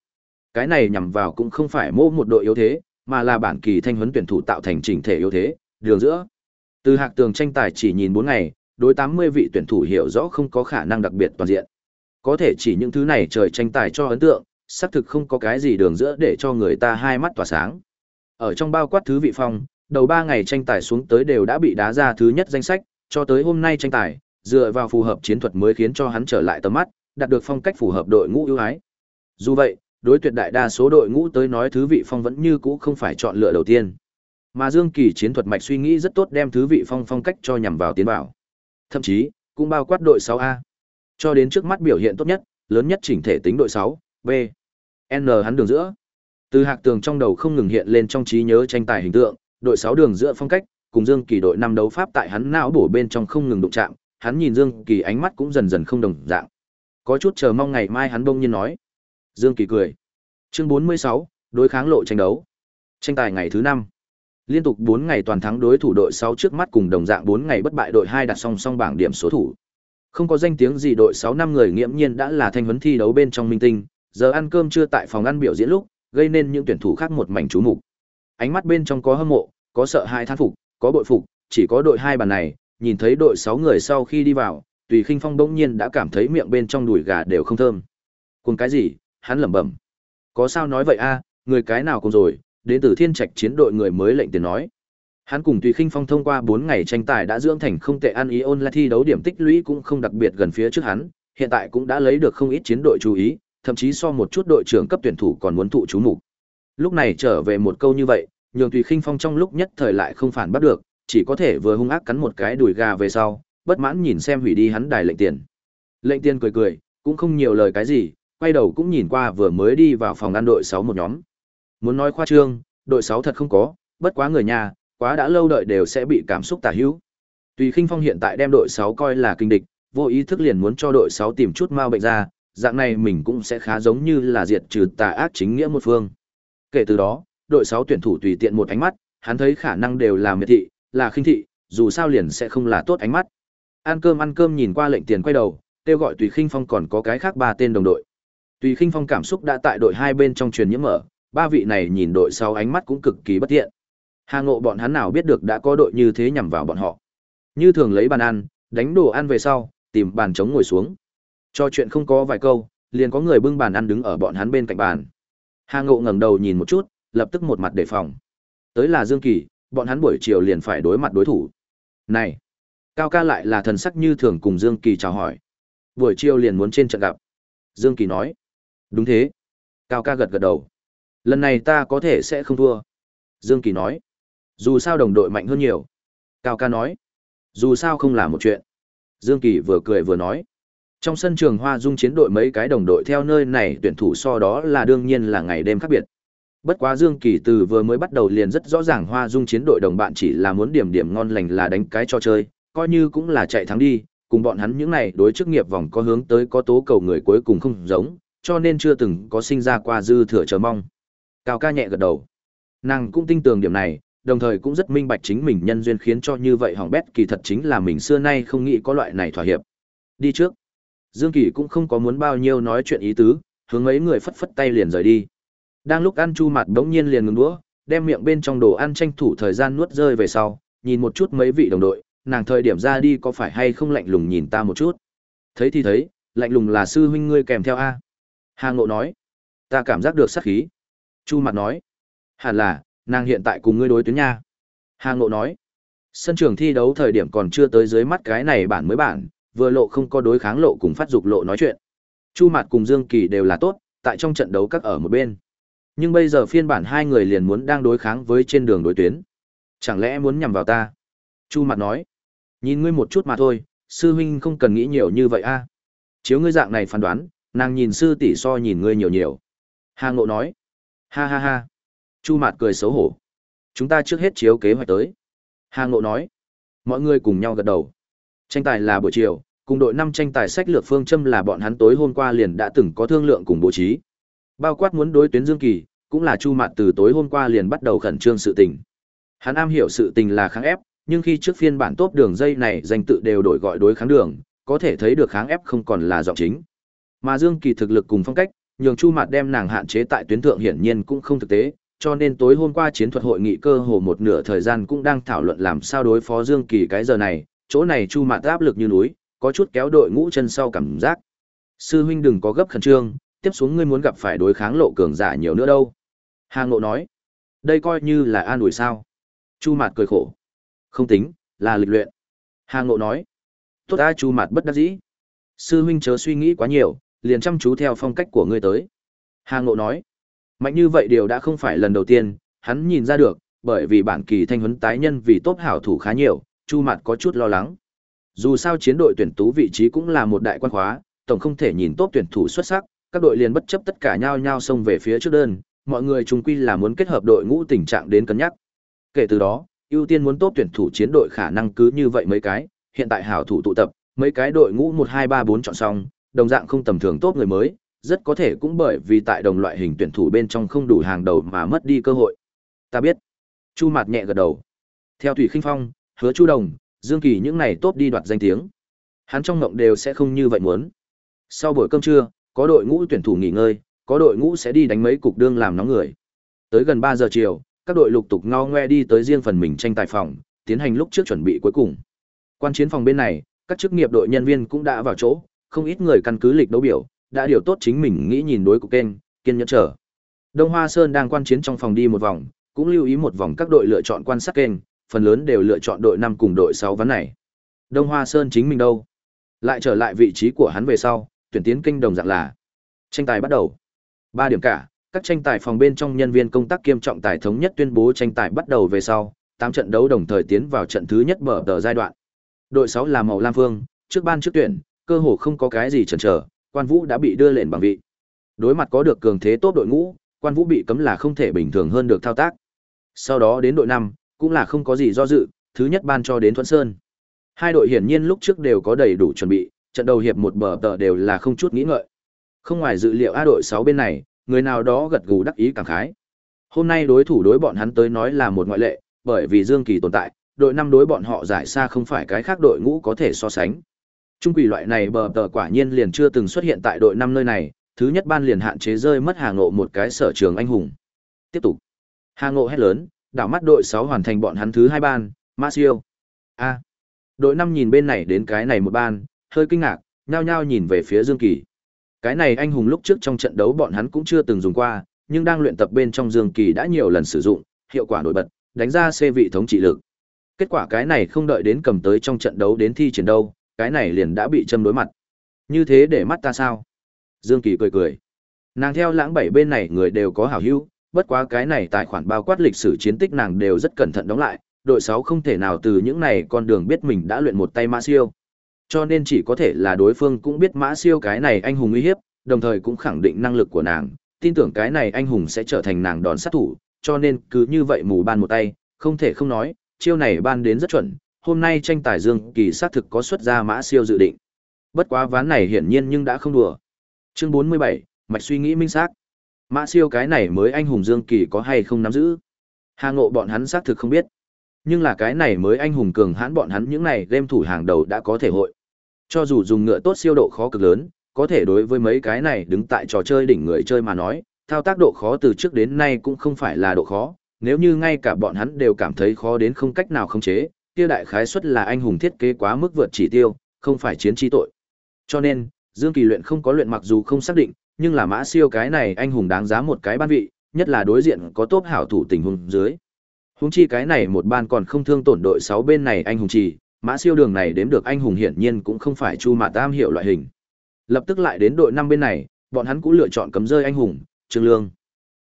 Cái này nhằm vào cũng không phải mô một đội yếu thế, mà là bản kỳ thanh huấn tuyển thủ tạo thành chỉnh thể yếu thế, đường giữa. Từ hạc tường tranh tài chỉ nhìn 4 ngày, đối 80 vị tuyển thủ hiểu rõ không có khả năng đặc biệt toàn diện. Có thể chỉ những thứ này trời tranh tài cho ấn tượng, xác thực không có cái gì đường giữa để cho người ta hai mắt tỏa sáng. Ở trong bao quát thứ vị phong, đầu 3 ngày tranh tài xuống tới đều đã bị đá ra thứ nhất danh sách, cho tới hôm nay tranh tài, dựa vào phù hợp chiến thuật mới khiến cho hắn trở lại tầm mắt, đạt được phong cách phù hợp đội ngũ ưu ái. Dù vậy, đối tuyệt đại đa số đội ngũ tới nói thứ vị phong vẫn như cũ không phải chọn lựa đầu tiên. Mà Dương Kỳ chiến thuật mạch suy nghĩ rất tốt đem thứ vị phong phong cách cho nhằm vào tiến vào. Thậm chí, cũng bao quát đội 6A. Cho đến trước mắt biểu hiện tốt nhất, lớn nhất chỉnh thể tính đội 6, B. N hắn đường giữa. Từ hạc tường trong đầu không ngừng hiện lên trong trí nhớ tranh tài hình tượng, đội 6 đường giữa phong cách, cùng Dương Kỳ đội năm đấu pháp tại hắn não bổ bên trong không ngừng đụng chạm, hắn nhìn Dương Kỳ ánh mắt cũng dần dần không đồng dạng. Có chút chờ mong ngày mai hắn bông nhiên nói. Dương Kỳ cười. Chương 46, đối kháng lộ tranh đấu. Tranh tài ngày thứ 5. Liên tục 4 ngày toàn thắng đối thủ đội 6 trước mắt cùng đồng dạng 4 ngày bất bại đội 2 đặt song song bảng điểm số thủ. Không có danh tiếng gì đội 6 năm người nghiễm nhiên đã là thanh huấn thi đấu bên trong minh tinh, giờ ăn cơm chưa tại phòng ăn biểu diễn lúc, gây nên những tuyển thủ khác một mảnh chú mục. Ánh mắt bên trong có hâm mộ, có sợ hãi thán phục, có bội phục, chỉ có đội hai bàn này, nhìn thấy đội 6 người sau khi đi vào, Tùy Khinh Phong bỗng nhiên đã cảm thấy miệng bên trong đùi gà đều không thơm. Cùng cái gì? Hắn lẩm bẩm. Có sao nói vậy a, người cái nào cùng rồi, đến từ Thiên Trạch chiến đội người mới lệnh tiền nói. Hắn cùng Tùy Khinh Phong thông qua 4 ngày tranh tài đã dưỡng thành không tệ ăn ý ôn lại thi đấu điểm tích lũy cũng không đặc biệt gần phía trước hắn, hiện tại cũng đã lấy được không ít chiến đội chú ý, thậm chí so một chút đội trưởng cấp tuyển thủ còn muốn thụ chú mục. Lúc này trở về một câu như vậy, nhường Tùy Khinh Phong trong lúc nhất thời lại không phản bắt được, chỉ có thể vừa hung ác cắn một cái đùi gà về sau, bất mãn nhìn xem hủy đi hắn đài lệnh tiền. Lệnh tiền cười cười, cũng không nhiều lời cái gì, quay đầu cũng nhìn qua vừa mới đi vào phòng ăn đội 6 một nhóm. Muốn nói khoa trương, đội 6 thật không có, bất quá người nhà, quá đã lâu đợi đều sẽ bị cảm xúc tả hữu. Tùy Khinh Phong hiện tại đem đội 6 coi là kinh địch, vô ý thức liền muốn cho đội 6 tìm chút mau bệnh ra, dạng này mình cũng sẽ khá giống như là diệt trừ tà ác chính nghĩa một phương. Kể từ đó, đội 6 tuyển thủ tùy tiện một ánh mắt, Hắn thấy khả năng đều là miệt thị, là khinh thị, dù sao liền sẽ không là tốt ánh mắt. Ăn cơm ăn cơm nhìn qua lệnh tiền quay đầu, kêu gọi Tùy Khinh Phong còn có cái khác ba tên đồng đội. Tùy Khinh Phong cảm xúc đã tại đội hai bên trong truyền nhiễm mở, ba vị này nhìn đội sau ánh mắt cũng cực kỳ bất thiện. Hà Ngộ bọn hắn nào biết được đã có đội như thế nhằm vào bọn họ. Như thường lấy bàn ăn, đánh đồ ăn về sau, tìm bàn trống ngồi xuống. Cho chuyện không có vài câu, liền có người bưng bàn ăn đứng ở bọn hắn bên cạnh bàn. Hà Ngộ ngẩng đầu nhìn một chút, lập tức một mặt đề phòng. Tới là Dương Kỳ, bọn hắn buổi chiều liền phải đối mặt đối thủ. Này, Cao ca lại là thần sắc như thường cùng Dương Kỳ chào hỏi. Buổi chiều liền muốn trên trận gặp. Dương Kỳ nói. Đúng thế. Cao ca gật gật đầu. Lần này ta có thể sẽ không thua. Dương Kỳ nói. Dù sao đồng đội mạnh hơn nhiều. Cao ca nói. Dù sao không là một chuyện. Dương Kỳ vừa cười vừa nói. Trong sân trường Hoa Dung chiến đội mấy cái đồng đội theo nơi này tuyển thủ so đó là đương nhiên là ngày đêm khác biệt. Bất quá Dương Kỳ từ vừa mới bắt đầu liền rất rõ ràng Hoa Dung chiến đội đồng bạn chỉ là muốn điểm điểm ngon lành là đánh cái cho chơi, coi như cũng là chạy thắng đi, cùng bọn hắn những này đối chức nghiệp vòng có hướng tới có tố cầu người cuối cùng không giống, cho nên chưa từng có sinh ra qua dư thừa chờ mong. Cao ca nhẹ gật đầu. Nàng cũng tin tưởng điểm này, đồng thời cũng rất minh bạch chính mình nhân duyên khiến cho như vậy hỏng bét kỳ thật chính là mình xưa nay không nghĩ có loại này thỏa hiệp. Đi trước. Dương Kỳ cũng không có muốn bao nhiêu nói chuyện ý tứ, hướng mấy người phất phất tay liền rời đi. Đang lúc ăn chu mặt bỗng nhiên liền ngừng đũa, đem miệng bên trong đồ ăn tranh thủ thời gian nuốt rơi về sau, nhìn một chút mấy vị đồng đội, nàng thời điểm ra đi có phải hay không lạnh lùng nhìn ta một chút. Thấy thì thấy, lạnh lùng là sư huynh ngươi kèm theo A. Hà Ngộ nói, ta cảm giác được sát khí. Chu mặt nói, hẳn là, nàng hiện tại cùng ngươi đối tuyến nha. Hà Ngộ nói, sân trường thi đấu thời điểm còn chưa tới dưới mắt cái này bản mới bản, vừa lộ không có đối kháng lộ cùng phát dục lộ nói chuyện. Chu mặt cùng Dương Kỳ đều là tốt, tại trong trận đấu các ở một bên. Nhưng bây giờ phiên bản hai người liền muốn đang đối kháng với trên đường đối tuyến. Chẳng lẽ muốn nhằm vào ta? Chu mặt nói, Nhìn ngươi một chút mà thôi, sư huynh không cần nghĩ nhiều như vậy a. Chiếu ngươi dạng này phán đoán, nàng nhìn sư tỷ so nhìn ngươi nhiều nhiều. Hà Ngộ nói. Ha ha ha. Chu Mạt cười xấu hổ. Chúng ta trước hết chiếu kế hoạch tới. Hà Ngộ nói. Mọi người cùng nhau gật đầu. Tranh tài là buổi chiều, cùng đội năm tranh tài sách lược phương châm là bọn hắn tối hôm qua liền đã từng có thương lượng cùng bố trí. Bao quát muốn đối tuyến Dương Kỳ, cũng là Chu Mạt từ tối hôm qua liền bắt đầu khẩn trương sự tình. Hắn am hiểu sự tình là kháng ép, nhưng khi trước phiên bản tốt đường dây này danh tự đều đổi gọi đối kháng đường, có thể thấy được kháng ép không còn là giọng chính. Mà Dương Kỳ thực lực cùng phong cách, nhường Chu Mạt đem nàng hạn chế tại tuyến thượng hiển nhiên cũng không thực tế, cho nên tối hôm qua chiến thuật hội nghị cơ hồ một nửa thời gian cũng đang thảo luận làm sao đối phó Dương Kỳ cái giờ này, chỗ này Chu Mạt áp lực như núi, có chút kéo đội ngũ chân sau cảm giác. Sư huynh đừng có gấp khẩn trương, tiếp xuống ngươi muốn gặp phải đối kháng lộ cường giả nhiều nữa đâu. Hà Ngộ nói, đây coi như là an ủi sao. Chu Mạt cười khổ. Không tính, là lịch luyện. Hà Ngộ nói. Tốt ta Chu Mạt bất đắc dĩ. Sư huynh chớ suy nghĩ quá nhiều, liền chăm chú theo phong cách của ngươi tới. Hà Ngộ nói. Mạnh như vậy điều đã không phải lần đầu tiên, hắn nhìn ra được, bởi vì bản kỳ thanh huấn tái nhân vì tốt hảo thủ khá nhiều, Chu Mạt có chút lo lắng. Dù sao chiến đội tuyển tú vị trí cũng là một đại quan khóa, tổng không thể nhìn tốt tuyển thủ xuất sắc, các đội liền bất chấp tất cả nhau nhau xông về phía trước đơn, mọi người chung quy là muốn kết hợp đội ngũ tình trạng đến cân nhắc. Kể từ đó, ưu tiên muốn tốt tuyển thủ chiến đội khả năng cứ như vậy mấy cái, hiện tại hảo thủ tụ tập, mấy cái đội ngũ 1 2 3 4 chọn xong, đồng dạng không tầm thường tốt người mới, rất có thể cũng bởi vì tại đồng loại hình tuyển thủ bên trong không đủ hàng đầu mà mất đi cơ hội. Ta biết. Chu Mạt nhẹ gật đầu. Theo Thủy Khinh Phong, Hứa Chu Đồng, Dương Kỳ những này tốt đi đoạt danh tiếng. Hắn trong ngộng đều sẽ không như vậy muốn. Sau buổi cơm trưa, có đội ngũ tuyển thủ nghỉ ngơi, có đội ngũ sẽ đi đánh mấy cục đương làm nóng người. Tới gần 3 giờ chiều, các đội lục tục ngo ngoe đi tới riêng phần mình tranh tài phòng, tiến hành lúc trước chuẩn bị cuối cùng. Quan chiến phòng bên này, các chức nghiệp đội nhân viên cũng đã vào chỗ, không ít người căn cứ lịch đấu biểu, đã điều tốt chính mình nghĩ nhìn đối cục kênh, kiên nhẫn chờ. Đông Hoa Sơn đang quan chiến trong phòng đi một vòng, cũng lưu ý một vòng các đội lựa chọn quan sát kênh, phần lớn đều lựa chọn đội 5 cùng đội 6 ván này. Đông Hoa Sơn chính mình đâu? Lại trở lại vị trí của hắn về sau, tuyển tiến kênh đồng dạng là. Tranh tài bắt đầu. 3 điểm cả, các tranh tài phòng bên trong nhân viên công tác kiêm trọng tài thống nhất tuyên bố tranh tài bắt đầu về sau, tám trận đấu đồng thời tiến vào trận thứ nhất mở tờ giai đoạn. Đội 6 là màu lam phương, trước ban trước tuyển, cơ hồ không có cái gì chần chờ, Quan Vũ đã bị đưa lên bằng vị. Đối mặt có được cường thế tốt đội ngũ, Quan Vũ bị cấm là không thể bình thường hơn được thao tác. Sau đó đến đội 5, cũng là không có gì do dự, thứ nhất ban cho đến Thuận Sơn. Hai đội hiển nhiên lúc trước đều có đầy đủ chuẩn bị, trận đầu hiệp một bờ tờ đều là không chút nghĩ ngợi. Không ngoài dự liệu A đội 6 bên này, người nào đó gật gù đắc ý cảm khái. Hôm nay đối thủ đối bọn hắn tới nói là một ngoại lệ, bởi vì Dương Kỳ tồn tại, đội năm đối bọn họ giải xa không phải cái khác đội ngũ có thể so sánh. Trung quỷ loại này bờ tờ quả nhiên liền chưa từng xuất hiện tại đội năm nơi này, thứ nhất ban liền hạn chế rơi mất Hà Ngộ một cái sở trường anh hùng. Tiếp tục. Hà Ngộ hét lớn, đảo mắt đội 6 hoàn thành bọn hắn thứ hai ban, Mã Siêu. A. Đội 5 nhìn bên này đến cái này một ban, hơi kinh ngạc, nhao nhao nhìn về phía Dương Kỳ. Cái này anh hùng lúc trước trong trận đấu bọn hắn cũng chưa từng dùng qua, nhưng đang luyện tập bên trong Dương Kỳ đã nhiều lần sử dụng, hiệu quả nổi bật, đánh ra C vị thống trị lực. Kết quả cái này không đợi đến cầm tới trong trận đấu đến thi triển đâu, cái này liền đã bị châm đối mặt. Như thế để mắt ta sao? Dương Kỳ cười cười. Nàng theo lãng bảy bên này người đều có hảo hữu, bất quá cái này tài khoản bao quát lịch sử chiến tích nàng đều rất cẩn thận đóng lại, đội 6 không thể nào từ những này con đường biết mình đã luyện một tay mã siêu. Cho nên chỉ có thể là đối phương cũng biết mã siêu cái này anh hùng uy hiếp, đồng thời cũng khẳng định năng lực của nàng, tin tưởng cái này anh hùng sẽ trở thành nàng đòn sát thủ, cho nên cứ như vậy mù ban một tay, không thể không nói, chiêu này ban đến rất chuẩn, hôm nay tranh tài Dương Kỳ xác thực có xuất ra mã siêu dự định. Bất quá ván này hiển nhiên nhưng đã không đùa. Chương 47, mạch suy nghĩ minh xác. Mã siêu cái này mới anh hùng Dương Kỳ có hay không nắm giữ? Hà Ngộ bọn hắn xác thực không biết. Nhưng là cái này mới anh hùng cường hãn bọn hắn những này game thủ hàng đầu đã có thể hội. Cho dù dùng ngựa tốt siêu độ khó cực lớn, có thể đối với mấy cái này đứng tại trò chơi đỉnh người chơi mà nói, thao tác độ khó từ trước đến nay cũng không phải là độ khó, nếu như ngay cả bọn hắn đều cảm thấy khó đến không cách nào khống chế, kia đại khái suất là anh hùng thiết kế quá mức vượt chỉ tiêu, không phải chiến chi tội. Cho nên, Dương Kỳ luyện không có luyện mặc dù không xác định, nhưng là mã siêu cái này anh hùng đáng giá một cái ban vị, nhất là đối diện có tốt hảo thủ tình huống dưới. Húng chi cái này một ban còn không thương tổn đội 6 bên này anh hùng chỉ, mã siêu đường này đếm được anh hùng hiển nhiên cũng không phải chu mà tam hiệu loại hình. Lập tức lại đến đội 5 bên này, bọn hắn cũng lựa chọn cấm rơi anh hùng, Trương Lương.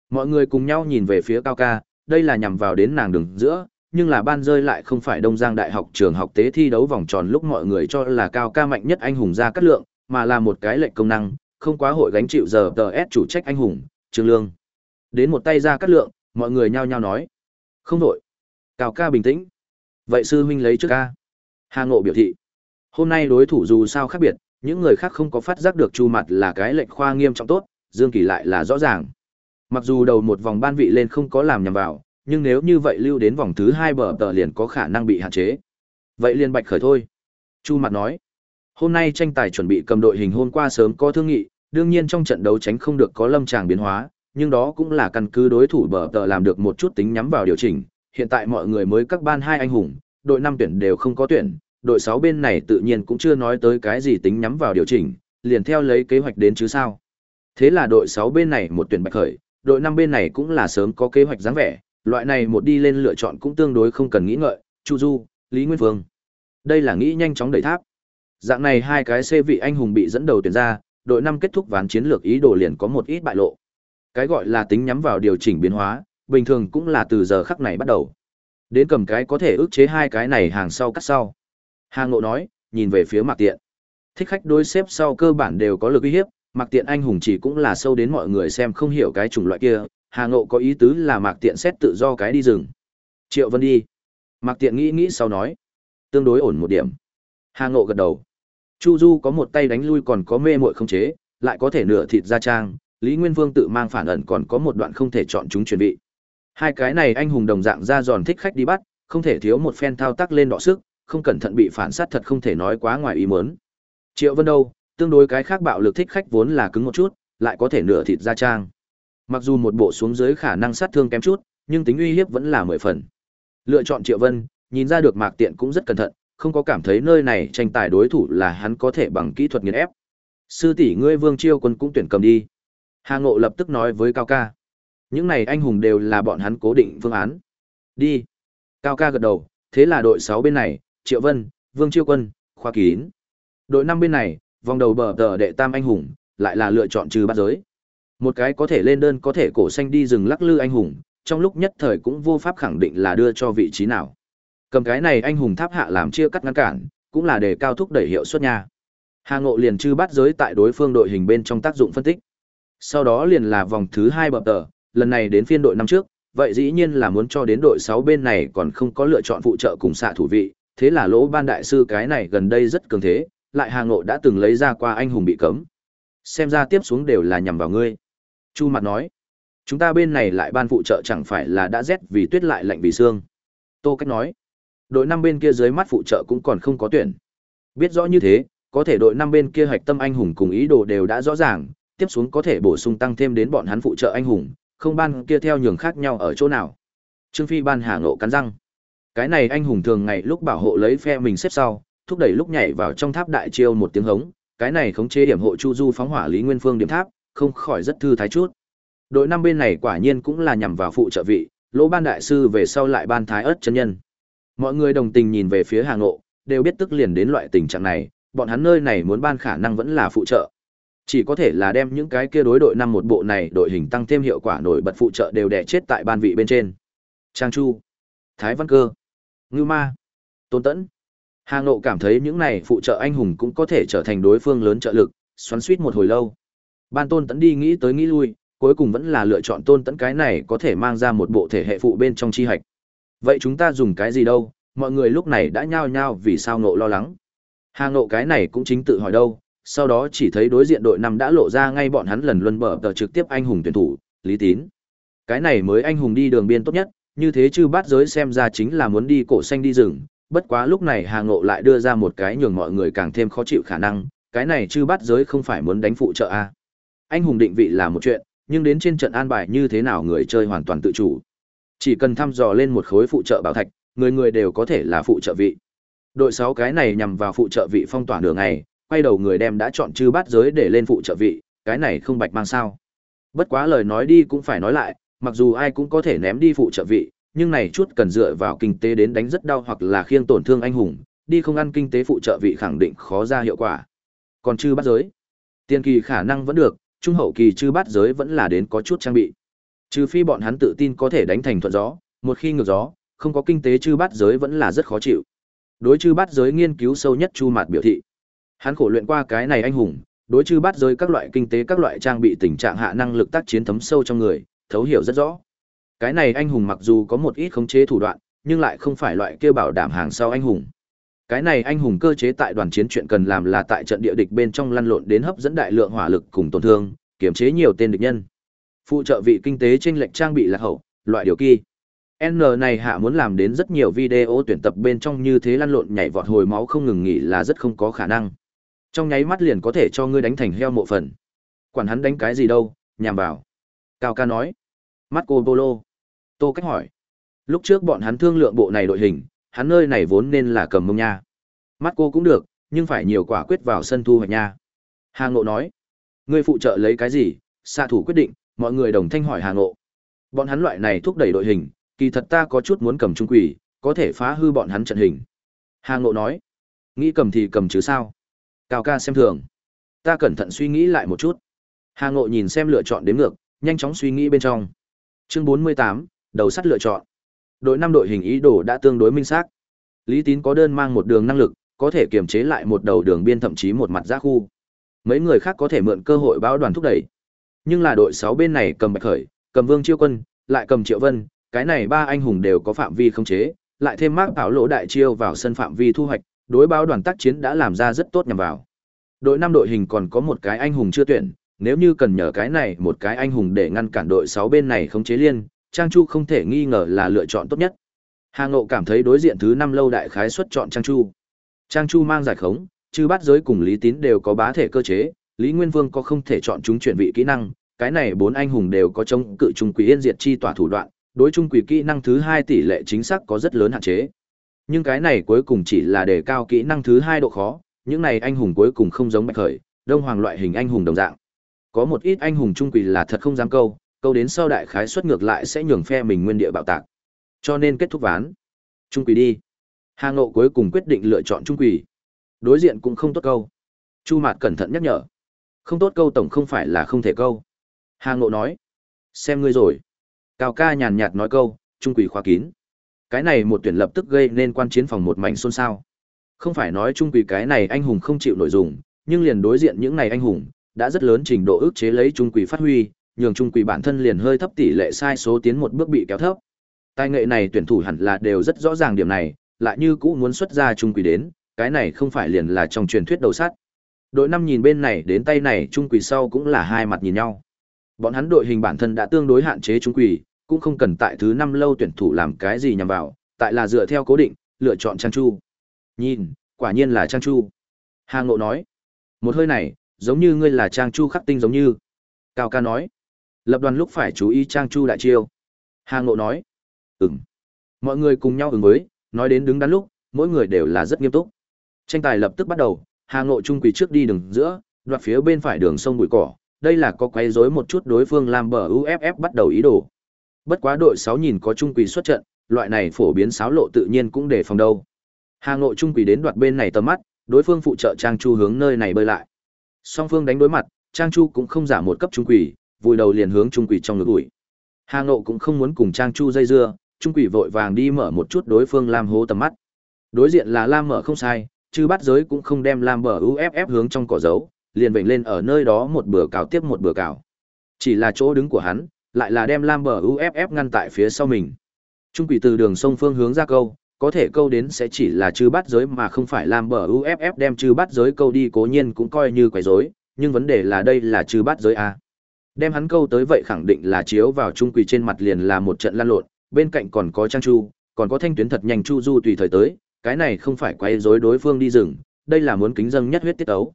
Mọi người cùng nhau nhìn về phía Cao Ca, đây là nhằm vào đến nàng đường giữa, nhưng là ban rơi lại không phải Đông Giang Đại học trường học tế thi đấu vòng tròn lúc mọi người cho là Cao Ca mạnh nhất anh hùng ra cắt lượng, mà là một cái lệnh công năng, không quá hội gánh chịu giờ tờ S chủ trách anh hùng, Trương Lương. Đến một tay ra cắt lượng, mọi người nhao nhao nói. Không đổi. Cao ca bình tĩnh. Vậy sư huynh lấy trước ca. Hà Ngộ biểu thị. Hôm nay đối thủ dù sao khác biệt, những người khác không có phát giác được chu mặt là cái lệnh khoa nghiêm trọng tốt, Dương Kỳ lại là rõ ràng. Mặc dù đầu một vòng ban vị lên không có làm nhầm vào, nhưng nếu như vậy lưu đến vòng thứ hai bờ tờ liền có khả năng bị hạn chế. Vậy liền bạch khởi thôi. Chu mặt nói. Hôm nay tranh tài chuẩn bị cầm đội hình hôm qua sớm có thương nghị, đương nhiên trong trận đấu tránh không được có lâm tràng biến hóa, nhưng đó cũng là căn cứ đối thủ bờ tờ làm được một chút tính nhắm vào điều chỉnh. Hiện tại mọi người mới các ban hai anh hùng, đội năm tuyển đều không có tuyển, đội sáu bên này tự nhiên cũng chưa nói tới cái gì tính nhắm vào điều chỉnh, liền theo lấy kế hoạch đến chứ sao. Thế là đội sáu bên này một tuyển bạch khởi, đội năm bên này cũng là sớm có kế hoạch dáng vẻ, loại này một đi lên lựa chọn cũng tương đối không cần nghĩ ngợi, Chu Du, Lý Nguyên Phương. Đây là nghĩ nhanh chóng đẩy tháp. Dạng này hai cái C vị anh hùng bị dẫn đầu tuyển ra, đội năm kết thúc ván chiến lược ý đồ liền có một ít bại lộ. Cái gọi là tính nhắm vào điều chỉnh biến hóa, bình thường cũng là từ giờ khắc này bắt đầu. Đến cầm cái có thể ức chế hai cái này hàng sau cắt sau. Hàng Ngộ nói, nhìn về phía Mạc Tiện. Thích khách đối xếp sau cơ bản đều có lực uy hiếp, Mạc Tiện anh hùng chỉ cũng là sâu đến mọi người xem không hiểu cái chủng loại kia, Hà Ngộ có ý tứ là Mạc Tiện xét tự do cái đi rừng. Triệu Vân đi. Mạc Tiện nghĩ nghĩ sau nói, tương đối ổn một điểm. Hà Ngộ gật đầu. Chu Du có một tay đánh lui còn có mê muội không chế, lại có thể nửa thịt ra trang, Lý Nguyên Vương tự mang phản ẩn còn có một đoạn không thể chọn chúng chuẩn bị. Hai cái này anh hùng đồng dạng ra giòn thích khách đi bắt, không thể thiếu một phen thao tác lên đọ sức, không cẩn thận bị phản sát thật không thể nói quá ngoài ý muốn. Triệu Vân đâu, tương đối cái khác bạo lực thích khách vốn là cứng một chút, lại có thể nửa thịt ra trang. Mặc dù một bộ xuống dưới khả năng sát thương kém chút, nhưng tính uy hiếp vẫn là mười phần. Lựa chọn Triệu Vân, nhìn ra được Mạc Tiện cũng rất cẩn thận, không có cảm thấy nơi này tranh tài đối thủ là hắn có thể bằng kỹ thuật nghiền ép. Sư tỷ ngươi Vương Chiêu Quân cũng tuyển cầm đi. Hà Ngộ lập tức nói với Cao Ca. Những này anh hùng đều là bọn hắn cố định phương án. Đi. Cao Ca gật đầu, thế là đội 6 bên này, Triệu Vân, Vương Chiêu Quân, Khoa Kín. Đội 5 bên này, vòng đầu bờ tờ đệ tam anh hùng, lại là lựa chọn trừ bắt giới. Một cái có thể lên đơn có thể cổ xanh đi rừng lắc lư anh hùng, trong lúc nhất thời cũng vô pháp khẳng định là đưa cho vị trí nào. Cầm cái này anh hùng tháp hạ làm chia cắt ngăn cản, cũng là để cao thúc đẩy hiệu suất nha. Hà Ngộ liền chư bắt giới tại đối phương đội hình bên trong tác dụng phân tích. Sau đó liền là vòng thứ hai bập tờ, lần này đến phiên đội năm trước, vậy dĩ nhiên là muốn cho đến đội 6 bên này còn không có lựa chọn phụ trợ cùng xạ thủ vị, thế là lỗ ban đại sư cái này gần đây rất cường thế, lại Hà Ngộ đã từng lấy ra qua anh hùng bị cấm. Xem ra tiếp xuống đều là nhằm vào ngươi. Chu mặt nói, chúng ta bên này lại ban phụ trợ chẳng phải là đã rét vì tuyết lại lạnh vì xương. Tô Cách nói, đội năm bên kia dưới mắt phụ trợ cũng còn không có tuyển. Biết rõ như thế, có thể đội năm bên kia hạch tâm anh hùng cùng ý đồ đều đã rõ ràng, tiếp xuống có thể bổ sung tăng thêm đến bọn hắn phụ trợ anh hùng, không ban kia theo nhường khác nhau ở chỗ nào. Trương Phi ban hà ngộ cắn răng. Cái này anh hùng thường ngày lúc bảo hộ lấy phe mình xếp sau, thúc đẩy lúc nhảy vào trong tháp đại chiêu một tiếng hống, cái này khống chế điểm hộ chu du phóng hỏa lý nguyên phương điểm tháp, không khỏi rất thư thái chút. Đội năm bên này quả nhiên cũng là nhằm vào phụ trợ vị, lỗ ban đại sư về sau lại ban thái ớt chân nhân. Mọi người đồng tình nhìn về phía Hà Ngộ, đều biết tức liền đến loại tình trạng này, bọn hắn nơi này muốn ban khả năng vẫn là phụ trợ. Chỉ có thể là đem những cái kia đối đội năm một bộ này đội hình tăng thêm hiệu quả nổi bật phụ trợ đều đè chết tại ban vị bên trên. Trang Chu, Thái Văn Cơ, Ngư Ma, Tôn Tẫn. Hà Ngộ cảm thấy những này phụ trợ anh hùng cũng có thể trở thành đối phương lớn trợ lực, xoắn suýt một hồi lâu. Ban Tôn Tẫn đi nghĩ tới nghĩ lui, cuối cùng vẫn là lựa chọn Tôn Tẫn cái này có thể mang ra một bộ thể hệ phụ bên trong chi hạch. Vậy chúng ta dùng cái gì đâu? Mọi người lúc này đã nhao nhao vì sao Ngộ lo lắng. Hà Ngộ cái này cũng chính tự hỏi đâu, sau đó chỉ thấy đối diện đội năm đã lộ ra ngay bọn hắn lần luân bờ tờ trực tiếp anh hùng tuyển thủ, Lý Tín. Cái này mới anh hùng đi đường biên tốt nhất, như thế chư bát giới xem ra chính là muốn đi cổ xanh đi rừng, bất quá lúc này Hà Ngộ lại đưa ra một cái nhường mọi người càng thêm khó chịu khả năng, cái này chư bát giới không phải muốn đánh phụ trợ a. À. Anh hùng định vị là một chuyện, nhưng đến trên trận an bài như thế nào người chơi hoàn toàn tự chủ. Chỉ cần thăm dò lên một khối phụ trợ bảo thạch, người người đều có thể là phụ trợ vị. Đội sáu cái này nhằm vào phụ trợ vị phong tỏa đường ngày, quay đầu người đem đã chọn chư bát giới để lên phụ trợ vị, cái này không bạch mang sao. Bất quá lời nói đi cũng phải nói lại, mặc dù ai cũng có thể ném đi phụ trợ vị, nhưng này chút cần dựa vào kinh tế đến đánh rất đau hoặc là khiêng tổn thương anh hùng, đi không ăn kinh tế phụ trợ vị khẳng định khó ra hiệu quả. Còn chư bát giới, tiên kỳ khả năng vẫn được, trung hậu kỳ chư bát giới vẫn là đến có chút trang bị. Trừ phi bọn hắn tự tin có thể đánh thành thuận gió, một khi ngược gió, không có kinh tế chư bát giới vẫn là rất khó chịu. Đối chư bát giới nghiên cứu sâu nhất Chu Mạt biểu thị. Hắn khổ luyện qua cái này anh hùng, đối chư bát giới các loại kinh tế các loại trang bị tình trạng hạ năng lực tác chiến thấm sâu trong người, thấu hiểu rất rõ. Cái này anh hùng mặc dù có một ít khống chế thủ đoạn, nhưng lại không phải loại kia bảo đảm hàng sau anh hùng. Cái này anh hùng cơ chế tại đoàn chiến chuyện cần làm là tại trận địa địch bên trong lăn lộn đến hấp dẫn đại lượng hỏa lực cùng tổn thương, kiểm chế nhiều tên địch nhân. Phụ trợ vị kinh tế trên lệnh trang bị là hậu, loại điều kỳ. N này hạ muốn làm đến rất nhiều video tuyển tập bên trong như thế lăn lộn nhảy vọt hồi máu không ngừng nghỉ là rất không có khả năng. Trong nháy mắt liền có thể cho ngươi đánh thành heo mộ phần. Quản hắn đánh cái gì đâu, nhằm vào. Cao ca nói. Marco Polo. Tô cách hỏi. Lúc trước bọn hắn thương lượng bộ này đội hình, hắn nơi này vốn nên là cầm mông nha. mắt cô cũng được, nhưng phải nhiều quả quyết vào sân thu hoạch nha. Hà Ngộ nói. Ngươi phụ trợ lấy cái gì, xạ thủ quyết định, mọi người đồng thanh hỏi Hà Ngộ. Bọn hắn loại này thúc đẩy đội hình, kỳ thật ta có chút muốn cầm trung quỷ, có thể phá hư bọn hắn trận hình. Hà Ngộ nói. Nghĩ cầm thì cầm chứ sao. Cao ca xem thường. Ta cẩn thận suy nghĩ lại một chút. Hà Ngộ nhìn xem lựa chọn đến ngược, nhanh chóng suy nghĩ bên trong. Chương 48, đầu sắt lựa chọn. Đội năm đội hình ý đồ đã tương đối minh xác. Lý Tín có đơn mang một đường năng lực, có thể kiềm chế lại một đầu đường biên thậm chí một mặt giác khu. Mấy người khác có thể mượn cơ hội báo đoàn thúc đẩy. Nhưng là đội sáu bên này cầm Bạch Khởi, cầm Vương Chiêu Quân, lại cầm Triệu Vân, cái này ba anh hùng đều có phạm vi không chế, lại thêm mác ảo lỗ đại chiêu vào sân phạm vi thu hoạch, đối báo đoàn tác chiến đã làm ra rất tốt nhằm vào. Đội năm đội hình còn có một cái anh hùng chưa tuyển, nếu như cần nhờ cái này một cái anh hùng để ngăn cản đội sáu bên này khống chế liên, Trang Chu không thể nghi ngờ là lựa chọn tốt nhất. Hà Ngộ cảm thấy đối diện thứ 5 lâu đại khái xuất chọn Trang Chu. Trang Chu mang giải khống, chư bắt giới cùng Lý Tín đều có bá thể cơ chế, Lý Nguyên Vương có không thể chọn chúng chuyển vị kỹ năng, cái này bốn anh hùng đều có chống cự trung quỷ yên diệt chi tỏa thủ đoạn, đối trung quỷ kỹ năng thứ 2 tỷ lệ chính xác có rất lớn hạn chế. Nhưng cái này cuối cùng chỉ là để cao kỹ năng thứ 2 độ khó, những này anh hùng cuối cùng không giống Bạch Khởi, Đông Hoàng loại hình anh hùng đồng dạng. Có một ít anh hùng trung quỷ là thật không dám câu, câu đến sau đại khái xuất ngược lại sẽ nhường phe mình nguyên địa bạo tạc. Cho nên kết thúc ván. Trung quỷ đi. Hà Ngộ cuối cùng quyết định lựa chọn trung quỷ. Đối diện cũng không tốt câu. Chu Mạt cẩn thận nhắc nhở. Không tốt câu tổng không phải là không thể câu. Hà Ngộ nói. Xem ngươi rồi. Cao ca nhàn nhạt nói câu, trung quỷ khóa kín. Cái này một tuyển lập tức gây nên quan chiến phòng một mảnh xôn xao. Không phải nói trung quỷ cái này anh hùng không chịu nội dùng nhưng liền đối diện những này anh hùng, đã rất lớn trình độ ức chế lấy trung quỷ phát huy, nhường trung quỷ bản thân liền hơi thấp tỷ lệ sai số tiến một bước bị kéo thấp. Tài nghệ này tuyển thủ hẳn là đều rất rõ ràng điểm này, lại như cũ muốn xuất ra trung quỷ đến, cái này không phải liền là trong truyền thuyết đầu sắt. Đội năm nhìn bên này đến tay này trung quỷ sau cũng là hai mặt nhìn nhau. Bọn hắn đội hình bản thân đã tương đối hạn chế trung quỷ, cũng không cần tại thứ năm lâu tuyển thủ làm cái gì nhằm vào, tại là dựa theo cố định, lựa chọn Trang Chu. Nhìn, quả nhiên là Trang Chu. Hà Ngộ nói, một hơi này, giống như ngươi là Trang Chu khắc tinh giống như. Cao ca nói, lập đoàn lúc phải chú ý Trang Chu đại chiêu. Hà Ngộ nói, ừm. Mọi người cùng nhau ứng với, nói đến đứng đắn lúc, mỗi người đều là rất nghiêm túc. Tranh tài lập tức bắt đầu, Hà Ngộ trung quỳ trước đi đường giữa, đoạt phía bên phải đường sông bụi cỏ, đây là có quấy rối một chút đối phương làm bờ UFF bắt đầu ý đồ. Bất quá đội 6 nhìn có trung quỳ xuất trận, loại này phổ biến xáo lộ tự nhiên cũng để phòng đâu. Hà Ngộ trung quỳ đến đoạt bên này tầm mắt, đối phương phụ trợ Trang Chu hướng nơi này bơi lại. Song phương đánh đối mặt, Trang Chu cũng không giả một cấp trung quỳ vùi đầu liền hướng trung quỷ trong ngực ủi. Hà Ngộ cũng không muốn cùng Trang Chu dây dưa, trung quỷ vội vàng đi mở một chút đối phương làm hố tầm mắt. Đối diện là Lam mở không sai, chứ bắt giới cũng không đem Lam bờ UFF hướng trong cỏ dấu, liền vểnh lên ở nơi đó một bữa cào tiếp một bữa cào. Chỉ là chỗ đứng của hắn, lại là đem Lam bờ UFF ngăn tại phía sau mình. Trung quỷ từ đường sông phương hướng ra câu, có thể câu đến sẽ chỉ là chư bắt giới mà không phải Lam bờ UFF đem chư bắt giới câu đi cố nhiên cũng coi như quấy rối, nhưng vấn đề là đây là chư bắt giới a. Đem hắn câu tới vậy khẳng định là chiếu vào trung quỳ trên mặt liền là một trận lan lộn, bên cạnh còn có Trang Chu, còn có thanh tuyến thật nhanh Chu Du tùy thời tới, cái này không phải quay rối đối phương đi rừng, đây là muốn kính dâng nhất huyết tiết ấu.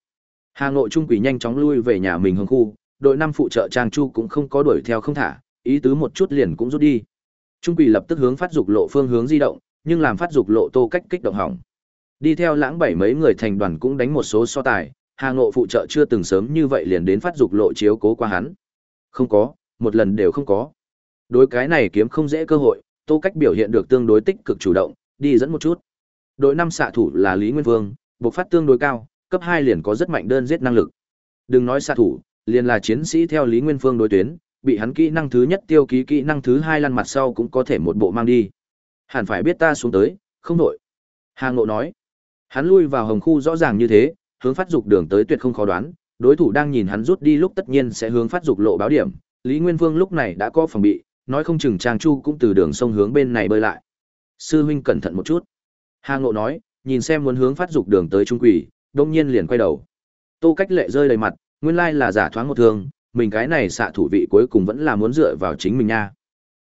Hà Nội trung quỳ nhanh chóng lui về nhà mình hướng khu, đội năm phụ trợ Trang Chu cũng không có đuổi theo không thả, ý tứ một chút liền cũng rút đi. Trung quỳ lập tức hướng phát dục lộ phương hướng di động, nhưng làm phát dục lộ tô cách kích động hỏng. Đi theo lãng bảy mấy người thành đoàn cũng đánh một số so tài, Hà Ngộ phụ trợ chưa từng sớm như vậy liền đến phát dục lộ chiếu cố qua hắn. Không có, một lần đều không có. Đối cái này kiếm không dễ cơ hội, Tô Cách biểu hiện được tương đối tích cực chủ động, đi dẫn một chút. Đội năm xạ thủ là Lý Nguyên Vương, bộc phát tương đối cao, cấp hai liền có rất mạnh đơn giết năng lực. Đừng nói xạ thủ, liền là chiến sĩ theo Lý Nguyên Phương đối tuyến, bị hắn kỹ năng thứ nhất tiêu ký kỹ năng thứ hai lăn mặt sau cũng có thể một bộ mang đi. Hẳn phải biết ta xuống tới, không đổi. Hà Ngộ nói. Hắn lui vào hồng khu rõ ràng như thế, hướng phát dục đường tới tuyệt không khó đoán, đối thủ đang nhìn hắn rút đi lúc tất nhiên sẽ hướng phát dục lộ báo điểm. Lý Nguyên Vương lúc này đã có phòng bị, nói không chừng Trang Chu cũng từ đường sông hướng bên này bơi lại. Sư huynh cẩn thận một chút. Hà Ngộ nói, nhìn xem muốn hướng phát dục đường tới trung quỷ, đông nhiên liền quay đầu. Tô Cách Lệ rơi đầy mặt, nguyên lai là giả thoáng một thương, mình cái này xạ thủ vị cuối cùng vẫn là muốn dựa vào chính mình nha.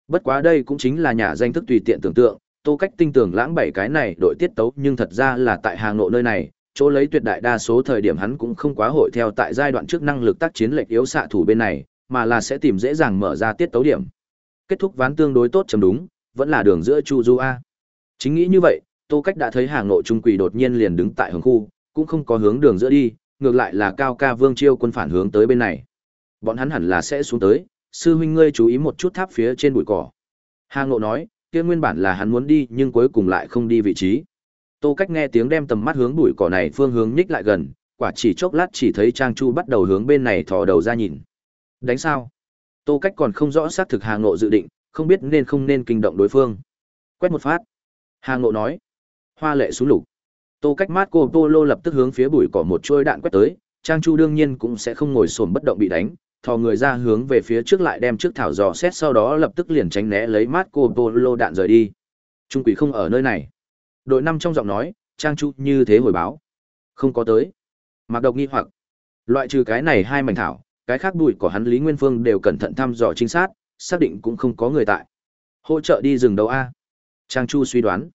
Bất quá đây cũng chính là nhà danh thức tùy tiện tưởng tượng, Tô Cách tinh tưởng lãng bảy cái này đội tiết tấu nhưng thật ra là tại Hà Ngộ nơi này, chỗ lấy tuyệt đại đa số thời điểm hắn cũng không quá hội theo tại giai đoạn trước năng lực tác chiến lệch yếu xạ thủ bên này, mà là sẽ tìm dễ dàng mở ra tiết tấu điểm. Kết thúc ván tương đối tốt chấm đúng, vẫn là đường giữa Chu Du A. Chính nghĩ như vậy, Tô Cách đã thấy hàng nội trung quỷ đột nhiên liền đứng tại hướng khu, cũng không có hướng đường giữa đi, ngược lại là Cao Ca Vương Chiêu quân phản hướng tới bên này. Bọn hắn hẳn là sẽ xuống tới, sư huynh ngươi chú ý một chút tháp phía trên bụi cỏ. Hà Ngộ nói, kia nguyên bản là hắn muốn đi nhưng cuối cùng lại không đi vị trí. Tô Cách nghe tiếng đem tầm mắt hướng bụi cỏ này phương hướng nhích lại gần, quả chỉ chốc lát chỉ thấy Trang Chu bắt đầu hướng bên này thò đầu ra nhìn. Đánh sao? Tô Cách còn không rõ xác thực Hà Ngộ dự định, không biết nên không nên kinh động đối phương. Quét một phát. Hà Ngộ nói. Hoa lệ xuống lục. Tô Cách mát cô Polo lập tức hướng phía bụi cỏ một chuôi đạn quét tới, Trang Chu đương nhiên cũng sẽ không ngồi xổm bất động bị đánh, thò người ra hướng về phía trước lại đem trước thảo dò xét sau đó lập tức liền tránh né lấy mát cô Polo đạn rời đi. Trung quỷ không ở nơi này. Đội năm trong giọng nói, Trang Chu như thế hồi báo. Không có tới. Mạc Độc nghi hoặc. Loại trừ cái này hai mảnh thảo, cái khác bụi của hắn Lý Nguyên Phương đều cẩn thận thăm dò trinh sát, xác định cũng không có người tại. Hỗ trợ đi rừng đâu a? Trang Chu suy đoán.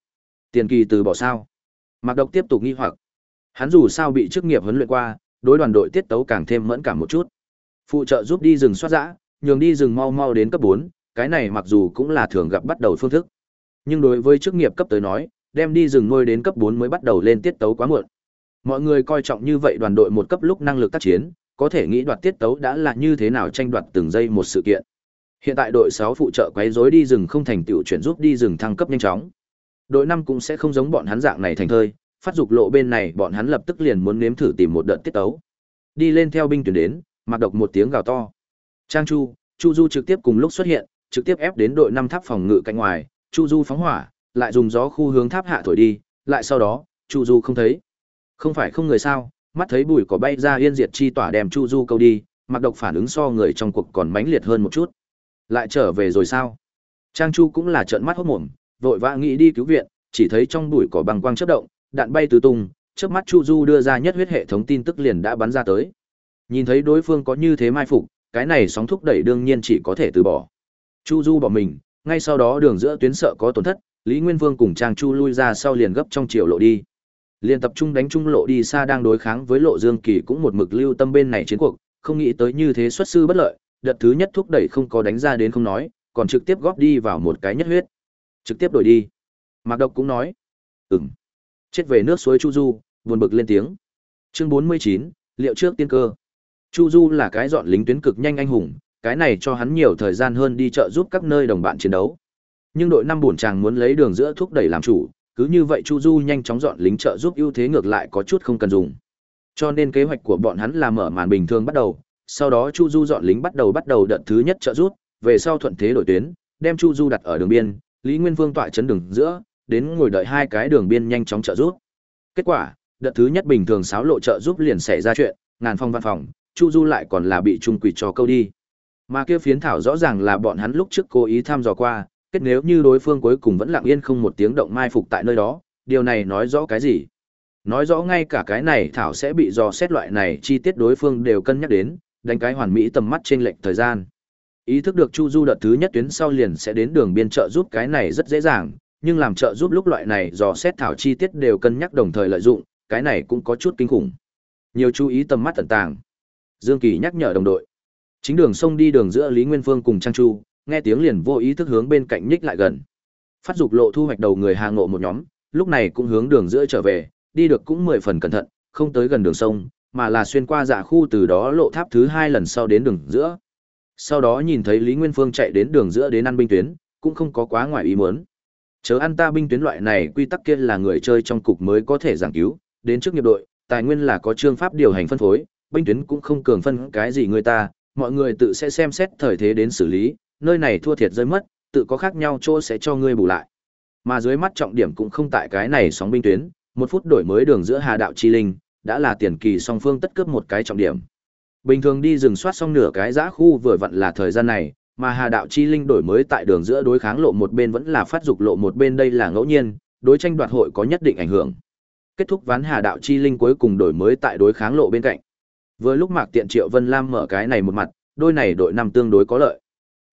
Tiền kỳ từ bỏ sao? Mạc Độc tiếp tục nghi hoặc. Hắn dù sao bị chức nghiệp huấn luyện qua, đối đoàn đội tiết tấu càng thêm mẫn cảm một chút. Phụ trợ giúp đi rừng soát dã, nhường đi rừng mau mau đến cấp 4, cái này mặc dù cũng là thường gặp bắt đầu phương thức. Nhưng đối với chức nghiệp cấp tới nói, đem đi rừng nuôi đến cấp 4 mới bắt đầu lên tiết tấu quá muộn. Mọi người coi trọng như vậy đoàn đội một cấp lúc năng lực tác chiến, có thể nghĩ đoạt tiết tấu đã là như thế nào tranh đoạt từng giây một sự kiện. Hiện tại đội 6 phụ trợ quấy rối đi rừng không thành tựu chuyển giúp đi rừng thăng cấp nhanh chóng. Đội 5 cũng sẽ không giống bọn hắn dạng này thành thơi, phát dục lộ bên này bọn hắn lập tức liền muốn nếm thử tìm một đợt tiết tấu. Đi lên theo binh tuyển đến, mặc độc một tiếng gào to. Trang Chu, Chu Du trực tiếp cùng lúc xuất hiện, trực tiếp ép đến đội 5 tháp phòng ngự cạnh ngoài, Chu Du phóng hỏa, lại dùng gió khu hướng tháp hạ thổi đi, lại sau đó, Chu Du không thấy. Không phải không người sao, mắt thấy bụi cỏ bay ra yên diệt chi tỏa đem Chu Du câu đi, mặc độc phản ứng so người trong cuộc còn mãnh liệt hơn một chút. Lại trở về rồi sao? Trang Chu cũng là trợn mắt hốt mồm, vội vã nghĩ đi cứu viện, chỉ thấy trong bụi cỏ bằng quang chớp động, đạn bay tứ tung, trước mắt Chu Du đưa ra nhất huyết hệ thống tin tức liền đã bắn ra tới. Nhìn thấy đối phương có như thế mai phục, cái này sóng thúc đẩy đương nhiên chỉ có thể từ bỏ. Chu Du bỏ mình, ngay sau đó đường giữa tuyến sợ có tổn thất, Lý Nguyên Vương cùng Trang Chu lui ra sau liền gấp trong chiều lộ đi. Liên tập trung đánh trung lộ đi xa đang đối kháng với lộ Dương Kỳ cũng một mực lưu tâm bên này chiến cuộc, không nghĩ tới như thế xuất sư bất lợi, đợt thứ nhất thúc đẩy không có đánh ra đến không nói, còn trực tiếp góp đi vào một cái nhất huyết. Trực tiếp đổi đi. Mạc Độc cũng nói, ừm. Chết về nước suối Chu Du, buồn bực lên tiếng. Chương 49, liệu trước tiên cơ. Chu Du là cái dọn lính tuyến cực nhanh anh hùng, cái này cho hắn nhiều thời gian hơn đi trợ giúp các nơi đồng bạn chiến đấu. Nhưng đội năm buồn chàng muốn lấy đường giữa thúc đẩy làm chủ, cứ như vậy Chu Du nhanh chóng dọn lính trợ giúp ưu thế ngược lại có chút không cần dùng. Cho nên kế hoạch của bọn hắn là mở màn bình thường bắt đầu, sau đó Chu Du dọn lính bắt đầu bắt đầu đợt thứ nhất trợ giúp, về sau thuận thế đổi tuyến, đem Chu Du đặt ở đường biên, Lý Nguyên Vương tọa chấn đường giữa, đến ngồi đợi hai cái đường biên nhanh chóng trợ giúp. Kết quả, đợt thứ nhất bình thường sáo lộ trợ giúp liền xảy ra chuyện, ngàn phong văn phòng, Chu Du lại còn là bị trung quỷ cho câu đi. Mà kia phiến thảo rõ ràng là bọn hắn lúc trước cố ý thăm dò qua, kết nếu như đối phương cuối cùng vẫn lặng yên không một tiếng động mai phục tại nơi đó, điều này nói rõ cái gì? Nói rõ ngay cả cái này thảo sẽ bị dò xét loại này chi tiết đối phương đều cân nhắc đến, đánh cái hoàn mỹ tầm mắt trên lệnh thời gian. Ý thức được Chu Du đợt thứ nhất tuyến sau liền sẽ đến đường biên trợ giúp cái này rất dễ dàng, nhưng làm trợ giúp lúc loại này dò xét thảo chi tiết đều cân nhắc đồng thời lợi dụng, cái này cũng có chút kinh khủng. Nhiều chú ý tầm mắt tận tàng. Dương Kỳ nhắc nhở đồng đội. Chính đường sông đi đường giữa Lý Nguyên Phương cùng Trang Chu, nghe tiếng liền vô ý thức hướng bên cạnh nhích lại gần. Phát dục lộ thu hoạch đầu người Hà Ngộ một nhóm, lúc này cũng hướng đường giữa trở về, đi được cũng mười phần cẩn thận, không tới gần đường sông, mà là xuyên qua dạ khu từ đó lộ tháp thứ hai lần sau đến đường giữa. Sau đó nhìn thấy Lý Nguyên Phương chạy đến đường giữa đến ăn binh tuyến, cũng không có quá ngoài ý muốn. Chớ ăn ta binh tuyến loại này quy tắc kia là người chơi trong cục mới có thể giảng cứu, đến trước nghiệp đội, tài nguyên là có chương pháp điều hành phân phối, binh tuyến cũng không cường phân cái gì người ta, mọi người tự sẽ xem xét thời thế đến xử lý, nơi này thua thiệt rơi mất, tự có khác nhau chỗ sẽ cho ngươi bù lại. Mà dưới mắt trọng điểm cũng không tại cái này sóng binh tuyến, một phút đổi mới đường giữa Hà đạo chi linh, đã là tiền kỳ song phương tất cướp một cái trọng điểm. Bình thường đi rừng soát xong nửa cái giã khu vừa vặn là thời gian này, mà Hà đạo chi linh đổi mới tại đường giữa đối kháng lộ một bên vẫn là phát dục lộ một bên đây là ngẫu nhiên, đối tranh đoạt hội có nhất định ảnh hưởng. Kết thúc ván Hà đạo chi linh cuối cùng đổi mới tại đối kháng lộ bên cạnh. Vừa lúc Mạc Tiện Triệu Vân Lam mở cái này một mặt, đôi này đội năm tương đối có lợi.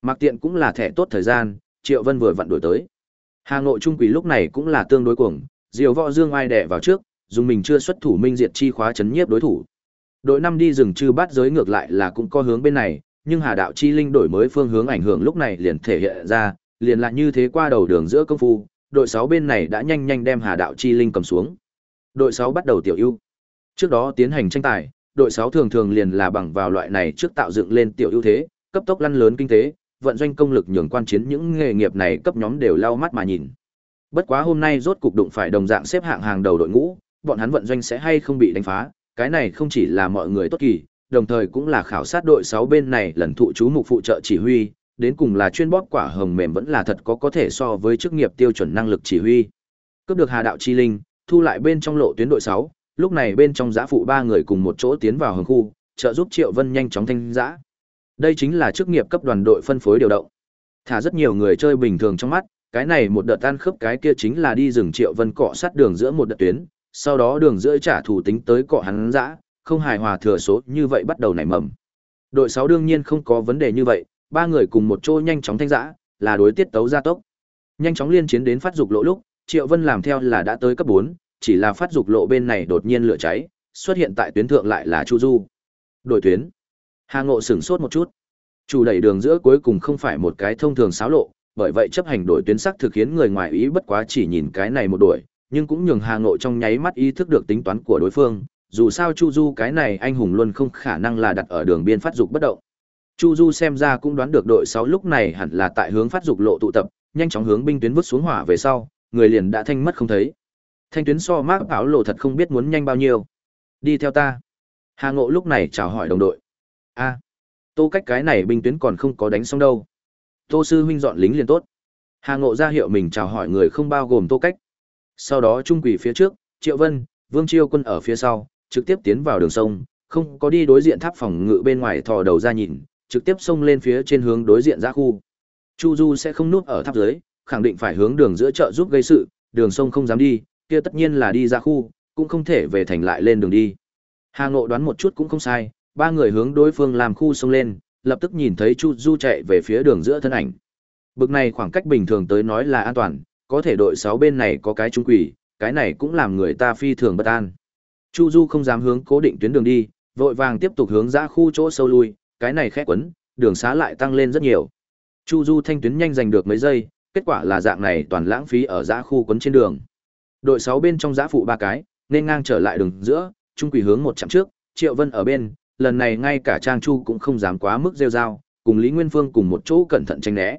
Mạc Tiện cũng là thẻ tốt thời gian, Triệu Vân vừa vặn đổi tới. Hà Nội Trung Quỷ lúc này cũng là tương đối cuồng, Diều Võ Dương ai đè vào trước, dùng mình chưa xuất thủ minh diệt chi khóa chấn nhiếp đối thủ. Đội năm đi rừng trừ bát giới ngược lại là cũng có hướng bên này, nhưng Hà đạo chi linh đổi mới phương hướng ảnh hưởng lúc này liền thể hiện ra, liền là như thế qua đầu đường giữa công phu, đội 6 bên này đã nhanh nhanh đem Hà đạo chi linh cầm xuống. Đội 6 bắt đầu tiểu ưu. Trước đó tiến hành tranh tài, đội 6 thường thường liền là bằng vào loại này trước tạo dựng lên tiểu ưu thế, cấp tốc lăn lớn kinh tế, vận doanh công lực nhường quan chiến những nghề nghiệp này cấp nhóm đều lau mắt mà nhìn. Bất quá hôm nay rốt cục đụng phải đồng dạng xếp hạng hàng đầu đội ngũ, bọn hắn vận doanh sẽ hay không bị đánh phá, cái này không chỉ là mọi người tốt kỳ, đồng thời cũng là khảo sát đội 6 bên này lần thụ chú mục phụ trợ chỉ huy, đến cùng là chuyên bóp quả hồng mềm vẫn là thật có có thể so với chức nghiệp tiêu chuẩn năng lực chỉ huy. Cướp được Hà đạo chi linh, thu lại bên trong lộ tuyến đội 6, lúc này bên trong giã phụ ba người cùng một chỗ tiến vào hầm khu, trợ giúp Triệu Vân nhanh chóng thanh giã. Đây chính là chức nghiệp cấp đoàn đội phân phối điều động. Thả rất nhiều người chơi bình thường trong mắt, cái này một đợt tan khớp cái kia chính là đi rừng Triệu Vân cọ sát đường giữa một đợt tuyến, sau đó đường giữa trả thủ tính tới cọ hắn dã, không hài hòa thừa số như vậy bắt đầu nảy mầm. Đội sáu đương nhiên không có vấn đề như vậy, ba người cùng một chỗ nhanh chóng thanh dã, là đối tiết tấu gia tốc. Nhanh chóng liên chiến đến phát dục lộ lúc, Triệu Vân làm theo là đã tới cấp bốn chỉ là phát dục lộ bên này đột nhiên lửa cháy, xuất hiện tại tuyến thượng lại là Chu Du. Đội tuyến. Hà Ngộ sửng sốt một chút. Chủ đẩy đường giữa cuối cùng không phải một cái thông thường xáo lộ, bởi vậy chấp hành đổi tuyến sắc thực khiến người ngoài ý bất quá chỉ nhìn cái này một đuổi, nhưng cũng nhường Hà Ngộ trong nháy mắt ý thức được tính toán của đối phương, dù sao Chu Du cái này anh hùng luôn không khả năng là đặt ở đường biên phát dục bất động. Chu Du xem ra cũng đoán được đội 6 lúc này hẳn là tại hướng phát dục lộ tụ tập, nhanh chóng hướng binh tuyến vứt xuống hỏa về sau, người liền đã thanh mất không thấy. Thanh tuyến so mác áo lộ thật không biết muốn nhanh bao nhiêu. Đi theo ta. Hà Ngộ lúc này chào hỏi đồng đội. A, tô cách cái này binh tuyến còn không có đánh xong đâu. Tô sư huynh dọn lính liền tốt. Hà Ngộ ra hiệu mình chào hỏi người không bao gồm tô cách. Sau đó trung quỷ phía trước, Triệu Vân, Vương Chiêu quân ở phía sau, trực tiếp tiến vào đường sông, không có đi đối diện tháp phòng ngự bên ngoài thò đầu ra nhìn, trực tiếp xông lên phía trên hướng đối diện ra khu. Chu Du sẽ không núp ở tháp dưới, khẳng định phải hướng đường giữa chợ giúp gây sự, đường sông không dám đi, kia tất nhiên là đi ra khu, cũng không thể về thành lại lên đường đi. Hà Ngộ đoán một chút cũng không sai, ba người hướng đối phương làm khu xông lên, lập tức nhìn thấy Chu Du chạy về phía đường giữa thân ảnh. Bực này khoảng cách bình thường tới nói là an toàn, có thể đội 6 bên này có cái trung quỷ, cái này cũng làm người ta phi thường bất an. Chu Du không dám hướng cố định tuyến đường đi, vội vàng tiếp tục hướng ra khu chỗ sâu lui, cái này khẽ quấn, đường xá lại tăng lên rất nhiều. Chu Du thanh tuyến nhanh giành được mấy giây, kết quả là dạng này toàn lãng phí ở giã khu quấn trên đường. Đội 6 bên trong giã phụ ba cái, nên ngang trở lại đường giữa, trung quỷ hướng một chặng trước, Triệu Vân ở bên, lần này ngay cả Trang Chu cũng không dám quá mức rêu rao, cùng Lý Nguyên Phương cùng một chỗ cẩn thận tranh né.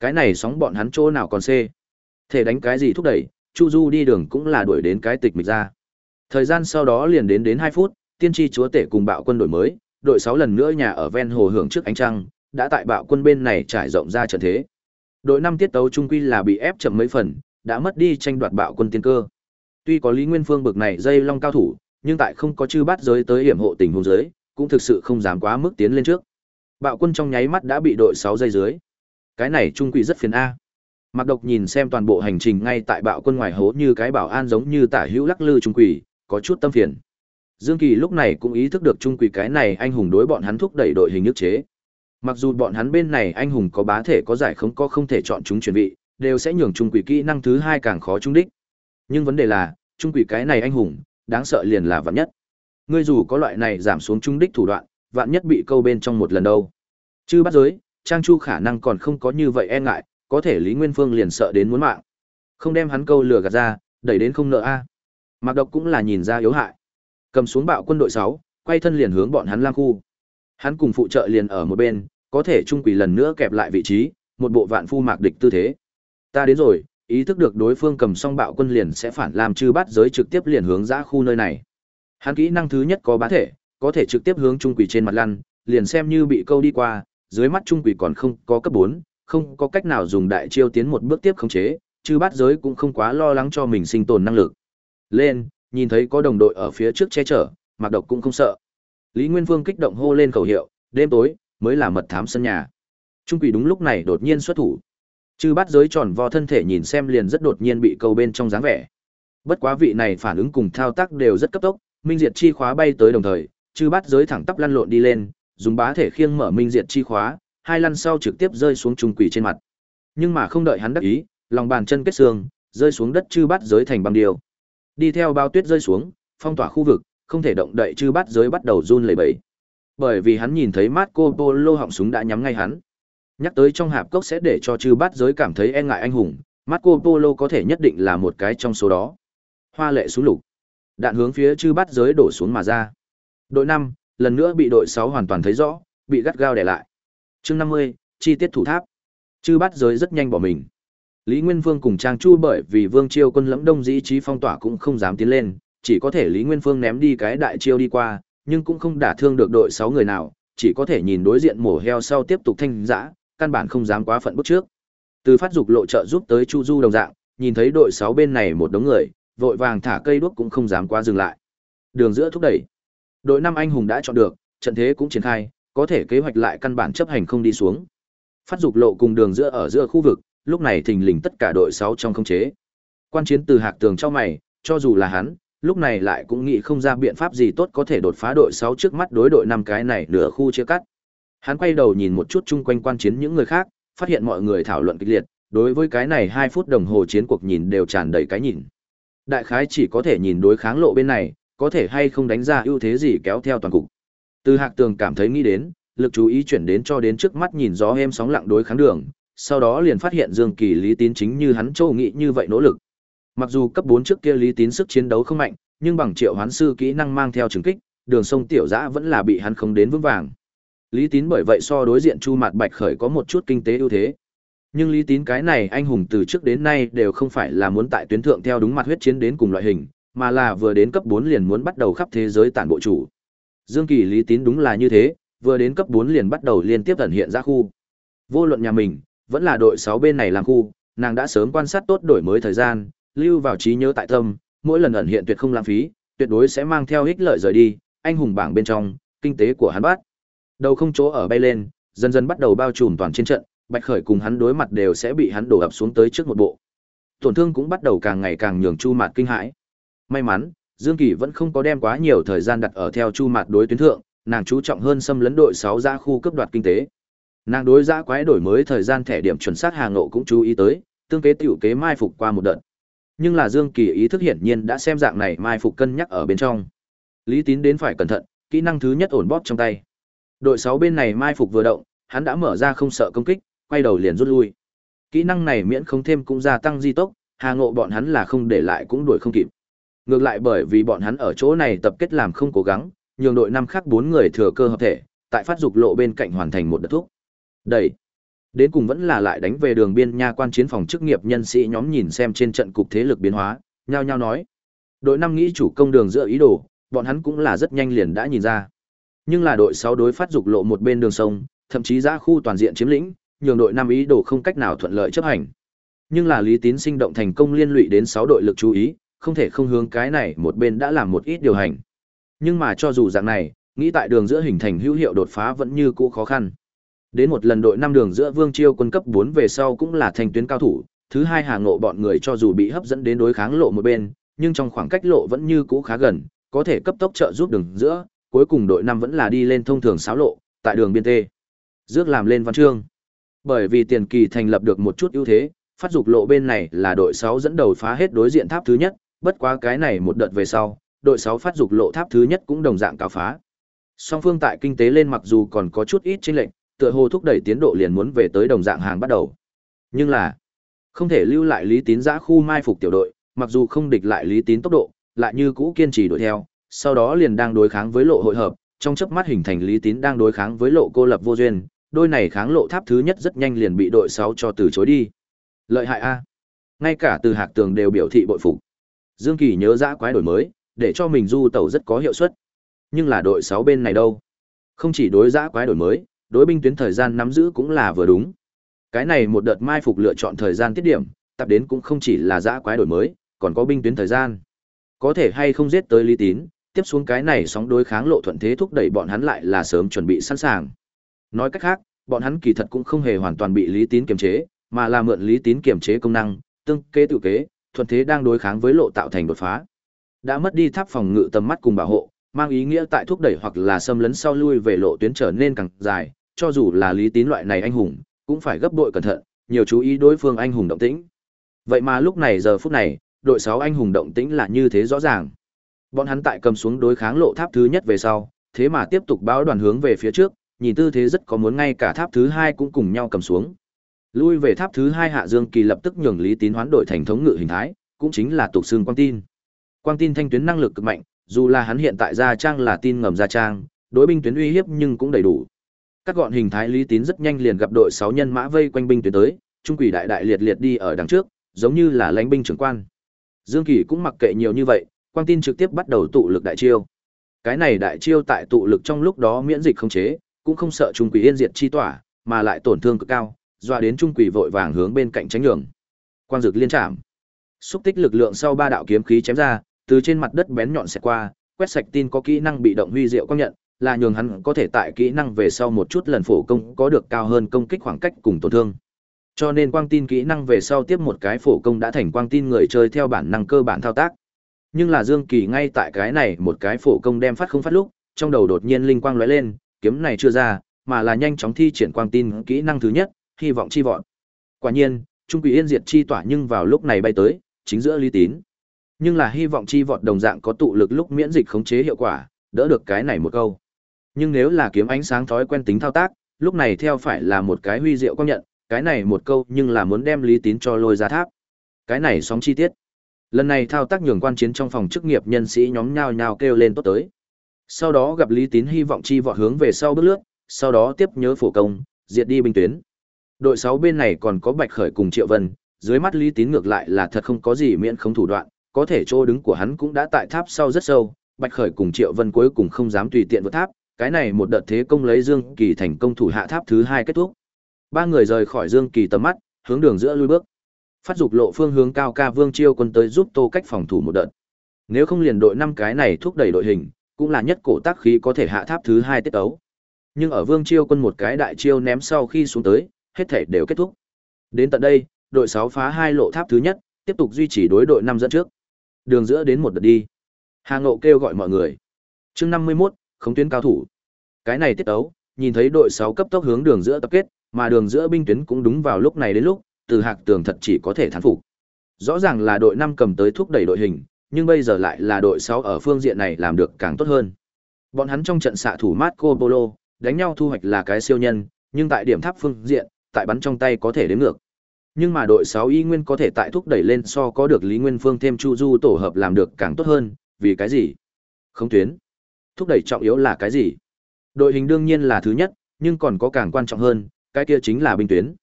Cái này sóng bọn hắn chỗ nào còn xê. Thể đánh cái gì thúc đẩy, Chu Du đi đường cũng là đuổi đến cái tịch mịch ra. Thời gian sau đó liền đến đến 2 phút, tiên tri chúa tể cùng bạo quân đổi mới, đội 6 lần nữa nhà ở ven hồ hưởng trước ánh trăng, đã tại bạo quân bên này trải rộng ra trận thế. Đội 5 tiết tấu trung quy là bị ép chậm mấy phần, đã mất đi tranh đoạt bạo quân tiên cơ. Tuy có Lý Nguyên Phương bực này dây long cao thủ, nhưng tại không có chư bắt giới tới hiểm hộ tình huống giới, cũng thực sự không dám quá mức tiến lên trước. Bạo quân trong nháy mắt đã bị đội 6 dây dưới. Cái này trung quỷ rất phiền a. Mạc Độc nhìn xem toàn bộ hành trình ngay tại bạo quân ngoài hố như cái bảo an giống như tả hữu lắc lư trung quỷ, có chút tâm phiền. Dương Kỳ lúc này cũng ý thức được trung quỷ cái này anh hùng đối bọn hắn thúc đẩy đội hình nhức chế. Mặc dù bọn hắn bên này anh hùng có bá thể có giải không có không thể chọn chúng chuẩn bị, đều sẽ nhường trung quỷ kỹ năng thứ hai càng khó trung đích. Nhưng vấn đề là, trung quỷ cái này anh hùng, đáng sợ liền là vạn nhất. Ngươi dù có loại này giảm xuống trung đích thủ đoạn, vạn nhất bị câu bên trong một lần đâu. Chứ bắt giới, Trang Chu khả năng còn không có như vậy e ngại, có thể Lý Nguyên Phương liền sợ đến muốn mạng. Không đem hắn câu lừa gạt ra, đẩy đến không nợ a. Mạc Độc cũng là nhìn ra yếu hại. Cầm xuống bạo quân đội 6, quay thân liền hướng bọn hắn lang khu. Hắn cùng phụ trợ liền ở một bên, có thể trung quỷ lần nữa kẹp lại vị trí, một bộ vạn phu mạc địch tư thế. Ta đến rồi, ý thức được đối phương cầm xong bạo quân liền sẽ phản làm chư bắt giới trực tiếp liền hướng ra khu nơi này. Hắn kỹ năng thứ nhất có bá thể, có thể trực tiếp hướng trung quỷ trên mặt lăn, liền xem như bị câu đi qua, dưới mắt trung quỷ còn không có cấp 4, không có cách nào dùng đại chiêu tiến một bước tiếp khống chế, chứ bát giới cũng không quá lo lắng cho mình sinh tồn năng lực. Lên, nhìn thấy có đồng đội ở phía trước che chở, Mạc Độc cũng không sợ. Lý Nguyên Vương kích động hô lên khẩu hiệu, đêm tối mới là mật thám sân nhà. Trung quỷ đúng lúc này đột nhiên xuất thủ. Chư Bát giới tròn vo thân thể nhìn xem liền rất đột nhiên bị câu bên trong dáng vẻ. Bất quá vị này phản ứng cùng thao tác đều rất cấp tốc, minh diệt chi khóa bay tới đồng thời, chư bắt giới thẳng tắp lăn lộn đi lên, dùng bá thể khiêng mở minh diệt chi khóa, hai lăn sau trực tiếp rơi xuống trùng quỷ trên mặt. Nhưng mà không đợi hắn đắc ý, lòng bàn chân kết xương, rơi xuống đất chư bắt giới thành băng điều. Đi theo bao tuyết rơi xuống, phong tỏa khu vực, không thể động đậy chư bắt giới bắt đầu run lẩy bẩy. Bởi vì hắn nhìn thấy Marco Polo họng súng đã nhắm ngay hắn. Nhắc tới trong hạp cốc sẽ để cho chư bắt giới cảm thấy e ngại anh hùng, Marco Polo có thể nhất định là một cái trong số đó. Hoa lệ xuống lục. Đạn hướng phía chư bắt giới đổ xuống mà ra. Đội 5, lần nữa bị đội 6 hoàn toàn thấy rõ, bị gắt gao để lại. chương 50, chi tiết thủ tháp. Chư bắt giới rất nhanh bỏ mình. Lý Nguyên Vương cùng Trang Chu bởi vì Vương Chiêu quân lẫm đông dĩ trí phong tỏa cũng không dám tiến lên, chỉ có thể Lý Nguyên Phương ném đi cái đại chiêu đi qua, nhưng cũng không đả thương được đội 6 người nào, chỉ có thể nhìn đối diện mổ heo sau tiếp tục thanh dã, căn bản không dám quá phận bước trước. Từ phát dục lộ trợ giúp tới Chu Du đồng dạng, nhìn thấy đội 6 bên này một đống người, vội vàng thả cây đuốc cũng không dám quá dừng lại. Đường giữa thúc đẩy. Đội năm anh hùng đã chọn được, trận thế cũng triển khai, có thể kế hoạch lại căn bản chấp hành không đi xuống. Phát dục lộ cùng đường giữa ở giữa khu vực, lúc này thình lình tất cả đội 6 trong không chế. Quan chiến từ hạc tường cho mày, cho dù là hắn, lúc này lại cũng nghĩ không ra biện pháp gì tốt có thể đột phá đội 6 trước mắt đối đội năm cái này nửa khu chia cắt. Hắn quay đầu nhìn một chút chung quanh quan chiến những người khác, phát hiện mọi người thảo luận kịch liệt, đối với cái này 2 phút đồng hồ chiến cuộc nhìn đều tràn đầy cái nhìn. Đại khái chỉ có thể nhìn đối kháng lộ bên này, có thể hay không đánh ra ưu thế gì kéo theo toàn cục. Từ Hạc Tường cảm thấy nghĩ đến, lực chú ý chuyển đến cho đến trước mắt nhìn gió êm sóng lặng đối kháng đường, sau đó liền phát hiện Dương Kỳ Lý Tín chính như hắn châu nghĩ như vậy nỗ lực. Mặc dù cấp bốn trước kia Lý Tín sức chiến đấu không mạnh, nhưng bằng triệu hoán sư kỹ năng mang theo trừng kích, đường sông tiểu giã vẫn là bị hắn không đến vững vàng. Lý Tín bởi vậy so đối diện Chu Mạt Bạch khởi có một chút kinh tế ưu thế. Nhưng Lý Tín cái này anh hùng từ trước đến nay đều không phải là muốn tại tuyến thượng theo đúng mặt huyết chiến đến cùng loại hình, mà là vừa đến cấp 4 liền muốn bắt đầu khắp thế giới tản bộ chủ. Dương Kỳ Lý Tín đúng là như thế, vừa đến cấp 4 liền bắt đầu liên tiếp ẩn hiện ra khu. Vô luận nhà mình, vẫn là đội 6 bên này làm khu, nàng đã sớm quan sát tốt đổi mới thời gian, lưu vào trí nhớ tại tâm, mỗi lần ẩn hiện tuyệt không lãng phí, tuyệt đối sẽ mang theo ích lợi rời đi, anh hùng bảng bên trong, kinh tế của hắn bắt. Đầu không chỗ ở bay lên, dần dần bắt đầu bao trùm toàn trên trận, Bạch Khởi cùng hắn đối mặt đều sẽ bị hắn đổ ập xuống tới trước một bộ. Tổn thương cũng bắt đầu càng ngày càng nhường Chu Mạt kinh hãi. May mắn, Dương Kỳ vẫn không có đem quá nhiều thời gian đặt ở theo Chu Mạt đối tuyến thượng, nàng chú trọng hơn xâm lấn đội 6 ra khu cấp đoạt kinh tế. Nàng đối giã quái đổi mới thời gian thẻ điểm chuẩn xác hàng ngộ cũng chú ý tới, tương kế tiểu kế mai phục qua một đợt. Nhưng là Dương Kỳ ý thức hiển nhiên đã xem dạng này mai phục cân nhắc ở bên trong. Lý Tín đến phải cẩn thận, kỹ năng thứ nhất ổn bóp trong tay. Đội 6 bên này mai phục vừa động, hắn đã mở ra không sợ công kích, quay đầu liền rút lui. Kỹ năng này miễn không thêm cũng gia tăng di tốc, Hà Ngộ bọn hắn là không để lại cũng đuổi không kịp. Ngược lại bởi vì bọn hắn ở chỗ này tập kết làm không cố gắng, nhường đội năm khác bốn người thừa cơ hợp thể, tại phát dục lộ bên cạnh hoàn thành một đợt thuốc. Đẩy. Đến cùng vẫn là lại đánh về đường biên nha quan chiến phòng chức nghiệp nhân sĩ nhóm nhìn xem trên trận cục thế lực biến hóa, nhao nhao nói. Đội năm nghĩ chủ công đường giữa ý đồ, bọn hắn cũng là rất nhanh liền đã nhìn ra. Nhưng là đội 6 đối phát dục lộ một bên đường sông, thậm chí ra khu toàn diện chiếm lĩnh, nhường đội năm ý đồ không cách nào thuận lợi chấp hành. Nhưng là Lý Tín sinh động thành công liên lụy đến 6 đội lực chú ý, không thể không hướng cái này một bên đã làm một ít điều hành. Nhưng mà cho dù dạng này, nghĩ tại đường giữa hình thành hữu hiệu đột phá vẫn như cũ khó khăn. Đến một lần đội năm đường giữa Vương Chiêu quân cấp 4 về sau cũng là thành tuyến cao thủ, thứ hai hàng ngộ bọn người cho dù bị hấp dẫn đến đối kháng lộ một bên, nhưng trong khoảng cách lộ vẫn như cũ khá gần, có thể cấp tốc trợ giúp đường giữa, cuối cùng đội năm vẫn là đi lên thông thường xáo lộ, tại đường biên tê. Dước làm lên văn chương. Bởi vì tiền kỳ thành lập được một chút ưu thế, phát dục lộ bên này là đội 6 dẫn đầu phá hết đối diện tháp thứ nhất, bất quá cái này một đợt về sau, đội 6 phát dục lộ tháp thứ nhất cũng đồng dạng cáo phá. Song phương tại kinh tế lên mặc dù còn có chút ít chênh lệnh tựa hồ thúc đẩy tiến độ liền muốn về tới đồng dạng hàng bắt đầu. Nhưng là không thể lưu lại Lý Tín giã khu mai phục tiểu đội, mặc dù không địch lại Lý Tín tốc độ, lại như cũ kiên trì đuổi theo, sau đó liền đang đối kháng với lộ hội hợp, trong chớp mắt hình thành Lý Tín đang đối kháng với lộ cô lập vô duyên, đôi này kháng lộ tháp thứ nhất rất nhanh liền bị đội 6 cho từ chối đi. Lợi hại a. Ngay cả từ Hạc Tường đều biểu thị bội phục. Dương Kỳ nhớ dã quái đổi mới, để cho mình du tẩu rất có hiệu suất. Nhưng là đội 6 bên này đâu? Không chỉ đối dã quái đổi mới, đối binh tuyến thời gian nắm giữ cũng là vừa đúng. Cái này một đợt mai phục lựa chọn thời gian tiết điểm, tập đến cũng không chỉ là dã quái đổi mới, còn có binh tuyến thời gian. Có thể hay không giết tới Lý Tín, tiếp xuống cái này sóng đối kháng lộ thuận thế thúc đẩy bọn hắn lại là sớm chuẩn bị sẵn sàng. Nói cách khác, bọn hắn kỳ thật cũng không hề hoàn toàn bị Lý Tín kiềm chế, mà là mượn Lý Tín kiềm chế công năng, tương kế tự kế, thuận thế đang đối kháng với lộ tạo thành đột phá. Đã mất đi tháp phòng ngự tầm mắt cùng bảo hộ, mang ý nghĩa tại thúc đẩy hoặc là xâm lấn sau lui về lộ tuyến trở nên càng dài, cho dù là Lý Tín loại này anh hùng, cũng phải gấp bội cẩn thận, nhiều chú ý đối phương anh hùng động tĩnh. Vậy mà lúc này giờ phút này, đội 6 anh hùng động tĩnh là như thế rõ ràng. Bọn hắn tại cầm xuống đối kháng lộ tháp thứ nhất về sau, thế mà tiếp tục báo đoàn hướng về phía trước, nhìn tư thế rất có muốn ngay cả tháp thứ hai cũng cùng nhau cầm xuống. Lui về tháp thứ hai Hạ Dương Kỳ lập tức nhường Lý Tín hoán đổi thành thống ngự hình thái, cũng chính là tục xương quang tin. Quang tin thanh tuyến năng lực cực mạnh, dù là hắn hiện tại gia trang là tin ngầm gia trang, đối binh tuyến uy hiếp nhưng cũng đầy đủ. Các gọn hình thái Lý Tín rất nhanh liền gặp đội sáu nhân mã vây quanh binh tuyến tới, trung quỷ đại đại liệt liệt đi ở đằng trước, giống như là lãnh binh trưởng quan. Dương Kỳ cũng mặc kệ nhiều như vậy, quang tin trực tiếp bắt đầu tụ lực đại chiêu. Cái này đại chiêu tại tụ lực trong lúc đó miễn dịch không chế, cũng không sợ trung quỷ yên diệt chi tỏa, mà lại tổn thương cực cao, doa đến trung quỷ vội vàng hướng bên cạnh tránh nhường. Quang dực liên chạm, Xúc tích lực lượng sau ba đạo kiếm khí chém ra, từ trên mặt đất bén nhọn xẹt qua, quét sạch tin có kỹ năng bị động huy diệu công nhận, là nhường hắn có thể tại kỹ năng về sau một chút lần phổ công có được cao hơn công kích khoảng cách cùng tổn thương. Cho nên quang tin kỹ năng về sau tiếp một cái phổ công đã thành quang tin người chơi theo bản năng cơ bản thao tác. Nhưng là Dương Kỳ ngay tại cái này một cái phổ công đem phát không phát lúc, trong đầu đột nhiên linh quang lóe lên, kiếm này chưa ra, mà là nhanh chóng thi triển quang tin kỹ năng thứ nhất, hy vọng chi vọt. Quả nhiên, trung quỷ yên diệt chi tỏa nhưng vào lúc này bay tới, chính giữa Lý Tín. Nhưng là hy vọng chi vọt đồng dạng có tụ lực lúc miễn dịch khống chế hiệu quả, đỡ được cái này một câu. Nhưng nếu là kiếm ánh sáng thói quen tính thao tác, lúc này theo phải là một cái huy diệu công nhận, cái này một câu nhưng là muốn đem Lý Tín cho lôi ra tháp. Cái này sóng chi tiết. Lần này thao tác nhường quan chiến trong phòng chức nghiệp nhân sĩ nhóm nhao nhao kêu lên tốt tới. Sau đó gặp Lý Tín hy vọng chi vọt hướng về sau bước lướt, sau đó tiếp nhớ phổ công, diệt đi binh tuyến. Đội sáu bên này còn có Bạch Khởi cùng Triệu Vân, dưới mắt Lý Tín ngược lại là thật không có gì miễn không thủ đoạn, có thể chỗ đứng của hắn cũng đã tại tháp sau rất sâu, Bạch Khởi cùng Triệu Vân cuối cùng không dám tùy tiện vượt tháp, cái này một đợt thế công lấy Dương Kỳ thành công thủ hạ tháp thứ hai kết thúc. Ba người rời khỏi Dương Kỳ tầm mắt, hướng đường giữa lui bước. Phát dục lộ phương hướng cao ca Vương Chiêu quân tới giúp Tô Cách phòng thủ một đợt. Nếu không liền đội năm cái này thúc đẩy đội hình, cũng là nhất cổ tác khí có thể hạ tháp thứ hai tiết ấu. Nhưng ở Vương Chiêu quân một cái đại chiêu ném sau khi xuống tới, hết thể đều kết thúc. Đến tận đây, đội 6 phá hai lộ tháp thứ nhất, tiếp tục duy trì đối đội năm dẫn trước. Đường giữa đến một đợt đi. Hà Ngộ kêu gọi mọi người. Chương 51, không tuyến cao thủ. Cái này tiết ấu, nhìn thấy đội 6 cấp tốc hướng đường giữa tập kết, mà đường giữa binh tuyến cũng đúng vào lúc này đến lúc, từ hạc tường thật chỉ có thể thán phục. Rõ ràng là đội 5 cầm tới thúc đẩy đội hình, nhưng bây giờ lại là đội 6 ở phương diện này làm được càng tốt hơn. Bọn hắn trong trận xạ thủ Marco Polo, đánh nhau thu hoạch là cái siêu nhân, nhưng tại điểm tháp phương diện, tại bắn trong tay có thể đến ngược. Nhưng mà đội 6 y nguyên có thể tại thúc đẩy lên so có được Lý Nguyên Phương thêm Chu Du tổ hợp làm được càng tốt hơn, vì cái gì? Không tuyến. Thúc đẩy trọng yếu là cái gì? Đội hình đương nhiên là thứ nhất, nhưng còn có càng quan trọng hơn, cái kia chính là binh tuyến.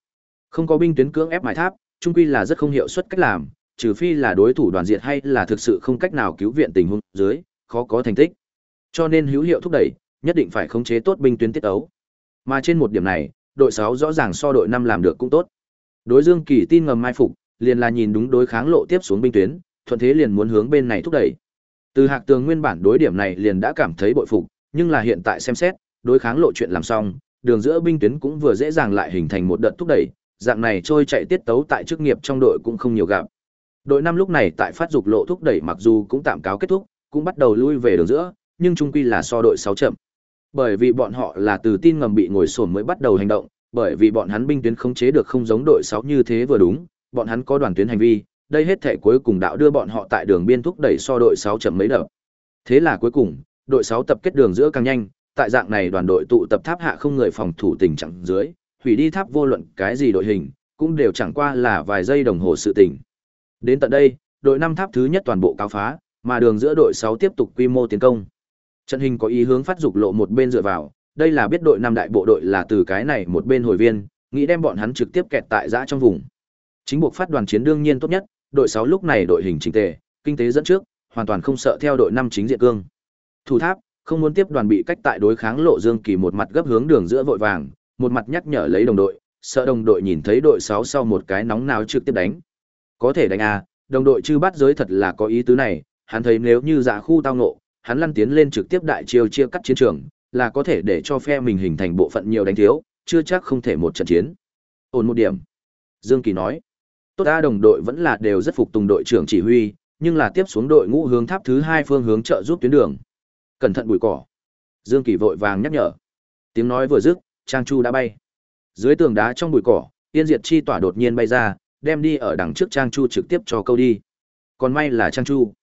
Không có binh tuyến cưỡng ép mài tháp, chung quy là rất không hiệu suất cách làm, trừ phi là đối thủ đoàn diệt hay là thực sự không cách nào cứu viện tình huống dưới, khó có thành tích. Cho nên hữu hiệu thúc đẩy, nhất định phải khống chế tốt binh tuyến tiết ấu. Mà trên một điểm này, đội 6 rõ ràng so đội 5 làm được cũng tốt. Đối Dương Kỳ tin ngầm mai phục, liền là nhìn đúng đối kháng lộ tiếp xuống binh tuyến, thuận thế liền muốn hướng bên này thúc đẩy. Từ Hạc Tường nguyên bản đối điểm này liền đã cảm thấy bội phục, nhưng là hiện tại xem xét, đối kháng lộ chuyện làm xong, đường giữa binh tuyến cũng vừa dễ dàng lại hình thành một đợt thúc đẩy, dạng này trôi chạy tiết tấu tại chức nghiệp trong đội cũng không nhiều gặp. Đội năm lúc này tại phát dục lộ thúc đẩy mặc dù cũng tạm cáo kết thúc, cũng bắt đầu lui về đường giữa, nhưng trung quy là so đội 6 chậm. Bởi vì bọn họ là từ tin ngầm bị ngồi sổn mới bắt đầu hành động, bởi vì bọn hắn binh tuyến khống chế được không giống đội 6 như thế vừa đúng, bọn hắn có đoàn tuyến hành vi, đây hết thể cuối cùng đạo đưa bọn họ tại đường biên thúc đẩy so đội 6 chậm mấy đợt. Thế là cuối cùng, đội 6 tập kết đường giữa càng nhanh, tại dạng này đoàn đội tụ tập tháp hạ không người phòng thủ tình trạng dưới, hủy đi tháp vô luận cái gì đội hình, cũng đều chẳng qua là vài giây đồng hồ sự tình. Đến tận đây, đội 5 tháp thứ nhất toàn bộ cáo phá, mà đường giữa đội 6 tiếp tục quy mô tiến công. Trận hình có ý hướng phát dục lộ một bên dựa vào, đây là biết đội năm đại bộ đội là từ cái này một bên hồi viên, nghĩ đem bọn hắn trực tiếp kẹt tại giã trong vùng. Chính buộc phát đoàn chiến đương nhiên tốt nhất, đội 6 lúc này đội hình chỉnh tề, kinh tế dẫn trước, hoàn toàn không sợ theo đội 5 chính diện cương. Thủ tháp, không muốn tiếp đoàn bị cách tại đối kháng lộ Dương Kỳ một mặt gấp hướng đường giữa vội vàng, một mặt nhắc nhở lấy đồng đội, sợ đồng đội nhìn thấy đội 6 sau một cái nóng nào trực tiếp đánh. Có thể đánh à, đồng đội chư bắt giới thật là có ý tứ này, hắn thấy nếu như dạ khu tao nộ, hắn lăn tiến lên trực tiếp đại chiêu chia cắt chiến trường, là có thể để cho phe mình hình thành bộ phận nhiều đánh thiếu, chưa chắc không thể một trận chiến. Ổn một điểm. Dương Kỳ nói. Tốt ta đồng đội vẫn là đều rất phục tùng đội trưởng chỉ huy, nhưng là tiếp xuống đội ngũ hướng tháp thứ hai phương hướng trợ giúp tuyến đường. Cẩn thận bụi cỏ. Dương Kỳ vội vàng nhắc nhở. Tiếng nói vừa dứt, Trang Chu đã bay. Dưới tường đá trong bụi cỏ, Tiên Diệt Chi tỏa đột nhiên bay ra, đem đi ở đằng trước Trang Chu trực tiếp cho câu đi. Còn may là Trang Chu.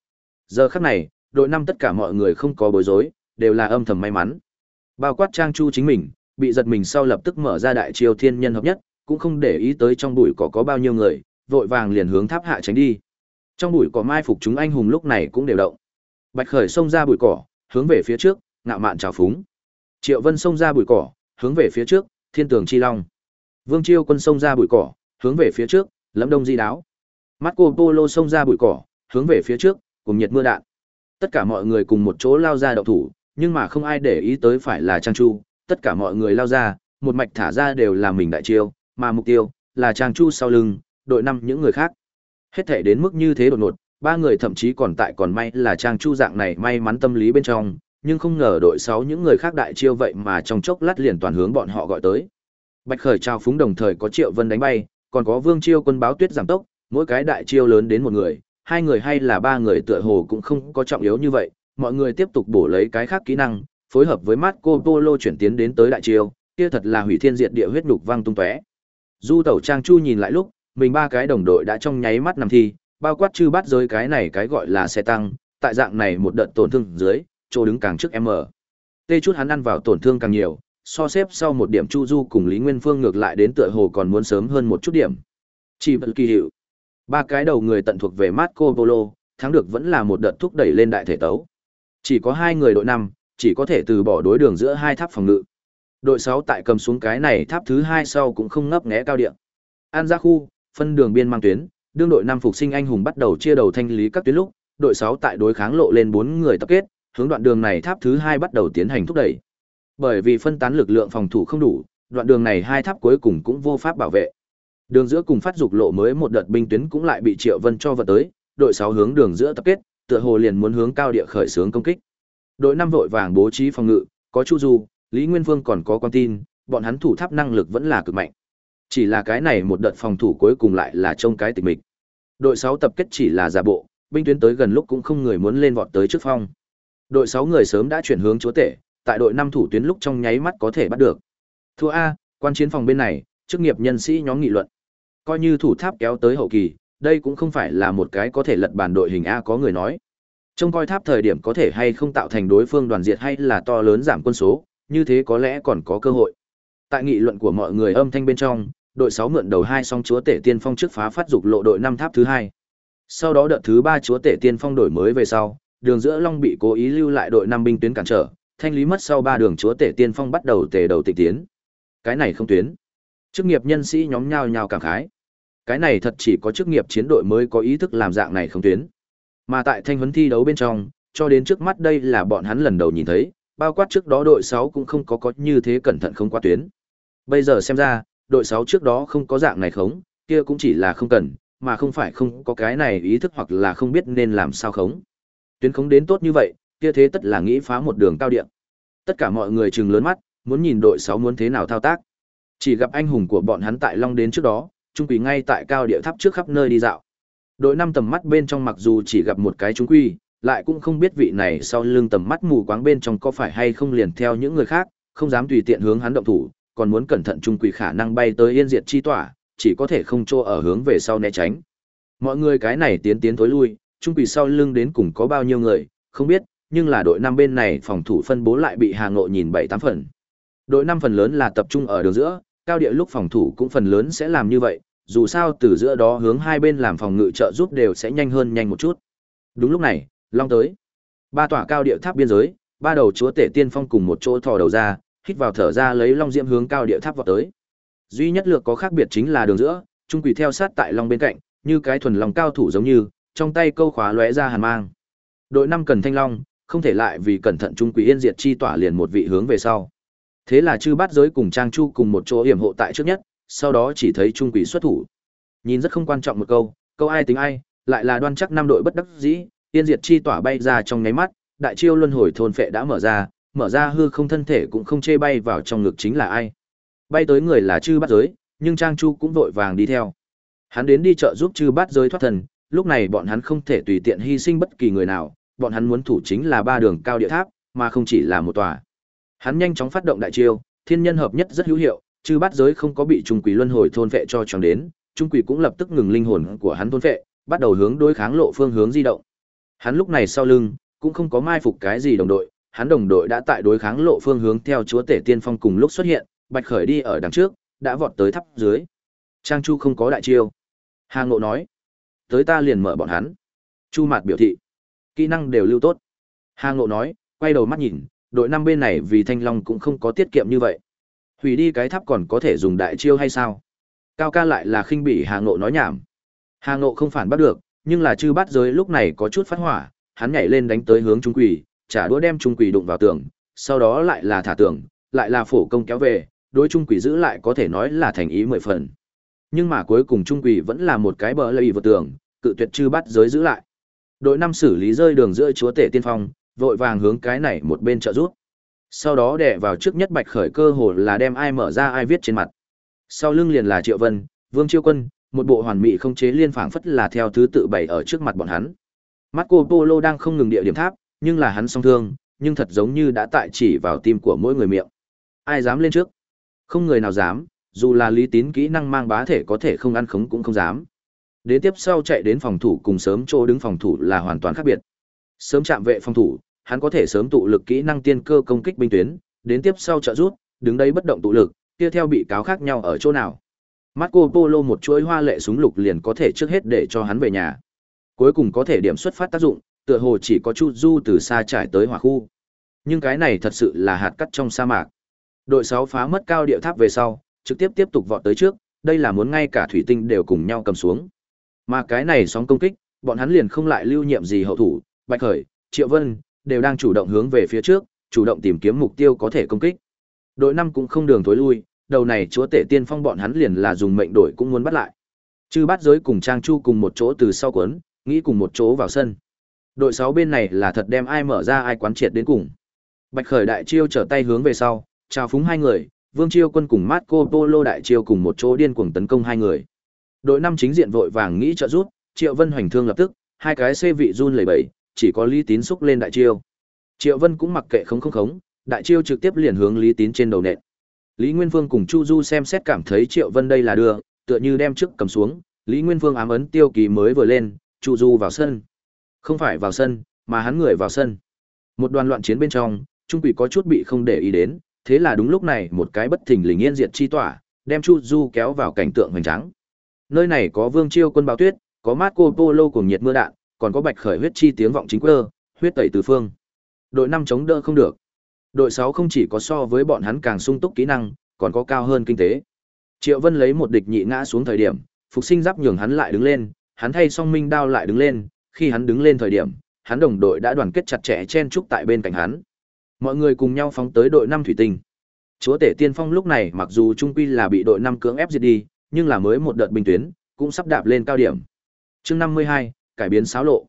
Giờ khắc này, đội năm tất cả mọi người không có bối rối, đều là âm thầm may mắn. Bao quát Trang Chu chính mình, bị giật mình sau lập tức mở ra đại chiêu thiên nhân hợp nhất, cũng không để ý tới trong bụi cỏ có bao nhiêu người, vội vàng liền hướng tháp hạ tránh đi. Trong bụi cỏ mai phục chúng anh hùng lúc này cũng đều động. Bạch Khởi xông ra bụi cỏ, hướng về phía trước, ngạo mạn trào phúng. Triệu Vân xông ra bụi cỏ, hướng về phía trước, thiên tường chi long. Vương Chiêu quân xông ra bụi cỏ, hướng về phía trước, lẫm đông di đáo. Marco Polo xông ra bụi cỏ, hướng về phía trước, cùng nhiệt mưa đạn. Tất cả mọi người cùng một chỗ lao ra đậu thủ, nhưng mà không ai để ý tới phải là Trang Chu, tất cả mọi người lao ra, một mạch thả ra đều là mình đại chiêu, mà mục tiêu là Trang Chu sau lưng, đội năm những người khác. Hết thể đến mức như thế đột ngột, ba người thậm chí còn tại còn may là Trang Chu dạng này may mắn tâm lý bên trong, nhưng không ngờ đội sáu những người khác đại chiêu vậy mà trong chốc lát liền toàn hướng bọn họ gọi tới. Bạch Khởi trao phúng đồng thời có Triệu Vân đánh bay, còn có Vương Chiêu quân báo tuyết giảm tốc, mỗi cái đại chiêu lớn đến một người, hai người hay là ba người tựa hồ cũng không có trọng yếu như vậy, mọi người tiếp tục bổ lấy cái khác kỹ năng, phối hợp với Marco Polo chuyển tiến đến tới đại chiêu, kia thật là hủy thiên diệt địa huyết nhục vang tung tóe. Du tẩu Trang Chu nhìn lại lúc, mình ba cái đồng đội đã trong nháy mắt nằm thi, bao quát chư bắt giới cái này cái gọi là xe tăng, tại dạng này một đợt tổn thương dưới, chỗ đứng càng trước M. Tê chút hắn ăn vào tổn thương càng nhiều, so xếp sau một điểm Chu Du cùng Lý Nguyên Phương ngược lại đến tựa hồ còn muốn sớm hơn một chút điểm. Chỉ vật kỳ hiệu. Ba cái đầu người tận thuộc về Marco Polo, thắng được vẫn là một đợt thúc đẩy lên đại thể tấu. Chỉ có hai người đội năm, chỉ có thể từ bỏ đối đường giữa hai tháp phòng ngự. Đội 6 tại cầm xuống cái này tháp thứ hai sau cũng không ngấp nghé cao điện. An ra khu, phân đường biên mang tuyến, đương đội năm phục sinh anh hùng bắt đầu chia đầu thanh lý các tuyến lúc, đội 6 tại đối kháng lộ lên 4 người tập kết, hướng đoạn đường này tháp thứ hai bắt đầu tiến hành thúc đẩy. Bởi vì phân tán lực lượng phòng thủ không đủ, đoạn đường này hai tháp cuối cùng cũng vô pháp bảo vệ. Đường giữa cùng phát dục lộ mới một đợt binh tuyến cũng lại bị Triệu Vân cho vật tới, đội 6 hướng đường giữa tập kết, tựa hồ liền muốn hướng cao địa khởi xướng công kích. Đội năm vội vàng bố trí phòng ngự, có Chu Du, Lý Nguyên Vương còn có quan tin, bọn hắn thủ tháp năng lực vẫn là cực mạnh. Chỉ là cái này một đợt phòng thủ cuối cùng lại là trông cái tịch mịch. Đội 6 tập kết chỉ là giả bộ, binh tuyến tới gần lúc cũng không người muốn lên vọt tới trước phong. Đội 6 người sớm đã chuyển hướng chúa tể, tại đội năm thủ tuyến lúc trong nháy mắt có thể bắt được. Thua A, quan chiến phòng bên này, chức nghiệp nhân sĩ nhóm nghị luận. Coi như thủ tháp kéo tới hậu kỳ, đây cũng không phải là một cái có thể lật bàn đội hình A có người nói. Trông coi tháp thời điểm có thể hay không tạo thành đối phương đoàn diệt hay là to lớn giảm quân số, như thế có lẽ còn có cơ hội. Tại nghị luận của mọi người âm thanh bên trong, đội 6 mượn đầu hai song chúa tể tiên phong trước phá phát dục lộ đội 5 tháp thứ hai. Sau đó đợt thứ 3 chúa tể tiên phong đổi mới về sau, đường giữa Long bị cố ý lưu lại đội 5 binh tuyến cản trở, thanh lý mất sau ba đường chúa tể tiên phong bắt đầu tề đầu tịch tiến. Cái này không tuyến. Chức nghiệp nhân sĩ nhóm nhau nhào cảm khái. Cái này thật chỉ có chức nghiệp chiến đội mới có ý thức làm dạng này không tuyến. Mà tại thanh huấn thi đấu bên trong, cho đến trước mắt đây là bọn hắn lần đầu nhìn thấy, bao quát trước đó đội 6 cũng không có có như thế cẩn thận không qua tuyến. Bây giờ xem ra, đội 6 trước đó không có dạng này khống, kia cũng chỉ là không cần, mà không phải không có cái này ý thức hoặc là không biết nên làm sao khống. Tuyến khống đến tốt như vậy, kia thế tất là nghĩ phá một đường cao điện. Tất cả mọi người trừng lớn mắt, muốn nhìn đội 6 muốn thế nào thao tác. Chỉ gặp anh hùng của bọn hắn tại Long đến trước đó, trung quỷ ngay tại cao địa tháp trước khắp nơi đi dạo. Đội năm tầm mắt bên trong mặc dù chỉ gặp một cái trung quy, lại cũng không biết vị này sau lưng tầm mắt mù quáng bên trong có phải hay không liền theo những người khác, không dám tùy tiện hướng hắn động thủ, còn muốn cẩn thận trung quỷ khả năng bay tới yên diệt chi tỏa, chỉ có thể không trô ở hướng về sau né tránh. Mọi người cái này tiến tiến tối lui, trung quỷ sau lưng đến cùng có bao nhiêu người, không biết, nhưng là đội năm bên này phòng thủ phân bố lại bị Hà Ngộ nhìn bảy tám phần. Đội năm phần lớn là tập trung ở đường giữa, cao địa lúc phòng thủ cũng phần lớn sẽ làm như vậy, dù sao từ giữa đó hướng hai bên làm phòng ngự trợ giúp đều sẽ nhanh hơn nhanh một chút. Đúng lúc này, Long tới. Ba tòa cao địa tháp biên giới, ba đầu chúa tể tiên phong cùng một chỗ thò đầu ra, hít vào thở ra lấy Long Diễm hướng cao địa tháp vọt tới. Duy nhất lược có khác biệt chính là đường giữa, trung quỷ theo sát tại Long bên cạnh, như cái thuần lòng cao thủ giống như, trong tay câu khóa lóe ra hàn mang. Đội năm cần thanh long, không thể lại vì cẩn thận trung quỷ yên diệt chi tỏa liền một vị hướng về sau. Thế là chư bát giới cùng Trang Chu cùng một chỗ hiểm hộ tại trước nhất, sau đó chỉ thấy trung quỷ xuất thủ. Nhìn rất không quan trọng một câu, câu ai tính ai, lại là đoan chắc năm đội bất đắc dĩ, yên diệt chi tỏa bay ra trong nháy mắt, đại chiêu luân hồi thôn phệ đã mở ra, mở ra hư không thân thể cũng không chê bay vào trong ngực chính là ai. Bay tới người là chư bát giới, nhưng Trang Chu cũng vội vàng đi theo. Hắn đến đi chợ giúp chư bát giới thoát thần, lúc này bọn hắn không thể tùy tiện hy sinh bất kỳ người nào, bọn hắn muốn thủ chính là ba đường cao địa tháp, mà không chỉ là một tòa. Hắn nhanh chóng phát động đại chiêu, thiên nhân hợp nhất rất hữu hiệu, trừ bát giới không có bị trung quỷ luân hồi thôn vệ cho choáng đến, trung quỷ cũng lập tức ngừng linh hồn của hắn thôn vệ, bắt đầu hướng đối kháng lộ phương hướng di động. Hắn lúc này sau lưng cũng không có mai phục cái gì đồng đội, hắn đồng đội đã tại đối kháng lộ phương hướng theo chúa tể tiên phong cùng lúc xuất hiện, Bạch Khởi đi ở đằng trước, đã vọt tới tháp dưới. Trang Chu không có đại chiêu. Hà Ngộ nói, tới ta liền mở bọn hắn. Chu Mạt biểu thị, kỹ năng đều lưu tốt. Hà Ngộ nói, quay đầu mắt nhìn, đội năm bên này vì Thanh Long cũng không có tiết kiệm như vậy. Hủy đi cái tháp còn có thể dùng đại chiêu hay sao? Cao ca lại là khinh bỉ Hà Ngộ nói nhảm. Hà Ngộ không phản bắt được, nhưng là chư bát giới lúc này có chút phát hỏa, hắn nhảy lên đánh tới hướng trung quỷ, trả đũa đem trung quỷ đụng vào tường, sau đó lại là thả tường, lại là phổ công kéo về, đối trung quỷ giữ lại có thể nói là thành ý mười phần. Nhưng mà cuối cùng trung quỷ vẫn là một cái bờ lầy vượt tường, cự tuyệt chư bát giới giữ lại. Đội năm xử lý rơi đường giữa chúa tể tiên phong, vội vàng hướng cái này một bên trợ giúp. Sau đó đè vào trước nhất bạch khởi cơ hồ là đem ai mở ra ai viết trên mặt. Sau lưng liền là Triệu Vân, Vương Chiêu Quân, một bộ hoàn mỹ không chế liên phảng phất là theo thứ tự bày ở trước mặt bọn hắn. Marco Polo đang không ngừng địa điểm tháp, nhưng là hắn song thương, nhưng thật giống như đã tại chỉ vào tim của mỗi người miệng. Ai dám lên trước? Không người nào dám, dù là lý tín kỹ năng mang bá thể có thể không ăn khống cũng không dám. Đến tiếp sau chạy đến phòng thủ cùng sớm chỗ đứng phòng thủ là hoàn toàn khác biệt. Sớm chạm vệ phòng thủ, hắn có thể sớm tụ lực kỹ năng tiên cơ công kích binh tuyến, đến tiếp sau trợ rút, đứng đây bất động tụ lực, kia theo bị cáo khác nhau ở chỗ nào. Marco Polo một chuỗi hoa lệ súng lục liền có thể trước hết để cho hắn về nhà. Cuối cùng có thể điểm xuất phát tác dụng, tựa hồ chỉ có Chu Du từ xa trải tới hỏa khu. Nhưng cái này thật sự là hạt cắt trong sa mạc. Đội 6 phá mất cao địa tháp về sau, trực tiếp tiếp tục vọt tới trước, đây là muốn ngay cả thủy tinh đều cùng nhau cầm xuống. Mà cái này sóng công kích, bọn hắn liền không lại lưu nhiệm gì hậu thủ, Bạch Khởi, Triệu Vân, đều đang chủ động hướng về phía trước, chủ động tìm kiếm mục tiêu có thể công kích. Đội năm cũng không đường thối lui, đầu này chúa tể tiên phong bọn hắn liền là dùng mệnh đổi cũng muốn bắt lại. Chư bắt giới cùng Trang Chu cùng một chỗ từ sau quấn, nghĩ cùng một chỗ vào sân. Đội 6 bên này là thật đem ai mở ra ai quán triệt đến cùng. Bạch Khởi đại chiêu trở tay hướng về sau, chào phúng hai người, Vương Chiêu quân cùng Marco Polo đại chiêu cùng một chỗ điên cuồng tấn công hai người. Đội năm chính diện vội vàng nghĩ trợ rút, Triệu Vân hoành thương lập tức, hai cái xê vị run lẩy bẩy, chỉ có Lý Tín xúc lên đại chiêu. Triệu Vân cũng mặc kệ không không khống, đại chiêu trực tiếp liền hướng Lý Tín trên đầu nện. Lý Nguyên Vương cùng Chu Du xem xét cảm thấy Triệu Vân đây là đưa, tựa như đem trước cầm xuống, Lý Nguyên Vương ám ấn tiêu kỳ mới vừa lên, Chu Du vào sân. Không phải vào sân, mà hắn người vào sân. Một đoàn loạn chiến bên trong, Trung Quỷ có chút bị không để ý đến, thế là đúng lúc này một cái bất thình lình yên diệt chi tỏa, đem Chu Du kéo vào cảnh tượng hoành tráng. Nơi này có Vương Chiêu quân báo tuyết, có Marco Polo cùng nhiệt mưa đạn, còn có bạch khởi huyết chi tiếng vọng chính quơ, huyết tẩy từ phương. Đội năm chống đỡ không được. Đội sáu không chỉ có so với bọn hắn càng sung túc kỹ năng, còn có cao hơn kinh tế. Triệu Vân lấy một địch nhị ngã xuống thời điểm, phục sinh giáp nhường hắn lại đứng lên, hắn thay song minh đao lại đứng lên, khi hắn đứng lên thời điểm, hắn đồng đội đã đoàn kết chặt chẽ chen chúc tại bên cạnh hắn. Mọi người cùng nhau phóng tới đội năm thủy tinh. Chúa tể tiên phong lúc này mặc dù trung quy là bị đội năm cưỡng ép diệt đi, nhưng là mới một đợt binh tuyến, cũng sắp đạp lên cao điểm. Chương 52, cải biến xáo lộ.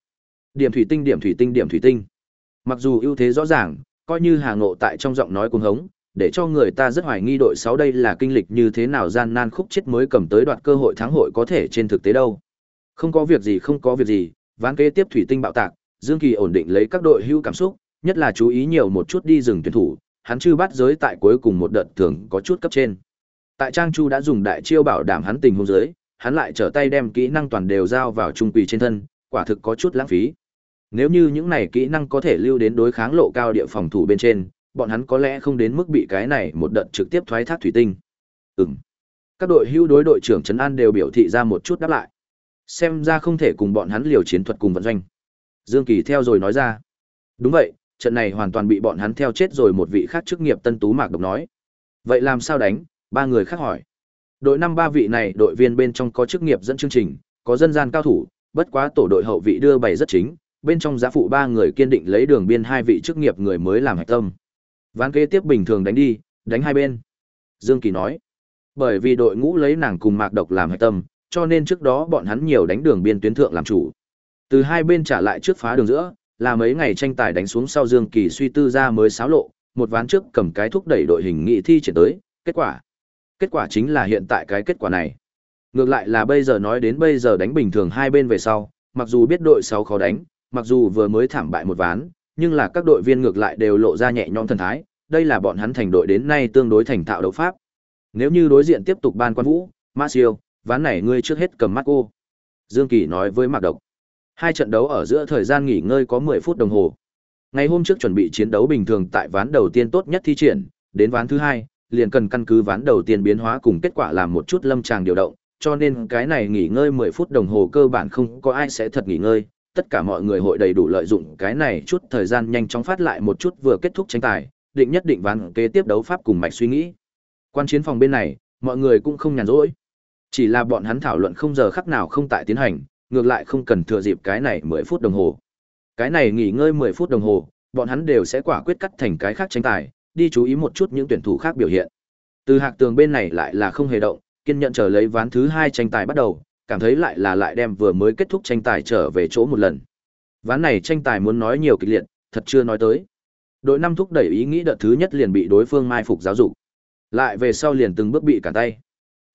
Điểm thủy tinh điểm thủy tinh điểm thủy tinh. Mặc dù ưu thế rõ ràng, coi như Hà Ngộ tại trong giọng nói cuồng hống, để cho người ta rất hoài nghi đội 6 đây là kinh lịch như thế nào gian nan khúc chết mới cầm tới đoạt cơ hội thắng hội có thể trên thực tế đâu. Không có việc gì không có việc gì, ván kế tiếp thủy tinh bạo tạc, Dương Kỳ ổn định lấy các đội hưu cảm xúc, nhất là chú ý nhiều một chút đi rừng tuyển thủ, hắn chưa bắt giới tại cuối cùng một đợt thường có chút cấp trên. Tại Trang Chu đã dùng đại chiêu bảo đảm hắn tình huống dưới, hắn lại trở tay đem kỹ năng toàn đều giao vào trung quỷ trên thân, quả thực có chút lãng phí. Nếu như những này kỹ năng có thể lưu đến đối kháng lộ cao địa phòng thủ bên trên, bọn hắn có lẽ không đến mức bị cái này một đợt trực tiếp thoái thác thủy tinh. Ừm. Các đội hưu đối đội trưởng Trấn An đều biểu thị ra một chút đáp lại. Xem ra không thể cùng bọn hắn liều chiến thuật cùng vận doanh. Dương Kỳ theo rồi nói ra. Đúng vậy, trận này hoàn toàn bị bọn hắn theo chết rồi một vị khác chức nghiệp tân tú mạc độc nói. Vậy làm sao đánh? Ba người khác hỏi. Đội năm ba vị này đội viên bên trong có chức nghiệp dẫn chương trình, có dân gian cao thủ, bất quá tổ đội hậu vị đưa bày rất chính, bên trong giá phụ ba người kiên định lấy đường biên hai vị chức nghiệp người mới làm hạch tâm. Ván kế tiếp bình thường đánh đi, đánh hai bên. Dương Kỳ nói, bởi vì đội ngũ lấy nàng cùng mạc độc làm hạch tâm, cho nên trước đó bọn hắn nhiều đánh đường biên tuyến thượng làm chủ. Từ hai bên trả lại trước phá đường giữa, là mấy ngày tranh tài đánh xuống sau Dương Kỳ suy tư ra mới xáo lộ, một ván trước cầm cái thúc đẩy đội hình nghị thi triển tới, kết quả. Kết quả chính là hiện tại cái kết quả này. Ngược lại là bây giờ nói đến bây giờ đánh bình thường hai bên về sau, mặc dù biết đội 6 khó đánh, mặc dù vừa mới thảm bại một ván, nhưng là các đội viên ngược lại đều lộ ra nhẹ nhõm thần thái, đây là bọn hắn thành đội đến nay tương đối thành thạo đấu pháp. Nếu như đối diện tiếp tục ban quan vũ, Marcio, ván này ngươi trước hết cầm mắt cô. Dương Kỳ nói với Mạc Độc. Hai trận đấu ở giữa thời gian nghỉ ngơi có 10 phút đồng hồ. Ngày hôm trước chuẩn bị chiến đấu bình thường tại ván đầu tiên tốt nhất thi triển, đến ván thứ hai, liền cần căn cứ ván đầu tiên biến hóa cùng kết quả làm một chút lâm tràng điều động, cho nên cái này nghỉ ngơi 10 phút đồng hồ cơ bản không có ai sẽ thật nghỉ ngơi, tất cả mọi người hội đầy đủ lợi dụng cái này chút thời gian nhanh chóng phát lại một chút vừa kết thúc tranh tài, định nhất định ván kế tiếp đấu pháp cùng mạch suy nghĩ. Quan chiến phòng bên này, mọi người cũng không nhàn rỗi. Chỉ là bọn hắn thảo luận không giờ khắc nào không tại tiến hành, ngược lại không cần thừa dịp cái này 10 phút đồng hồ. Cái này nghỉ ngơi 10 phút đồng hồ, bọn hắn đều sẽ quả quyết cắt thành cái khác tranh tài, đi chú ý một chút những tuyển thủ khác biểu hiện. Từ hạc tường bên này lại là không hề động, kiên nhận chờ lấy ván thứ hai tranh tài bắt đầu, cảm thấy lại là lại đem vừa mới kết thúc tranh tài trở về chỗ một lần. Ván này tranh tài muốn nói nhiều kịch liệt, thật chưa nói tới. Đội năm thúc đẩy ý nghĩ đợt thứ nhất liền bị đối phương mai phục giáo dục. Lại về sau liền từng bước bị cản tay.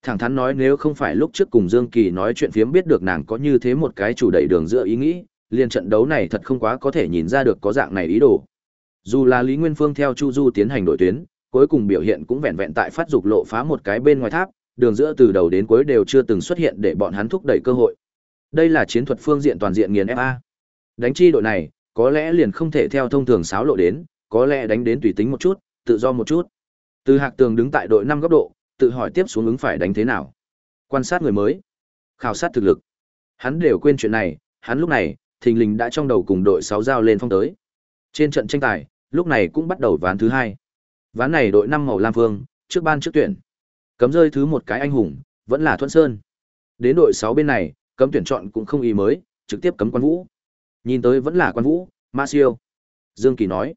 Thẳng thắn nói nếu không phải lúc trước cùng Dương Kỳ nói chuyện phiếm biết được nàng có như thế một cái chủ đẩy đường giữa ý nghĩ, liền trận đấu này thật không quá có thể nhìn ra được có dạng này ý đồ. Dù là Lý Nguyên Phương theo Chu Du tiến hành đội tuyến, cuối cùng biểu hiện cũng vẹn vẹn tại phát dục lộ phá một cái bên ngoài tháp, đường giữa từ đầu đến cuối đều chưa từng xuất hiện để bọn hắn thúc đẩy cơ hội. Đây là chiến thuật phương diện toàn diện nghiền FA. Đánh chi đội này, có lẽ liền không thể theo thông thường sáo lộ đến, có lẽ đánh đến tùy tính một chút, tự do một chút. Từ Hạc Tường đứng tại đội năm góc độ, tự hỏi tiếp xuống ứng phải đánh thế nào. Quan sát người mới, khảo sát thực lực. Hắn đều quên chuyện này, hắn lúc này, thình lình đã trong đầu cùng đội sáu giao lên phong tới. Trên trận tranh tài, lúc này cũng bắt đầu ván thứ hai. Ván này đội năm màu lam phương, trước ban trước tuyển. Cấm rơi thứ một cái anh hùng, vẫn là Thuận Sơn. Đến đội sáu bên này, cấm tuyển chọn cũng không ý mới, trực tiếp cấm quan vũ. Nhìn tới vẫn là quan vũ, Marcio. Dương Kỳ nói.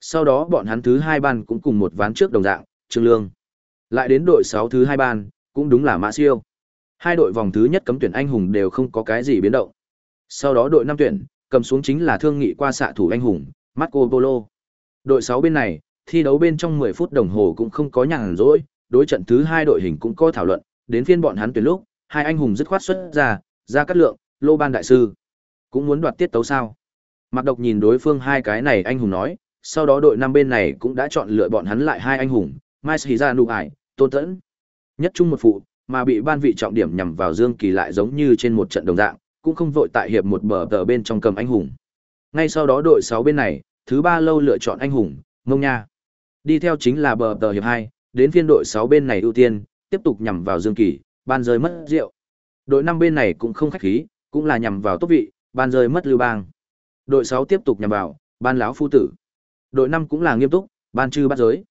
Sau đó bọn hắn thứ hai ban cũng cùng một ván trước đồng dạng, Trương Lương. Lại đến đội sáu thứ hai ban, cũng đúng là Marcio. Hai đội vòng thứ nhất cấm tuyển anh hùng đều không có cái gì biến động. Sau đó đội năm tuyển, cầm xuống chính là thương nghị qua xạ thủ anh hùng, Marco Polo. Đội 6 bên này, thi đấu bên trong 10 phút đồng hồ cũng không có nhàn rỗi, đối trận thứ hai đội hình cũng có thảo luận, đến phiên bọn hắn tuyển lúc, hai anh hùng dứt khoát xuất ra, ra cắt lượng, lô ban đại sư. Cũng muốn đoạt tiết tấu sao? Mạc Độc nhìn đối phương hai cái này anh hùng nói, sau đó đội năm bên này cũng đã chọn lựa bọn hắn lại hai anh hùng, Mai Sĩ Gia Nụ Ải, Tôn Tẫn. Nhất chung một phụ, mà bị ban vị trọng điểm nhằm vào Dương Kỳ lại giống như trên một trận đồng dạng, cũng không vội tại hiệp một bờ tờ bên trong cầm anh hùng. Ngay sau đó đội 6 bên này, thứ ba lâu lựa chọn anh hùng, Ngông Nha. Đi theo chính là bờ tờ hiệp hai đến phiên đội sáu bên này ưu tiên, tiếp tục nhằm vào Dương Kỳ, ban rơi mất rượu. Đội năm bên này cũng không khách khí, cũng là nhằm vào tốt vị, ban rơi mất Lưu Bang. Đội sáu tiếp tục nhằm vào, ban lão phu tử. Đội năm cũng là nghiêm túc, ban chư bắt giới.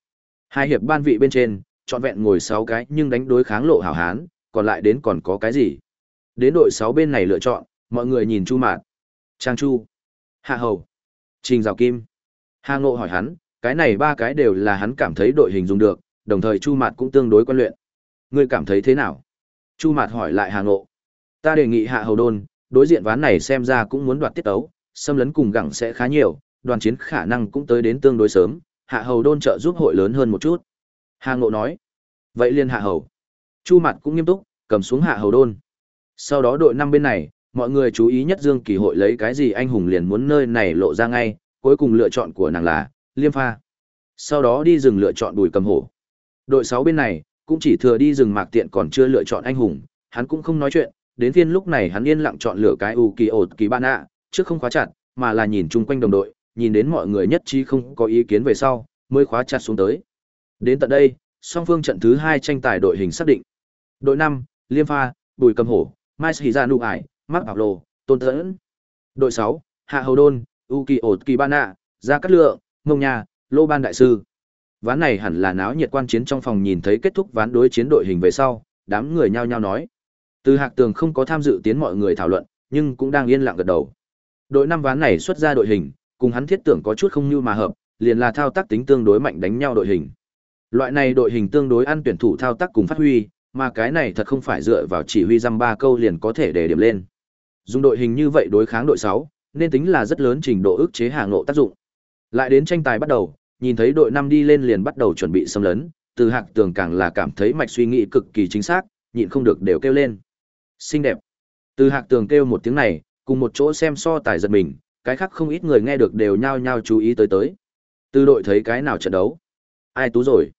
Hai hiệp ban vị bên trên, trọn vẹn ngồi sáu cái nhưng đánh đối kháng lộ hảo hán, còn lại đến còn có cái gì? Đến đội sáu bên này lựa chọn, mọi người nhìn Chu Mạt, Trang Chu, Hạ Hầu, Trình Giảo Kim. Hà Ngộ hỏi hắn, cái này ba cái đều là hắn cảm thấy đội hình dùng được, đồng thời Chu Mạt cũng tương đối quan luyện. Ngươi cảm thấy thế nào? Chu Mạt hỏi lại Hà Ngộ. Ta đề nghị Hạ Hầu Đôn, đối diện ván này xem ra cũng muốn đoạt tiết tấu, xâm lấn cùng gẳng sẽ khá nhiều, đoàn chiến khả năng cũng tới đến tương đối sớm, Hạ Hầu Đôn trợ giúp hội lớn hơn một chút. Hà Ngộ nói. Vậy liên Hạ Hầu. Chu Mạt cũng nghiêm túc, cầm xuống Hạ Hầu Đôn. Sau đó đội năm bên này, mọi người chú ý nhất Dương Kỳ hội lấy cái gì anh hùng liền muốn nơi này lộ ra ngay, cuối cùng lựa chọn của nàng là Liêm Pha. Sau đó đi rừng lựa chọn Bùi Cầm Hổ. Đội sáu bên này cũng chỉ thừa đi rừng Mạc Tiện còn chưa lựa chọn anh hùng, hắn cũng không nói chuyện, đến phiên lúc này hắn yên lặng chọn lựa cái U Kỳ ột kỳ ban ạ, trước không khóa chặt, mà là nhìn chung quanh đồng đội, nhìn đến mọi người nhất trí không có ý kiến về sau, mới khóa chặt xuống tới. Đến tận đây, song phương trận thứ hai tranh tài đội hình xác định. Đội năm, Liêm Pha, Bùi Cầm Hổ, Mai Sĩ Gia Nụ Ải, mắc Bảo Lô, Tôn Tẫn. Đội sáu, Hạ Hầu Đôn, Uki Ôt Kỳ Ban Gia Cát Lượng, Mông Nha, Lô Ban Đại Sư. Ván này hẳn là náo nhiệt quan chiến trong phòng nhìn thấy kết thúc ván đối chiến đội hình về sau, đám người nhao nhao nói. Từ Hạc Tường không có tham dự tiến mọi người thảo luận, nhưng cũng đang yên lặng gật đầu. Đội năm ván này xuất ra đội hình, cùng hắn thiết tưởng có chút không như mà hợp, liền là thao tác tính tương đối mạnh đánh nhau đội hình. Loại này đội hình tương đối ăn tuyển thủ thao tác cùng phát huy, mà cái này thật không phải dựa vào chỉ huy dăm ba câu liền có thể để điểm lên. Dùng đội hình như vậy đối kháng đội 6, nên tính là rất lớn trình độ ức chế Hà ngộ tác dụng. Lại đến tranh tài bắt đầu, nhìn thấy đội năm đi lên liền bắt đầu chuẩn bị xâm lấn, từ hạc tường càng là cảm thấy mạch suy nghĩ cực kỳ chính xác, nhịn không được đều kêu lên. Xinh đẹp. Từ hạc tường kêu một tiếng này, cùng một chỗ xem so tài giật mình, cái khác không ít người nghe được đều nhao nhao chú ý tới tới. Từ đội thấy cái nào trận đấu? Ai tú rồi?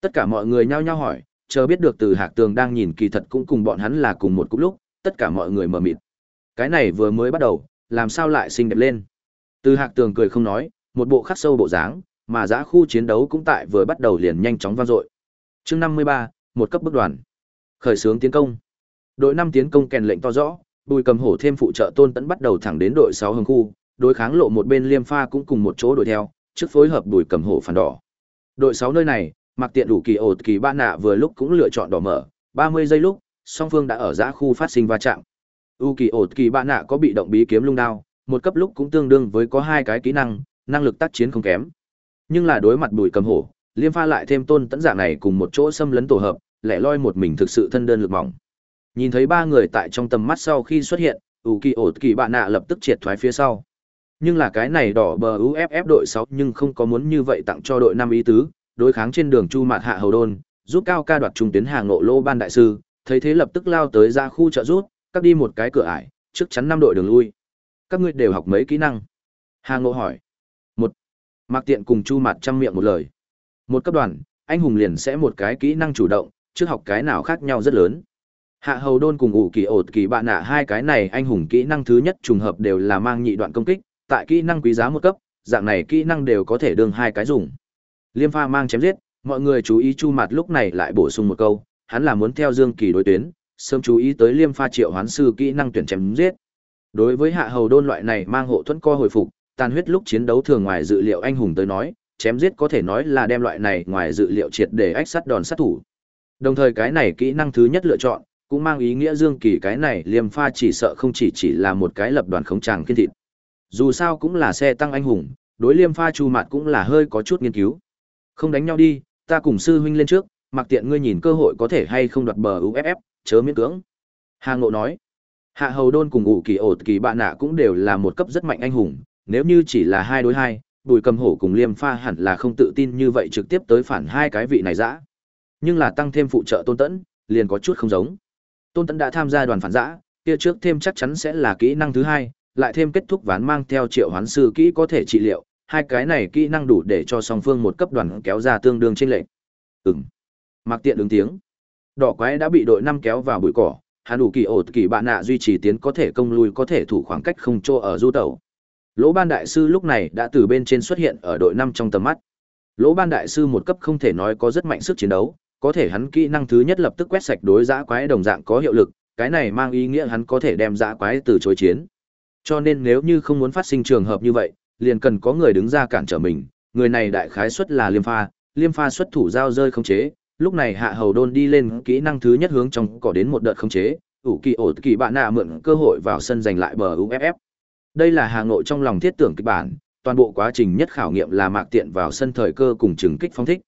Tất cả mọi người nhao nhao hỏi, chờ biết được từ hạc tường đang nhìn kỳ thật cũng cùng bọn hắn là cùng một cúp lúc, tất cả mọi người mở mịt. Cái này vừa mới bắt đầu, làm sao lại xinh đẹp lên? Từ hạc tường cười không nói, một bộ khắc sâu bộ dáng, mà giã khu chiến đấu cũng tại vừa bắt đầu liền nhanh chóng vang dội. Chương 53, một cấp bước đoàn. Khởi xướng tiến công. Đội 5 tiến công kèn lệnh to rõ, Bùi Cầm Hổ thêm phụ trợ Tôn Tấn bắt đầu thẳng đến đội 6 hướng khu, đối kháng lộ một bên Liêm Pha cũng cùng một chỗ đuổi theo, trước phối hợp Bùi Cầm Hổ phản đỏ. Đội 6 nơi này, Mặc Tiện đủ kỳ ổ kỳ ba nạ vừa lúc cũng lựa chọn đỏ mở, 30 giây lúc, song phương đã ở giã khu phát sinh va chạm. U kỳ ổ kỳ bạn nạ có bị động bí kiếm lung đao, một cấp lúc cũng tương đương với có hai cái kỹ năng, năng lực tác chiến không kém. Nhưng là đối mặt Bùi Cầm Hổ, Liêm Pha lại thêm Tôn tẫn dạng này cùng một chỗ xâm lấn tổ hợp, lẻ loi một mình thực sự thân đơn lực mỏng. Nhìn thấy ba người tại trong tầm mắt sau khi xuất hiện, ủ kỳ ổ kỳ bạn nạ lập tức triệt thoái phía sau. Nhưng là cái này đỏ bờ UFF đội sáu nhưng không có muốn như vậy tặng cho đội năm ý tứ, đối kháng trên đường Chu Mạt Hạ Hầu Đôn, giúp cao ca đoạt trung tuyến hàng nộ lô ban đại sư, thấy thế lập tức lao tới ra khu trợ rút, các đi một cái cửa ải, trước chắn năm đội đường lui. Các ngươi đều học mấy kỹ năng? Hà ngộ hỏi. Một. Mạc Tiện cùng Chu Mạt trăm miệng một lời. Một cấp đoàn, anh hùng liền sẽ một cái kỹ năng chủ động, trước học cái nào khác nhau rất lớn. Hạ hầu đôn cùng ủ kỳ ột kỳ bạn nạ hai cái này anh hùng kỹ năng thứ nhất trùng hợp đều là mang nhị đoạn công kích, tại kỹ năng quý giá một cấp, dạng này kỹ năng đều có thể đương hai cái dùng. Liêm pha mang chém giết, mọi người chú ý chu mặt lúc này lại bổ sung một câu, hắn là muốn theo Dương Kỳ đối tuyến, sớm chú ý tới liêm pha triệu hoán sư kỹ năng tuyển chém giết. Đối với hạ hầu đôn loại này mang hộ thuẫn co hồi phục, tàn huyết lúc chiến đấu thường ngoài dự liệu anh hùng tới nói, chém giết có thể nói là đem loại này ngoài dự liệu triệt để ách sát đòn sát thủ. Đồng thời cái này kỹ năng thứ nhất lựa chọn, cũng mang ý nghĩa Dương Kỳ cái này liêm pha chỉ sợ không chỉ chỉ là một cái lập đoàn khống tràng kiên thịt. Dù sao cũng là xe tăng anh hùng, đối liêm pha chu mặt cũng là hơi có chút nghiên cứu. Không đánh nhau đi, ta cùng sư huynh lên trước, mặc tiện ngươi nhìn cơ hội có thể hay không đoạt bờ UFF, chớ miễn cưỡng. Hà Ngộ nói, Hạ Hầu Đôn cùng ủ kỳ ổ kỳ bạn nạ cũng đều là một cấp rất mạnh anh hùng, nếu như chỉ là hai đối hai, Bùi Cầm Hổ cùng Liêm Pha hẳn là không tự tin như vậy trực tiếp tới phản hai cái vị này dã. Nhưng là tăng thêm phụ trợ Tôn Tẫn, liền có chút không giống. Tôn Tẫn đã tham gia đoàn phản giã, kia trước thêm chắc chắn sẽ là kỹ năng thứ hai, lại thêm kết thúc ván mang theo triệu hoán sư kỹ có thể trị liệu, hai cái này kỹ năng đủ để cho song phương một cấp đoàn kéo ra tương đương trên lệnh. Ừm. Mặc Tiện ứng tiếng đỏ quái đã bị đội năm kéo vào bụi cỏ, hàn đủ kỳ ổ kỳ bạn nạ duy trì tiến có thể công lui có thể thủ khoảng cách không chỗ ở du tẩu. Lỗ ban đại sư lúc này đã từ bên trên xuất hiện ở đội năm trong tầm mắt. Lỗ ban đại sư một cấp không thể nói có rất mạnh sức chiến đấu, có thể hắn kỹ năng thứ nhất lập tức quét sạch đối giã quái đồng dạng có hiệu lực, cái này mang ý nghĩa hắn có thể đem giã quái từ chối chiến. Cho nên nếu như không muốn phát sinh trường hợp như vậy, liền cần có người đứng ra cản trở mình, người này đại khái xuất là liêm pha liêm pha xuất thủ giao rơi không chế lúc này hạ hầu đôn đi lên kỹ năng thứ nhất hướng trong cỏ đến một đợt khống chế, ủ kỳ ổ kỳ bạn nạ mượn cơ hội vào sân giành lại bờ uff đây là hà nội trong lòng thiết tưởng kịch bản, toàn bộ quá trình nhất khảo nghiệm là mạc tiện vào sân thời cơ cùng chừng kích phong thích.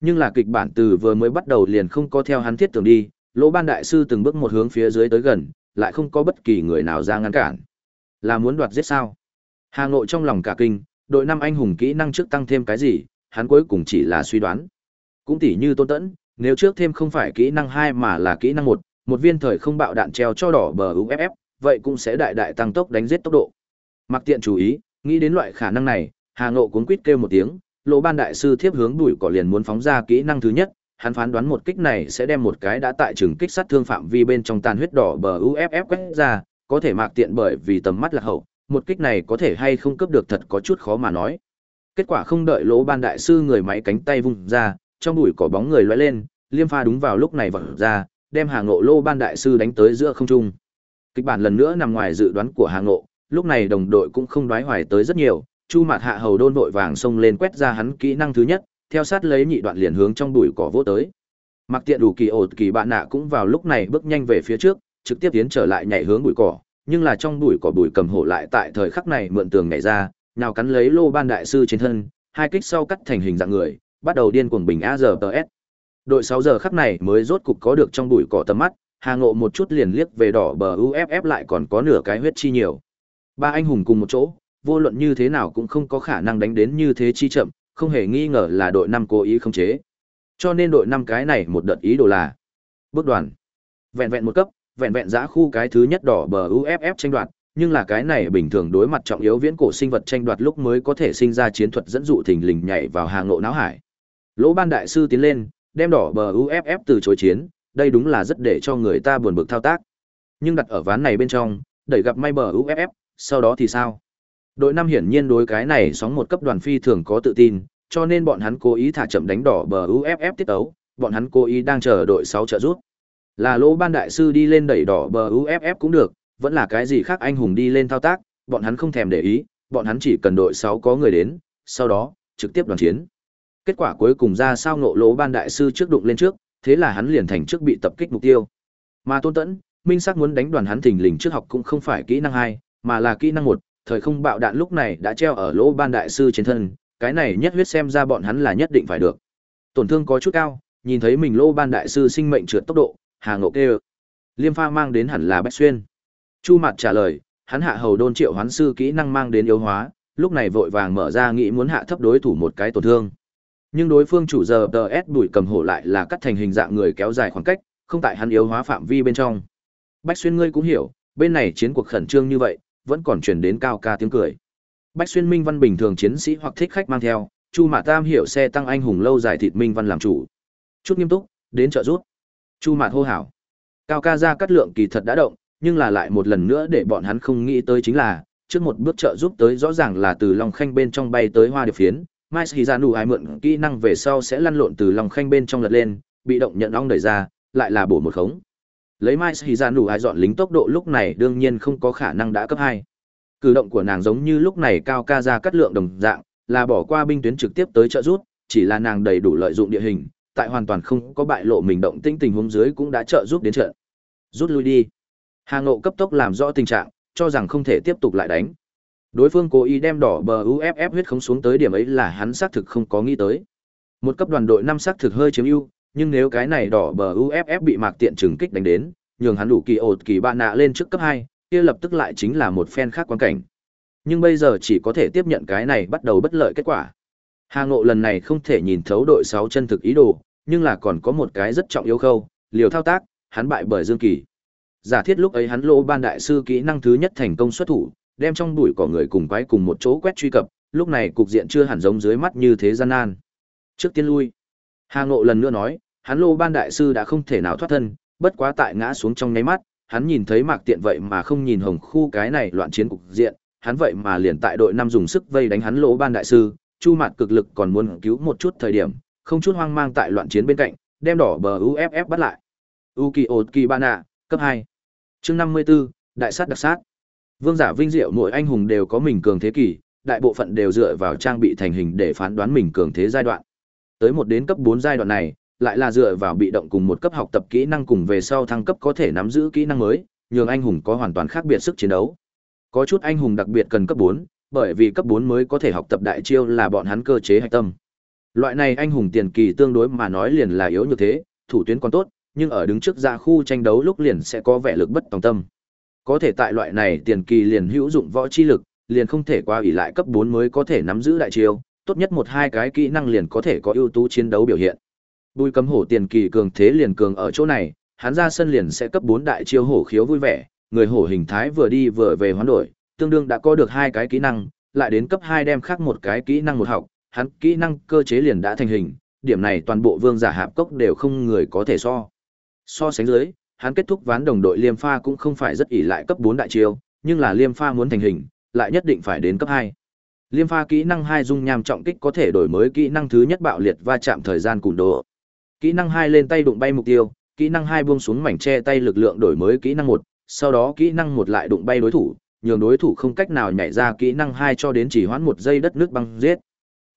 Nhưng là kịch bản từ vừa mới bắt đầu liền không có theo hắn thiết tưởng đi, lỗ ban đại sư từng bước một hướng phía dưới tới gần, lại không có bất kỳ người nào ra ngăn cản. Là muốn đoạt giết sao? Hà nội trong lòng cả kinh, đội năm anh hùng kỹ năng trước tăng thêm cái gì, hắn cuối cùng chỉ là suy đoán cũng tỉ như tôn tẫn, nếu trước thêm không phải kỹ năng hai mà là kỹ năng một một viên thời không bạo đạn treo cho đỏ bờ uff vậy cũng sẽ đại đại tăng tốc đánh giết tốc độ. Mặc tiện chú ý, nghĩ đến loại khả năng này, hà ngộ cuốn quýt kêu một tiếng lỗ ban đại sư thiếp hướng đuổi cỏ liền muốn phóng ra kỹ năng thứ nhất, hắn phán đoán một kích này sẽ đem một cái đã tại trường kích sát thương phạm vi bên trong tàn huyết đỏ bờ uff quét ra, có thể mạc tiện bởi vì tầm mắt là hậu, một kích này có thể hay không cướp được thật có chút khó mà nói. Kết quả không đợi lỗ ban đại sư người máy cánh tay vung ra trong bụi cỏ bóng người lóe lên, liêm pha đúng vào lúc này vọt ra, đem hà ngộ lô ban đại sư đánh tới giữa không trung. Kịch bản lần nữa nằm ngoài dự đoán của hà ngộ, lúc này đồng đội cũng không đoái hoài tới rất nhiều, chu mạt hạ hầu đôn vội vàng xông lên quét ra hắn kỹ năng thứ nhất, theo sát lấy nhị đoạn liền hướng trong bụi cỏ vô tới. Mặc tiện đủ kỳ ột kỳ bạn nạ cũng vào lúc này bước nhanh về phía trước, trực tiếp tiến trở lại nhảy hướng bụi cỏ, nhưng là trong bụi cỏ bụi cầm hổ lại tại thời khắc này mượn tường nhảy ra nào cắn lấy lô ban đại sư trên thân, hai kích sau cắt thành hình dạng người bắt đầu điên cuồng bình AZS. Đội 6 giờ khắc này mới rốt cục có được trong bụi cỏ tầm mắt, Hà Ngộ một chút liền liếc về đỏ bờ UFF lại còn có nửa cái huyết chi nhiều. Ba anh hùng cùng một chỗ, vô luận như thế nào cũng không có khả năng đánh đến như thế chi chậm, không hề nghi ngờ là đội 5 cố ý không chế. Cho nên đội 5 cái này một đợt ý đồ là bước đoàn. Vẹn vẹn một cấp, vẹn vẹn giã khu cái thứ nhất đỏ bờ UFF tranh đoạt, nhưng là cái này bình thường đối mặt trọng yếu viễn cổ sinh vật tranh đoạt lúc mới có thể sinh ra chiến thuật dẫn dụ thình lình nhảy vào hàng ngộ não hải. Lỗ Ban đại sư tiến lên, đem đỏ bờ UFF từ chối chiến, đây đúng là rất để cho người ta buồn bực thao tác. Nhưng đặt ở ván này bên trong, đẩy gặp may bờ UFF, sau đó thì sao? Đội năm hiển nhiên đối cái này sóng một cấp đoàn phi thường có tự tin, cho nên bọn hắn cố ý thả chậm đánh đỏ bờ UFF tiết tấu, bọn hắn cố ý đang chờ đội 6 trợ rút. Là Lỗ Ban đại sư đi lên đẩy đỏ bờ UFF cũng được, vẫn là cái gì khác anh hùng đi lên thao tác, bọn hắn không thèm để ý, bọn hắn chỉ cần đội 6 có người đến, sau đó, trực tiếp đoàn chiến. Kết quả cuối cùng ra sao ngộ lỗ ban đại sư trước đụng lên trước, thế là hắn liền thành trước bị tập kích mục tiêu. Mà Tôn Tẫn, Minh Sắc muốn đánh đoàn hắn thình lình trước học cũng không phải kỹ năng hai, mà là kỹ năng một. thời không bạo đạn lúc này đã treo ở lỗ ban đại sư trên thân, cái này nhất huyết xem ra bọn hắn là nhất định phải được. Tổn thương có chút cao, nhìn thấy mình lỗ ban đại sư sinh mệnh trượt tốc độ, Hà Ngộ kêu. Liêm pha mang đến hẳn là Bách Xuyên. Chu Mạt trả lời, hắn hạ hầu đôn triệu hoán sư kỹ năng mang đến yếu hóa, lúc này vội vàng mở ra nghĩ muốn hạ thấp đối thủ một cái tổn thương. Nhưng đối phương chủ giờ DS đuổi cầm hổ lại là cắt thành hình dạng người kéo dài khoảng cách, không tại hắn yếu hóa phạm vi bên trong. Bách Xuyên ngươi cũng hiểu, bên này chiến cuộc khẩn trương như vậy, vẫn còn truyền đến cao ca tiếng cười. Bách Xuyên Minh Văn bình thường chiến sĩ hoặc thích khách mang theo, Chu mạ Tam hiểu xe tăng anh hùng lâu dài thịt Minh Văn làm chủ. Chút nghiêm túc, đến trợ rút. Chu mạ hô hào. Cao ca ra cắt lượng kỳ thật đã động, nhưng là lại một lần nữa để bọn hắn không nghĩ tới chính là, trước một bước trợ giúp tới rõ ràng là từ Long Khanh bên trong bay tới hoa điệp phiến, Mai Shizanu ai mượn kỹ năng về sau sẽ lăn lộn từ lòng Khanh bên trong lật lên, bị động nhận ong đẩy ra, lại là bổ một khống. Lấy Mai Shizanu ai dọn lính tốc độ lúc này đương nhiên không có khả năng đã cấp hai. Cử động của nàng giống như lúc này cao ca ra cắt lượng đồng dạng, là bỏ qua binh tuyến trực tiếp tới trợ rút, chỉ là nàng đầy đủ lợi dụng địa hình, tại hoàn toàn không có bại lộ mình động tinh tình huống dưới cũng đã trợ giúp đến trợ Rút lui đi. Hà Ngộ cấp tốc làm rõ tình trạng, cho rằng không thể tiếp tục lại đánh. Đối phương cố ý đem đỏ bờ UFF huyết khống xuống tới điểm ấy là hắn xác thực không có nghĩ tới. Một cấp đoàn đội năm xác thực hơi chiếm ưu, nhưng nếu cái này đỏ bờ UFF bị Mạc Tiện trừng kích đánh đến, nhường hắn đủ kỳ ột kỳ bạn nạ lên trước cấp hai, kia lập tức lại chính là một phen khác quan cảnh. Nhưng bây giờ chỉ có thể tiếp nhận cái này bắt đầu bất lợi kết quả. Hà Ngộ lần này không thể nhìn thấu đội sáu chân thực ý đồ, nhưng là còn có một cái rất trọng yếu khâu, liều thao tác, hắn bại bởi Dương Kỳ. Giả thiết lúc ấy hắn lỗ ban đại sư kỹ năng thứ nhất thành công xuất thủ, đem trong bụi cỏ người cùng quái cùng một chỗ quét truy cập, lúc này cục diện chưa hẳn giống dưới mắt như thế gian nan. Trước tiên lui. Hà Ngộ lần nữa nói, hắn lô ban đại sư đã không thể nào thoát thân, bất quá tại ngã xuống trong nháy mắt, hắn nhìn thấy Mạc Tiện vậy mà không nhìn hồng khu cái này loạn chiến cục diện, hắn vậy mà liền tại đội năm dùng sức vây đánh hắn lỗ ban đại sư, Chu Mạt cực lực còn muốn cứu một chút thời điểm, không chút hoang mang tại loạn chiến bên cạnh, đem đỏ bờ UFF bắt lại. Ukiyo Kibana, cấp 2. Chương 54, đại sát đặc sát. Vương giả vinh diệu mỗi anh hùng đều có mình cường thế kỷ, đại bộ phận đều dựa vào trang bị thành hình để phán đoán mình cường thế giai đoạn. Tới một đến cấp 4 giai đoạn này, lại là dựa vào bị động cùng một cấp học tập kỹ năng cùng về sau thăng cấp có thể nắm giữ kỹ năng mới, nhường anh hùng có hoàn toàn khác biệt sức chiến đấu. Có chút anh hùng đặc biệt cần cấp 4, bởi vì cấp 4 mới có thể học tập đại chiêu là bọn hắn cơ chế hạch tâm. Loại này anh hùng tiền kỳ tương đối mà nói liền là yếu như thế, thủ tuyến còn tốt, nhưng ở đứng trước ra khu tranh đấu lúc liền sẽ có vẻ lực bất tòng tâm. Có thể tại loại này tiền kỳ liền hữu dụng võ chi lực, liền không thể qua ủy lại cấp 4 mới có thể nắm giữ đại chiêu, tốt nhất một hai cái kỹ năng liền có thể có ưu tú chiến đấu biểu hiện. Bùi cấm hổ tiền kỳ cường thế liền cường ở chỗ này, hắn ra sân liền sẽ cấp 4 đại chiêu hổ khiếu vui vẻ, người hổ hình thái vừa đi vừa về hoán đổi, tương đương đã có được hai cái kỹ năng, lại đến cấp 2 đem khác một cái kỹ năng một học, hắn kỹ năng cơ chế liền đã thành hình, điểm này toàn bộ vương giả hạp cốc đều không người có thể so. So sánh dưới, hắn kết thúc ván đồng đội Liêm Pha cũng không phải rất ỷ lại cấp 4 đại chiêu, nhưng là Liêm Pha muốn thành hình, lại nhất định phải đến cấp 2. Liêm Pha kỹ năng 2 dung nham trọng kích có thể đổi mới kỹ năng thứ nhất bạo liệt va chạm thời gian cùn độ. Kỹ năng 2 lên tay đụng bay mục tiêu, kỹ năng 2 buông xuống mảnh che tay lực lượng đổi mới kỹ năng 1, sau đó kỹ năng 1 lại đụng bay đối thủ, nhường đối thủ không cách nào nhảy ra kỹ năng 2 cho đến chỉ hoãn một giây đất nước băng giết.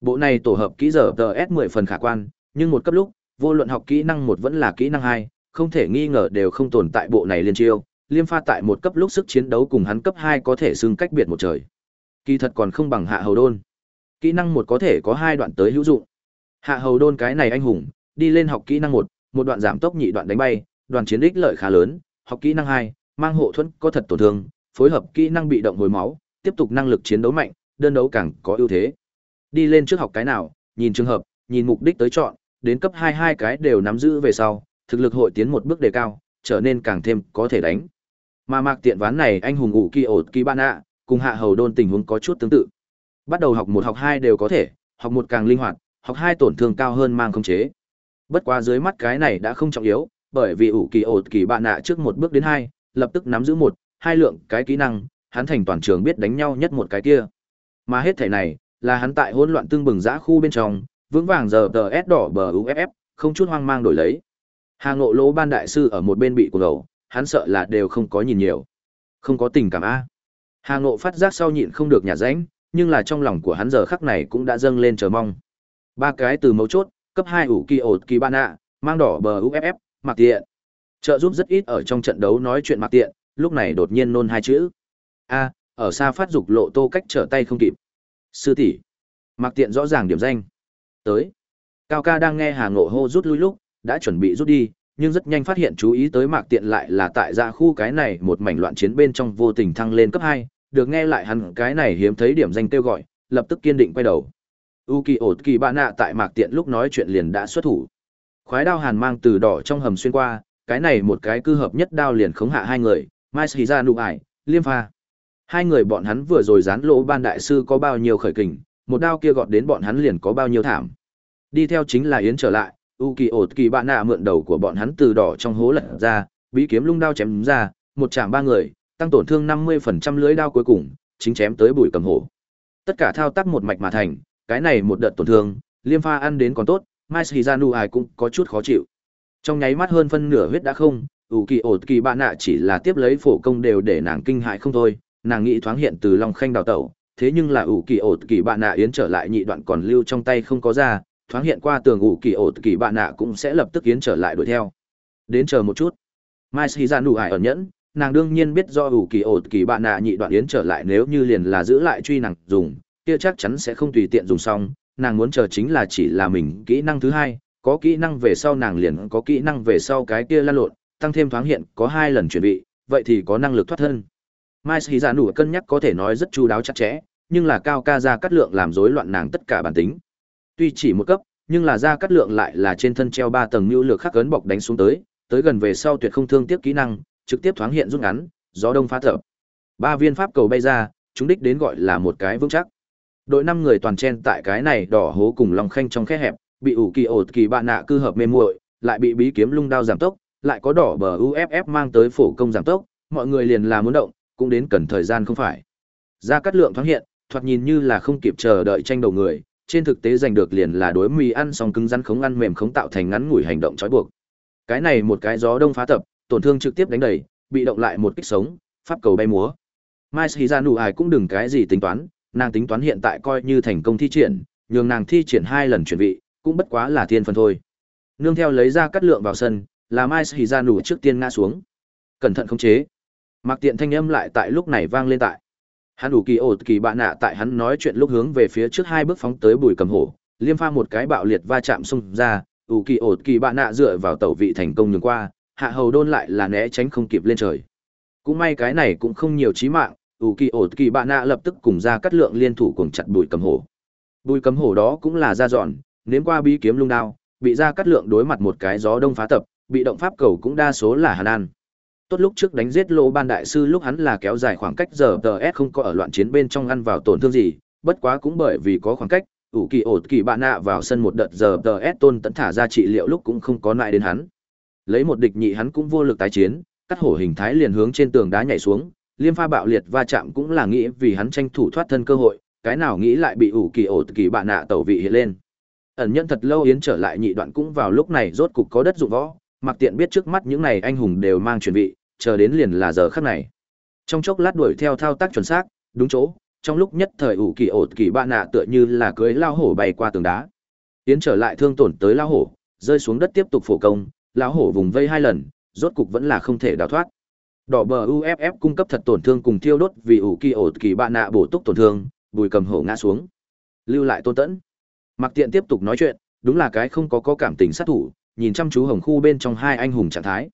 Bộ này tổ hợp kỹ giờ TS 10 phần khả quan, nhưng một cấp lúc, vô luận học kỹ năng 1 vẫn là kỹ năng 2, không thể nghi ngờ đều không tồn tại bộ này liên chiêu. Liêm pha tại một cấp lúc sức chiến đấu cùng hắn cấp hai có thể xưng cách biệt một trời. Kỳ thật còn không bằng hạ hầu đôn. Kỹ năng một có thể có hai đoạn tới hữu dụng. Hạ hầu đôn cái này anh hùng, đi lên học kỹ năng một, một đoạn giảm tốc nhị đoạn đánh bay, đoàn chiến đích lợi khá lớn, học kỹ năng hai, mang hộ thuẫn có thật tổn thương, phối hợp kỹ năng bị động hồi máu, tiếp tục năng lực chiến đấu mạnh, đơn đấu càng có ưu thế. Đi lên trước học cái nào, nhìn trường hợp, nhìn mục đích tới chọn, đến cấp hai hai cái đều nắm giữ về sau, thực lực hội tiến một bước đề cao, trở nên càng thêm có thể đánh. Mà mạc tiện ván này anh hùng ngủ kỳ ột kỳ ban ạ, cùng hạ hầu đôn tình huống có chút tương tự. Bắt đầu học một học hai đều có thể, học một càng linh hoạt, học hai tổn thương cao hơn mang không chế. Bất quá dưới mắt cái này đã không trọng yếu, bởi vì ủ kỳ ột kỳ bạn nạ trước một bước đến hai, lập tức nắm giữ một, hai lượng cái kỹ năng, hắn thành toàn trường biết đánh nhau nhất một cái kia. Mà hết thể này, là hắn tại hỗn loạn tương bừng dã khu bên trong, vững vàng giờ tờ S đỏ bờ UFF, không chút hoang mang đổi lấy. Hà Ngộ Lỗ ban đại sư ở một bên bị cuồng đầu, hắn sợ là đều không có nhìn nhiều. Không có tình cảm a. Hà Ngộ phát giác sau nhịn không được nhà rãnh, nhưng là trong lòng của hắn giờ khắc này cũng đã dâng lên chờ mong. Ba cái từ mấu chốt, cấp hai ủ kỳ ột kỳ ban ạ, mang đỏ bờ UFF, mặc tiện. Trợ giúp rất ít ở trong trận đấu nói chuyện mặc tiện, lúc này đột nhiên nôn hai chữ. A, ở xa phát dục lộ tô cách trở tay không kịp. Sư tỷ. Mặc tiện rõ ràng điểm danh. Tới. Cao ca đang nghe Hà Ngộ hô rút lui lúc, đã chuẩn bị rút đi, nhưng rất nhanh phát hiện chú ý tới Mạc Tiện lại là tại ra khu cái này một mảnh loạn chiến bên trong vô tình thăng lên cấp 2, được nghe lại hắn cái này hiếm thấy điểm danh kêu gọi, lập tức kiên định quay đầu. Uki ột kỳ bạn nạ tại Mạc Tiện lúc nói chuyện liền đã xuất thủ. Khói đao hàn mang từ đỏ trong hầm xuyên qua, cái này một cái cư hợp nhất đao liền khống hạ hai người, Mai Sĩ ra nụ ải, liêm pha. Hai người bọn hắn vừa rồi dán lỗ ban đại sư có bao nhiêu khởi kình, một đao kia gọt đến bọn hắn liền có bao nhiêu thảm. Đi theo chính là Yến trở lại, u kỳ ột kỳ bạn nạ mượn đầu của bọn hắn từ đỏ trong hố lật ra, bí kiếm lung đao chém ra, một chạm ba người, tăng tổn thương năm mươi phần trăm lưới đao cuối cùng, chính chém tới bùi cầm hổ. Tất cả thao tác một mạch mà thành, cái này một đợt tổn thương, liêm pha ăn đến còn tốt, mai shizanu ai cũng có chút khó chịu. Trong nháy mắt hơn phân nửa huyết đã không ủ kỳ ột kỳ bạn nạ chỉ là tiếp lấy phổ công đều để nàng kinh hại không thôi, nàng nghĩ thoáng hiện từ lòng khanh đào tẩu, thế nhưng là ủ kỳ ột kỳ bạn nạ yến trở lại nhị đoạn còn lưu trong tay không có ra thoáng hiện qua tường ủ kỳ ổ kỳ bạn nạ cũng sẽ lập tức yến trở lại đuổi theo. Đến chờ một chút. Mai xì ra nụ ải ẩn nhẫn, nàng đương nhiên biết do ủ kỳ ổ kỳ bạn nạ nhị đoạn yến trở lại nếu như liền là giữ lại truy nàng dùng, kia chắc chắn sẽ không tùy tiện dùng xong, nàng muốn chờ chính là chỉ là mình kỹ năng thứ hai, có kỹ năng về sau nàng liền có kỹ năng về sau cái kia lan lộn, tăng thêm thoáng hiện có hai lần chuẩn bị vậy thì có năng lực thoát thân. Mai xì ra nụ cân nhắc có thể nói rất chu đáo chặt chẽ, nhưng là cao ca ra cắt lượng làm rối loạn nàng tất cả bản tính. Tuy chỉ một cấp, nhưng là ra cắt lượng lại là trên thân treo ba tầng lưu lược khắc cấn bọc đánh xuống tới, tới gần về sau tuyệt không thương tiếc kỹ năng, trực tiếp thoáng hiện rút ngắn, gió đông phá thở. Ba viên pháp cầu bay ra, chúng đích đến gọi là một cái vững chắc. Đội năm người toàn chen tại cái này đỏ hố cùng Long Khanh trong khe hẹp, bị ủ kỳ ổ kỳ bạn nạ cư hợp mê muội, lại bị bí kiếm lung đao giảm tốc, lại có đỏ bờ UFF mang tới phổ công giảm tốc, mọi người liền là muốn động, cũng đến cần thời gian không phải. Ra cắt lượng thoáng hiện, thoạt nhìn như là không kịp chờ đợi tranh đầu người, trên thực tế giành được liền là đối mì ăn xong cứng rắn khống ăn mềm khống tạo thành ngắn ngủi hành động trói buộc. Cái này một cái gió đông phá tập, tổn thương trực tiếp đánh đầy, bị động lại một kích sống, pháp cầu bay múa. Mai Shizanu ai cũng đừng cái gì tính toán, nàng tính toán hiện tại coi như thành công thi triển, nhường nàng thi triển hai lần chuyển vị, cũng bất quá là thiên phần thôi. Nương theo lấy ra cắt lượng vào sân, là Mai Shizanu trước tiên ngã xuống. Cẩn thận khống chế. Mặc tiện thanh âm lại tại lúc này vang lên tại. Hắn đủ kỳ ổ kỳ bạn nạ tại hắn nói chuyện lúc hướng về phía trước hai bước phóng tới bùi cầm hổ, liêm pha một cái bạo liệt va chạm xung ra, ủ kỳ ổ kỳ bạn nạ dựa vào tẩu vị thành công nhường qua, hạ hầu đôn lại là né tránh không kịp lên trời. Cũng may cái này cũng không nhiều chí mạng, ủ kỳ ổ kỳ bạn nạ lập tức cùng ra cắt lượng liên thủ cùng chặt bùi cầm hổ. Bùi cầm hổ đó cũng là ra dọn, nếm qua bí kiếm lung đao, bị ra cắt lượng đối mặt một cái gió đông phá tập, bị động pháp cầu cũng đa số là hàn an. Tốt lúc trước đánh giết lô ban đại sư lúc hắn là kéo dài khoảng cách giờ TS không có ở loạn chiến bên trong ăn vào tổn thương gì, bất quá cũng bởi vì có khoảng cách, ủ kỳ ổ kỳ bạn nạ vào sân một đợt giờ TS tôn tấn thả ra trị liệu lúc cũng không có lại đến hắn. Lấy một địch nhị hắn cũng vô lực tái chiến, cắt hổ hình thái liền hướng trên tường đá nhảy xuống, liêm pha bạo liệt va chạm cũng là nghĩ vì hắn tranh thủ thoát thân cơ hội, cái nào nghĩ lại bị ủ kỳ ổ kỳ bạn nạ tẩu vị hiện lên. Ẩn nhân thật lâu yến trở lại nhị đoạn cũng vào lúc này rốt cục có đất dụng võ, mặc tiện biết trước mắt những này anh hùng đều mang chuẩn bị, chờ đến liền là giờ khắc này. Trong chốc lát đuổi theo thao tác chuẩn xác, đúng chỗ, trong lúc nhất thời ủ kỳ ột kỳ bạn nạ tựa như là cưới lao hổ bay qua tường đá. tiến trở lại thương tổn tới lao hổ, rơi xuống đất tiếp tục phổ công, Lao hổ vùng vây hai lần, rốt cục vẫn là không thể đào thoát. Đỏ bờ UFF cung cấp thật tổn thương cùng thiêu đốt vì ủ kỳ ột kỳ bạn nạ bổ túc tổn thương, bùi cầm hổ ngã xuống. Lưu lại tôn tẫn. Mặc tiện tiếp tục nói chuyện, đúng là cái không có có cảm tình sát thủ, nhìn chăm chú hồng khu bên trong hai anh hùng trạng thái.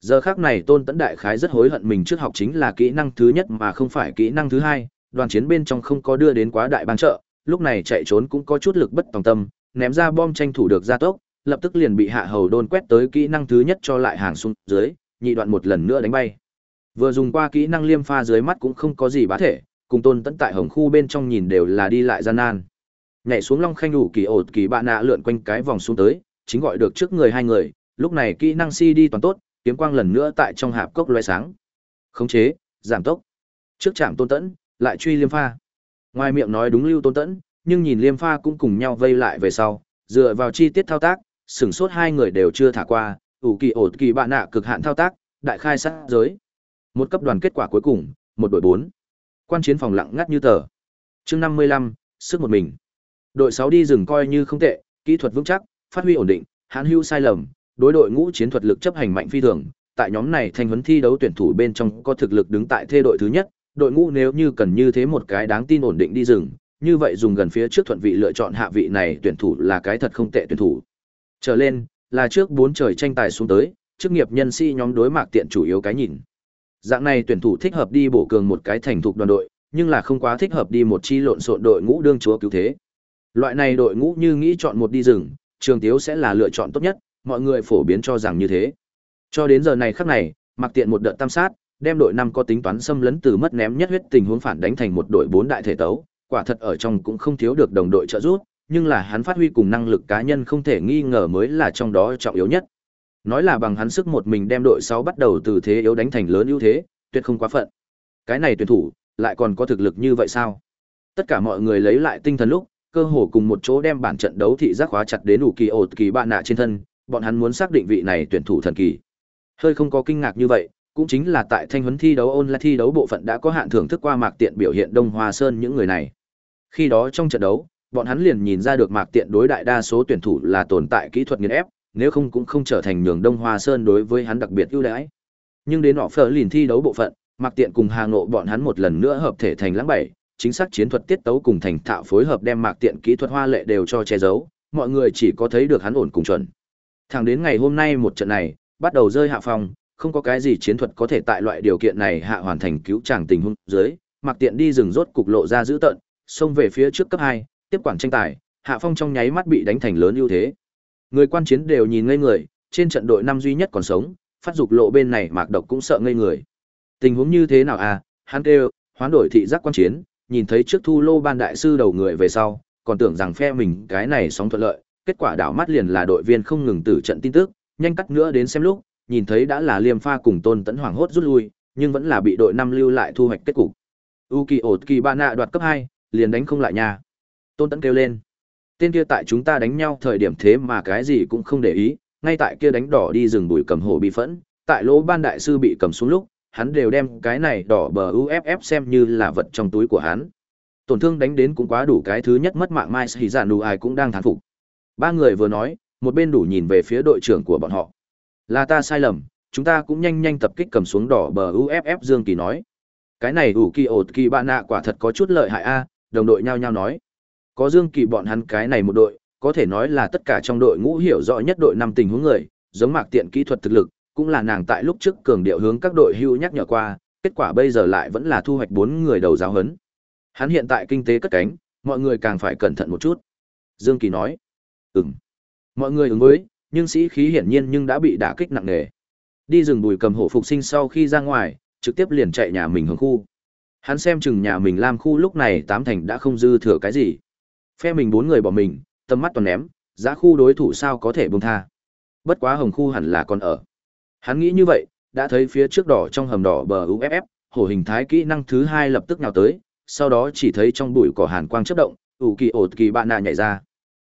Giờ khác này tôn tẫn đại khái rất hối hận mình trước học chính là kỹ năng thứ nhất mà không phải kỹ năng thứ hai, đoàn chiến bên trong không có đưa đến quá đại bang trợ, lúc này chạy trốn cũng có chút lực bất tòng tâm, ném ra bom tranh thủ được gia tốc, lập tức liền bị hạ hầu đôn quét tới kỹ năng thứ nhất cho lại hàng xuống dưới, nhị đoạn một lần nữa đánh bay. Vừa dùng qua kỹ năng liêm pha dưới mắt cũng không có gì bá thể, cùng tôn tẫn tại hồng khu bên trong nhìn đều là đi lại gian nan. Nhảy xuống long khanh đủ kỳ ổ kỳ bạn nạ lượn quanh cái vòng xuống tới, chính gọi được trước người hai người, lúc này kỹ năng si đi toàn tốt, kiếm quang lần nữa tại trong hạp cốc loé sáng. Khống chế, giảm tốc. Trước chạm tôn tẫn, lại truy liêm pha. Ngoài miệng nói đúng lưu tôn tẫn, nhưng nhìn liêm pha cũng cùng nhau vây lại về sau, dựa vào chi tiết thao tác, sửng sốt hai người đều chưa thả qua, ủ kỳ ổ kỳ bạn nạ cực hạn thao tác, đại khai sát giới. Một cấp đoàn kết quả cuối cùng, một đội bốn. Quan chiến phòng lặng ngắt như tờ. Chương năm mươi lăm sức một mình. Đội sáu đi rừng coi như không tệ, kỹ thuật vững chắc, phát huy ổn định, hắn hưu sai lầm, đối đội ngũ chiến thuật lực chấp hành mạnh phi thường. Tại nhóm này thanh huấn thi đấu tuyển thủ bên trong có thực lực đứng tại thê đội thứ nhất, đội ngũ nếu như cần như thế một cái đáng tin ổn định đi rừng, như vậy dùng gần phía trước thuận vị lựa chọn hạ vị này tuyển thủ là cái thật không tệ tuyển thủ. Trở lên, là trước bốn trời tranh tài xuống tới, chức nghiệp nhân sĩ nhóm đối mạc tiện chủ yếu cái nhìn. Dạng này tuyển thủ thích hợp đi bổ cường một cái thành thục đoàn đội, nhưng là không quá thích hợp đi một chi lộn xộn đội ngũ đương chúa cứu thế. Loại này đội ngũ như nghĩ chọn một đi rừng, trường tiếu sẽ là lựa chọn tốt nhất, mọi người phổ biến cho rằng như thế. Cho đến giờ này khắc này, mặc tiện một đợt tam sát, đem đội năm có tính toán xâm lấn từ mất ném nhất huyết tình huống phản đánh thành một đội bốn đại thể tấu, quả thật ở trong cũng không thiếu được đồng đội trợ giúp, nhưng là hắn phát huy cùng năng lực cá nhân không thể nghi ngờ mới là trong đó trọng yếu nhất. Nói là bằng hắn sức một mình đem đội 6 bắt đầu từ thế yếu đánh thành lớn ưu thế, tuyệt không quá phận. Cái này tuyển thủ, lại còn có thực lực như vậy sao? Tất cả mọi người lấy lại tinh thần lúc, cơ hồ cùng một chỗ đem bản trận đấu thị giác khóa chặt đến đủ kỳ ột kỳ bạn nạ trên thân, bọn hắn muốn xác định vị này tuyển thủ thần kỳ. Hơi không có kinh ngạc như vậy, cũng chính là tại thanh huấn thi đấu online thi đấu bộ phận đã có hạn thưởng thức qua mạc tiện biểu hiện Đông Hoa Sơn những người này. Khi đó trong trận đấu, bọn hắn liền nhìn ra được mạc tiện đối đại đa số tuyển thủ là tồn tại kỹ thuật nghiền ép, nếu không cũng không trở thành nhường Đông Hoa Sơn đối với hắn đặc biệt ưu đãi. Nhưng đến họ phở lìn thi đấu bộ phận, mạc tiện cùng Hà Ngộ bọn hắn một lần nữa hợp thể thành lãng bảy, chính xác chiến thuật tiết tấu cùng thành thạo phối hợp đem mạc tiện kỹ thuật hoa lệ đều cho che giấu, mọi người chỉ có thấy được hắn ổn cùng chuẩn. Thẳng đến ngày hôm nay một trận này, bắt đầu rơi hạ phòng, không có cái gì chiến thuật có thể tại loại điều kiện này hạ hoàn thành cứu chàng tình huống dưới, Mạc Tiện đi rừng rốt cục lộ ra dữ tận, xông về phía trước cấp hai tiếp quản tranh tài, Hạ Phong trong nháy mắt bị đánh thành lớn ưu thế. Người quan chiến đều nhìn ngây người, trên trận đội năm duy nhất còn sống, phát dục lộ bên này Mạc Độc cũng sợ ngây người. Tình huống như thế nào à? Hắn kêu, hoán đổi thị giác quan chiến, nhìn thấy trước thu lô ban đại sư đầu người về sau, còn tưởng rằng phe mình cái này sóng thuận lợi, kết quả đảo mắt liền là đội viên không ngừng tử trận tin tức, nhanh cắt nữa đến xem lúc, nhìn thấy đã là Liêm Pha cùng Tôn Tấn hoảng hốt rút lui, nhưng vẫn là bị đội năm lưu lại thu hoạch kết cục. Uki ột kỳ nạ đoạt cấp hai, liền đánh không lại nhà. Tôn Tấn kêu lên. Tên kia tại chúng ta đánh nhau thời điểm thế mà cái gì cũng không để ý, ngay tại kia đánh đỏ đi rừng bụi cầm hổ bị phẫn, tại lỗ ban đại sư bị cầm xuống lúc, hắn đều đem cái này đỏ bờ UFF xem như là vật trong túi của hắn. Tổn thương đánh đến cũng quá đủ cái thứ nhất mất mạng Mai Sĩ Giả Nụ ai cũng đang thán phục. Ba người vừa nói, một bên đủ nhìn về phía đội trưởng của bọn họ. Là ta sai lầm, chúng ta cũng nhanh nhanh tập kích cầm xuống đỏ bờ UFF Dương Kỳ nói. Cái này ủ kỳ ột kỳ bạn nạ quả thật có chút lợi hại a, đồng đội nhao nhao nói. Có Dương Kỳ bọn hắn cái này một đội, có thể nói là tất cả trong đội ngũ hiểu rõ nhất đội năm tình huống người, giống mạc tiện kỹ thuật thực lực, cũng là nàng tại lúc trước cường điệu hướng các đội hưu nhắc nhở qua, kết quả bây giờ lại vẫn là thu hoạch bốn người đầu giáo hấn. Hắn hiện tại kinh tế cất cánh, mọi người càng phải cẩn thận một chút. Dương Kỳ nói, ừm. Mọi người ứng với, nhưng sĩ khí hiển nhiên nhưng đã bị đả kích nặng nề. Đi rừng bùi cầm hổ phục sinh sau khi ra ngoài, trực tiếp liền chạy nhà mình hướng khu. Hắn xem chừng nhà mình làm khu lúc này tám thành đã không dư thừa cái gì. Phe mình bốn người bỏ mình, tầm mắt toàn ném, giá khu đối thủ sao có thể buông tha. Bất quá hồng khu hẳn là còn ở. Hắn nghĩ như vậy, đã thấy phía trước đỏ trong hầm đỏ bờ UFF, hổ hình thái kỹ năng thứ hai lập tức nào tới, sau đó chỉ thấy trong bụi cỏ hàn quang chớp động, ủ kỳ ột kỳ bạn nạ nhảy ra.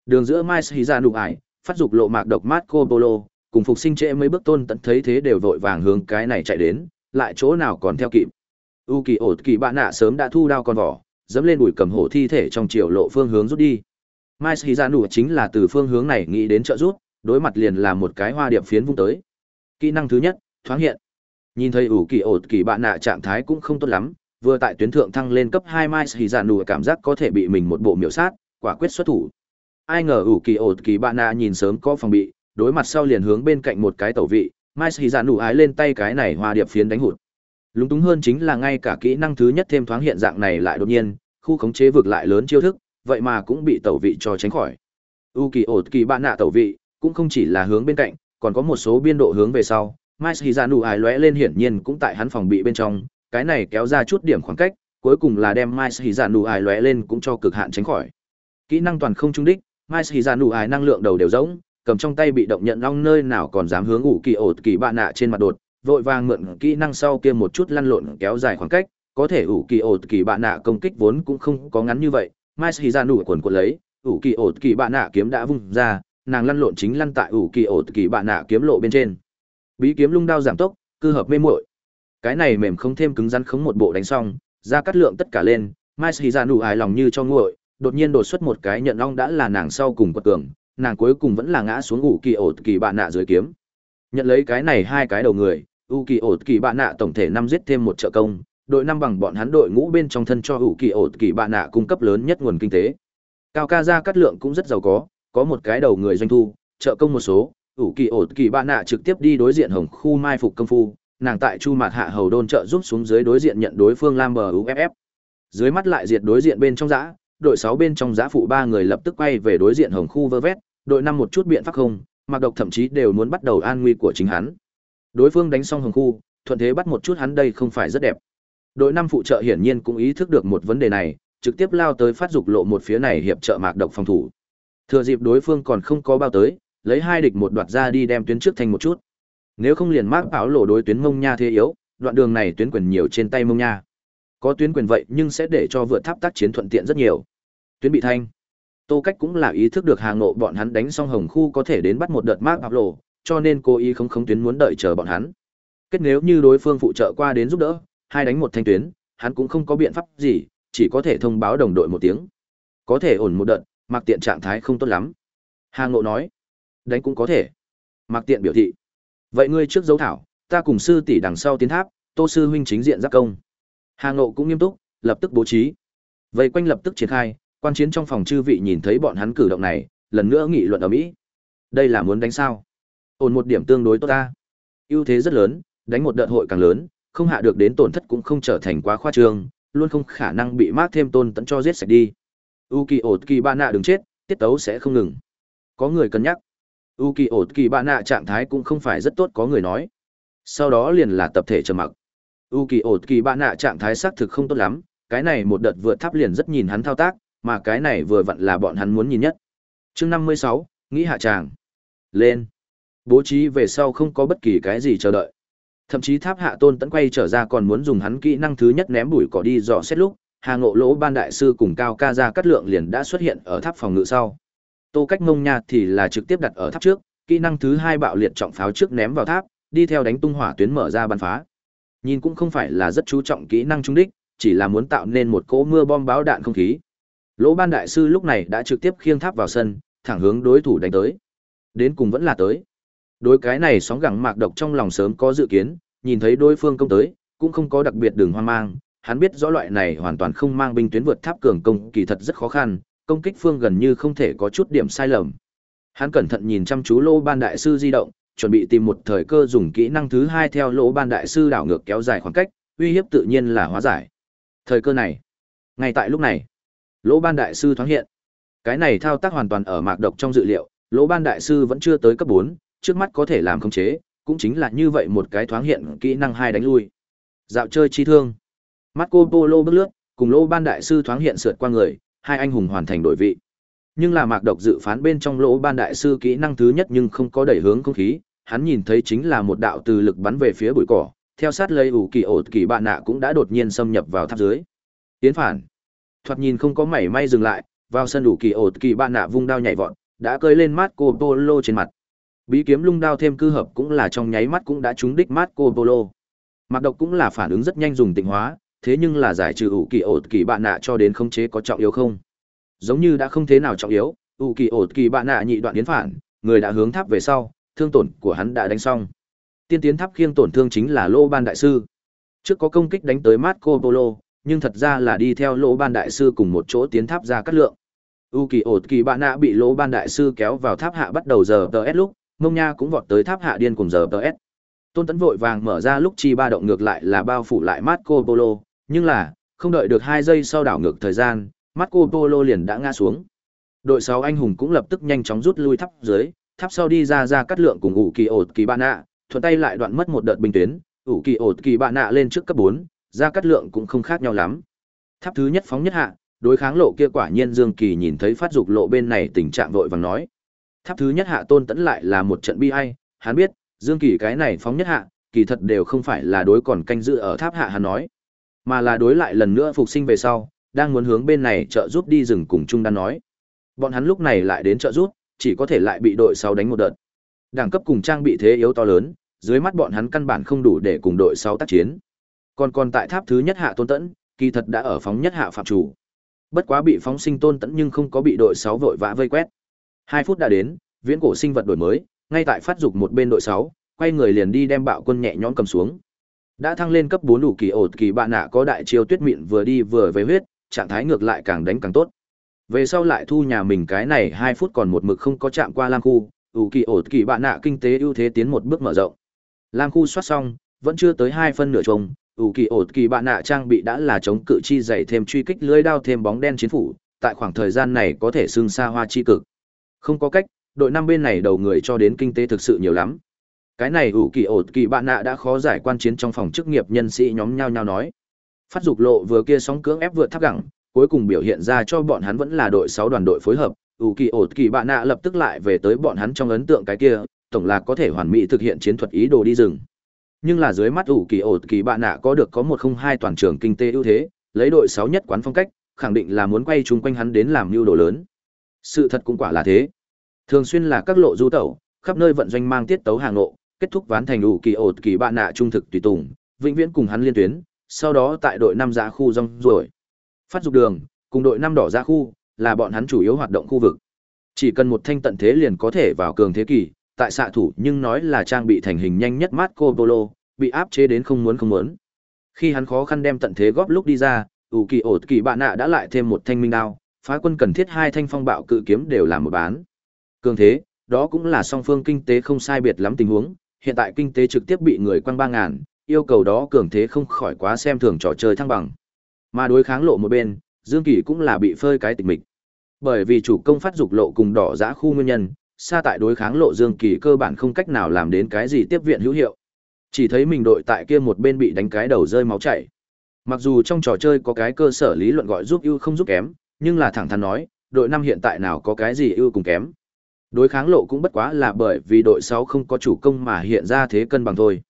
Đường giữa Mai Sĩ ra nụ ải, phát dục lộ mạc độc Marco Polo, cùng phục sinh trễ mấy bước tôn tận thấy thế đều vội vàng hướng cái này chạy đến, lại chỗ nào còn theo kịp. U kỳ ột kỳ bạn nạ sớm đã thu đao con vỏ, dẫm lên bụi cầm hổ thi thể trong chiều lộ phương hướng rút đi. Mai Sĩ ra nụ chính là từ phương hướng này nghĩ đến trợ rút, đối mặt liền là một cái hoa điệp phiến vung tới. Kỹ năng thứ nhất, thoáng hiện. Nhìn thấy ủ kỳ ột kỳ bạn nạ trạng thái cũng không tốt lắm, vừa tại tuyến thượng thăng lên cấp hai mai thì dạn đủ cảm giác có thể bị mình một bộ miểu sát, quả quyết xuất thủ. Ai ngờ ủ kỳ ột kỳ bạn nạ nhìn sớm có phòng bị, đối mặt sau liền hướng bên cạnh một cái tẩu vị, mai thì dạn đủ ái lên tay cái này hoa điệp phiến đánh hụt. Lúng túng hơn chính là ngay cả kỹ năng thứ nhất thêm thoáng hiện dạng này lại đột nhiên, khu khống chế vực lại lớn chiêu thức, vậy mà cũng bị tẩu vị cho tránh khỏi. U kỳ ột kỳ bạn nạ tẩu vị, cũng không chỉ là hướng bên cạnh, còn có một số biên độ hướng về sau. Mai nụ hài lóe lên hiển nhiên cũng tại hắn phòng bị bên trong, cái này kéo ra chút điểm khoảng cách, cuối cùng là đem Mai nụ hài lóe lên cũng cho cực hạn tránh khỏi. Kỹ năng toàn không trung đích, Mai nụ hài năng lượng đầu đều rỗng, cầm trong tay bị động nhận long nơi nào còn dám hướng ủ kỳ ổ kỳ bạn nạ trên mặt đột, vội vàng mượn kỹ năng sau kia một chút lăn lộn kéo dài khoảng cách, có thể ủ kỳ ổ kỳ bạn nạ công kích vốn cũng không có ngắn như vậy. Mai nụ quần quần lấy, ủ kỳ ổ kỳ bạn nạ kiếm đã vung ra, nàng lăn lộn chính lăn tại ủ kỳ ổ kỳ bạn nạ kiếm lộ bên trên. Bí kiếm lung đao giảm tốc, cư hợp mê muội. Cái này mềm không thêm cứng rắn khống một bộ đánh xong, ra cắt lượng tất cả lên, mai xì ra nụ hài lòng như cho nguội, đột nhiên đột xuất một cái nhận long đã là nàng sau cùng quật cường, nàng cuối cùng vẫn là ngã xuống ủ kỳ ổ kỳ bạn nạ dưới kiếm. Nhận lấy cái này hai cái đầu người, ủ kỳ ổ kỳ bạn nạ tổng thể năm giết thêm một trợ công, đội năm bằng bọn hắn đội ngũ bên trong thân cho ủ kỳ ổ kỳ bạn nạ cung cấp lớn nhất nguồn kinh tế. Cao ca ra cắt lượng cũng rất giàu có có một cái đầu người doanh thu, trợ công một số, ủ kỳ ổ kỳ bạn nạ trực tiếp đi đối diện hồng khu mai phục công phu, nàng tại chu mạt hạ hầu đôn trợ giúp xuống dưới đối diện nhận đối phương lam bờ uff dưới mắt lại diệt đối diện bên trong giã đội sáu bên trong giã phụ ba người lập tức quay về đối diện hồng khu vơ vét đội năm một chút biện pháp không mặc độc thậm chí đều muốn bắt đầu an nguy của chính hắn. Đối phương đánh xong hồng khu thuận thế bắt một chút hắn đây không phải rất đẹp. Đội năm phụ trợ hiển nhiên cũng ý thức được một vấn đề này trực tiếp lao tới phát dục lộ một phía này hiệp trợ mạc độc phòng thủ. Thừa dịp đối phương còn không có bao tới, lấy hai địch một đoạt ra đi đem tuyến trước thành một chút. Nếu không liền mác bảo lộ đối tuyến mông nha thế yếu, đoạn đường này tuyến quyền nhiều trên tay mông nha. Có tuyến quyền vậy nhưng sẽ để cho vượt tháp tác chiến thuận tiện rất nhiều. Tuyến bị thanh. Tô Cách cũng là ý thức được hàng nộ bọn hắn đánh xong hồng khu có thể đến bắt một đợt mác bảo lộ, cho nên cô ý không không tuyến muốn đợi chờ bọn hắn. Kết nếu như đối phương phụ trợ qua đến giúp đỡ, hai đánh một thanh tuyến, hắn cũng không có biện pháp gì, chỉ có thể thông báo đồng đội một tiếng. Có thể ổn một đợt, Mạc Tiện trạng thái không tốt lắm. Hà Ngộ nói, đánh cũng có thể. Mạc Tiện biểu thị, vậy ngươi trước dấu thảo, ta cùng sư tỷ đằng sau tiến tháp, Tô sư huynh chính diện giáp công. Hà Ngộ cũng nghiêm túc, lập tức bố trí. Vậy quanh lập tức triển khai, quan chiến trong phòng chư vị nhìn thấy bọn hắn cử động này, lần nữa nghị luận ở mỹ. Đây là muốn đánh sao? Ổn một điểm tương đối tốt ta. ưu thế rất lớn, đánh một đợt hội càng lớn, không hạ được đến tổn thất cũng không trở thành quá khoa trương, luôn không khả năng bị mát thêm tôn tẫn cho giết sạch đi u kỳ ột kỳ ba nạ đừng chết tiết tấu sẽ không ngừng. Có người cân nhắc. U kỳ ột kỳ ba nạ trạng thái cũng không phải rất tốt có người nói. Sau đó liền là tập thể trầm mặc. U kỳ ột kỳ ba nạ trạng thái xác thực không tốt lắm cái này một đợt vượt tháp liền rất nhìn hắn thao tác mà cái này vừa vặn là bọn hắn muốn nhìn nhất. Chương năm mươi sáu nghĩ hạ tràng. Lên. Bố trí về sau không có bất kỳ cái gì chờ đợi. Thậm chí tháp hạ tôn tẫn quay trở ra còn muốn dùng hắn kỹ năng thứ nhất ném bụi cỏ đi dò xét lúc, Hà Ngộ Lỗ ban đại sư cùng Cao Ca gia cắt lượng liền đã xuất hiện ở tháp phòng ngự sau. Tô Cách Ngông Nha thì là trực tiếp đặt ở tháp trước, kỹ năng thứ hai bạo liệt trọng pháo trước ném vào tháp, đi theo đánh tung hỏa tuyến mở ra bắn phá. Nhìn cũng không phải là rất chú trọng kỹ năng trung đích, chỉ là muốn tạo nên một cỗ mưa bom báo đạn không khí. Lỗ Ban đại sư lúc này đã trực tiếp khiêng tháp vào sân, thẳng hướng đối thủ đánh tới. Đến cùng vẫn là tới. Đối cái này sóng gẳng mạc độc trong lòng sớm có dự kiến, nhìn thấy đối phương công tới, cũng không có đặc biệt đường hoang mang, hắn biết rõ loại này hoàn toàn không mang binh tuyến vượt tháp cường công kỳ thật rất khó khăn, công kích phương gần như không thể có chút điểm sai lầm. Hắn cẩn thận nhìn chăm chú Lỗ Ban đại sư di động, chuẩn bị tìm một thời cơ dùng kỹ năng thứ hai theo Lỗ Ban đại sư đảo ngược kéo dài khoảng cách, uy hiếp tự nhiên là hóa giải. Thời cơ này, ngay tại lúc này, Lỗ Ban đại sư thoáng hiện. Cái này thao tác hoàn toàn ở mạc độc trong dự liệu, Lỗ Ban đại sư vẫn chưa tới cấp bốn, trước mắt có thể làm khống chế, cũng chính là như vậy một cái thoáng hiện kỹ năng hai đánh lui. Dạo chơi chi thương. Marco Polo bước lướt, cùng Lô Ban đại sư thoáng hiện sượt qua người, hai anh hùng hoàn thành đổi vị. Nhưng là Mạc Độc dự phán bên trong Lô Ban đại sư kỹ năng thứ nhất nhưng không có đẩy hướng không khí, hắn nhìn thấy chính là một đạo từ lực bắn về phía bụi cỏ, theo sát lấy ủ kỳ ổ kỳ bạn nạ cũng đã đột nhiên xâm nhập vào tháp dưới. Tiến phản. Thoạt nhìn không có mảy may dừng lại, vào sân ủ kỳ ổ kỳ bạn nạ vung đao nhảy vọt, đã cơi lên Marco Polo trên mặt. Bí kiếm lung đao thêm cư hợp cũng là trong nháy mắt cũng đã trúng đích Marco Polo. Mạc Độc cũng là phản ứng rất nhanh dùng tịnh hóa, thế nhưng là giải trừ ủ kỳ ổ kỳ bạn nạ cho đến không chế có trọng yếu không? Giống như đã không thế nào trọng yếu, ủ kỳ ổ kỳ bạn nạ nhị đoạn yến phản, người đã hướng tháp về sau, thương tổn của hắn đã đánh xong. Tiên tiến tháp khiêng tổn thương chính là Lô Ban đại sư. Trước có công kích đánh tới Marco Polo, nhưng thật ra là đi theo Lô Ban đại sư cùng một chỗ tiến tháp ra cắt lượng. U kỳ ổ kỳ bạn nạ bị Lô Ban đại sư kéo vào tháp hạ bắt đầu giờ TS lúc, Mông Nha cũng vọt tới tháp hạ điên cùng giờ TS. Tôn Tấn vội vàng mở ra lúc chi ba động ngược lại là bao phủ lại Marco Polo, nhưng là, không đợi được 2 giây sau đảo ngược thời gian, Marco Polo liền đã ngã xuống. Đội 6 anh hùng cũng lập tức nhanh chóng rút lui thấp dưới, tháp sau đi ra ra cắt lượng cùng ủ kỳ ột kỳ bạn nạ, thuận tay lại đoạn mất một đợt bình tuyến, ủ kỳ ột kỳ bạn nạ lên trước cấp 4, ra cắt lượng cũng không khác nhau lắm. Tháp thứ nhất phóng nhất hạ, đối kháng lộ kia quả nhiên Dương Kỳ nhìn thấy phát dục lộ bên này tình trạng vội vàng nói. Tháp thứ nhất hạ tôn tẫn lại là một trận bi ai, hắn biết, Dương Kỳ cái này phóng nhất hạ, kỳ thật đều không phải là đối còn canh giữ ở tháp hạ hắn nói, mà là đối lại lần nữa phục sinh về sau, đang muốn hướng bên này trợ giúp đi rừng cùng Trung Đan nói. Bọn hắn lúc này lại đến trợ giúp, chỉ có thể lại bị đội 6 đánh một đợt. Đẳng cấp cùng trang bị thế yếu to lớn, dưới mắt bọn hắn căn bản không đủ để cùng đội 6 tác chiến. Còn còn tại tháp thứ nhất hạ Tôn Tẫn, kỳ thật đã ở phóng nhất hạ phạm chủ. Bất quá bị phóng sinh Tôn Tẫn nhưng không có bị đội 6 vội vã vây quét. 2 phút đã đến, viễn cổ sinh vật đổi mới, ngay tại phát dục một bên đội 6, quay người liền đi đem bạo quân nhẹ nhõm cầm xuống. Đã thăng lên cấp bốn đủ kỳ ổ kỳ bạn nạ có đại chiêu tuyết mịn vừa đi vừa về huyết, trạng thái ngược lại càng đánh càng tốt. Về sau lại thu nhà mình cái này hai phút còn một mực không có chạm qua Lam khu, ủ kỳ ổ kỳ bạn nạ kinh tế ưu thế tiến một bước mở rộng. Lam khu soát xong, vẫn chưa tới hai phân nửa trông, ủ kỳ ổ kỳ bạn nạ trang bị đã là chống cự chi dày thêm truy kích lưới đao thêm bóng đen chiến phủ, tại khoảng thời gian này có thể xưng xa hoa chi cực. Không có cách, đội năm bên này đầu người cho đến kinh tế thực sự nhiều lắm, cái này ủ kỳ ổ kỳ bạn nạ đã khó giải quan chiến trong phòng chức nghiệp nhân sĩ nhóm nhau nhau nói. Phát dục lộ vừa kia sóng cưỡng ép vượt tháp gẳng, cuối cùng biểu hiện ra cho bọn hắn vẫn là đội sáu đoàn đội phối hợp. Ủ kỳ ổ kỳ bạn nạ lập tức lại về tới bọn hắn trong ấn tượng cái kia, tổng là có thể hoàn mỹ thực hiện chiến thuật ý đồ đi rừng. Nhưng là dưới mắt ủ kỳ ổ kỳ bạn nạ có được có một không hai toàn trường kinh tế ưu thế, lấy đội sáu nhất quán phong cách, khẳng định là muốn quay chung quanh hắn đến làm mưu đồ lớn. Sự thật cũng quả là thế. Thường xuyên là các lộ du tẩu, khắp nơi vận doanh mang tiết tấu hàng lộ kết thúc ván thành đủ kỳ ột kỳ bạn nạ trung thực tùy tùng, vĩnh viễn cùng hắn liên tuyến, sau đó tại đội năm giá khu rong ruổi Phát dục đường, cùng đội năm đỏ giá khu, là bọn hắn chủ yếu hoạt động khu vực. Chỉ cần một thanh tận thế liền có thể vào cường thế kỷ, tại xạ thủ nhưng nói là trang bị thành hình nhanh nhất Marco Polo, bị áp chế đến không muốn không muốn. Khi hắn khó khăn đem tận thế góp lúc đi ra, ủ kỳ ột kỳ bạn nạ đã lại thêm một thanh minh đao, phá quân cần thiết hai thanh phong bạo cự kiếm đều làm một bán. Cường thế, đó cũng là song phương kinh tế không sai biệt lắm tình huống, hiện tại kinh tế trực tiếp bị người quăng ba ngàn, yêu cầu đó cường thế không khỏi quá xem thường trò chơi thăng bằng. Mà đối kháng lộ một bên, Dương Kỳ cũng là bị phơi cái tịch mịch. Bởi vì chủ công phát dục lộ cùng đỏ giã khu nguyên nhân, xa tại đối kháng lộ Dương Kỳ cơ bản không cách nào làm đến cái gì tiếp viện hữu hiệu. Chỉ thấy mình đội tại kia một bên bị đánh cái đầu rơi máu chảy. Mặc dù trong trò chơi có cái cơ sở lý luận gọi giúp ưu không giúp kém, nhưng là thẳng thắn nói, đội năm hiện tại nào có cái gì ưu cùng kém. Đối kháng lộ cũng bất quá là bởi vì đội 6 không có chủ công mà hiện ra thế cân bằng thôi.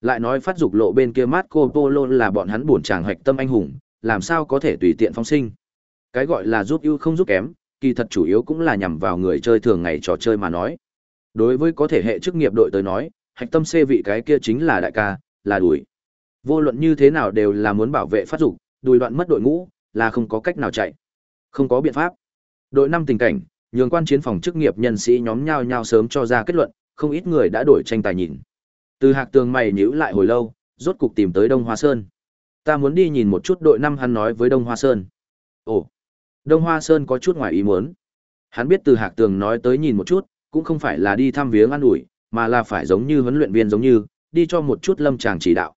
Lại nói phát dục lộ bên kia Marco Polo là bọn hắn buồn chàng hoạch tâm anh hùng, làm sao có thể tùy tiện phóng sinh. Cái gọi là giúp ưu không giúp kém, kỳ thật chủ yếu cũng là nhằm vào người chơi thường ngày trò chơi mà nói. Đối với có thể hệ chức nghiệp đội tới nói, hạch tâm xê vị cái kia chính là đại ca, là đuổi. Vô luận như thế nào đều là muốn bảo vệ phát dục, đùi đoạn mất đội ngũ, là không có cách nào chạy. Không có biện pháp. Đội năm tình cảnh, nhường quan chiến phòng chức nghiệp nhân sĩ nhóm nhau nhau sớm cho ra kết luận, không ít người đã đổi tranh tài nhìn. Từ hạc tường mày nhíu lại hồi lâu, rốt cục tìm tới Đông Hoa Sơn. Ta muốn đi nhìn một chút đội năm hắn nói với Đông Hoa Sơn. Ồ, Đông Hoa Sơn có chút ngoài ý muốn. Hắn biết từ hạc tường nói tới nhìn một chút, cũng không phải là đi thăm viếng ăn ủi, mà là phải giống như huấn luyện viên giống như, đi cho một chút lâm tràng chỉ đạo.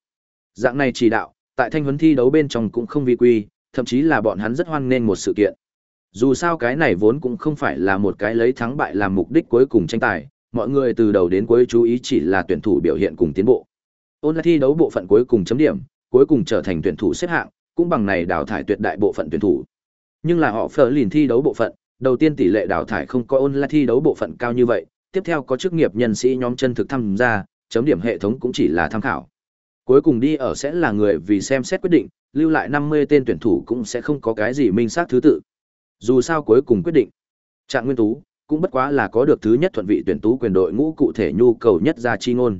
Dạng này chỉ đạo, tại thanh huấn thi đấu bên trong cũng không vi quy, thậm chí là bọn hắn rất hoan nghênh một sự kiện. Dù sao cái này vốn cũng không phải là một cái lấy thắng bại làm mục đích cuối cùng tranh tài, mọi người từ đầu đến cuối chú ý chỉ là tuyển thủ biểu hiện cùng tiến bộ. Ôn lại thi đấu bộ phận cuối cùng chấm điểm, cuối cùng trở thành tuyển thủ xếp hạng, cũng bằng này đào thải tuyệt đại bộ phận tuyển thủ. Nhưng là họ phở lìn thi đấu bộ phận, đầu tiên tỷ lệ đào thải không có ôn lại thi đấu bộ phận cao như vậy, tiếp theo có chức nghiệp nhân sĩ nhóm chân thực tham gia, chấm điểm hệ thống cũng chỉ là tham khảo. Cuối cùng đi ở sẽ là người vì xem xét quyết định, lưu lại 50 tên tuyển thủ cũng sẽ không có cái gì minh xác thứ tự. Dù sao cuối cùng quyết định, Trạng Nguyên Tú cũng bất quá là có được thứ nhất thuận vị tuyển tú quyền đội ngũ cụ thể nhu cầu nhất ra chi ngôn.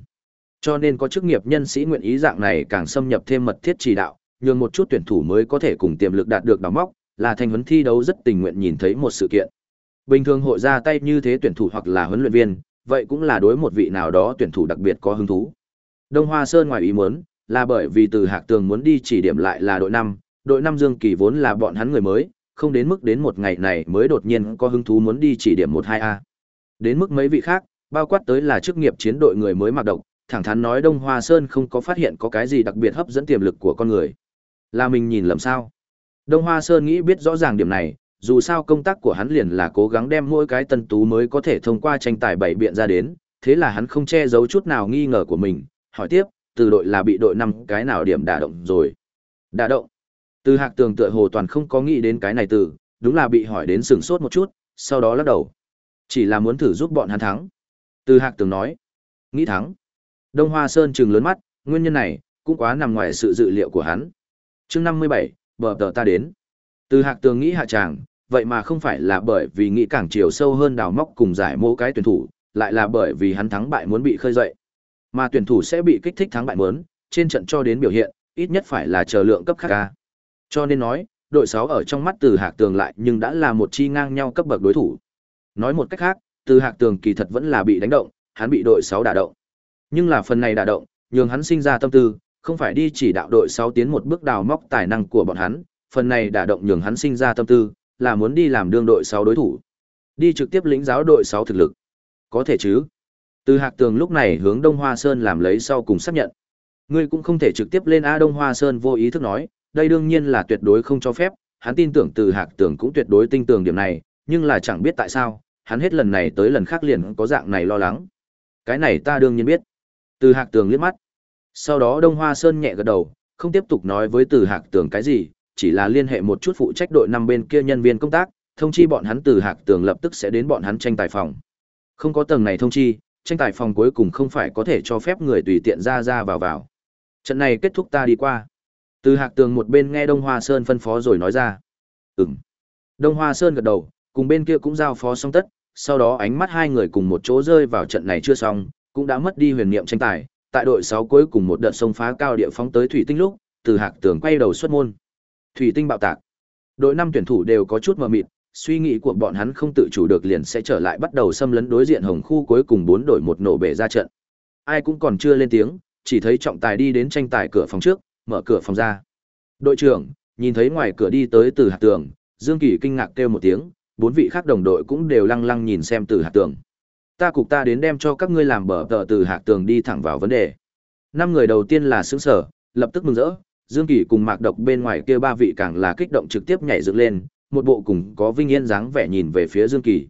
Cho nên có chức nghiệp nhân sĩ nguyện ý dạng này càng xâm nhập thêm mật thiết chỉ đạo, nhường một chút tuyển thủ mới có thể cùng tiềm lực đạt được đóng móc, là thành huấn thi đấu rất tình nguyện nhìn thấy một sự kiện. Bình thường hội ra tay như thế tuyển thủ hoặc là huấn luyện viên, vậy cũng là đối một vị nào đó tuyển thủ đặc biệt có hứng thú. Đông Hoa Sơn ngoài ý muốn, là bởi vì từ Hạc Tường muốn đi chỉ điểm lại là đội năm, đội năm Dương Kỳ vốn là bọn hắn người mới, không đến mức đến một ngày này mới đột nhiên có hứng thú muốn đi chỉ điểm một hai a Đến mức mấy vị khác, bao quát tới là chức nghiệp chiến đội người mới mặc độc, thẳng thắn nói Đông Hoa Sơn không có phát hiện có cái gì đặc biệt hấp dẫn tiềm lực của con người. Là mình nhìn lầm sao? Đông Hoa Sơn nghĩ biết rõ ràng điểm này, dù sao công tác của hắn liền là cố gắng đem mỗi cái tân tú mới có thể thông qua tranh tài bảy biện ra đến, thế là hắn không che giấu chút nào nghi ngờ của mình, hỏi tiếp, từ đội là bị đội năm cái nào điểm đả động rồi. Đả động. Từ hạc tường tựa hồ toàn không có nghĩ đến cái này từ, đúng là bị hỏi đến sửng sốt một chút, sau đó lắc đầu. Chỉ là muốn thử giúp bọn hắn thắng. Từ hạc tường nói. Nghĩ thắng. Đông Hoa Sơn trừng lớn mắt, nguyên nhân này, cũng quá nằm ngoài sự dự liệu của hắn. chương năm mươi bảy, bờ tờ ta đến. Từ hạc tường nghĩ hạ tràng, vậy mà không phải là bởi vì nghĩ càng chiều sâu hơn đào móc cùng giải mô cái tuyển thủ, lại là bởi vì hắn thắng bại muốn bị khơi dậy. Mà tuyển thủ sẽ bị kích thích thắng bại muốn, trên trận cho đến biểu hiện, ít nhất phải là chờ lượng cấp khác ca. Cho nên nói, đội 6 ở trong mắt từ hạc tường lại nhưng đã là một chi ngang nhau cấp bậc đối thủ. Nói một cách khác, từ hạc tường kỳ thật vẫn là bị đánh động, hắn bị đội 6 đả động. Nhưng là phần này đả động, nhường hắn sinh ra tâm tư, không phải đi chỉ đạo đội 6 tiến một bước đào móc tài năng của bọn hắn, phần này đả động nhường hắn sinh ra tâm tư, là muốn đi làm đương đội 6 đối thủ. Đi trực tiếp lĩnh giáo đội 6 thực lực. Có thể chứ? Từ Hạc Tường lúc này hướng Đông Hoa Sơn làm lấy sau cùng xác nhận. Ngươi cũng không thể trực tiếp lên A Đông Hoa Sơn vô ý thức nói, đây đương nhiên là tuyệt đối không cho phép, hắn tin tưởng Từ Hạc Tường cũng tuyệt đối tin tưởng điểm này, nhưng là chẳng biết tại sao, hắn hết lần này tới lần khác liền có dạng này lo lắng. Cái này ta đương nhiên biết. Từ Hạc Tường liếc mắt. Sau đó Đông Hoa Sơn nhẹ gật đầu, không tiếp tục nói với Từ Hạc Tường cái gì, chỉ là liên hệ một chút phụ trách đội năm bên kia nhân viên công tác, thông chi bọn hắn Từ Hạc Tường lập tức sẽ đến bọn hắn tranh tài phòng. Không có tầng này thông chi, tranh tài phòng cuối cùng không phải có thể cho phép người tùy tiện ra ra vào vào. Trận này kết thúc ta đi qua. Từ Hạc Tường một bên nghe Đông Hoa Sơn phân phó rồi nói ra. Ừm. Đông Hoa Sơn gật đầu, cùng bên kia cũng giao phó xong tất, sau đó ánh mắt hai người cùng một chỗ rơi vào trận này chưa xong, cũng đã mất đi huyền niệm tranh tài. Tại đội 6 cuối cùng một đợt sông phá cao địa phóng tới Thủy Tinh lúc, Từ Hạc Tường quay đầu xuất môn. Thủy Tinh bạo tạc. Đội năm tuyển thủ đều có chút mờ mịt, suy nghĩ của bọn hắn không tự chủ được liền sẽ trở lại bắt đầu xâm lấn đối diện hồng khu cuối cùng bốn đổi một nổ bể ra trận. Ai cũng còn chưa lên tiếng, chỉ thấy trọng tài đi đến tranh tài cửa phòng trước, mở cửa phòng ra. Đội trưởng, nhìn thấy ngoài cửa đi tới từ hạt tường, Dương Kỳ kinh ngạc kêu một tiếng, bốn vị khác đồng đội cũng đều lăng lăng nhìn xem từ hạt tường. Ta cục ta đến đem cho các ngươi làm bờ tờ từ hạt tường đi thẳng vào vấn đề. Năm người đầu tiên là sướng sở, lập tức mừng rỡ, Dương Kỳ cùng Mạc Độc bên ngoài kia ba vị càng là kích động trực tiếp nhảy dựng lên, một bộ cùng có vinh yên dáng vẻ nhìn về phía Dương Kỳ.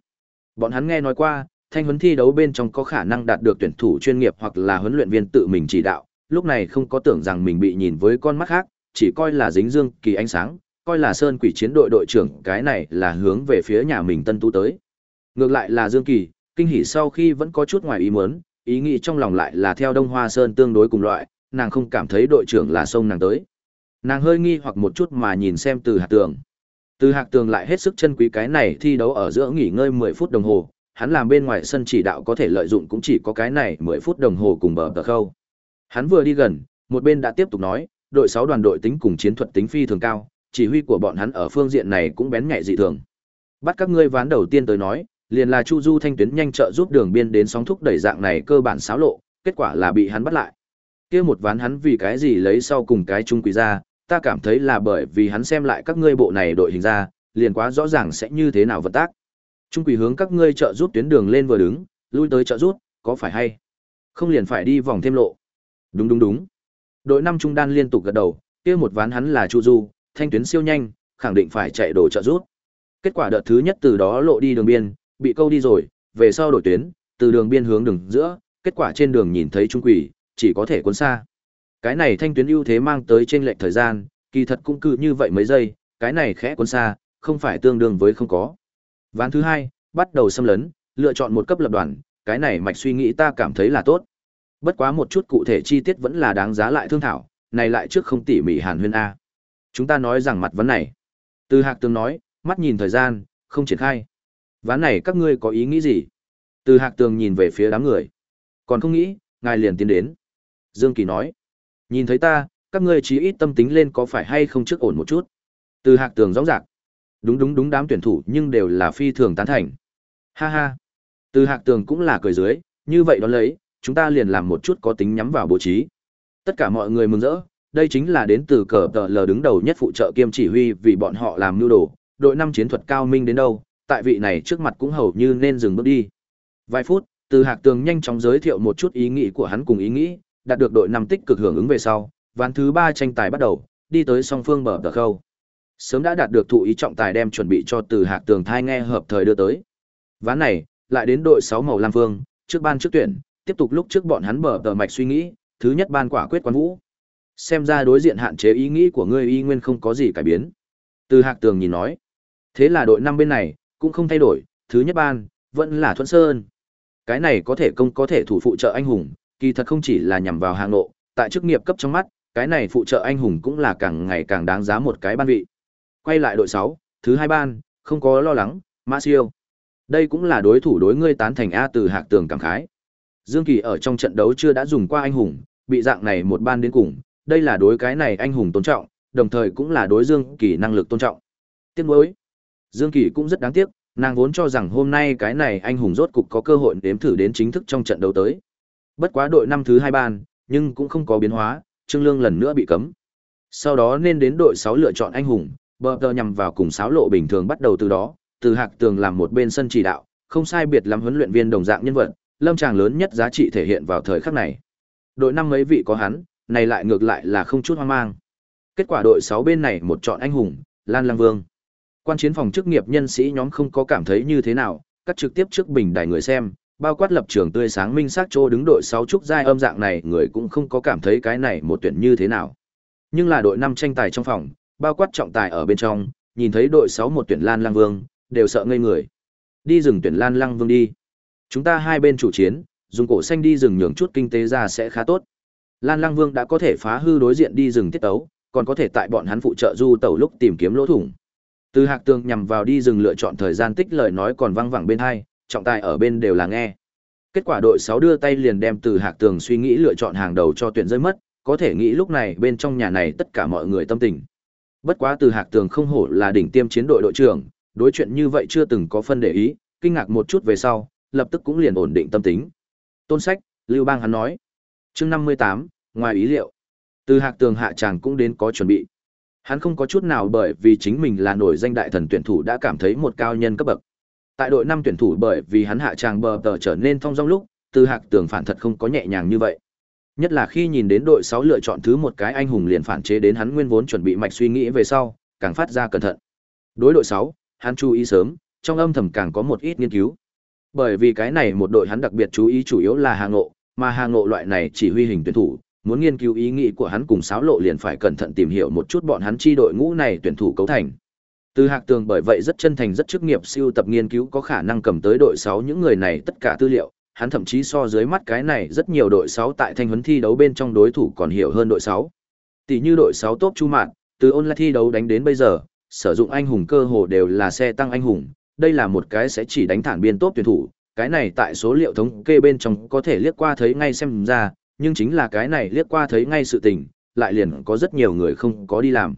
Bọn hắn nghe nói qua, thanh huấn thi đấu bên trong có khả năng đạt được tuyển thủ chuyên nghiệp hoặc là huấn luyện viên tự mình chỉ đạo, lúc này không có tưởng rằng mình bị nhìn với con mắt khác, chỉ coi là dính Dương Kỳ ánh sáng, coi là Sơn Quỷ chiến đội đội trưởng, cái này là hướng về phía nhà mình Tân Tú tới. Ngược lại là Dương Kỳ, kinh hỉ sau khi vẫn có chút ngoài ý muốn, ý nghĩ trong lòng lại là theo Đông Hoa Sơn tương đối cùng loại, nàng không cảm thấy đội trưởng là sông nàng tới. Nàng hơi nghi hoặc một chút mà nhìn xem từ hạc tường. Từ hạc tường lại hết sức chân quý cái này thi đấu ở giữa nghỉ ngơi 10 phút đồng hồ, hắn làm bên ngoài sân chỉ đạo có thể lợi dụng cũng chỉ có cái này 10 phút đồng hồ cùng bờ tờ khâu. Hắn vừa đi gần, một bên đã tiếp tục nói, đội 6 đoàn đội tính cùng chiến thuật tính phi thường cao, chỉ huy của bọn hắn ở phương diện này cũng bén nhạy dị thường. Bắt các ngươi ván đầu tiên tới nói, liền là Chu Du Thanh Tuyến nhanh trợ giúp đường biên đến sóng thúc đẩy dạng này cơ bản xáo lộ, kết quả là bị hắn bắt lại. Kia một ván hắn vì cái gì lấy sau cùng cái trung quý ra, ta cảm thấy là bởi vì hắn xem lại các ngươi bộ này đội hình ra, liền quá rõ ràng sẽ như thế nào vận tác. Trung quỷ hướng các ngươi trợ giúp tuyến đường lên vừa đứng, lui tới trợ giúp, có phải hay? Không liền phải đi vòng thêm lộ. Đúng đúng đúng. Đội năm trung đan liên tục gật đầu, kia một ván hắn là Chu Du, thanh tuyến siêu nhanh, khẳng định phải chạy đồ trợ rút. Kết quả đợt thứ nhất từ đó lộ đi đường biên, bị câu đi rồi, về sau đổi tuyến, từ đường biên hướng đường giữa, kết quả trên đường nhìn thấy trung quỷ, chỉ có thể cuốn xa. Cái này thanh tuyến ưu thế mang tới trên lệch thời gian, kỳ thật cũng cứ như vậy mấy giây, cái này khẽ cuốn xa, không phải tương đương với không có. Ván thứ hai, bắt đầu xâm lấn, lựa chọn một cấp lập đoàn, cái này mạch suy nghĩ ta cảm thấy là tốt. Bất quá một chút cụ thể chi tiết vẫn là đáng giá lại thương thảo, này lại trước không tỉ mỉ hàn huyên A. Chúng ta nói rằng mặt vấn này. Từ hạc tường nói, mắt nhìn thời gian, không triển khai. Ván này các ngươi có ý nghĩ gì? Từ hạc tường nhìn về phía đám người. Còn không nghĩ, ngài liền tiến đến. Dương Kỳ nói. Nhìn thấy ta, các ngươi chí ít tâm tính lên có phải hay không trước ổn một chút. Từ hạc tường rõ rạc. Đúng đúng đúng đám tuyển thủ nhưng đều là phi thường tán thành. Ha ha. Từ hạc tường cũng là cười dưới, như vậy đó lấy, chúng ta liền làm một chút có tính nhắm vào bố trí. Tất cả mọi người mừng rỡ, đây chính là đến từ cờ tờ lờ đứng đầu nhất phụ trợ kiêm chỉ huy vì bọn họ làm nưu đồ, đội năm chiến thuật cao minh đến đâu, tại vị này trước mặt cũng hầu như nên dừng bước đi. Vài phút, từ hạc tường nhanh chóng giới thiệu một chút ý nghĩ của hắn cùng ý nghĩ, đạt được đội năm tích cực hưởng ứng về sau, ván thứ ba tranh tài bắt đầu, đi tới song phương bờ tờ khâu. Sớm đã đạt được thụ ý trọng tài đem chuẩn bị cho từ hạc tường thai nghe hợp thời đưa tới. Ván này, lại đến đội 6 màu lam phương, trước ban trước tuyển, tiếp tục lúc trước bọn hắn bờ tờ mạch suy nghĩ, thứ nhất ban quả quyết quán vũ. Xem ra đối diện hạn chế ý nghĩ của ngươi y nguyên không có gì cải biến. Từ hạc tường nhìn nói. Thế là đội năm bên này, cũng không thay đổi, thứ nhất ban, vẫn là thuận sơn. Cái này có thể công có thể thủ phụ trợ anh hùng, kỳ thật không chỉ là nhằm vào hàng nộ, tại chức nghiệp cấp trong mắt, cái này phụ trợ anh hùng cũng là càng ngày càng đáng giá một cái ban vị. Quay lại đội 6, thứ hai ban, không có lo lắng, Mã Siêu. Đây cũng là đối thủ đối ngươi tán thành A từ hạc tường cảm khái. Dương Kỳ ở trong trận đấu chưa đã dùng qua anh hùng, bị dạng này một ban đến cùng, đây là đối cái này anh hùng tôn trọng, đồng thời cũng là đối Dương Kỳ năng lực tôn trọng. Tiếc nuối. Dương Kỳ cũng rất đáng tiếc, nàng vốn cho rằng hôm nay cái này anh hùng rốt cục có cơ hội đếm thử đến chính thức trong trận đấu tới. Bất quá đội năm thứ hai ban, nhưng cũng không có biến hóa, Trương Lương lần nữa bị cấm. Sau đó nên đến đội 6 lựa chọn anh hùng, bờ tờ nhằm vào cùng sáo lộ bình thường bắt đầu từ đó, từ hạc tường làm một bên sân chỉ đạo, không sai biệt lắm huấn luyện viên đồng dạng nhân vật, lâm tràng lớn nhất giá trị thể hiện vào thời khắc này. Đội năm mấy vị có hắn, này lại ngược lại là không chút hoang mang. Kết quả đội sáu bên này một chọn anh hùng, Lan Lăng Vương. Quan chiến phòng chức nghiệp nhân sĩ nhóm không có cảm thấy như thế nào, cắt trực tiếp trước bình đài người xem, bao quát lập trường tươi sáng minh sát chỗ đứng đội sáu trúc giai âm dạng này người cũng không có cảm thấy cái này một tuyển như thế nào. Nhưng là đội năm tranh tài trong phòng, bao quát trọng tài ở bên trong, nhìn thấy đội sáu một tuyển Lan Lăng Vương, đều sợ ngây người. Đi rừng tuyển Lan Lăng Vương đi. Chúng ta hai bên chủ chiến, dùng cổ xanh đi rừng nhường chút kinh tế ra sẽ khá tốt. Lan Lăng Vương đã có thể phá hư đối diện đi rừng tiết tấu, còn có thể tại bọn hắn phụ trợ du tẩu lúc tìm kiếm lỗ thủng. Từ Hạc Tường nhằm vào đi rừng lựa chọn thời gian tích lời nói còn vang vẳng bên hai, trọng tài ở bên đều là nghe. Kết quả đội 6 đưa tay liền đem Từ Hạc Tường suy nghĩ lựa chọn hàng đầu cho tuyển rơi mất, có thể nghĩ lúc này bên trong nhà này tất cả mọi người tâm tình. Bất quá Từ Hạc Tường không hổ là đỉnh tiêm chiến đội đội trưởng, đối chuyện như vậy chưa từng có phân để ý, kinh ngạc một chút về sau, lập tức cũng liền ổn định tâm tính. Tôn sách, Lưu Bang hắn nói. chương 58, ngoài ý liệu. Từ Hạc Tường hạ chàng cũng đến có chuẩn bị. Hắn không có chút nào bởi vì chính mình là nổi danh đại thần tuyển thủ đã cảm thấy một cao nhân cấp bậc. Tại đội năm tuyển thủ bởi vì hắn hạ tràng bờ tờ trở nên thong dong lúc, Từ Hạc Tường phản thật không có nhẹ nhàng như vậy. Nhất là khi nhìn đến đội 6 lựa chọn thứ một cái anh hùng liền phản chế đến hắn nguyên vốn chuẩn bị mạch suy nghĩ về sau, càng phát ra cẩn thận. Đối đội 6, hắn chú ý sớm, trong âm thầm càng có một ít nghiên cứu. Bởi vì cái này một đội hắn đặc biệt chú ý chủ yếu là Hà Ngộ, mà Hà Ngộ loại này chỉ huy hình tuyển thủ, muốn nghiên cứu ý nghĩ của hắn cùng sáo lộ liền phải cẩn thận tìm hiểu một chút bọn hắn chi đội ngũ này tuyển thủ cấu thành. Từ Hạc Tường bởi vậy rất chân thành rất chức nghiệp siêu tập nghiên cứu có khả năng cầm tới đội 6 những người này tất cả tư liệu, hắn thậm chí so dưới mắt cái này rất nhiều đội 6 tại thanh huấn thi đấu bên trong đối thủ còn hiểu hơn đội 6. Tỷ như đội 6 tốt Chu Mạn, từ online thi đấu đánh đến bây giờ, sử dụng anh hùng cơ hồ đều là xe tăng anh hùng, đây là một cái sẽ chỉ đánh thản biên tốt tuyển thủ, cái này tại số liệu thống kê bên trong có thể liếc qua thấy ngay xem ra, nhưng chính là cái này liếc qua thấy ngay sự tình, lại liền có rất nhiều người không có đi làm.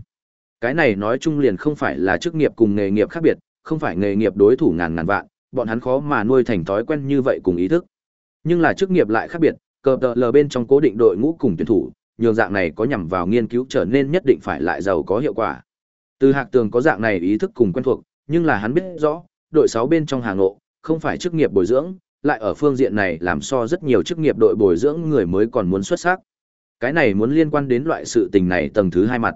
Cái này nói chung liền không phải là chức nghiệp cùng nghề nghiệp khác biệt, không phải nghề nghiệp đối thủ ngàn ngàn vạn, bọn hắn khó mà nuôi thành thói quen như vậy cùng ý thức. Nhưng là chức nghiệp lại khác biệt, cờ tờ lờ bên trong cố định đội ngũ cùng tuyển thủ, nhường dạng này có nhằm vào nghiên cứu trở nên nhất định phải lại giàu có hiệu quả. Từ Hạc Tường có dạng này ý thức cùng quen thuộc, nhưng là hắn biết rõ, đội 6 bên trong hàng ngộ, không phải chức nghiệp bồi dưỡng, lại ở phương diện này làm so rất nhiều chức nghiệp đội bồi dưỡng người mới còn muốn xuất sắc. Cái này muốn liên quan đến loại sự tình này tầng thứ hai mặt.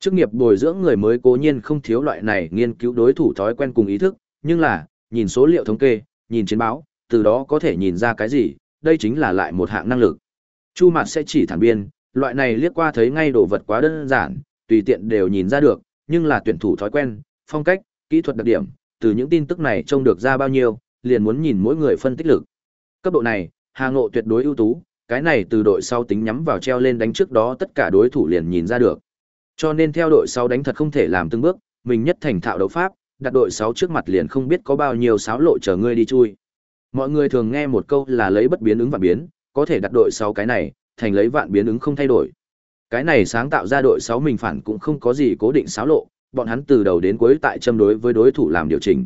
Chức nghiệp bồi dưỡng người mới cố nhiên không thiếu loại này nghiên cứu đối thủ thói quen cùng ý thức, nhưng là, nhìn số liệu thống kê, nhìn chiến báo, từ đó có thể nhìn ra cái gì, đây chính là lại một hạng năng lực. Chu Mạt sẽ chỉ thản biên, loại này liếc qua thấy ngay đồ vật quá đơn giản, tùy tiện đều nhìn ra được, nhưng là tuyển thủ thói quen, phong cách, kỹ thuật đặc điểm, từ những tin tức này trông được ra bao nhiêu, liền muốn nhìn mỗi người phân tích lực. Cấp độ này, Hà Ngộ tuyệt đối ưu tú, cái này từ đội sau tính nhắm vào treo lên đánh trước đó tất cả đối thủ liền nhìn ra được. Cho nên theo đội sau đánh thật không thể làm từng bước, mình nhất thành thạo đấu pháp, đặt đội 6 trước mặt liền không biết có bao nhiêu sáo lộ chờ ngươi đi chui. Mọi người thường nghe một câu là lấy bất biến ứng vạn biến, có thể đặt đội 6 cái này, thành lấy vạn biến ứng không thay đổi. Cái này sáng tạo ra đội 6 mình phản cũng không có gì cố định sáo lộ, bọn hắn từ đầu đến cuối tại châm đối với đối thủ làm điều chỉnh.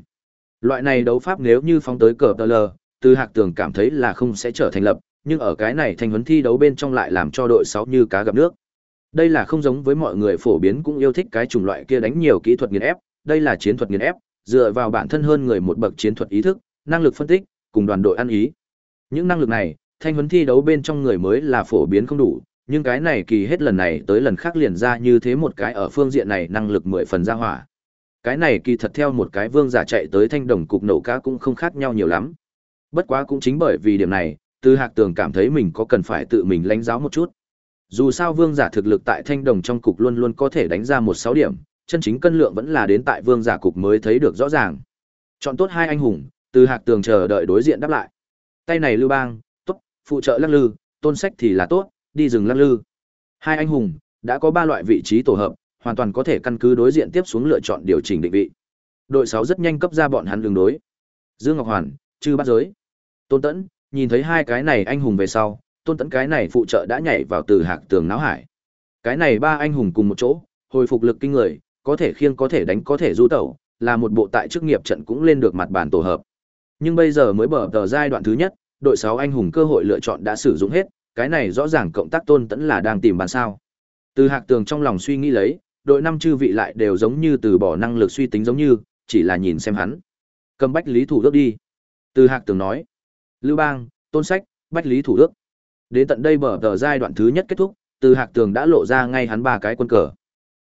Loại này đấu pháp nếu như phóng tới cờ tờ lờ, từ hạc tường cảm thấy là không sẽ trở thành lập, nhưng ở cái này thành huấn thi đấu bên trong lại làm cho đội 6 như cá gặp nước. Đây là không giống với mọi người phổ biến cũng yêu thích cái chủng loại kia đánh nhiều kỹ thuật nghiền ép, đây là chiến thuật nghiền ép, dựa vào bản thân hơn người một bậc chiến thuật ý thức, năng lực phân tích, cùng đoàn đội ăn ý. Những năng lực này, thanh huấn thi đấu bên trong người mới là phổ biến không đủ, nhưng cái này kỳ hết lần này tới lần khác liền ra như thế một cái ở phương diện này năng lực mười phần ra hỏa. Cái này kỳ thật theo một cái vương giả chạy tới thanh đồng cục nổ cá cũng không khác nhau nhiều lắm. Bất quá cũng chính bởi vì điểm này, Từ Hạc Tường cảm thấy mình có cần phải tự mình lãnh giáo một chút. Dù sao vương giả thực lực tại thanh đồng trong cục luôn luôn có thể đánh ra một sáu điểm, chân chính cân lượng vẫn là đến tại vương giả cục mới thấy được rõ ràng. Chọn tốt hai anh hùng, Từ Hạc Tường chờ đợi đối diện đáp lại. Tay này Lưu Bang, tốt, phụ trợ lắc lư, tôn sách thì là tốt, đi rừng lắc lư. Hai anh hùng đã có ba loại vị trí tổ hợp, hoàn toàn có thể căn cứ đối diện tiếp xuống lựa chọn điều chỉnh định vị. Đội 6 rất nhanh cấp ra bọn hắn đường đối. Dương Ngọc Hoàn, Trư Bát Giới, Tôn Tẫn, nhìn thấy hai cái này anh hùng về sau, Tôn Tẫn cái này phụ trợ đã nhảy vào từ hạc tường náo hải. Cái này ba anh hùng cùng một chỗ, hồi phục lực kinh người, có thể khiêng có thể đánh có thể du tẩu, là một bộ tại chức nghiệp trận cũng lên được mặt bàn tổ hợp. Nhưng bây giờ mới bờ tờ giai đoạn thứ nhất, đội 6 anh hùng cơ hội lựa chọn đã sử dụng hết, cái này rõ ràng cộng tác Tôn Tẫn là đang tìm bàn sao. Từ Hạc Tường trong lòng suy nghĩ lấy, đội năm chư vị lại đều giống như từ bỏ năng lực suy tính giống như, chỉ là nhìn xem hắn. Cầm bách lý thủ đức đi. Từ Hạc Tường nói. Lưu Bang, Tôn Sách, bách lý thủ đức. Đến tận đây bờ tờ giai đoạn thứ nhất kết thúc, Từ Hạc Tường đã lộ ra ngay hắn ba cái quân cờ.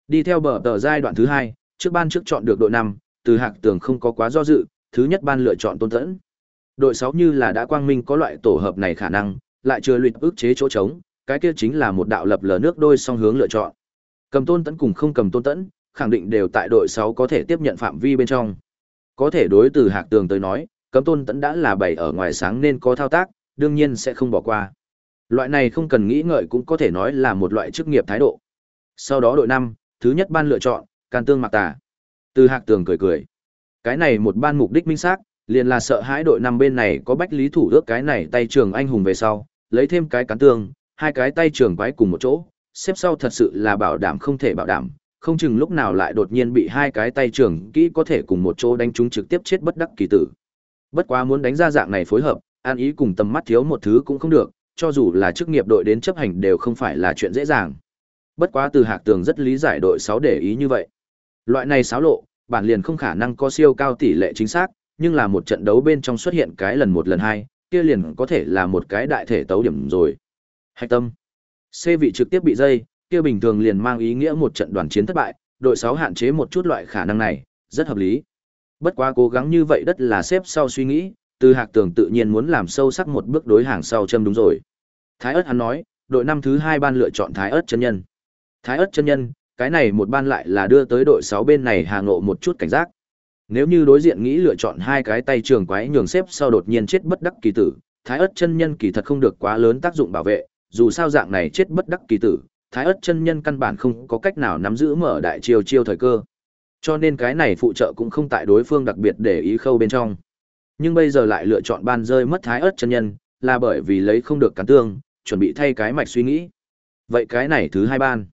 Đi theo bờ tờ giai đoạn thứ hai, trước ban trước chọn được đội năm, Từ Hạc Tường không có quá do dự, thứ nhất ban lựa chọn Tôn Tẫn. Đội sáu như là đã quang minh có loại tổ hợp này khả năng, lại chưa luyện ức chế chỗ trống, cái kia chính là một đạo lập lờ nước đôi song hướng lựa chọn. Cầm Tôn tấn cùng không cầm Tôn tấn khẳng định đều tại đội 6 có thể tiếp nhận phạm vi bên trong. Có thể đối từ Hạc Tường tới nói, cầm Tôn tấn đã là bảy ở ngoài sáng nên có thao tác, đương nhiên sẽ không bỏ qua. Loại này không cần nghĩ ngợi cũng có thể nói là một loại chức nghiệp thái độ. Sau đó đội 5, thứ nhất ban lựa chọn, Can Tương Mạc Tà. Từ Hạc Tường cười cười. Cái này một ban mục đích minh xác, liền là sợ hãi đội năm bên này có bách lý thủ ước cái này tay trường anh hùng về sau, lấy thêm cái cán tương, hai cái tay trường quái cùng một chỗ, xếp sau thật sự là bảo đảm không thể bảo đảm, không chừng lúc nào lại đột nhiên bị hai cái tay trường kỹ có thể cùng một chỗ đánh chúng trực tiếp chết bất đắc kỳ tử. Bất quá muốn đánh ra dạng này phối hợp, an ý cùng tầm mắt thiếu một thứ cũng không được, cho dù là chức nghiệp đội đến chấp hành đều không phải là chuyện dễ dàng. Bất quá từ Hạc Tường rất lý giải đội 6 để ý như vậy. Loại này xáo lộ, bản liền không khả năng có siêu cao tỷ lệ chính xác, nhưng là một trận đấu bên trong xuất hiện cái lần một lần hai, kia liền có thể là một cái đại thể tấu điểm rồi. Hạch tâm. C vị trực tiếp bị dây, kia bình thường liền mang ý nghĩa một trận đoàn chiến thất bại, đội 6 hạn chế một chút loại khả năng này, rất hợp lý. Bất quá cố gắng như vậy đất là xếp sau suy nghĩ, từ hạc tường tự nhiên muốn làm sâu sắc một bước đối hàng sau châm đúng rồi. Thái ớt hắn nói, đội năm thứ hai ban lựa chọn Thái ớt chân nhân. Thái ớt chân nhân, cái này một ban lại là đưa tới đội 6 bên này Hà Ngộ một chút cảnh giác. Nếu như đối diện nghĩ lựa chọn hai cái tay trường quái nhường xếp sau đột nhiên chết bất đắc kỳ tử, Thái ớt chân nhân kỳ thật không được quá lớn tác dụng bảo vệ, dù sao dạng này chết bất đắc kỳ tử, Thái ớt chân nhân căn bản không có cách nào nắm giữ mở đại chiêu chiêu thời cơ. Cho nên cái này phụ trợ cũng không tại đối phương đặc biệt để ý khâu bên trong. Nhưng bây giờ lại lựa chọn ban rơi mất Thái ớt chân nhân, là bởi vì lấy không được cán tương, chuẩn bị thay cái mạch suy nghĩ. Vậy cái này thứ hai ban.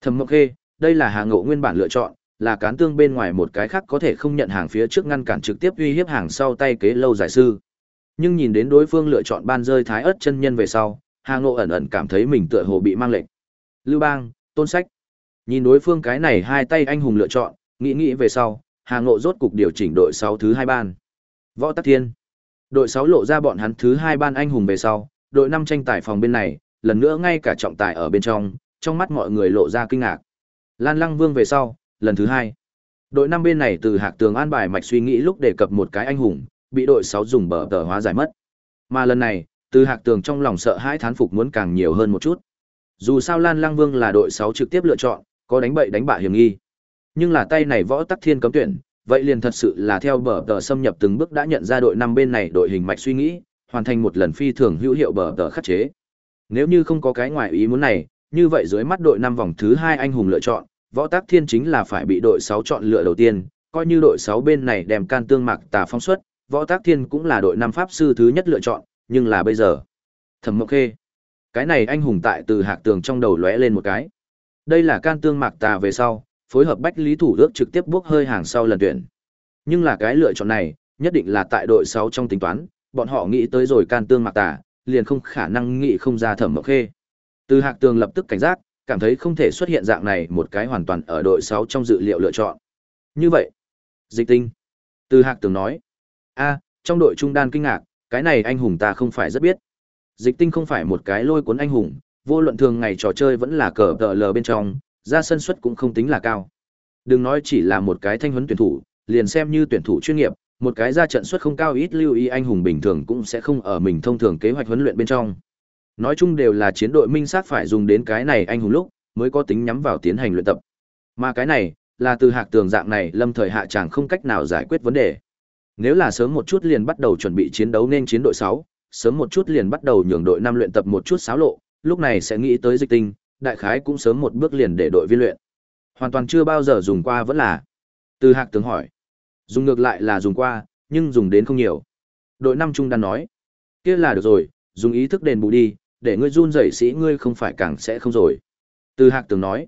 Thẩm Mộc Khê, đây là Hà ngộ nguyên bản lựa chọn, là cán tương bên ngoài một cái khác có thể không nhận hàng phía trước ngăn cản trực tiếp uy hiếp hàng sau tay kế lâu giải sư. Nhưng nhìn đến đối phương lựa chọn ban rơi thái ớt chân nhân về sau, Hà Ngộ ẩn ẩn cảm thấy mình tựa hồ bị mang lệnh. Lưu Bang, Tôn Sách. Nhìn đối phương cái này hai tay anh hùng lựa chọn, nghĩ nghĩ về sau, Hà Ngộ rốt cục điều chỉnh đội 6 thứ hai ban. Võ Tắc Thiên. Đội 6 lộ ra bọn hắn thứ hai ban anh hùng về sau, đội 5 tranh tài phòng bên này, lần nữa ngay cả trọng tài ở bên trong, trong mắt mọi người lộ ra kinh ngạc. Lan Lăng Vương về sau, lần thứ hai. Đội năm bên này từ Hạc Tường an bài mạch suy nghĩ lúc đề cập một cái anh hùng, bị đội sáu dùng bờ tờ hóa giải mất. Mà lần này, từ Hạc Tường trong lòng sợ hãi thán phục muốn càng nhiều hơn một chút. Dù sao Lan lang Vương là đội sáu trực tiếp lựa chọn, có đánh bậy đánh bạ hiểm nghi. Nhưng là tay này võ tắc thiên cấm tuyển, vậy liền thật sự là theo bờ tờ xâm nhập từng bước đã nhận ra đội năm bên này đội hình mạch suy nghĩ, hoàn thành một lần phi thường hữu hiệu bờ tờ khắc chế. Nếu như không có cái ngoài ý muốn này, như vậy dưới mắt đội năm vòng thứ hai anh hùng lựa chọn, võ tác thiên chính là phải bị đội 6 chọn lựa đầu tiên, coi như đội 6 bên này đem can tương mạc tà phong xuất, võ tác thiên cũng là đội năm pháp sư thứ nhất lựa chọn, nhưng là bây giờ. Thẩm Mộc Khê. Cái này anh hùng tại từ hạc tường trong đầu lóe lên một cái. Đây là can tương mạc tà về sau, phối hợp bách lý thủ ước trực tiếp bước hơi hàng sau lần tuyển. Nhưng là cái lựa chọn này, nhất định là tại đội 6 trong tính toán, bọn họ nghĩ tới rồi can tương mạc tà, liền không khả năng nghĩ không ra thẩm mộc khê. Từ hạc tường lập tức cảnh giác, cảm thấy không thể xuất hiện dạng này một cái hoàn toàn ở đội 6 trong dự liệu lựa chọn. Như vậy, dịch tinh. Từ hạc tường nói, a trong đội trung đan kinh ngạc, cái này anh hùng ta không phải rất biết. Dịch tinh không phải một cái lôi cuốn anh hùng, vô luận thường ngày trò chơi vẫn là cờ tờ lờ bên trong, ra sân suất cũng không tính là cao. Đừng nói chỉ là một cái thanh huấn tuyển thủ, liền xem như tuyển thủ chuyên nghiệp, một cái ra trận suất không cao ít lưu ý anh hùng bình thường cũng sẽ không ở mình thông thường kế hoạch huấn luyện bên trong. Nói chung đều là chiến đội minh sát phải dùng đến cái này anh hùng lúc, mới có tính nhắm vào tiến hành luyện tập. Mà cái này, là từ hạc tường dạng này lâm thời hạ chàng không cách nào giải quyết vấn đề. Nếu là sớm một chút liền bắt đầu chuẩn bị chiến đấu nên chiến đội 6, sớm một chút liền bắt đầu nhường đội năm luyện tập một chút xáo lộ, lúc này sẽ nghĩ tới dịch tinh, đại khái cũng sớm một bước liền để đội viên luyện. Hoàn toàn chưa bao giờ dùng qua vẫn là. Từ hạc tướng hỏi. Dùng ngược lại là dùng qua, nhưng dùng đến không nhiều. Đội năm trung đan nói. kia là được rồi, dùng ý thức đền bù đi, để ngươi run rẩy sĩ ngươi không phải càng sẽ không rồi. Từ Hạc Tường nói,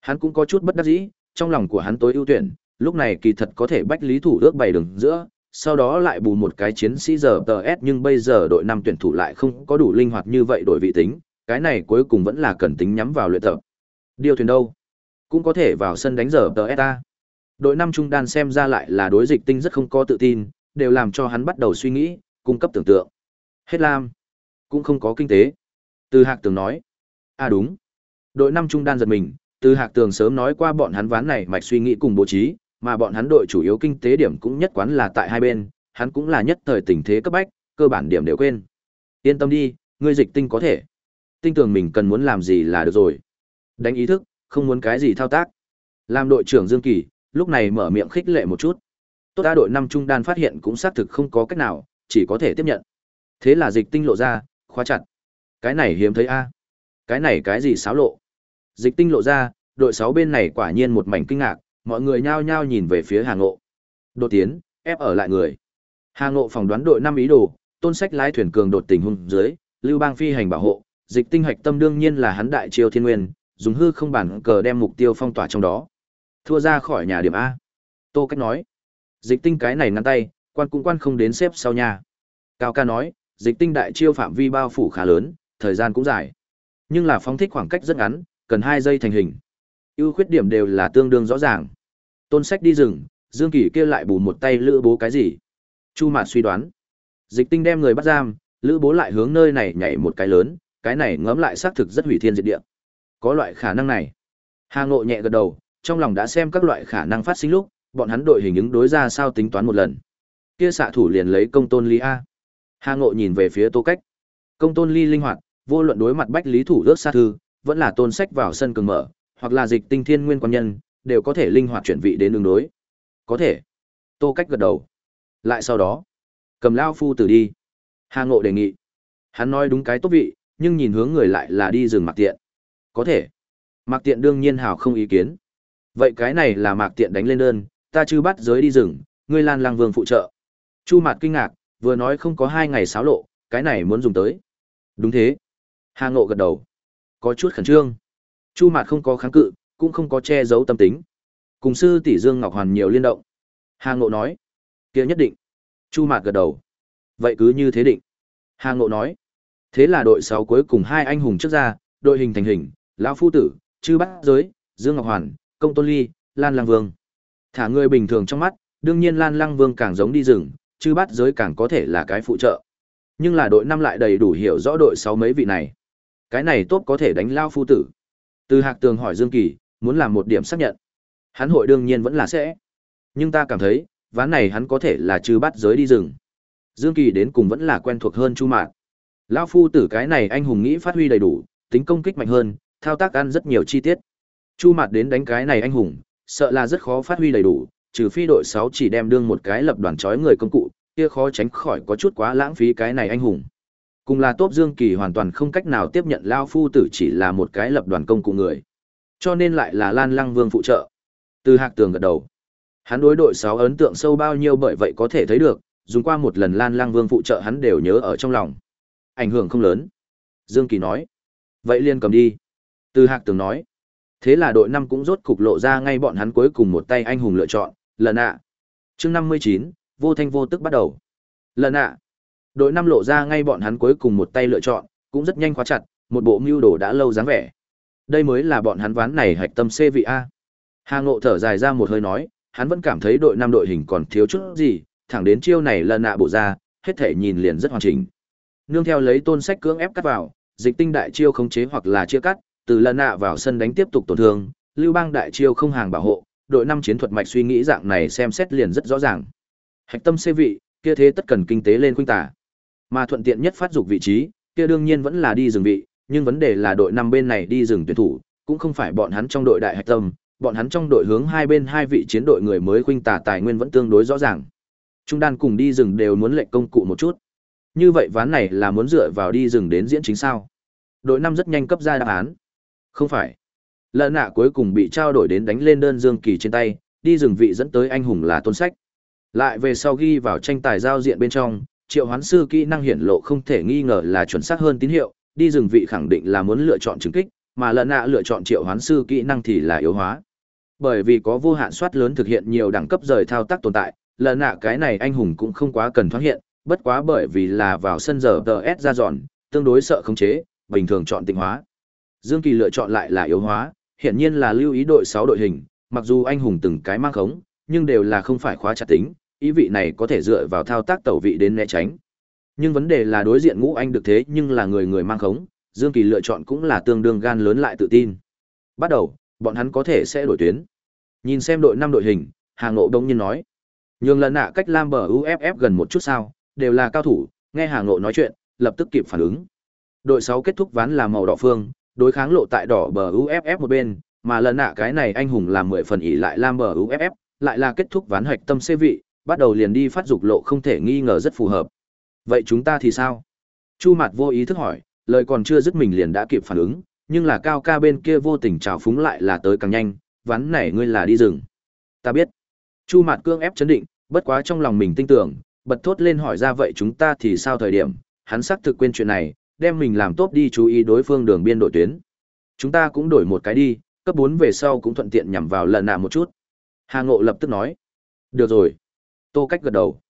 hắn cũng có chút bất đắc dĩ, trong lòng của hắn tối ưu tuyển, lúc này kỳ thật có thể bách lý thủ ước bày đường giữa, sau đó lại bù một cái chiến sĩ giờ TS nhưng bây giờ đội năm tuyển thủ lại không có đủ linh hoạt như vậy đổi vị tính, cái này cuối cùng vẫn là cần tính nhắm vào luyện tập. Điều thuyền đâu? Cũng có thể vào sân đánh giờ TS ta. Đội năm trung đan xem ra lại là đối dịch tinh rất không có tự tin, đều làm cho hắn bắt đầu suy nghĩ, cung cấp tưởng tượng. Hết lam, cũng không có kinh tế. Từ Hạc Tường nói. À đúng. Đội năm trung đan giật mình, từ Hạc Tường sớm nói qua bọn hắn ván này mạch suy nghĩ cùng bố trí, mà bọn hắn đội chủ yếu kinh tế điểm cũng nhất quán là tại hai bên, hắn cũng là nhất thời tình thế cấp bách, cơ bản điểm đều quên. Yên tâm đi, ngươi dịch tinh có thể. Tinh tưởng mình cần muốn làm gì là được rồi. Đánh ý thức, không muốn cái gì thao tác. Làm đội trưởng Dương Kỳ, lúc này mở miệng khích lệ một chút. Tốt đã đội năm trung đan phát hiện cũng xác thực không có cách nào, chỉ có thể tiếp nhận. Thế là dịch tinh lộ ra, khóa chặt. Cái này hiếm thấy a. Cái này cái gì xáo lộ? Dịch tinh lộ ra, đội sáu bên này quả nhiên một mảnh kinh ngạc, mọi người nhao nhao nhìn về phía Hà Ngộ. Đột tiến, ép ở lại người. Hà Ngộ phỏng đoán đội năm ý đồ, tôn sách lái thuyền cường đột tình hung dưới, Lưu Bang phi hành bảo hộ, dịch tinh hạch tâm đương nhiên là hắn đại triều thiên nguyên, dùng hư không bản cờ đem mục tiêu phong tỏa trong đó. Thua ra khỏi nhà điểm A. Tô Cách nói. Dịch tinh cái này ngăn tay, quan cũng quan không đến xếp sau nhà. Cao ca nói, dịch tinh đại chiêu phạm vi bao phủ khá lớn, thời gian cũng dài. Nhưng là phóng thích khoảng cách rất ngắn, cần hai giây thành hình. ưu khuyết điểm đều là tương đương rõ ràng. Tôn sách đi rừng, Dương Kỳ kia lại bù một tay lữ bố cái gì? Chu Mạt suy đoán. Dịch tinh đem người bắt giam, lữ bố lại hướng nơi này nhảy một cái lớn, cái này ngẫm lại xác thực rất hủy thiên diệt địa. Có loại khả năng này. Hà Ngộ nhẹ gật đầu, trong lòng đã xem các loại khả năng phát sinh lúc, bọn hắn đội hình ứng đối ra sao tính toán một lần. Kia xạ thủ liền lấy công tôn Lý A. Hà Ngộ nhìn về phía Tô Cách. Công tôn Ly linh hoạt, vô luận đối mặt bách lý thủ ước xa thư, vẫn là tôn sách vào sân cường mở, hoặc là dịch tinh thiên nguyên quan nhân, đều có thể linh hoạt chuyển vị đến đường đối. Có thể. Tô Cách gật đầu. Lại sau đó, cầm lao phu tử đi. Hà Ngộ đề nghị. Hắn nói đúng cái tốt vị, nhưng nhìn hướng người lại là đi rừng Mạc Tiện. Có thể. Mạc Tiện đương nhiên hào không ý kiến. Vậy cái này là Mạc Tiện đánh lên đơn, ta chư bắt giới đi rừng, ngươi Lan Lang Vương phụ trợ. Chu Mạt kinh ngạc, vừa nói không có hai ngày xáo lộ, cái này muốn dùng tới. Đúng thế. Hà Ngộ gật đầu. Có chút khẩn trương. Chu Mạt không có kháng cự, cũng không có che giấu tâm tính. Cùng sư tỷ Dương Ngọc Hoàn nhiều liên động. Hà Ngộ nói. kia nhất định. Chu Mạt gật đầu. Vậy cứ như thế định. Hà Ngộ nói. Thế là đội 6 cuối cùng hai anh hùng trước ra, đội hình thành hình, lão phu tử, chư bát giới, Dương Ngọc Hoàn, Công Tôn Ly, Lan Lăng Vương. Thả người bình thường trong mắt, đương nhiên Lan Lăng Vương càng giống đi rừng, chư bát giới càng có thể là cái phụ trợ. Nhưng là đội năm lại đầy đủ hiểu rõ đội 6 mấy vị này. Cái này tốt có thể đánh lao phu tử. Từ Hạc Tường hỏi Dương Kỳ, muốn làm một điểm xác nhận. Hắn hội đương nhiên vẫn là sẽ. Nhưng ta cảm thấy, ván này hắn có thể là trừ bắt giới đi rừng. Dương Kỳ đến cùng vẫn là quen thuộc hơn Chu Mạn. Lão phu tử cái này anh hùng nghĩ phát huy đầy đủ, tính công kích mạnh hơn, thao tác ăn rất nhiều chi tiết. Chu Mạt đến đánh cái này anh hùng, sợ là rất khó phát huy đầy đủ, trừ phi đội 6 chỉ đem đương một cái lập đoàn chói người công cụ, kia khó tránh khỏi có chút quá lãng phí cái này anh hùng. Cùng là tốt Dương Kỳ hoàn toàn không cách nào tiếp nhận Lao Phu Tử chỉ là một cái lập đoàn công cụ người. Cho nên lại là Lan Lăng Vương phụ trợ. Từ hạc tường gật đầu. Hắn đối đội 6 ấn tượng sâu bao nhiêu bởi vậy có thể thấy được, dùng qua một lần Lan Lăng Vương phụ trợ hắn đều nhớ ở trong lòng. Ảnh hưởng không lớn. Dương Kỳ nói. Vậy liên cầm đi. Từ hạc tường nói. Thế là đội năm cũng rốt cục lộ ra ngay bọn hắn cuối cùng một tay anh hùng lựa chọn, lần ạ. À. chương 59, vô thanh vô tức bắt đầu. Lần ạ. Đội năm lộ ra ngay bọn hắn cuối cùng một tay lựa chọn, cũng rất nhanh khóa chặt, một bộ mưu đồ đã lâu dáng vẻ. Đây mới là bọn hắn ván này hạch tâm C vị A. Hà Ngộ thở dài ra một hơi nói, hắn vẫn cảm thấy đội năm đội hình còn thiếu chút gì, thẳng đến chiêu này lần nạ bộ ra, hết thể nhìn liền rất hoàn chỉnh. Nương theo lấy tôn sách cưỡng ép cắt vào, dịch tinh đại chiêu khống chế hoặc là chia cắt, từ lần nạ vào sân đánh tiếp tục tổn thương, lưu bang đại chiêu không hàng bảo hộ, đội năm chiến thuật mạch suy nghĩ dạng này xem xét liền rất rõ ràng. Hạch tâm xê vị, kia thế tất cần kinh tế lên khuynh tả. Mà thuận tiện nhất phát dục vị trí, kia đương nhiên vẫn là đi rừng vị, nhưng vấn đề là đội năm bên này đi rừng tuyển thủ, cũng không phải bọn hắn trong đội đại hạch tâm, bọn hắn trong đội hướng hai bên hai vị chiến đội người mới khuynh tả tài nguyên vẫn tương đối rõ ràng. Trung đan cùng đi rừng đều muốn lệnh công cụ một chút. Như vậy ván này là muốn dựa vào đi rừng đến diễn chính sao? Đội năm rất nhanh cấp ra đáp án. Không phải. Lần nạ cuối cùng bị trao đổi đến đánh lên đơn Dương Kỳ trên tay, đi rừng vị dẫn tới anh hùng là tôn sách. Lại về sau ghi vào tranh tài giao diện bên trong, triệu hoán sư kỹ năng hiển lộ không thể nghi ngờ là chuẩn xác hơn tín hiệu, đi rừng vị khẳng định là muốn lựa chọn trừng kích, mà lợn nạ lựa chọn triệu hoán sư kỹ năng thì là yếu hóa. Bởi vì có vô hạn soát lớn thực hiện nhiều đẳng cấp rời thao tác tồn tại, lợn nạ cái này anh hùng cũng không quá cần thoát hiện, bất quá bởi vì là vào sân giờ DS ra dọn, tương đối sợ khống chế, bình thường chọn tịnh hóa. Dương Kỳ lựa chọn lại là yếu hóa, hiển nhiên là lưu ý đội sáu đội hình, mặc dù anh hùng từng cái mang khống, nhưng đều là không phải khóa chặt tính, ý vị này có thể dựa vào thao tác tẩu vị đến né tránh. Nhưng vấn đề là đối diện ngũ anh được thế nhưng là người người mang khống, Dương Kỳ lựa chọn cũng là tương đương gan lớn lại tự tin. Bắt đầu, bọn hắn có thể sẽ đổi tuyến. Nhìn xem đội 5 đội hình, Hà Ngộ đông nhiên nói. nhưng lần nạ cách Lam bờ UFF gần một chút sao, đều là cao thủ, nghe Hà Ngộ nói chuyện, lập tức kịp phản ứng. Đội 6 kết thúc ván là màu đỏ phương, đối kháng lộ tại đỏ bờ UFF một bên, mà lần nạ cái này anh hùng làm 10 phần ỉ lại lam bờ UFF, lại là kết thúc ván hoạch tâm xê vị, bắt đầu liền đi phát dục lộ không thể nghi ngờ rất phù hợp. Vậy chúng ta thì sao? Chu Mạt vô ý thức hỏi, lời còn chưa dứt mình liền đã kịp phản ứng, nhưng là cao ca bên kia vô tình trào phúng lại là tới càng nhanh, ván này ngươi là đi rừng. Ta biết. Chu Mạt cương ép chấn định, bất quá trong lòng mình tin tưởng, bật thốt lên hỏi ra vậy chúng ta thì sao thời điểm, hắn xác thực quên chuyện này, đem mình làm tốt đi chú ý đối phương đường biên đội tuyến. Chúng ta cũng đổi một cái đi, cấp 4 về sau cũng thuận tiện nhằm vào lần nạ một chút. Hà Ngộ lập tức nói. Được rồi. Tô Cách gật đầu.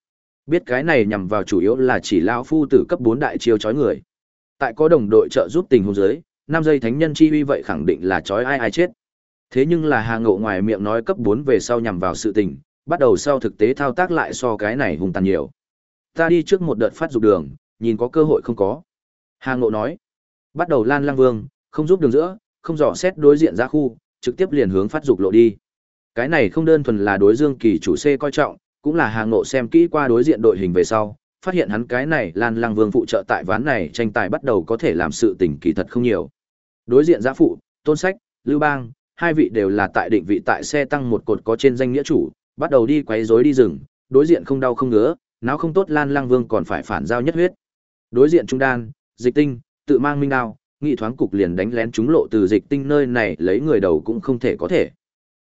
Biết cái này nhằm vào chủ yếu là chỉ lão phu tử cấp 4 đại chiêu chói người. Tại có đồng đội trợ giúp tình huống dưới, năm giây thánh nhân chi uy vậy khẳng định là chói ai ai chết. Thế nhưng là Hà Ngộ ngoài miệng nói cấp 4 về sau nhằm vào sự tình, bắt đầu sau thực tế thao tác lại so cái này hùng tàn nhiều. Ta đi trước một đợt phát dục đường, nhìn có cơ hội không có. Hà Ngộ nói, bắt đầu Lan lang Vương, không giúp đường giữa, không dò xét đối diện ra khu, trực tiếp liền hướng phát dục lộ đi. Cái này không đơn thuần là đối Dương Kỳ chủ C coi trọng, cũng là Hà Ngộ xem kỹ qua đối diện đội hình về sau, phát hiện hắn cái này Lan Lăng Vương phụ trợ tại ván này tranh tài bắt đầu có thể làm sự tình kỳ thật không nhiều. Đối diện giã phụ, Tôn Sách, Lưu Bang, hai vị đều là tại định vị tại xe tăng một cột có trên danh nghĩa chủ, bắt đầu đi quấy rối đi rừng, đối diện không đau không ngứa, não không tốt Lan Lang Vương còn phải phản giao nhất huyết. Đối diện trung đan, dịch tinh, tự mang minh đao, nghị thoáng cục liền đánh lén chúng lộ từ dịch tinh nơi này lấy người đầu cũng không thể có thể.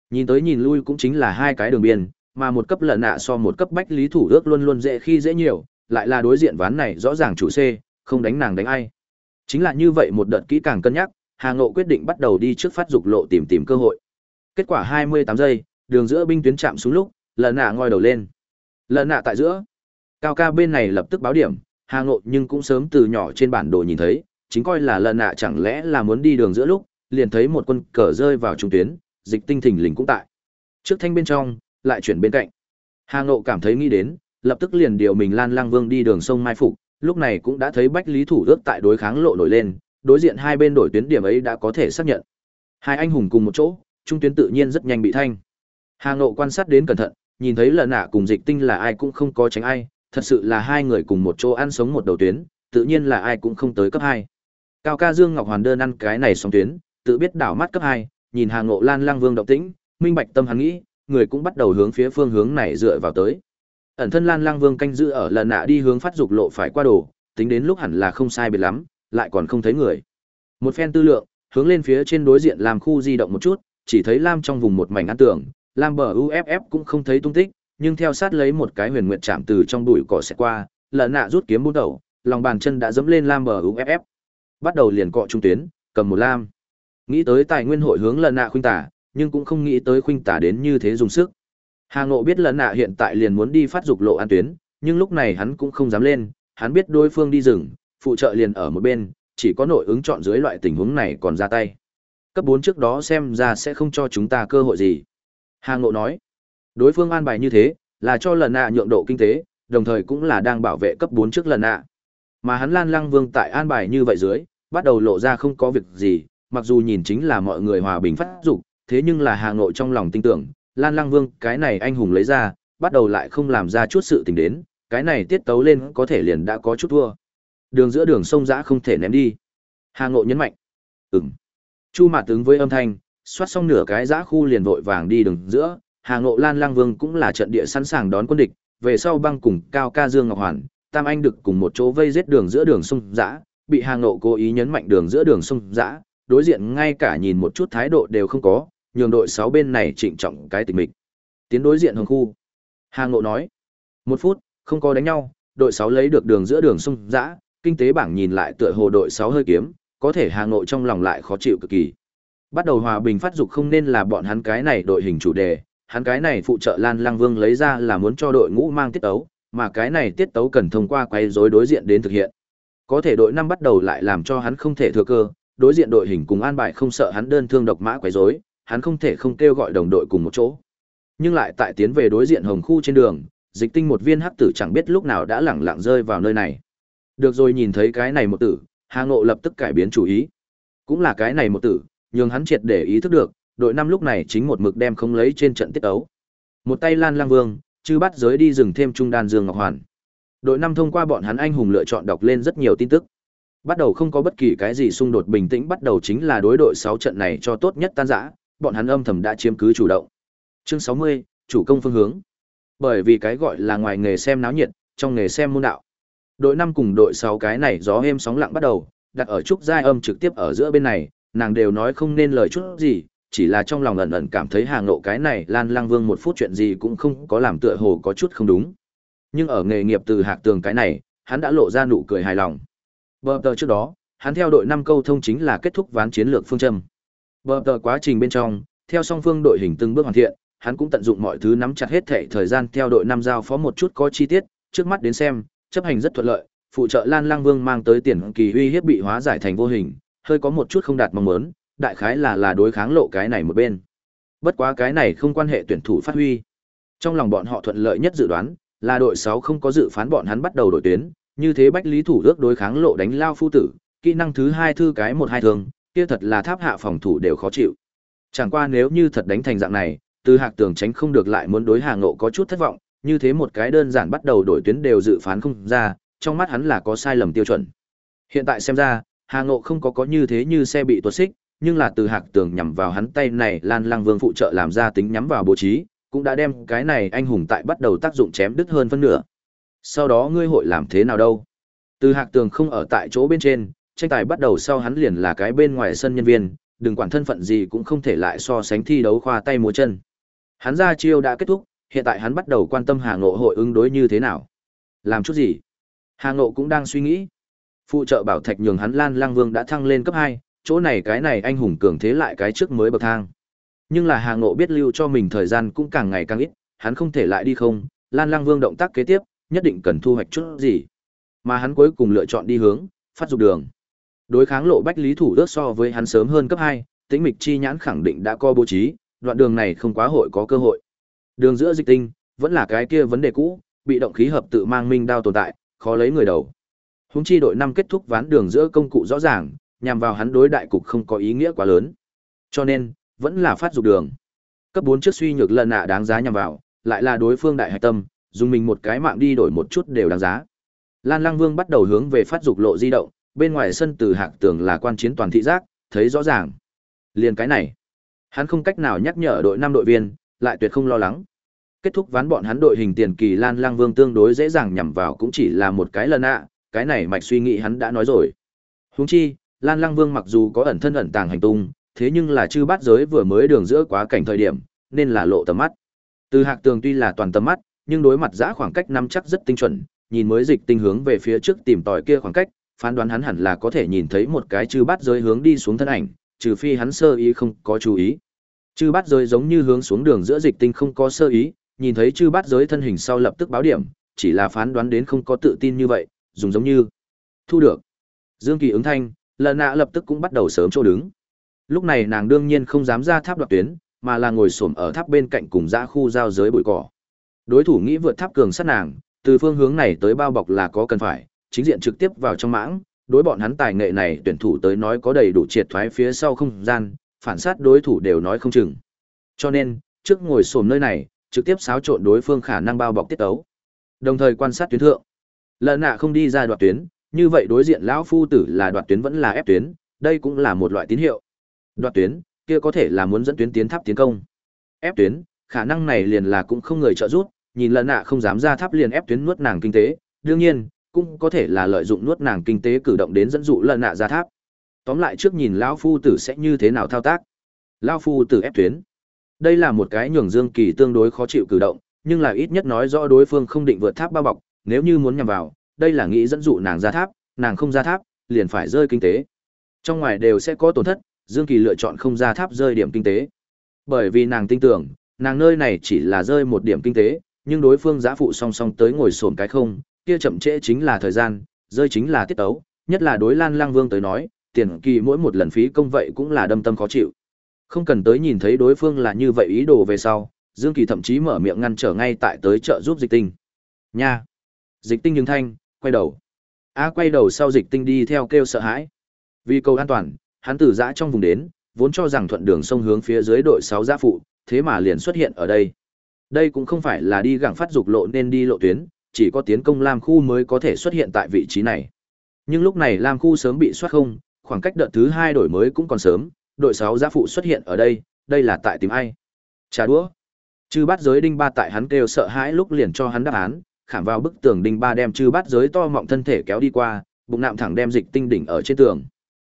Nhìn tới nhìn lui cũng chính là hai cái đường biên, mà một cấp lợn nạ so một cấp bách lý thủ ước luôn luôn dễ khi dễ nhiều, lại là đối diện ván này rõ ràng chủ C, không đánh nàng đánh ai. Chính là như vậy một đợt kỹ càng cân nhắc, Hà Ngộ quyết định bắt đầu đi trước phát dục lộ tìm tìm cơ hội. Kết quả 28 giây, đường giữa binh tuyến chạm xuống lúc, lợn nạ ngoi đầu lên. Lợn nạ tại giữa. Cao ca bên này lập tức báo điểm, Hà Ngộ nhưng cũng sớm từ nhỏ trên bản đồ nhìn thấy, chính coi là lợn nạ chẳng lẽ là muốn đi đường giữa lúc, liền thấy một quân cờ rơi vào trung tuyến, dịch tinh thình lình cũng tại. Trước thanh bên trong, lại chuyển bên cạnh. Hà Ngộ cảm thấy nghĩ đến, lập tức liền điều mình Lan Lang Vương đi đường sông Mai Phục, lúc này cũng đã thấy Bách Lý Thủ ước tại đối kháng lộ nổi lên, đối diện hai bên đổi tuyến điểm ấy đã có thể xác nhận. Hai anh hùng cùng một chỗ, trung tuyến tự nhiên rất nhanh bị thanh. Hà Ngộ quan sát đến cẩn thận, nhìn thấy lần nạ cùng dịch tinh là ai cũng không có tránh ai, thật sự là hai người cùng một chỗ ăn sống một đầu tuyến, tự nhiên là ai cũng không tới cấp 2. Cao ca Dương Ngọc Hoàn đơn ăn cái này xong tuyến, tự biết đảo mắt cấp 2, nhìn Hà Ngộ Lan Lang Vương động tĩnh, minh bạch tâm hắn nghĩ, người cũng bắt đầu hướng phía phương hướng này dựa vào tới. Ẩn thân Lan Lang Vương canh giữ ở lần nạ đi hướng phát dục lộ phải qua đồ, tính đến lúc hẳn là không sai biệt lắm, lại còn không thấy người. Một phen tư lượng, hướng lên phía trên đối diện làm khu di động một chút, chỉ thấy Lam trong vùng một mảnh ăn tưởng, Lam bờ UFF cũng không thấy tung tích, nhưng theo sát lấy một cái huyền nguyệt chạm từ trong bụi cỏ sẽ qua, lần nạ rút kiếm bốn đầu, lòng bàn chân đã dẫm lên Lam bờ UFF. Bắt đầu liền cọ trung tuyến, cầm một Lam. Nghĩ tới tài nguyên hội hướng lần nạ khuynh tả, nhưng cũng không nghĩ tới khuynh tả đến như thế dùng sức. Hà Ngộ biết lần nạ hiện tại liền muốn đi phát dục lộ an tuyến, nhưng lúc này hắn cũng không dám lên, hắn biết đối phương đi rừng, phụ trợ liền ở một bên, chỉ có nội ứng chọn dưới loại tình huống này còn ra tay. Cấp 4 trước đó xem ra sẽ không cho chúng ta cơ hội gì. Hà Ngộ nói, đối phương an bài như thế, là cho lần nạ nhượng độ kinh tế, đồng thời cũng là đang bảo vệ cấp 4 trước lần nạ. Mà hắn Lan Lăng Vương tại an bài như vậy dưới, bắt đầu lộ ra không có việc gì, mặc dù nhìn chính là mọi người hòa bình phát dục, thế nhưng là Hà Nội trong lòng tin tưởng, Lan Lăng Vương cái này anh hùng lấy ra, bắt đầu lại không làm ra chút sự tình đến, cái này tiết tấu lên có thể liền đã có chút thua. Đường giữa đường sông dã không thể ném đi. Hà Nội nhấn mạnh. Ừm. Chu Mạt tướng với âm thanh, xoát xong nửa cái dã khu liền vội vàng đi đường giữa, Hà Ngộ Lan Lăng Vương cũng là trận địa sẵn sàng đón quân địch, về sau băng cùng Cao Ca Dương Ngọc Hoàn, Tam Anh được cùng một chỗ vây giết đường giữa đường sông dã, bị Hà Ngộ cố ý nhấn mạnh đường giữa đường sông dã, đối diện ngay cả nhìn một chút thái độ đều không có, nhường đội 6 bên này trịnh trọng cái tình mịch. Tiến đối diện hồng khu. Hà Ngộ nói, một phút, không có đánh nhau, đội 6 lấy được đường giữa đường sông dã, kinh tế bảng nhìn lại tựa hồ đội 6 hơi kiếm, có thể Hà Ngộ trong lòng lại khó chịu cực kỳ. Bắt đầu hòa bình phát dục không nên là bọn hắn cái này đội hình chủ đề, hắn cái này phụ trợ Lan Lăng Vương lấy ra là muốn cho đội ngũ mang tiết tấu, mà cái này tiết tấu cần thông qua quay rối đối diện đến thực hiện. Có thể đội năm bắt đầu lại làm cho hắn không thể thừa cơ, đối diện đội hình cùng an bài không sợ hắn đơn thương độc mã quấy rối, hắn không thể không kêu gọi đồng đội cùng một chỗ. Nhưng lại tại tiến về đối diện hồng khu trên đường, dịch tinh một viên hắc tử chẳng biết lúc nào đã lẳng lặng rơi vào nơi này. Được rồi nhìn thấy cái này một tử, Hà Ngộ lập tức cải biến chủ ý. Cũng là cái này một tử, nhưng hắn triệt để ý thức được, đội năm lúc này chính một mực đem không lấy trên trận tiết ấu. Một tay Lan Lang Vương, chư bắt giới đi rừng thêm trung đan Dương Ngọc Hoàn. Đội năm thông qua bọn hắn anh hùng lựa chọn đọc lên rất nhiều tin tức. Bắt đầu không có bất kỳ cái gì xung đột bình tĩnh bắt đầu chính là đối đội 6 trận này cho tốt nhất tan rã, bọn hắn âm thầm đã chiếm cứ chủ động. Chương 60, chủ công phương hướng. Bởi vì cái gọi là ngoài nghề xem náo nhiệt, trong nghề xem môn đạo. Đội 5 cùng đội 6 cái này gió êm sóng lặng bắt đầu, đặt ở trúc giai âm trực tiếp ở giữa bên này, nàng đều nói không nên lời chút gì, chỉ là trong lòng ẩn ẩn cảm thấy hàng nộ cái này Lan Lang Vương một phút chuyện gì cũng không có làm tựa hồ có chút không đúng. Nhưng ở nghề nghiệp từ hạc tường cái này, hắn đã lộ ra nụ cười hài lòng. Bờ tờ trước đó, hắn theo đội 5 câu thông chính là kết thúc ván chiến lược phương châm. Bờ tờ quá trình bên trong, theo song phương đội hình từng bước hoàn thiện, hắn cũng tận dụng mọi thứ nắm chặt hết thể thời gian theo đội năm giao phó một chút có chi tiết, trước mắt đến xem, chấp hành rất thuận lợi, phụ trợ Lan Lang Vương mang tới tiền kỳ uy hiếp bị hóa giải thành vô hình, hơi có một chút không đạt mong muốn, đại khái là là đối kháng lộ cái này một bên. Bất quá cái này không quan hệ tuyển thủ phát huy. Trong lòng bọn họ thuận lợi nhất dự đoán, là đội 6 không có dự phán bọn hắn bắt đầu đội tuyến, như thế bách lý thủ ước đối kháng lộ đánh lao phu tử, kỹ năng thứ hai thư cái một hai thường, kia thật là tháp hạ phòng thủ đều khó chịu. Chẳng qua nếu như thật đánh thành dạng này, từ hạc tường tránh không được lại muốn đối Hà ngộ có chút thất vọng, như thế một cái đơn giản bắt đầu đổi tuyến đều dự phán không ra, trong mắt hắn là có sai lầm tiêu chuẩn. Hiện tại xem ra, Hà Ngộ không có có như thế như xe bị tuột xích, nhưng là từ hạc tường nhằm vào hắn tay này Lan Lang Vương phụ trợ làm ra tính nhắm vào bố trí, cũng đã đem cái này anh hùng tại bắt đầu tác dụng chém đứt hơn phân nửa. Sau đó ngươi hội làm thế nào đâu? Từ hạc tường không ở tại chỗ bên trên, tranh tài bắt đầu sau hắn liền là cái bên ngoài sân nhân viên, đừng quản thân phận gì cũng không thể lại so sánh thi đấu khoa tay múa chân. Hắn ra chiêu đã kết thúc, hiện tại hắn bắt đầu quan tâm Hà Ngộ hội ứng đối như thế nào. Làm chút gì? Hà Ngộ cũng đang suy nghĩ. Phụ trợ bảo thạch nhường hắn Lan Lang Vương đã thăng lên cấp hai, chỗ này cái này anh hùng cường thế lại cái trước mới bậc thang. Nhưng là Hà Ngộ biết lưu cho mình thời gian cũng càng ngày càng ít, hắn không thể lại đi không, Lan Lang Vương động tác kế tiếp, nhất định cần thu hoạch chút gì. Mà hắn cuối cùng lựa chọn đi hướng, phát dục đường. Đối kháng lộ bách lý thủ ước so với hắn sớm hơn cấp 2, tĩnh mịch chi nhãn khẳng định đã co bố trí, đoạn đường này không quá hội có cơ hội. Đường giữa dịch tinh, vẫn là cái kia vấn đề cũ, bị động khí hợp tự mang minh đao tồn tại, khó lấy người đầu. Húng chi đội năm kết thúc ván đường giữa công cụ rõ ràng, nhằm vào hắn đối đại cục không có ý nghĩa quá lớn. Cho nên, vẫn là phát dục đường. Cấp 4 trước suy nhược lần nạ đáng giá nhằm vào, lại là đối phương đại hạch tâm, dùng mình một cái mạng đi đổi một chút đều đáng giá. Lan Lăng Vương bắt đầu hướng về phát dục lộ di động, bên ngoài sân từ hạc tường là quan chiến toàn thị giác, thấy rõ ràng. Liền cái này, hắn không cách nào nhắc nhở đội năm đội viên, lại tuyệt không lo lắng. Kết thúc ván bọn hắn đội hình tiền kỳ Lan Lang Vương tương đối dễ dàng nhằm vào cũng chỉ là một cái lần ạ, cái này mạch suy nghĩ hắn đã nói rồi. Huống chi, Lan Lang Vương mặc dù có ẩn thân ẩn tàng hành tung, thế nhưng là chư bát giới vừa mới đường giữa quá cảnh thời điểm, nên là lộ tầm mắt. Từ Hạc Tường tuy là toàn tầm mắt, nhưng đối mặt giã khoảng cách năm chắc rất tinh chuẩn, nhìn mới dịch tinh hướng về phía trước tìm tòi kia khoảng cách, phán đoán hắn hẳn là có thể nhìn thấy một cái chư bát giới hướng đi xuống thân ảnh, trừ phi hắn sơ ý không có chú ý. Chư bát giới giống như hướng xuống đường giữa dịch tinh không có sơ ý, nhìn thấy chư bát giới thân hình sau lập tức báo điểm, chỉ là phán đoán đến không có tự tin như vậy, dùng giống như thu được. Dương Kỳ ứng thanh, lần nạ lập tức cũng bắt đầu sớm chỗ đứng. Lúc này nàng đương nhiên không dám ra tháp đoạt tuyến, mà là ngồi xổm ở tháp bên cạnh cùng dã khu giao giới bụi cỏ. Đối thủ nghĩ vượt tháp cường sát nàng, từ phương hướng này tới bao bọc là có cần phải, chính diện trực tiếp vào trong mãng, đối bọn hắn tài nghệ này tuyển thủ tới nói có đầy đủ triệt thoái phía sau không gian, phản sát đối thủ đều nói không chừng. Cho nên, trước ngồi xổm nơi này, trực tiếp xáo trộn đối phương khả năng bao bọc tiết ấu. Đồng thời quan sát tuyến thượng. lợn nạ không đi ra đoạt tuyến, như vậy đối diện lão phu tử là đoạt tuyến vẫn là ép tuyến, đây cũng là một loại tín hiệu. Đoạt tuyến, kia có thể là muốn dẫn tuyến tiến tháp tiến công. Ép tuyến, khả năng này liền là cũng không người trợ giúp, nhìn lần nạ không dám ra tháp liền ép tuyến nuốt nàng kinh tế, đương nhiên, cũng có thể là lợi dụng nuốt nàng kinh tế cử động đến dẫn dụ lần nạ ra tháp. Tóm lại trước nhìn lão phu tử sẽ như thế nào thao tác. Lão phu tử ép tuyến. Đây là một cái nhường Dương Kỳ tương đối khó chịu cử động, nhưng là ít nhất nói rõ đối phương không định vượt tháp bao bọc, nếu như muốn nhằm vào, đây là nghĩ dẫn dụ nàng ra tháp, nàng không ra tháp, liền phải rơi kinh tế. Trong ngoài đều sẽ có tổn thất, Dương Kỳ lựa chọn không ra tháp rơi điểm kinh tế. Bởi vì nàng tin tưởng, nàng nơi này chỉ là rơi một điểm kinh tế, nhưng đối phương giã phụ song song tới ngồi sồn cái không, kia chậm trễ chính là thời gian, rơi chính là tiết tấu, nhất là đối Lan Lang Vương tới nói, tiền kỳ mỗi một lần phí công vậy cũng là đâm tâm khó chịu. Không cần tới nhìn thấy đối phương là như vậy ý đồ về sau, Dương Kỳ thậm chí mở miệng ngăn trở ngay tại tới trợ giúp dịch tinh. Nha! Dịch tinh nhưng thanh, quay đầu. A quay đầu sau dịch tinh đi theo kêu sợ hãi. Vì cầu an toàn, hắn từ dã trong vùng đến, vốn cho rằng thuận đường sông hướng phía dưới đội 6 giã phụ, thế mà liền xuất hiện ở đây. Đây cũng không phải là đi gặng phát dục lộ nên đi lộ tuyến, chỉ có tiến công Lam khu mới có thể xuất hiện tại vị trí này. Nhưng lúc này Lam khu sớm bị soát không, khoảng cách đợt thứ hai đổi mới cũng còn sớm, đội 6 giã phụ xuất hiện ở đây, đây là tại tìm ai? Trà đũa. Chư bát giới đinh ba tại hắn kêu sợ hãi lúc liền cho hắn đáp án, khảm vào bức tường đinh ba đem chư bát giới to mọng thân thể kéo đi qua, bụng nạm thẳng đem dịch tinh đỉnh ở trên tường.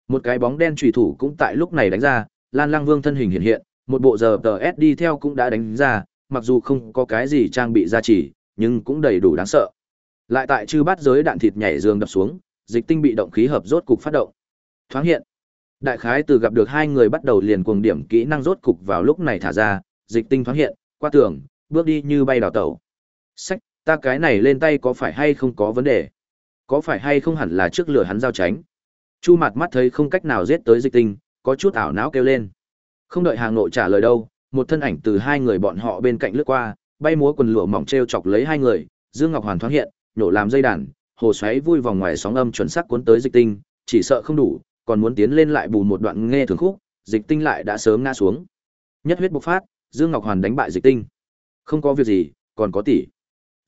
Một cái bóng đen chủy thủ cũng tại lúc này đánh ra, Lan Lang Vương thân hình hiện hiện, một bộ giờ TS đi theo cũng đã đánh ra, mặc dù không có cái gì trang bị gia trì, nhưng cũng đầy đủ đáng sợ. Lại tại chư bát giới đạn thịt nhảy giường đập xuống, dịch tinh bị động khí hợp rốt cục phát động. Thoáng hiện. Đại khái từ gặp được hai người bắt đầu liền cuồng điểm kỹ năng rốt cục vào lúc này thả ra, dịch tinh thoáng hiện, qua tường, bước đi như bay đào tẩu. Sách, ta cái này lên tay có phải hay không có vấn đề? Có phải hay không hẳn là trước lửa hắn giao tránh? Chu mặt mắt thấy không cách nào giết tới dịch tinh, có chút ảo não kêu lên. Không đợi hàng nội trả lời đâu, một thân ảnh từ hai người bọn họ bên cạnh lướt qua, bay múa quần lụa mỏng treo chọc lấy hai người, Dương Ngọc Hoàn thoáng hiện, nổ làm dây đàn, hồ xoáy vui vòng ngoài sóng âm chuẩn xác cuốn tới dịch tinh, chỉ sợ không đủ, còn muốn tiến lên lại bù một đoạn nghe thường khúc, dịch tinh lại đã sớm ngã xuống. Nhất huyết bộc phát, Dương Ngọc Hoàn đánh bại dịch tinh. Không có việc gì, còn có tỷ.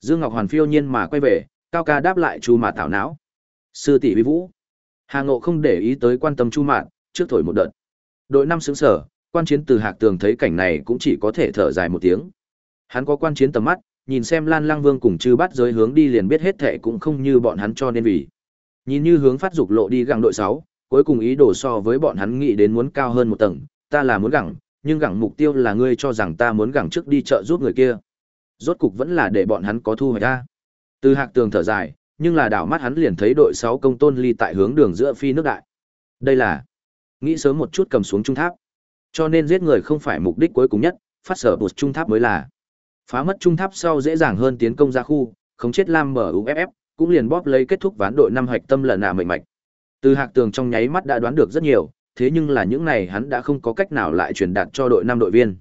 Dương Ngọc Hoàn phiêu nhiên mà quay về, cao ca đáp lại Chu mạ thảo não. Sư tỷ vi vũ. Hà Ngộ không để ý tới quan tâm Chu mạ trước thổi một đợt. Đội năm xứng sở, quan chiến từ hạc tường thấy cảnh này cũng chỉ có thể thở dài một tiếng. Hắn có quan chiến tầm mắt, nhìn xem Lan Lang Vương cùng chư bắt giới hướng đi liền biết hết thệ cũng không như bọn hắn cho nên vì. Nhìn như hướng phát dục lộ đi gặng đội 6, cuối cùng ý đồ so với bọn hắn nghĩ đến muốn cao hơn một tầng, ta là muốn gặng, nhưng gặng mục tiêu là ngươi cho rằng ta muốn gặng trước đi chợ giúp người kia. Rốt cục vẫn là để bọn hắn có thu hoạch ra. Từ hạc tường thở dài, nhưng là đảo mắt hắn liền thấy đội 6 công tôn ly tại hướng đường giữa phi nước đại. Đây là nghĩ sớm một chút cầm xuống trung tháp. Cho nên giết người không phải mục đích cuối cùng nhất, phát sở một trung tháp mới là. Phá mất trung tháp sau dễ dàng hơn tiến công ra khu, không chết Lam mở UFF, cũng liền bóp lấy kết thúc ván đội năm hoạch tâm lần nạ mệnh mạch. Từ Hạc Tường trong nháy mắt đã đoán được rất nhiều, thế nhưng là những này hắn đã không có cách nào lại truyền đạt cho đội năm đội viên.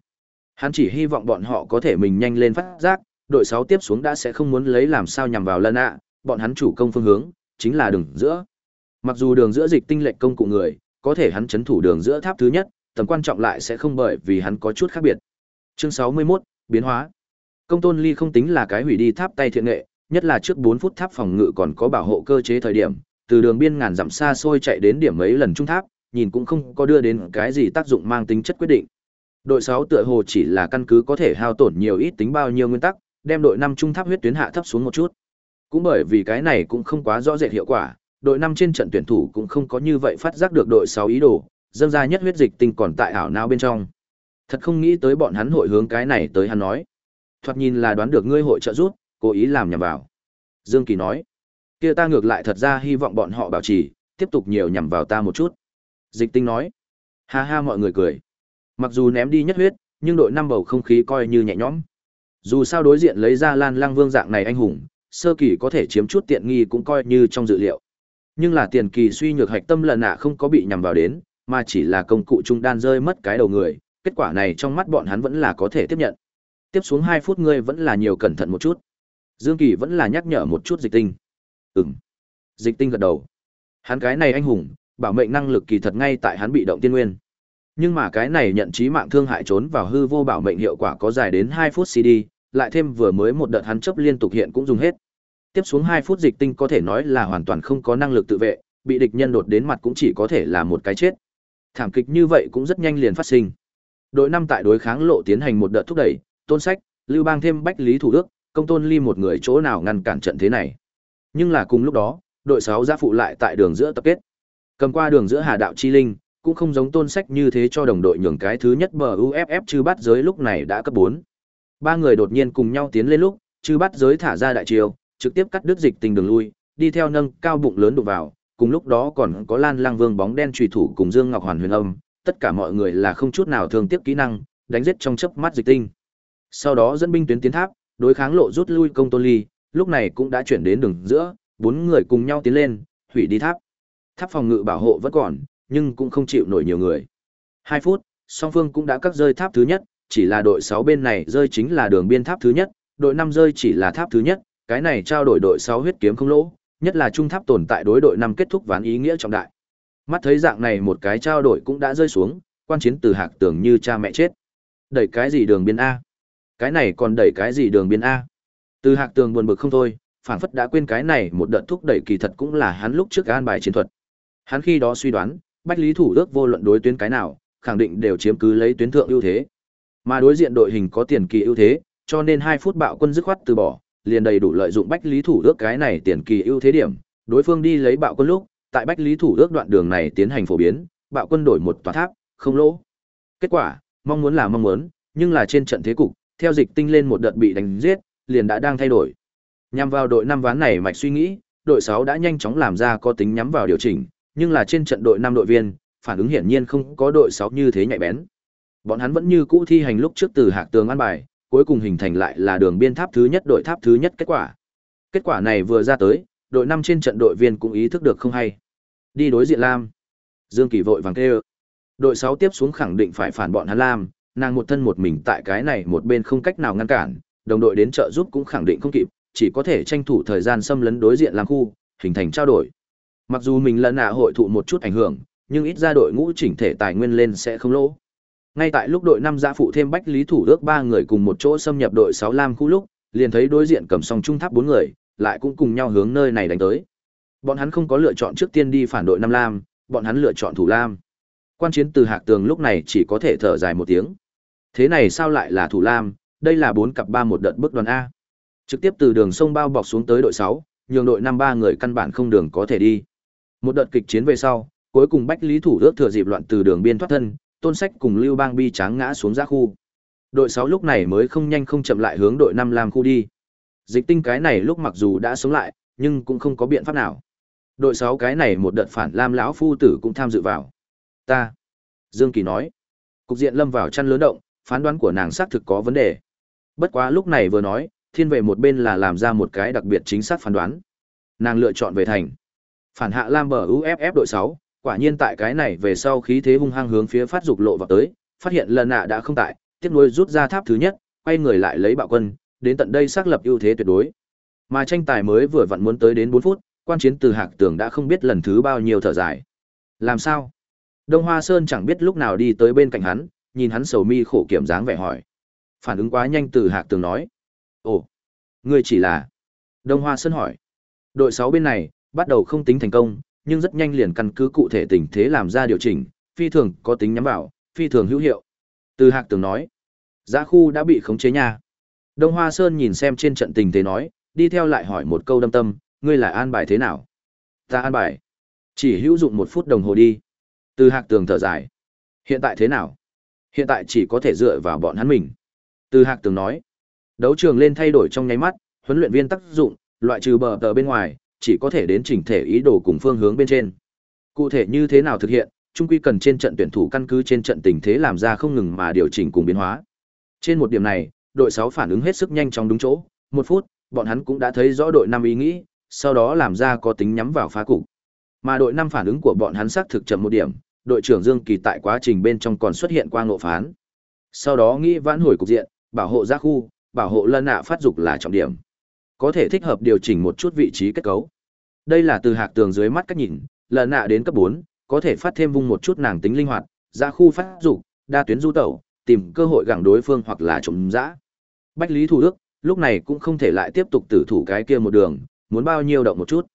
Hắn chỉ hy vọng bọn họ có thể mình nhanh lên phát giác, đội 6 tiếp xuống đã sẽ không muốn lấy làm sao nhằm vào lần nạ, bọn hắn chủ công phương hướng chính là đường giữa. Mặc dù đường giữa dịch tinh lệch công cụ người, có thể hắn chấn thủ đường giữa tháp thứ nhất, tầm quan trọng lại sẽ không bởi vì hắn có chút khác biệt. Chương 61, biến hóa. Công tôn ly không tính là cái hủy đi tháp tay thiện nghệ, nhất là trước 4 phút tháp phòng ngự còn có bảo hộ cơ chế thời điểm, từ đường biên ngàn dặm xa xôi chạy đến điểm mấy lần trung tháp, nhìn cũng không có đưa đến cái gì tác dụng mang tính chất quyết định. Đội 6 tựa hồ chỉ là căn cứ có thể hao tổn nhiều ít tính bao nhiêu nguyên tắc, đem đội 5 trung tháp huyết tuyến hạ thấp xuống một chút. Cũng bởi vì cái này cũng không quá rõ rệt hiệu quả, đội 5 trên trận tuyển thủ cũng không có như vậy phát giác được đội 6 ý đồ, dâng ra nhất huyết dịch tinh còn tại ảo não bên trong. Thật không nghĩ tới bọn hắn hội hướng cái này tới hắn nói. Thoạt nhìn là đoán được ngươi hội trợ giúp, cố ý làm nhầm vào. Dương Kỳ nói, kia ta ngược lại thật ra hy vọng bọn họ bảo trì, tiếp tục nhiều nhằm vào ta một chút. Dịch tinh nói, ha ha mọi người cười. Mặc dù ném đi nhất huyết, nhưng đội năm bầu không khí coi như nhẹ nhõm. Dù sao đối diện lấy ra Lan Lang Vương dạng này anh hùng, sơ kỳ có thể chiếm chút tiện nghi cũng coi như trong dự liệu. Nhưng là tiền kỳ suy nhược hạch tâm lần nạ không có bị nhằm vào đến, mà chỉ là công cụ trung đan rơi mất cái đầu người, kết quả này trong mắt bọn hắn vẫn là có thể tiếp nhận. Tiếp xuống 2 phút ngươi vẫn là nhiều cẩn thận một chút. Dương Kỳ vẫn là nhắc nhở một chút dịch tinh. Ừm. Dịch tinh gật đầu. Hắn cái này anh hùng, bảo mệnh năng lực kỳ thật ngay tại hắn bị động tiên nguyên. Nhưng mà cái này nhận trí mạng thương hại trốn vào hư vô bảo mệnh hiệu quả có dài đến 2 phút CD, lại thêm vừa mới một đợt hắn chấp liên tục hiện cũng dùng hết. Tiếp xuống 2 phút dịch tinh có thể nói là hoàn toàn không có năng lực tự vệ, bị địch nhân đột đến mặt cũng chỉ có thể là một cái chết. Thảm kịch như vậy cũng rất nhanh liền phát sinh. Đội năm tại đối kháng lộ tiến hành một đợt thúc đẩy, tôn sách, lưu bang thêm bách lý thủ đức, công tôn ly một người chỗ nào ngăn cản trận thế này. Nhưng là cùng lúc đó, đội sáu gia phụ lại tại đường giữa tập kết. Cầm qua đường giữa Hà Đạo Chi Linh, cũng không giống tôn sách như thế cho đồng đội nhường cái thứ nhất bờ UFF chư bắt giới lúc này đã cấp bốn. Ba người đột nhiên cùng nhau tiến lên lúc, chư bắt giới thả ra đại triều trực tiếp cắt đứt dịch tình đường lui, đi theo nâng cao bụng lớn đụng vào, cùng lúc đó còn có Lan Lang Vương bóng đen chủy thủ cùng Dương Ngọc Hoàn huyền âm, tất cả mọi người là không chút nào thương tiếc kỹ năng, đánh giết trong chớp mắt dịch tinh. Sau đó dẫn binh tuyến tiến tháp, đối kháng lộ rút lui công tôn ly, lúc này cũng đã chuyển đến đường giữa, bốn người cùng nhau tiến lên, hủy đi tháp. Tháp phòng ngự bảo hộ vẫn còn, nhưng cũng không chịu nổi nhiều người. Hai phút, song phương cũng đã cắt rơi tháp thứ nhất, chỉ là đội sáu bên này rơi chính là đường biên tháp thứ nhất, đội năm rơi chỉ là tháp thứ nhất, cái này trao đổi đội sáu huyết kiếm không lỗ, nhất là trung tháp tồn tại đối đội năm kết thúc ván ý nghĩa trọng đại. Mắt thấy dạng này một cái trao đổi cũng đã rơi xuống, quan chiến từ hạc tưởng như cha mẹ chết. Đẩy cái gì đường biên A? Cái này còn đẩy cái gì đường biên A? Từ hạc tường buồn bực không thôi, phản phất đã quên cái này một đợt thúc đẩy kỳ thật cũng là hắn lúc trước an bài chiến thuật. Hắn khi đó suy đoán, Bách Lý Thủ ước vô luận đối tuyến cái nào, khẳng định đều chiếm cứ lấy tuyến thượng ưu thế. Mà đối diện đội hình có tiền kỳ ưu thế, cho nên hai phút bạo quân dứt khoát từ bỏ, liền đầy đủ lợi dụng Bách Lý Thủ ước cái này tiền kỳ ưu thế điểm, đối phương đi lấy bạo quân lúc, tại Bách Lý Thủ ước đoạn đường này tiến hành phổ biến, bạo quân đổi một tòa tháp, không lỗ. Kết quả, mong muốn là mong muốn, nhưng là trên trận thế cục, theo dịch tinh lên một đợt bị đánh giết, liền đã đang thay đổi. Nhằm vào đội năm ván này mạch suy nghĩ, đội 6 đã nhanh chóng làm ra có tính nhắm vào điều chỉnh, nhưng là trên trận đội năm đội viên, phản ứng hiển nhiên không có đội 6 như thế nhạy bén. Bọn hắn vẫn như cũ thi hành lúc trước từ hạc tường ăn bài, cuối cùng hình thành lại là đường biên tháp thứ nhất đội tháp thứ nhất kết quả. Kết quả này vừa ra tới, đội năm trên trận đội viên cũng ý thức được không hay. Đi đối diện Lam. Dương Kỳ vội vàng kêu. Đội 6 tiếp xuống khẳng định phải phản bọn hắn Lam, nàng một thân một mình tại cái này một bên không cách nào ngăn cản, đồng đội đến trợ giúp cũng khẳng định không kịp, chỉ có thể tranh thủ thời gian xâm lấn đối diện làm khu, hình thành trao đổi. Mặc dù mình lần nạ hội thụ một chút ảnh hưởng, nhưng ít ra đội ngũ chỉnh thể tài nguyên lên sẽ không lỗ. Ngay tại lúc đội năm gia phụ thêm bách lý thủ ước ba người cùng một chỗ xâm nhập đội 6 Lam khu lúc, liền thấy đối diện cầm song trung tháp bốn người, lại cũng cùng nhau hướng nơi này đánh tới. Bọn hắn không có lựa chọn trước tiên đi phản đội năm Lam, bọn hắn lựa chọn thủ Lam. Quan chiến từ Hạc Tường lúc này chỉ có thể thở dài một tiếng. Thế này sao lại là Thủ Lam, đây là bốn cặp ba một đợt bước đoàn A. Trực tiếp từ đường sông bao bọc xuống tới đội sáu nhường đội năm ba người căn bản không đường có thể đi. Một đợt kịch chiến về sau, cuối cùng Bách Lý Thủ ước thừa dịp loạn từ đường biên thoát thân, Tôn Sách cùng Lưu Bang bi tráng ngã xuống ra khu. Đội sáu lúc này mới không nhanh không chậm lại hướng đội năm làm khu đi. Dịch tinh cái này lúc mặc dù đã sống lại, nhưng cũng không có biện pháp nào. Đội sáu cái này một đợt phản Lam lão phu tử cũng tham dự vào. Ta. Dương Kỳ nói. Cục diện lâm vào chăn lớn động, phán đoán của nàng xác thực có vấn đề. Bất quá lúc này vừa nói, thiên về một bên là làm ra một cái đặc biệt chính xác phán đoán. Nàng lựa chọn về thành. Phản hạ Lam bờ UFF đội 6, quả nhiên tại cái này về sau khí thế hung hăng hướng phía phát dục lộ vào tới, phát hiện lần nạ đã không tại, tiếp nối rút ra tháp thứ nhất, quay người lại lấy bạo quân, đến tận đây xác lập ưu thế tuyệt đối. Mà tranh tài mới vừa vặn muốn tới đến 4 phút, quan chiến từ Hạc Tường đã không biết lần thứ bao nhiêu thở dài. Làm sao? Đông Hoa Sơn chẳng biết lúc nào đi tới bên cạnh hắn, nhìn hắn sầu mi khổ kiểm dáng vẻ hỏi. Phản ứng quá nhanh từ Hạc Tường nói. Ồ, ngươi chỉ là... Đông Hoa Sơn hỏi. Đội sáu bên này, bắt đầu không tính thành công, nhưng rất nhanh liền căn cứ cụ thể tình thế làm ra điều chỉnh, phi thường có tính nhắm vào, phi thường hữu hiệu. Từ Hạc Tường nói. Giá khu đã bị khống chế nha. Đông Hoa Sơn nhìn xem trên trận tình thế nói, đi theo lại hỏi một câu đâm tâm, ngươi lại an bài thế nào? Ta an bài. Chỉ hữu dụng một phút đồng hồ đi. Từ hạc tường thở dài. Hiện tại thế nào? Hiện tại chỉ có thể dựa vào bọn hắn mình. Từ hạc tường nói. Đấu trường lên thay đổi trong nháy mắt, huấn luyện viên tác dụng, loại trừ bờ tờ bên ngoài, chỉ có thể đến chỉnh thể ý đồ cùng phương hướng bên trên. Cụ thể như thế nào thực hiện, trung quy cần trên trận tuyển thủ căn cứ trên trận tình thế làm ra không ngừng mà điều chỉnh cùng biến hóa. Trên một điểm này, đội 6 phản ứng hết sức nhanh chóng đúng chỗ, một phút, bọn hắn cũng đã thấy rõ đội 5 ý nghĩ, sau đó làm ra có tính nhắm vào phá cục. Mà đội 5 phản ứng của bọn hắn xác thực chậm một điểm, đội trưởng Dương Kỳ tại quá trình bên trong còn xuất hiện qua ngộ phán. Sau đó nghĩ vãn hồi cục diện, bảo hộ ra khu, bảo hộ lân nạ phát dục là trọng điểm. Có thể thích hợp điều chỉnh một chút vị trí kết cấu. Đây là từ hạc tường dưới mắt cách nhìn, lân nạ đến cấp 4, có thể phát thêm vung một chút nàng tính linh hoạt, ra khu phát dục, đa tuyến du tẩu, tìm cơ hội gẳng đối phương hoặc là trộm dã. Bách Lý Thủ Đức, lúc này cũng không thể lại tiếp tục tử thủ cái kia một đường, muốn bao nhiêu động một chút.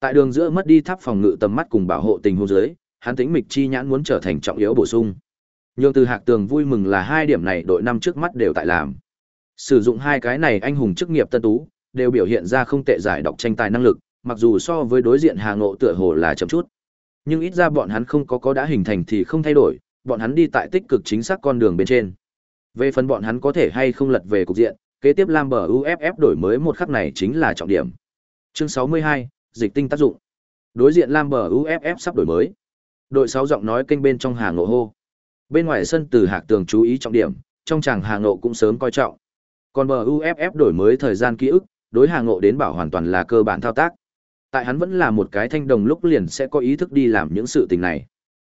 Tại đường giữa mất đi tháp phòng ngự tầm mắt cùng bảo hộ tình huống dưới, hắn tính mịch chi nhãn muốn trở thành trọng yếu bổ sung. Nhưng từ Hạc Tường vui mừng là hai điểm này đội năm trước mắt đều tại làm. Sử dụng hai cái này anh hùng chức nghiệp tân tú, đều biểu hiện ra không tệ giải đọc tranh tài năng lực, mặc dù so với đối diện Hà Ngộ tựa hồ là chậm chút. Nhưng ít ra bọn hắn không có có đã hình thành thì không thay đổi, bọn hắn đi tại tích cực chính xác con đường bên trên. Về phần bọn hắn có thể hay không lật về cục diện, kế tiếp Lam bờ UFF đổi mới một khắc này chính là trọng điểm. Chương 62, dịch tinh tác dụng. Đối diện Lam bờ UFF sắp đổi mới. Đội sáu giọng nói kênh bên trong Hà ngộ hô. Bên ngoài sân từ Hạc Tường chú ý trọng điểm, trong chàng Hà ngộ cũng sớm coi trọng. Còn bờ UFF đổi mới thời gian ký ức, đối Hà ngộ đến bảo hoàn toàn là cơ bản thao tác. Tại hắn vẫn là một cái thanh đồng lúc liền sẽ có ý thức đi làm những sự tình này.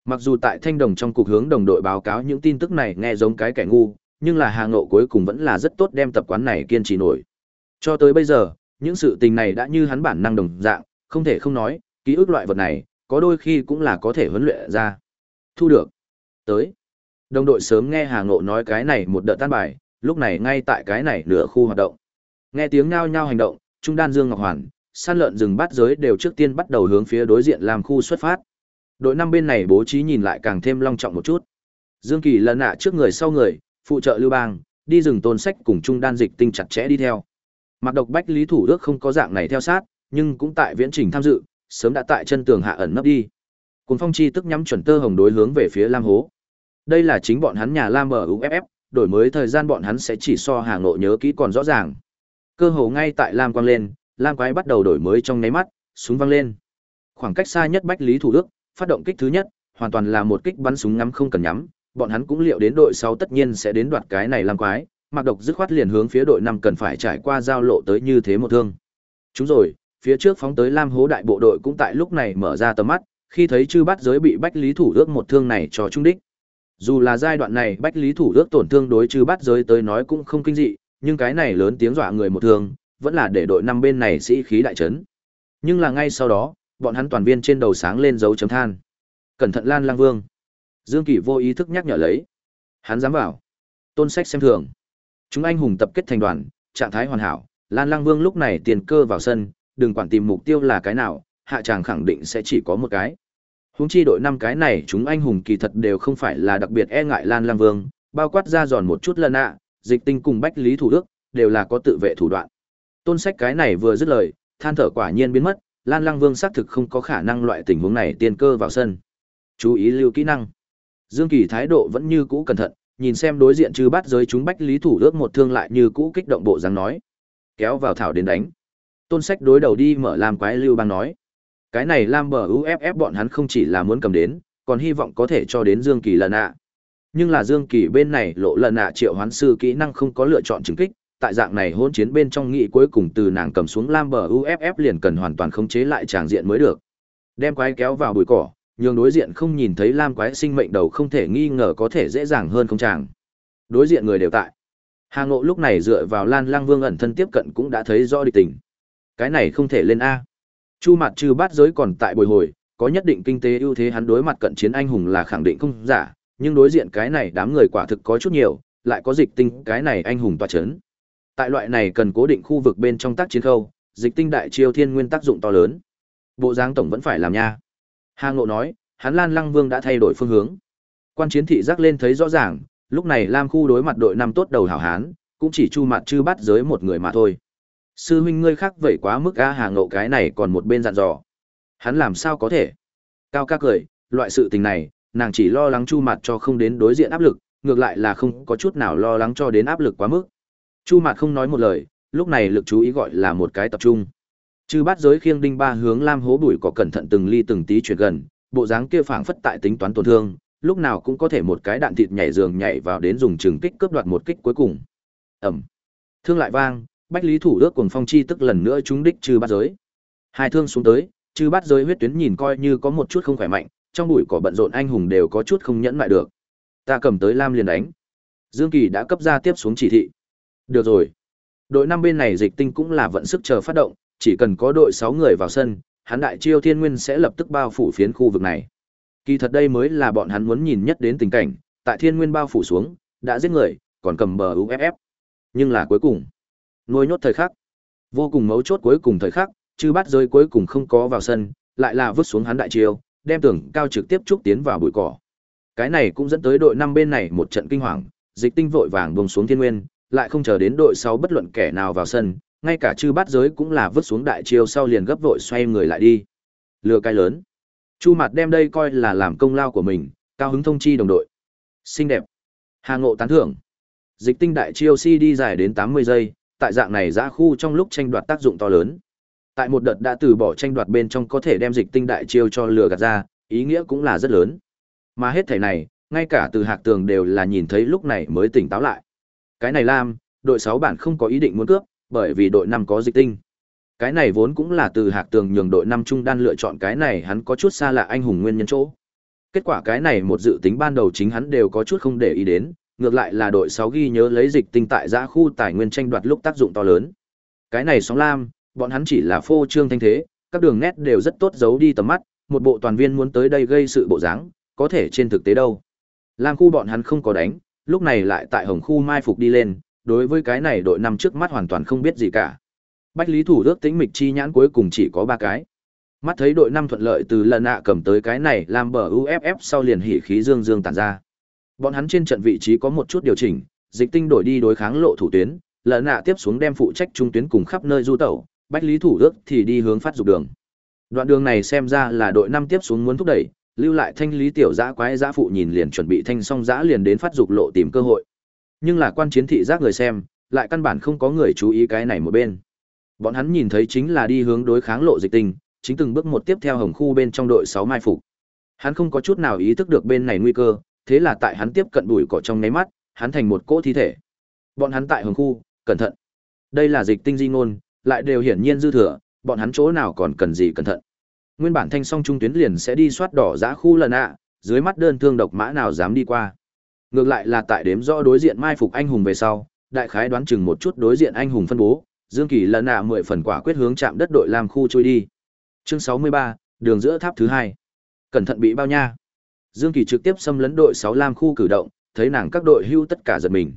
Mặc dù tại thanh đồng trong cục hướng đồng đội báo cáo những tin tức này nghe giống cái kẻ ngu, nhưng là Hà ngộ cuối cùng vẫn là rất tốt đem tập quán này kiên trì nổi. Cho tới bây giờ, những sự tình này đã như hắn bản năng đồng dạng, không thể không nói, ký ức loại vật này, có đôi khi cũng là có thể huấn luyện ra. Thu được. Tới. Đồng đội sớm nghe Hà Ngộ nói cái này một đợt tan bài, lúc này ngay tại cái này nửa khu hoạt động. Nghe tiếng nhao nhao hành động, Trung Đan Dương Ngọc Hoàn, san lợn rừng bát giới đều trước tiên bắt đầu hướng phía đối diện làm khu xuất phát. Đội năm bên này bố trí nhìn lại càng thêm long trọng một chút. Dương Kỳ lần nạ trước người sau người, phụ trợ Lưu Bang, đi rừng tôn sách cùng Trung Đan dịch tinh chặt chẽ đi theo. Mặc độc bách lý thủ đức không có dạng này theo sát, nhưng cũng tại viễn trình tham dự, sớm đã tại chân tường hạ ẩn nấp đi. Cùng phong chi tức nhắm chuẩn tơ hồng đối hướng về phía Lam Hố. Đây là chính bọn hắn nhà Lam ở UFF, đổi mới thời gian bọn hắn sẽ chỉ so hàng nội nhớ kỹ còn rõ ràng. Cơ hồ ngay tại Lam quang lên, Lam quái bắt đầu đổi mới trong nháy mắt, súng văng lên. Khoảng cách xa nhất Bách Lý Thủ Đức, phát động kích thứ nhất, hoàn toàn là một kích bắn súng ngắm không cần nhắm, bọn hắn cũng liệu đến đội 6 tất nhiên sẽ đến đoạt cái này Lam quái, mặc Độc dứt khoát liền hướng phía đội 5 cần phải trải qua giao lộ tới như thế một thương. Chúng rồi, phía trước phóng tới Lam Hố đại bộ đội cũng tại lúc này mở ra tầm mắt, khi thấy chư bắt giới bị Bách Lý Thủ ước một thương này cho trung đích. Dù là giai đoạn này Bách Lý Thủ ước tổn thương đối chư bắt giới tới nói cũng không kinh dị, nhưng cái này lớn tiếng dọa người một thương, vẫn là để đội năm bên này sĩ khí đại chấn. Nhưng là ngay sau đó, bọn hắn toàn viên trên đầu sáng lên dấu chấm than. Cẩn thận Lan Lang Vương. Dương Kỷ vô ý thức nhắc nhở lấy. Hắn dám vào. Tôn sách xem thường. Chúng anh hùng tập kết thành đoàn, trạng thái hoàn hảo, Lan Lang Vương lúc này tiền cơ vào sân, đừng quản tìm mục tiêu là cái nào, hạ tràng khẳng định sẽ chỉ có một cái. Huống chi đội năm cái này chúng anh hùng kỳ thật đều không phải là đặc biệt e ngại Lan Lang Vương, bao quát ra giòn một chút lần ạ, dịch tinh cùng bách lý thủ đức, đều là có tự vệ thủ đoạn. Tôn sách cái này vừa dứt lời, than thở quả nhiên biến mất, Lan Lang Vương xác thực không có khả năng loại tình huống này tiên cơ vào sân. Chú ý lưu kỹ năng. Dương Kỳ thái độ vẫn như cũ cẩn thận, nhìn xem đối diện trừ bắt giới chúng bách lý thủ ước một thương lại như cũ kích động bộ dáng nói. Kéo vào thảo đến đánh. Tôn sách đối đầu đi mở làm quái lưu bang nói. Cái này Lam bờ UFF bọn hắn không chỉ là muốn cầm đến, còn hy vọng có thể cho đến Dương Kỳ lần ạ. Nhưng là Dương Kỳ bên này lộ lần ạ triệu hoán sư kỹ năng không có lựa chọn chứng kích, tại dạng này hỗn chiến bên trong nghị cuối cùng từ nàng cầm xuống lam bờ uff liền cần hoàn toàn khống chế lại tràng diện mới được đem quái kéo vào bụi cỏ nhường đối diện không nhìn thấy lam quái sinh mệnh đầu không thể nghi ngờ có thể dễ dàng hơn không chàng đối diện người đều tại hà ngộ lúc này dựa vào lan lang vương ẩn thân tiếp cận cũng đã thấy rõ địch tình cái này không thể lên a chu mặt trừ bát giới còn tại bồi hồi có nhất định kinh tế ưu thế hắn đối mặt cận chiến anh hùng là khẳng định không giả nhưng đối diện cái này đám người quả thực có chút nhiều lại có dịch tinh cái này anh hùng toa c h ấ n Tại loại này cần cố định khu vực bên trong tác chiến khâu, dịch tinh đại chiêu thiên nguyên tác dụng to lớn. Bộ giang tổng vẫn phải làm nha. Hà Ngộ nói, hắn Lan Lăng Vương đã thay đổi phương hướng. Quan chiến thị giác lên thấy rõ ràng, lúc này Lam khu đối mặt đội năm tốt đầu hảo hán, cũng chỉ chu mặt chư bắt giới một người mà thôi. Sư huynh ngươi khác vậy quá mức a Hà Ngộ cái này còn một bên dặn dò. Hắn làm sao có thể? Cao ca cười, loại sự tình này, nàng chỉ lo lắng chu mặt cho không đến đối diện áp lực, ngược lại là không có chút nào lo lắng cho đến áp lực quá mức. Chu Mạt không nói một lời, lúc này lực chú ý gọi là một cái tập trung. Chư bát giới khiêng đinh ba hướng lam hố bụi có cẩn thận từng ly từng tí chuyển gần, bộ dáng kia phảng phất tại tính toán tổn thương, lúc nào cũng có thể một cái đạn thịt nhảy giường nhảy vào đến dùng trường kích cướp đoạt một kích cuối cùng. Ầm. Thương lại vang, Bách Lý Thủ Đức cùng Phong Chi tức lần nữa trúng đích trừ bát giới. Hai thương xuống tới, chư bát giới huyết tuyến nhìn coi như có một chút không khỏe mạnh, trong bụi cỏ bận rộn anh hùng đều có chút không nhẫn lại được. Ta cầm tới lam liền đánh. Dương Kỳ đã cấp ra tiếp xuống chỉ thị. Được rồi. Đội năm bên này dịch tinh cũng là vận sức chờ phát động, chỉ cần có đội sáu người vào sân, hắn đại chiêu thiên nguyên sẽ lập tức bao phủ phiến khu vực này. Kỳ thật đây mới là bọn hắn muốn nhìn nhất đến tình cảnh, tại thiên nguyên bao phủ xuống, đã giết người, còn cầm bờ UFF. Nhưng là cuối cùng, nuôi nhốt thời khắc. Vô cùng mấu chốt cuối cùng thời khắc, chư bắt rơi cuối cùng không có vào sân, lại là vứt xuống hắn đại chiêu, đem tưởng cao trực tiếp trúc tiến vào bụi cỏ. Cái này cũng dẫn tới đội năm bên này một trận kinh hoàng, dịch tinh vội vàng buông xuống thiên nguyên, lại không chờ đến đội sau bất luận kẻ nào vào sân, ngay cả chư bát giới cũng là vứt xuống đại chiêu sau liền gấp vội xoay người lại đi. Lừa cái lớn. Chu mặt đem đây coi là làm công lao của mình, cao hứng thông chi đồng đội. Xinh đẹp. Hà Ngộ tán thưởng. Dịch tinh đại chiêu si đi dài đến 80 giây, tại dạng này giã khu trong lúc tranh đoạt tác dụng to lớn. Tại một đợt đã từ bỏ tranh đoạt bên trong có thể đem dịch tinh đại chiêu cho lừa gạt ra, ý nghĩa cũng là rất lớn. Mà hết thể này, ngay cả từ hạc tường đều là nhìn thấy lúc này mới tỉnh táo lại. Cái này Lam, đội 6 bản không có ý định muốn cướp, bởi vì đội 5 có dịch tinh. Cái này vốn cũng là từ Hạc Tường nhường đội 5 trung đan lựa chọn cái này hắn có chút xa lạ anh hùng nguyên nhân chỗ. Kết quả cái này một dự tính ban đầu chính hắn đều có chút không để ý đến, ngược lại là đội 6 ghi nhớ lấy dịch tinh tại giã khu tài nguyên tranh đoạt lúc tác dụng to lớn. Cái này sóng lam, bọn hắn chỉ là phô trương thanh thế, các đường nét đều rất tốt giấu đi tầm mắt, một bộ toàn viên muốn tới đây gây sự bộ dáng, có thể trên thực tế đâu. Lam khu bọn hắn không có đánh, lúc này lại tại hồng khu mai phục đi lên, đối với cái này đội năm trước mắt hoàn toàn không biết gì cả. Bách Lý Thủ Đức tính mịch chi nhãn cuối cùng chỉ có ba cái. Mắt thấy đội năm thuận lợi từ lần nạ cầm tới cái này làm bờ UFF sau liền hỉ khí dương dương tản ra. Bọn hắn trên trận vị trí có một chút điều chỉnh, dịch tinh đổi đi đối kháng lộ thủ tuyến, lỡ nạ tiếp xuống đem phụ trách trung tuyến cùng khắp nơi du tẩu, Bách Lý Thủ Đức thì đi hướng phát dục đường. Đoạn đường này xem ra là đội năm tiếp xuống muốn thúc đẩy, lưu lại thanh lý tiểu giã quái giã phụ nhìn liền chuẩn bị thanh song giã liền đến phát dục lộ tìm cơ hội. Nhưng là quan chiến thị giác người xem lại căn bản không có người chú ý cái này một bên. Bọn hắn nhìn thấy chính là đi hướng đối kháng lộ dịch tinh, chính từng bước một tiếp theo hồng khu bên trong đội sáu mai phục. Hắn không có chút nào ý thức được bên này nguy cơ thế là tại hắn tiếp cận bụi cỏ trong nháy mắt, hắn thành một cỗ thi thể. Bọn hắn tại hồng khu, cẩn thận. Đây là dịch tinh di ngôn, lại đều hiển nhiên dư thừa, bọn hắn chỗ nào còn cần gì cẩn thận. Nguyên bản thanh song trung tuyến liền sẽ đi soát đỏ giá khu lần ạ, dưới mắt đơn thương độc mã nào dám đi qua. Ngược lại là tại đếm rõ đối diện mai phục anh hùng về sau, đại khái đoán chừng một chút đối diện anh hùng phân bố, dương kỳ lần ạ mười phần quả quyết hướng chạm đất đội làm khu trôi đi. Chương sáu mươi ba, đường giữa tháp thứ hai. Cẩn thận bị bao nha dương kỳ trực tiếp xâm lấn đội sáu lam khu cử động thấy nàng các đội hưu tất cả giật mình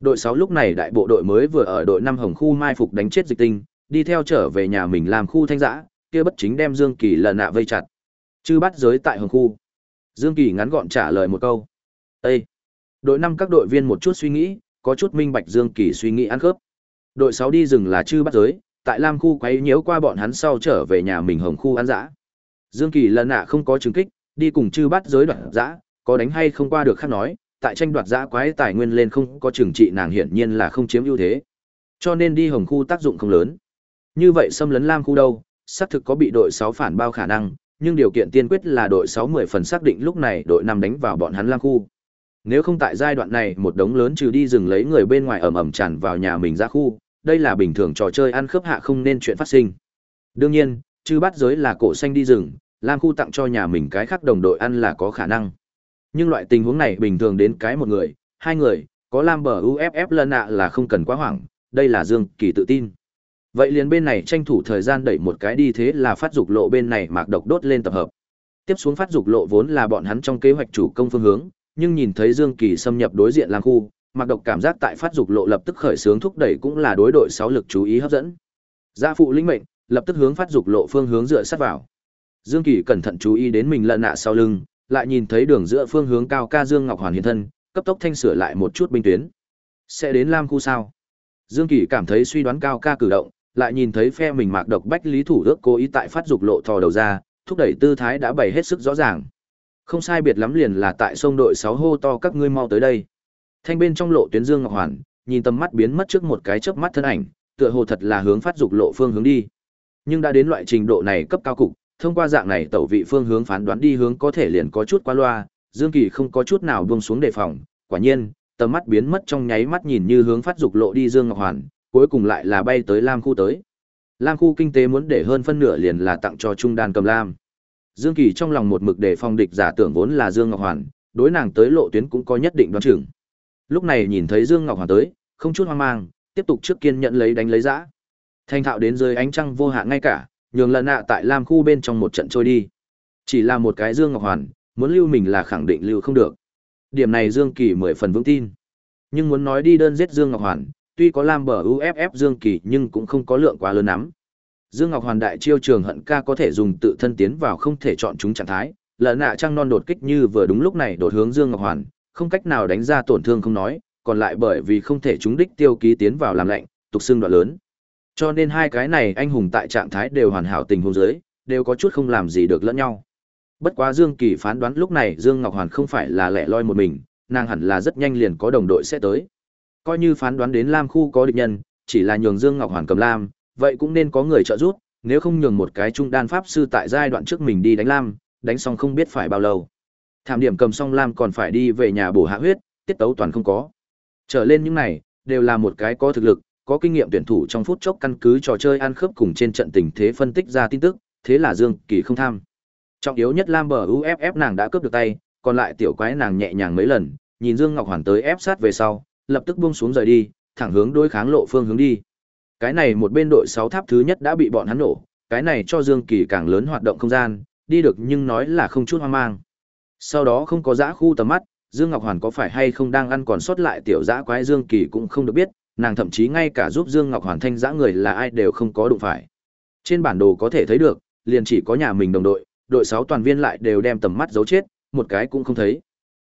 đội sáu lúc này đại bộ đội mới vừa ở đội 5 hồng khu mai phục đánh chết dịch tinh đi theo trở về nhà mình làm khu thanh dã, kia bất chính đem Dương Kỳ lần nạ vây chặt. Chư bắt giới tại hồng khu. Dương Kỳ ngắn gọn trả lời một câu. Ê! Đội năm các đội viên một chút suy nghĩ, có chút minh bạch Dương Kỳ suy nghĩ ăn khớp. Đội sáu đi rừng là chư bắt giới, tại Lam khu quấy nhiễu qua bọn hắn sau trở về nhà mình hồng khu ăn dã. Dương Kỳ lần nạ không có chứng kích, đi cùng chư bắt giới đoạt giã có đánh hay không qua được khác nói, tại tranh đoạt giã quái tài nguyên lên không có trừng trị nàng hiển nhiên là không chiếm ưu thế. Cho nên đi hồng khu tác dụng không lớn. Như vậy xâm lấn Lam khu đâu, xác thực có bị đội sáu phản bao khả năng, nhưng điều kiện tiên quyết là đội 6 10 phần xác định lúc này đội năm đánh vào bọn hắn Lam khu. Nếu không tại giai đoạn này một đống lớn trừ đi rừng lấy người bên ngoài ẩm ẩm tràn vào nhà mình ra khu, đây là bình thường trò chơi ăn khớp hạ không nên chuyện phát sinh. Đương nhiên, chư bắt giới là cổ xanh đi rừng, Lam khu tặng cho nhà mình cái khác đồng đội ăn là có khả năng. Nhưng loại tình huống này bình thường đến cái một người, hai người, có Lam bờ UFF lần ạ là không cần quá hoảng, đây là Dương Kỳ tự tin. Vậy liền bên này tranh thủ thời gian đẩy một cái đi thế là phát dục lộ bên này mạc độc đốt lên tập hợp. Tiếp xuống phát dục lộ vốn là bọn hắn trong kế hoạch chủ công phương hướng, nhưng nhìn thấy Dương Kỳ xâm nhập đối diện Lam khu, mạc độc cảm giác tại phát dục lộ lập tức khởi xướng thúc đẩy cũng là đối đội sáu lực chú ý hấp dẫn. Gia phụ linh mệnh, lập tức hướng phát dục lộ phương hướng dựa sát vào. Dương Kỳ cẩn thận chú ý đến mình lận nạ sau lưng, lại nhìn thấy đường giữa phương hướng cao ca Dương Ngọc Hoàn hiện thân, cấp tốc thanh sửa lại một chút binh tuyến. Sẽ đến Lam khu sao? Dương Kỳ cảm thấy suy đoán cao ca cử động, lại nhìn thấy phe mình mạc độc bách lý thủ ước cố ý tại phát dục lộ thò đầu ra, thúc đẩy tư thái đã bày hết sức rõ ràng. Không sai biệt lắm liền là tại sông đội 6 hô to các ngươi mau tới đây. Thanh bên trong lộ tuyến Dương Ngọc Hoàn, nhìn tầm mắt biến mất trước một cái chớp mắt thân ảnh, tựa hồ thật là hướng phát dục lộ phương hướng đi. Nhưng đã đến loại trình độ này cấp cao cục, thông qua dạng này tẩu vị phương hướng phán đoán đi hướng có thể liền có chút qua loa, Dương Kỳ không có chút nào buông xuống đề phòng, quả nhiên, tầm mắt biến mất trong nháy mắt nhìn như hướng phát dục lộ đi Dương Ngọc Hoàn, cuối cùng lại là bay tới Lam khu tới. Lam khu kinh tế muốn để hơn phân nửa liền là tặng cho Trung Đan Cầm Lam. Dương Kỳ trong lòng một mực đề phòng địch giả tưởng vốn là Dương Ngọc Hoàn, đối nàng tới lộ tuyến cũng có nhất định đoán chừng. Lúc này nhìn thấy Dương Ngọc Hoàn tới, không chút hoang mang, tiếp tục trước kiên nhận lấy đánh lấy dã. Thanh thạo đến dưới ánh trăng vô hạn ngay cả, nhường lần nạ tại Lam khu bên trong một trận trôi đi. Chỉ là một cái Dương Ngọc Hoàn, muốn lưu mình là khẳng định lưu không được. Điểm này Dương Kỳ mười phần vững tin. Nhưng muốn nói đi đơn giết Dương Ngọc Hoàn, tuy có Lam bờ UFF Dương Kỳ nhưng cũng không có lượng quá lớn lắm. Dương Ngọc Hoàn đại chiêu trường hận ca có thể dùng tự thân tiến vào không thể chọn chúng trạng thái, lợn nạ trăng non đột kích như vừa đúng lúc này đột hướng Dương Ngọc Hoàn, không cách nào đánh ra tổn thương không nói, còn lại bởi vì không thể chúng đích tiêu ký tiến vào làm lạnh, tục xương đoạn lớn. Cho nên hai cái này anh hùng tại trạng thái đều hoàn hảo tình huống dưới, đều có chút không làm gì được lẫn nhau. Bất quá Dương Kỳ phán đoán lúc này Dương Ngọc Hoàn không phải là lẻ loi một mình, nàng hẳn là rất nhanh liền có đồng đội sẽ tới. Coi như phán đoán đến Lam khu có địch nhân, chỉ là nhường Dương Ngọc Hoàn cầm Lam, vậy cũng nên có người trợ giúp, nếu không nhường một cái trung đan pháp sư tại giai đoạn trước mình đi đánh Lam, đánh xong không biết phải bao lâu. Thảm điểm cầm xong Lam còn phải đi về nhà bổ hạ huyết, tiết tấu toàn không có. Trở lên những này, đều là một cái có thực lực, có kinh nghiệm tuyển thủ trong phút chốc căn cứ trò chơi ăn khớp cùng trên trận tình thế phân tích ra tin tức, thế là Dương Kỳ không tham. Trọng yếu nhất Lam bờ UFF nàng đã cướp được tay, còn lại tiểu quái nàng nhẹ nhàng mấy lần, nhìn Dương Ngọc Hoàn tới ép sát về sau, lập tức buông xuống rời đi, thẳng hướng đối kháng lộ phương hướng đi. Cái này một bên đội 6 tháp thứ nhất đã bị bọn hắn nổ, cái này cho Dương Kỳ càng lớn hoạt động không gian, đi được nhưng nói là không chút hoang mang. Sau đó không có dã khu tầm mắt, Dương Ngọc Hoàn có phải hay không đang ăn còn sót lại tiểu dã quái Dương Kỳ cũng không được biết, nàng thậm chí ngay cả giúp Dương Ngọc Hoàn thanh dã người là ai đều không có đụng phải. Trên bản đồ có thể thấy được, liền chỉ có nhà mình đồng đội, đội 6 toàn viên lại đều đem tầm mắt giấu chết, một cái cũng không thấy.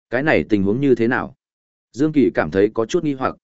Cái này tình huống như thế nào? Dương Kỳ cảm thấy có chút nghi hoặc.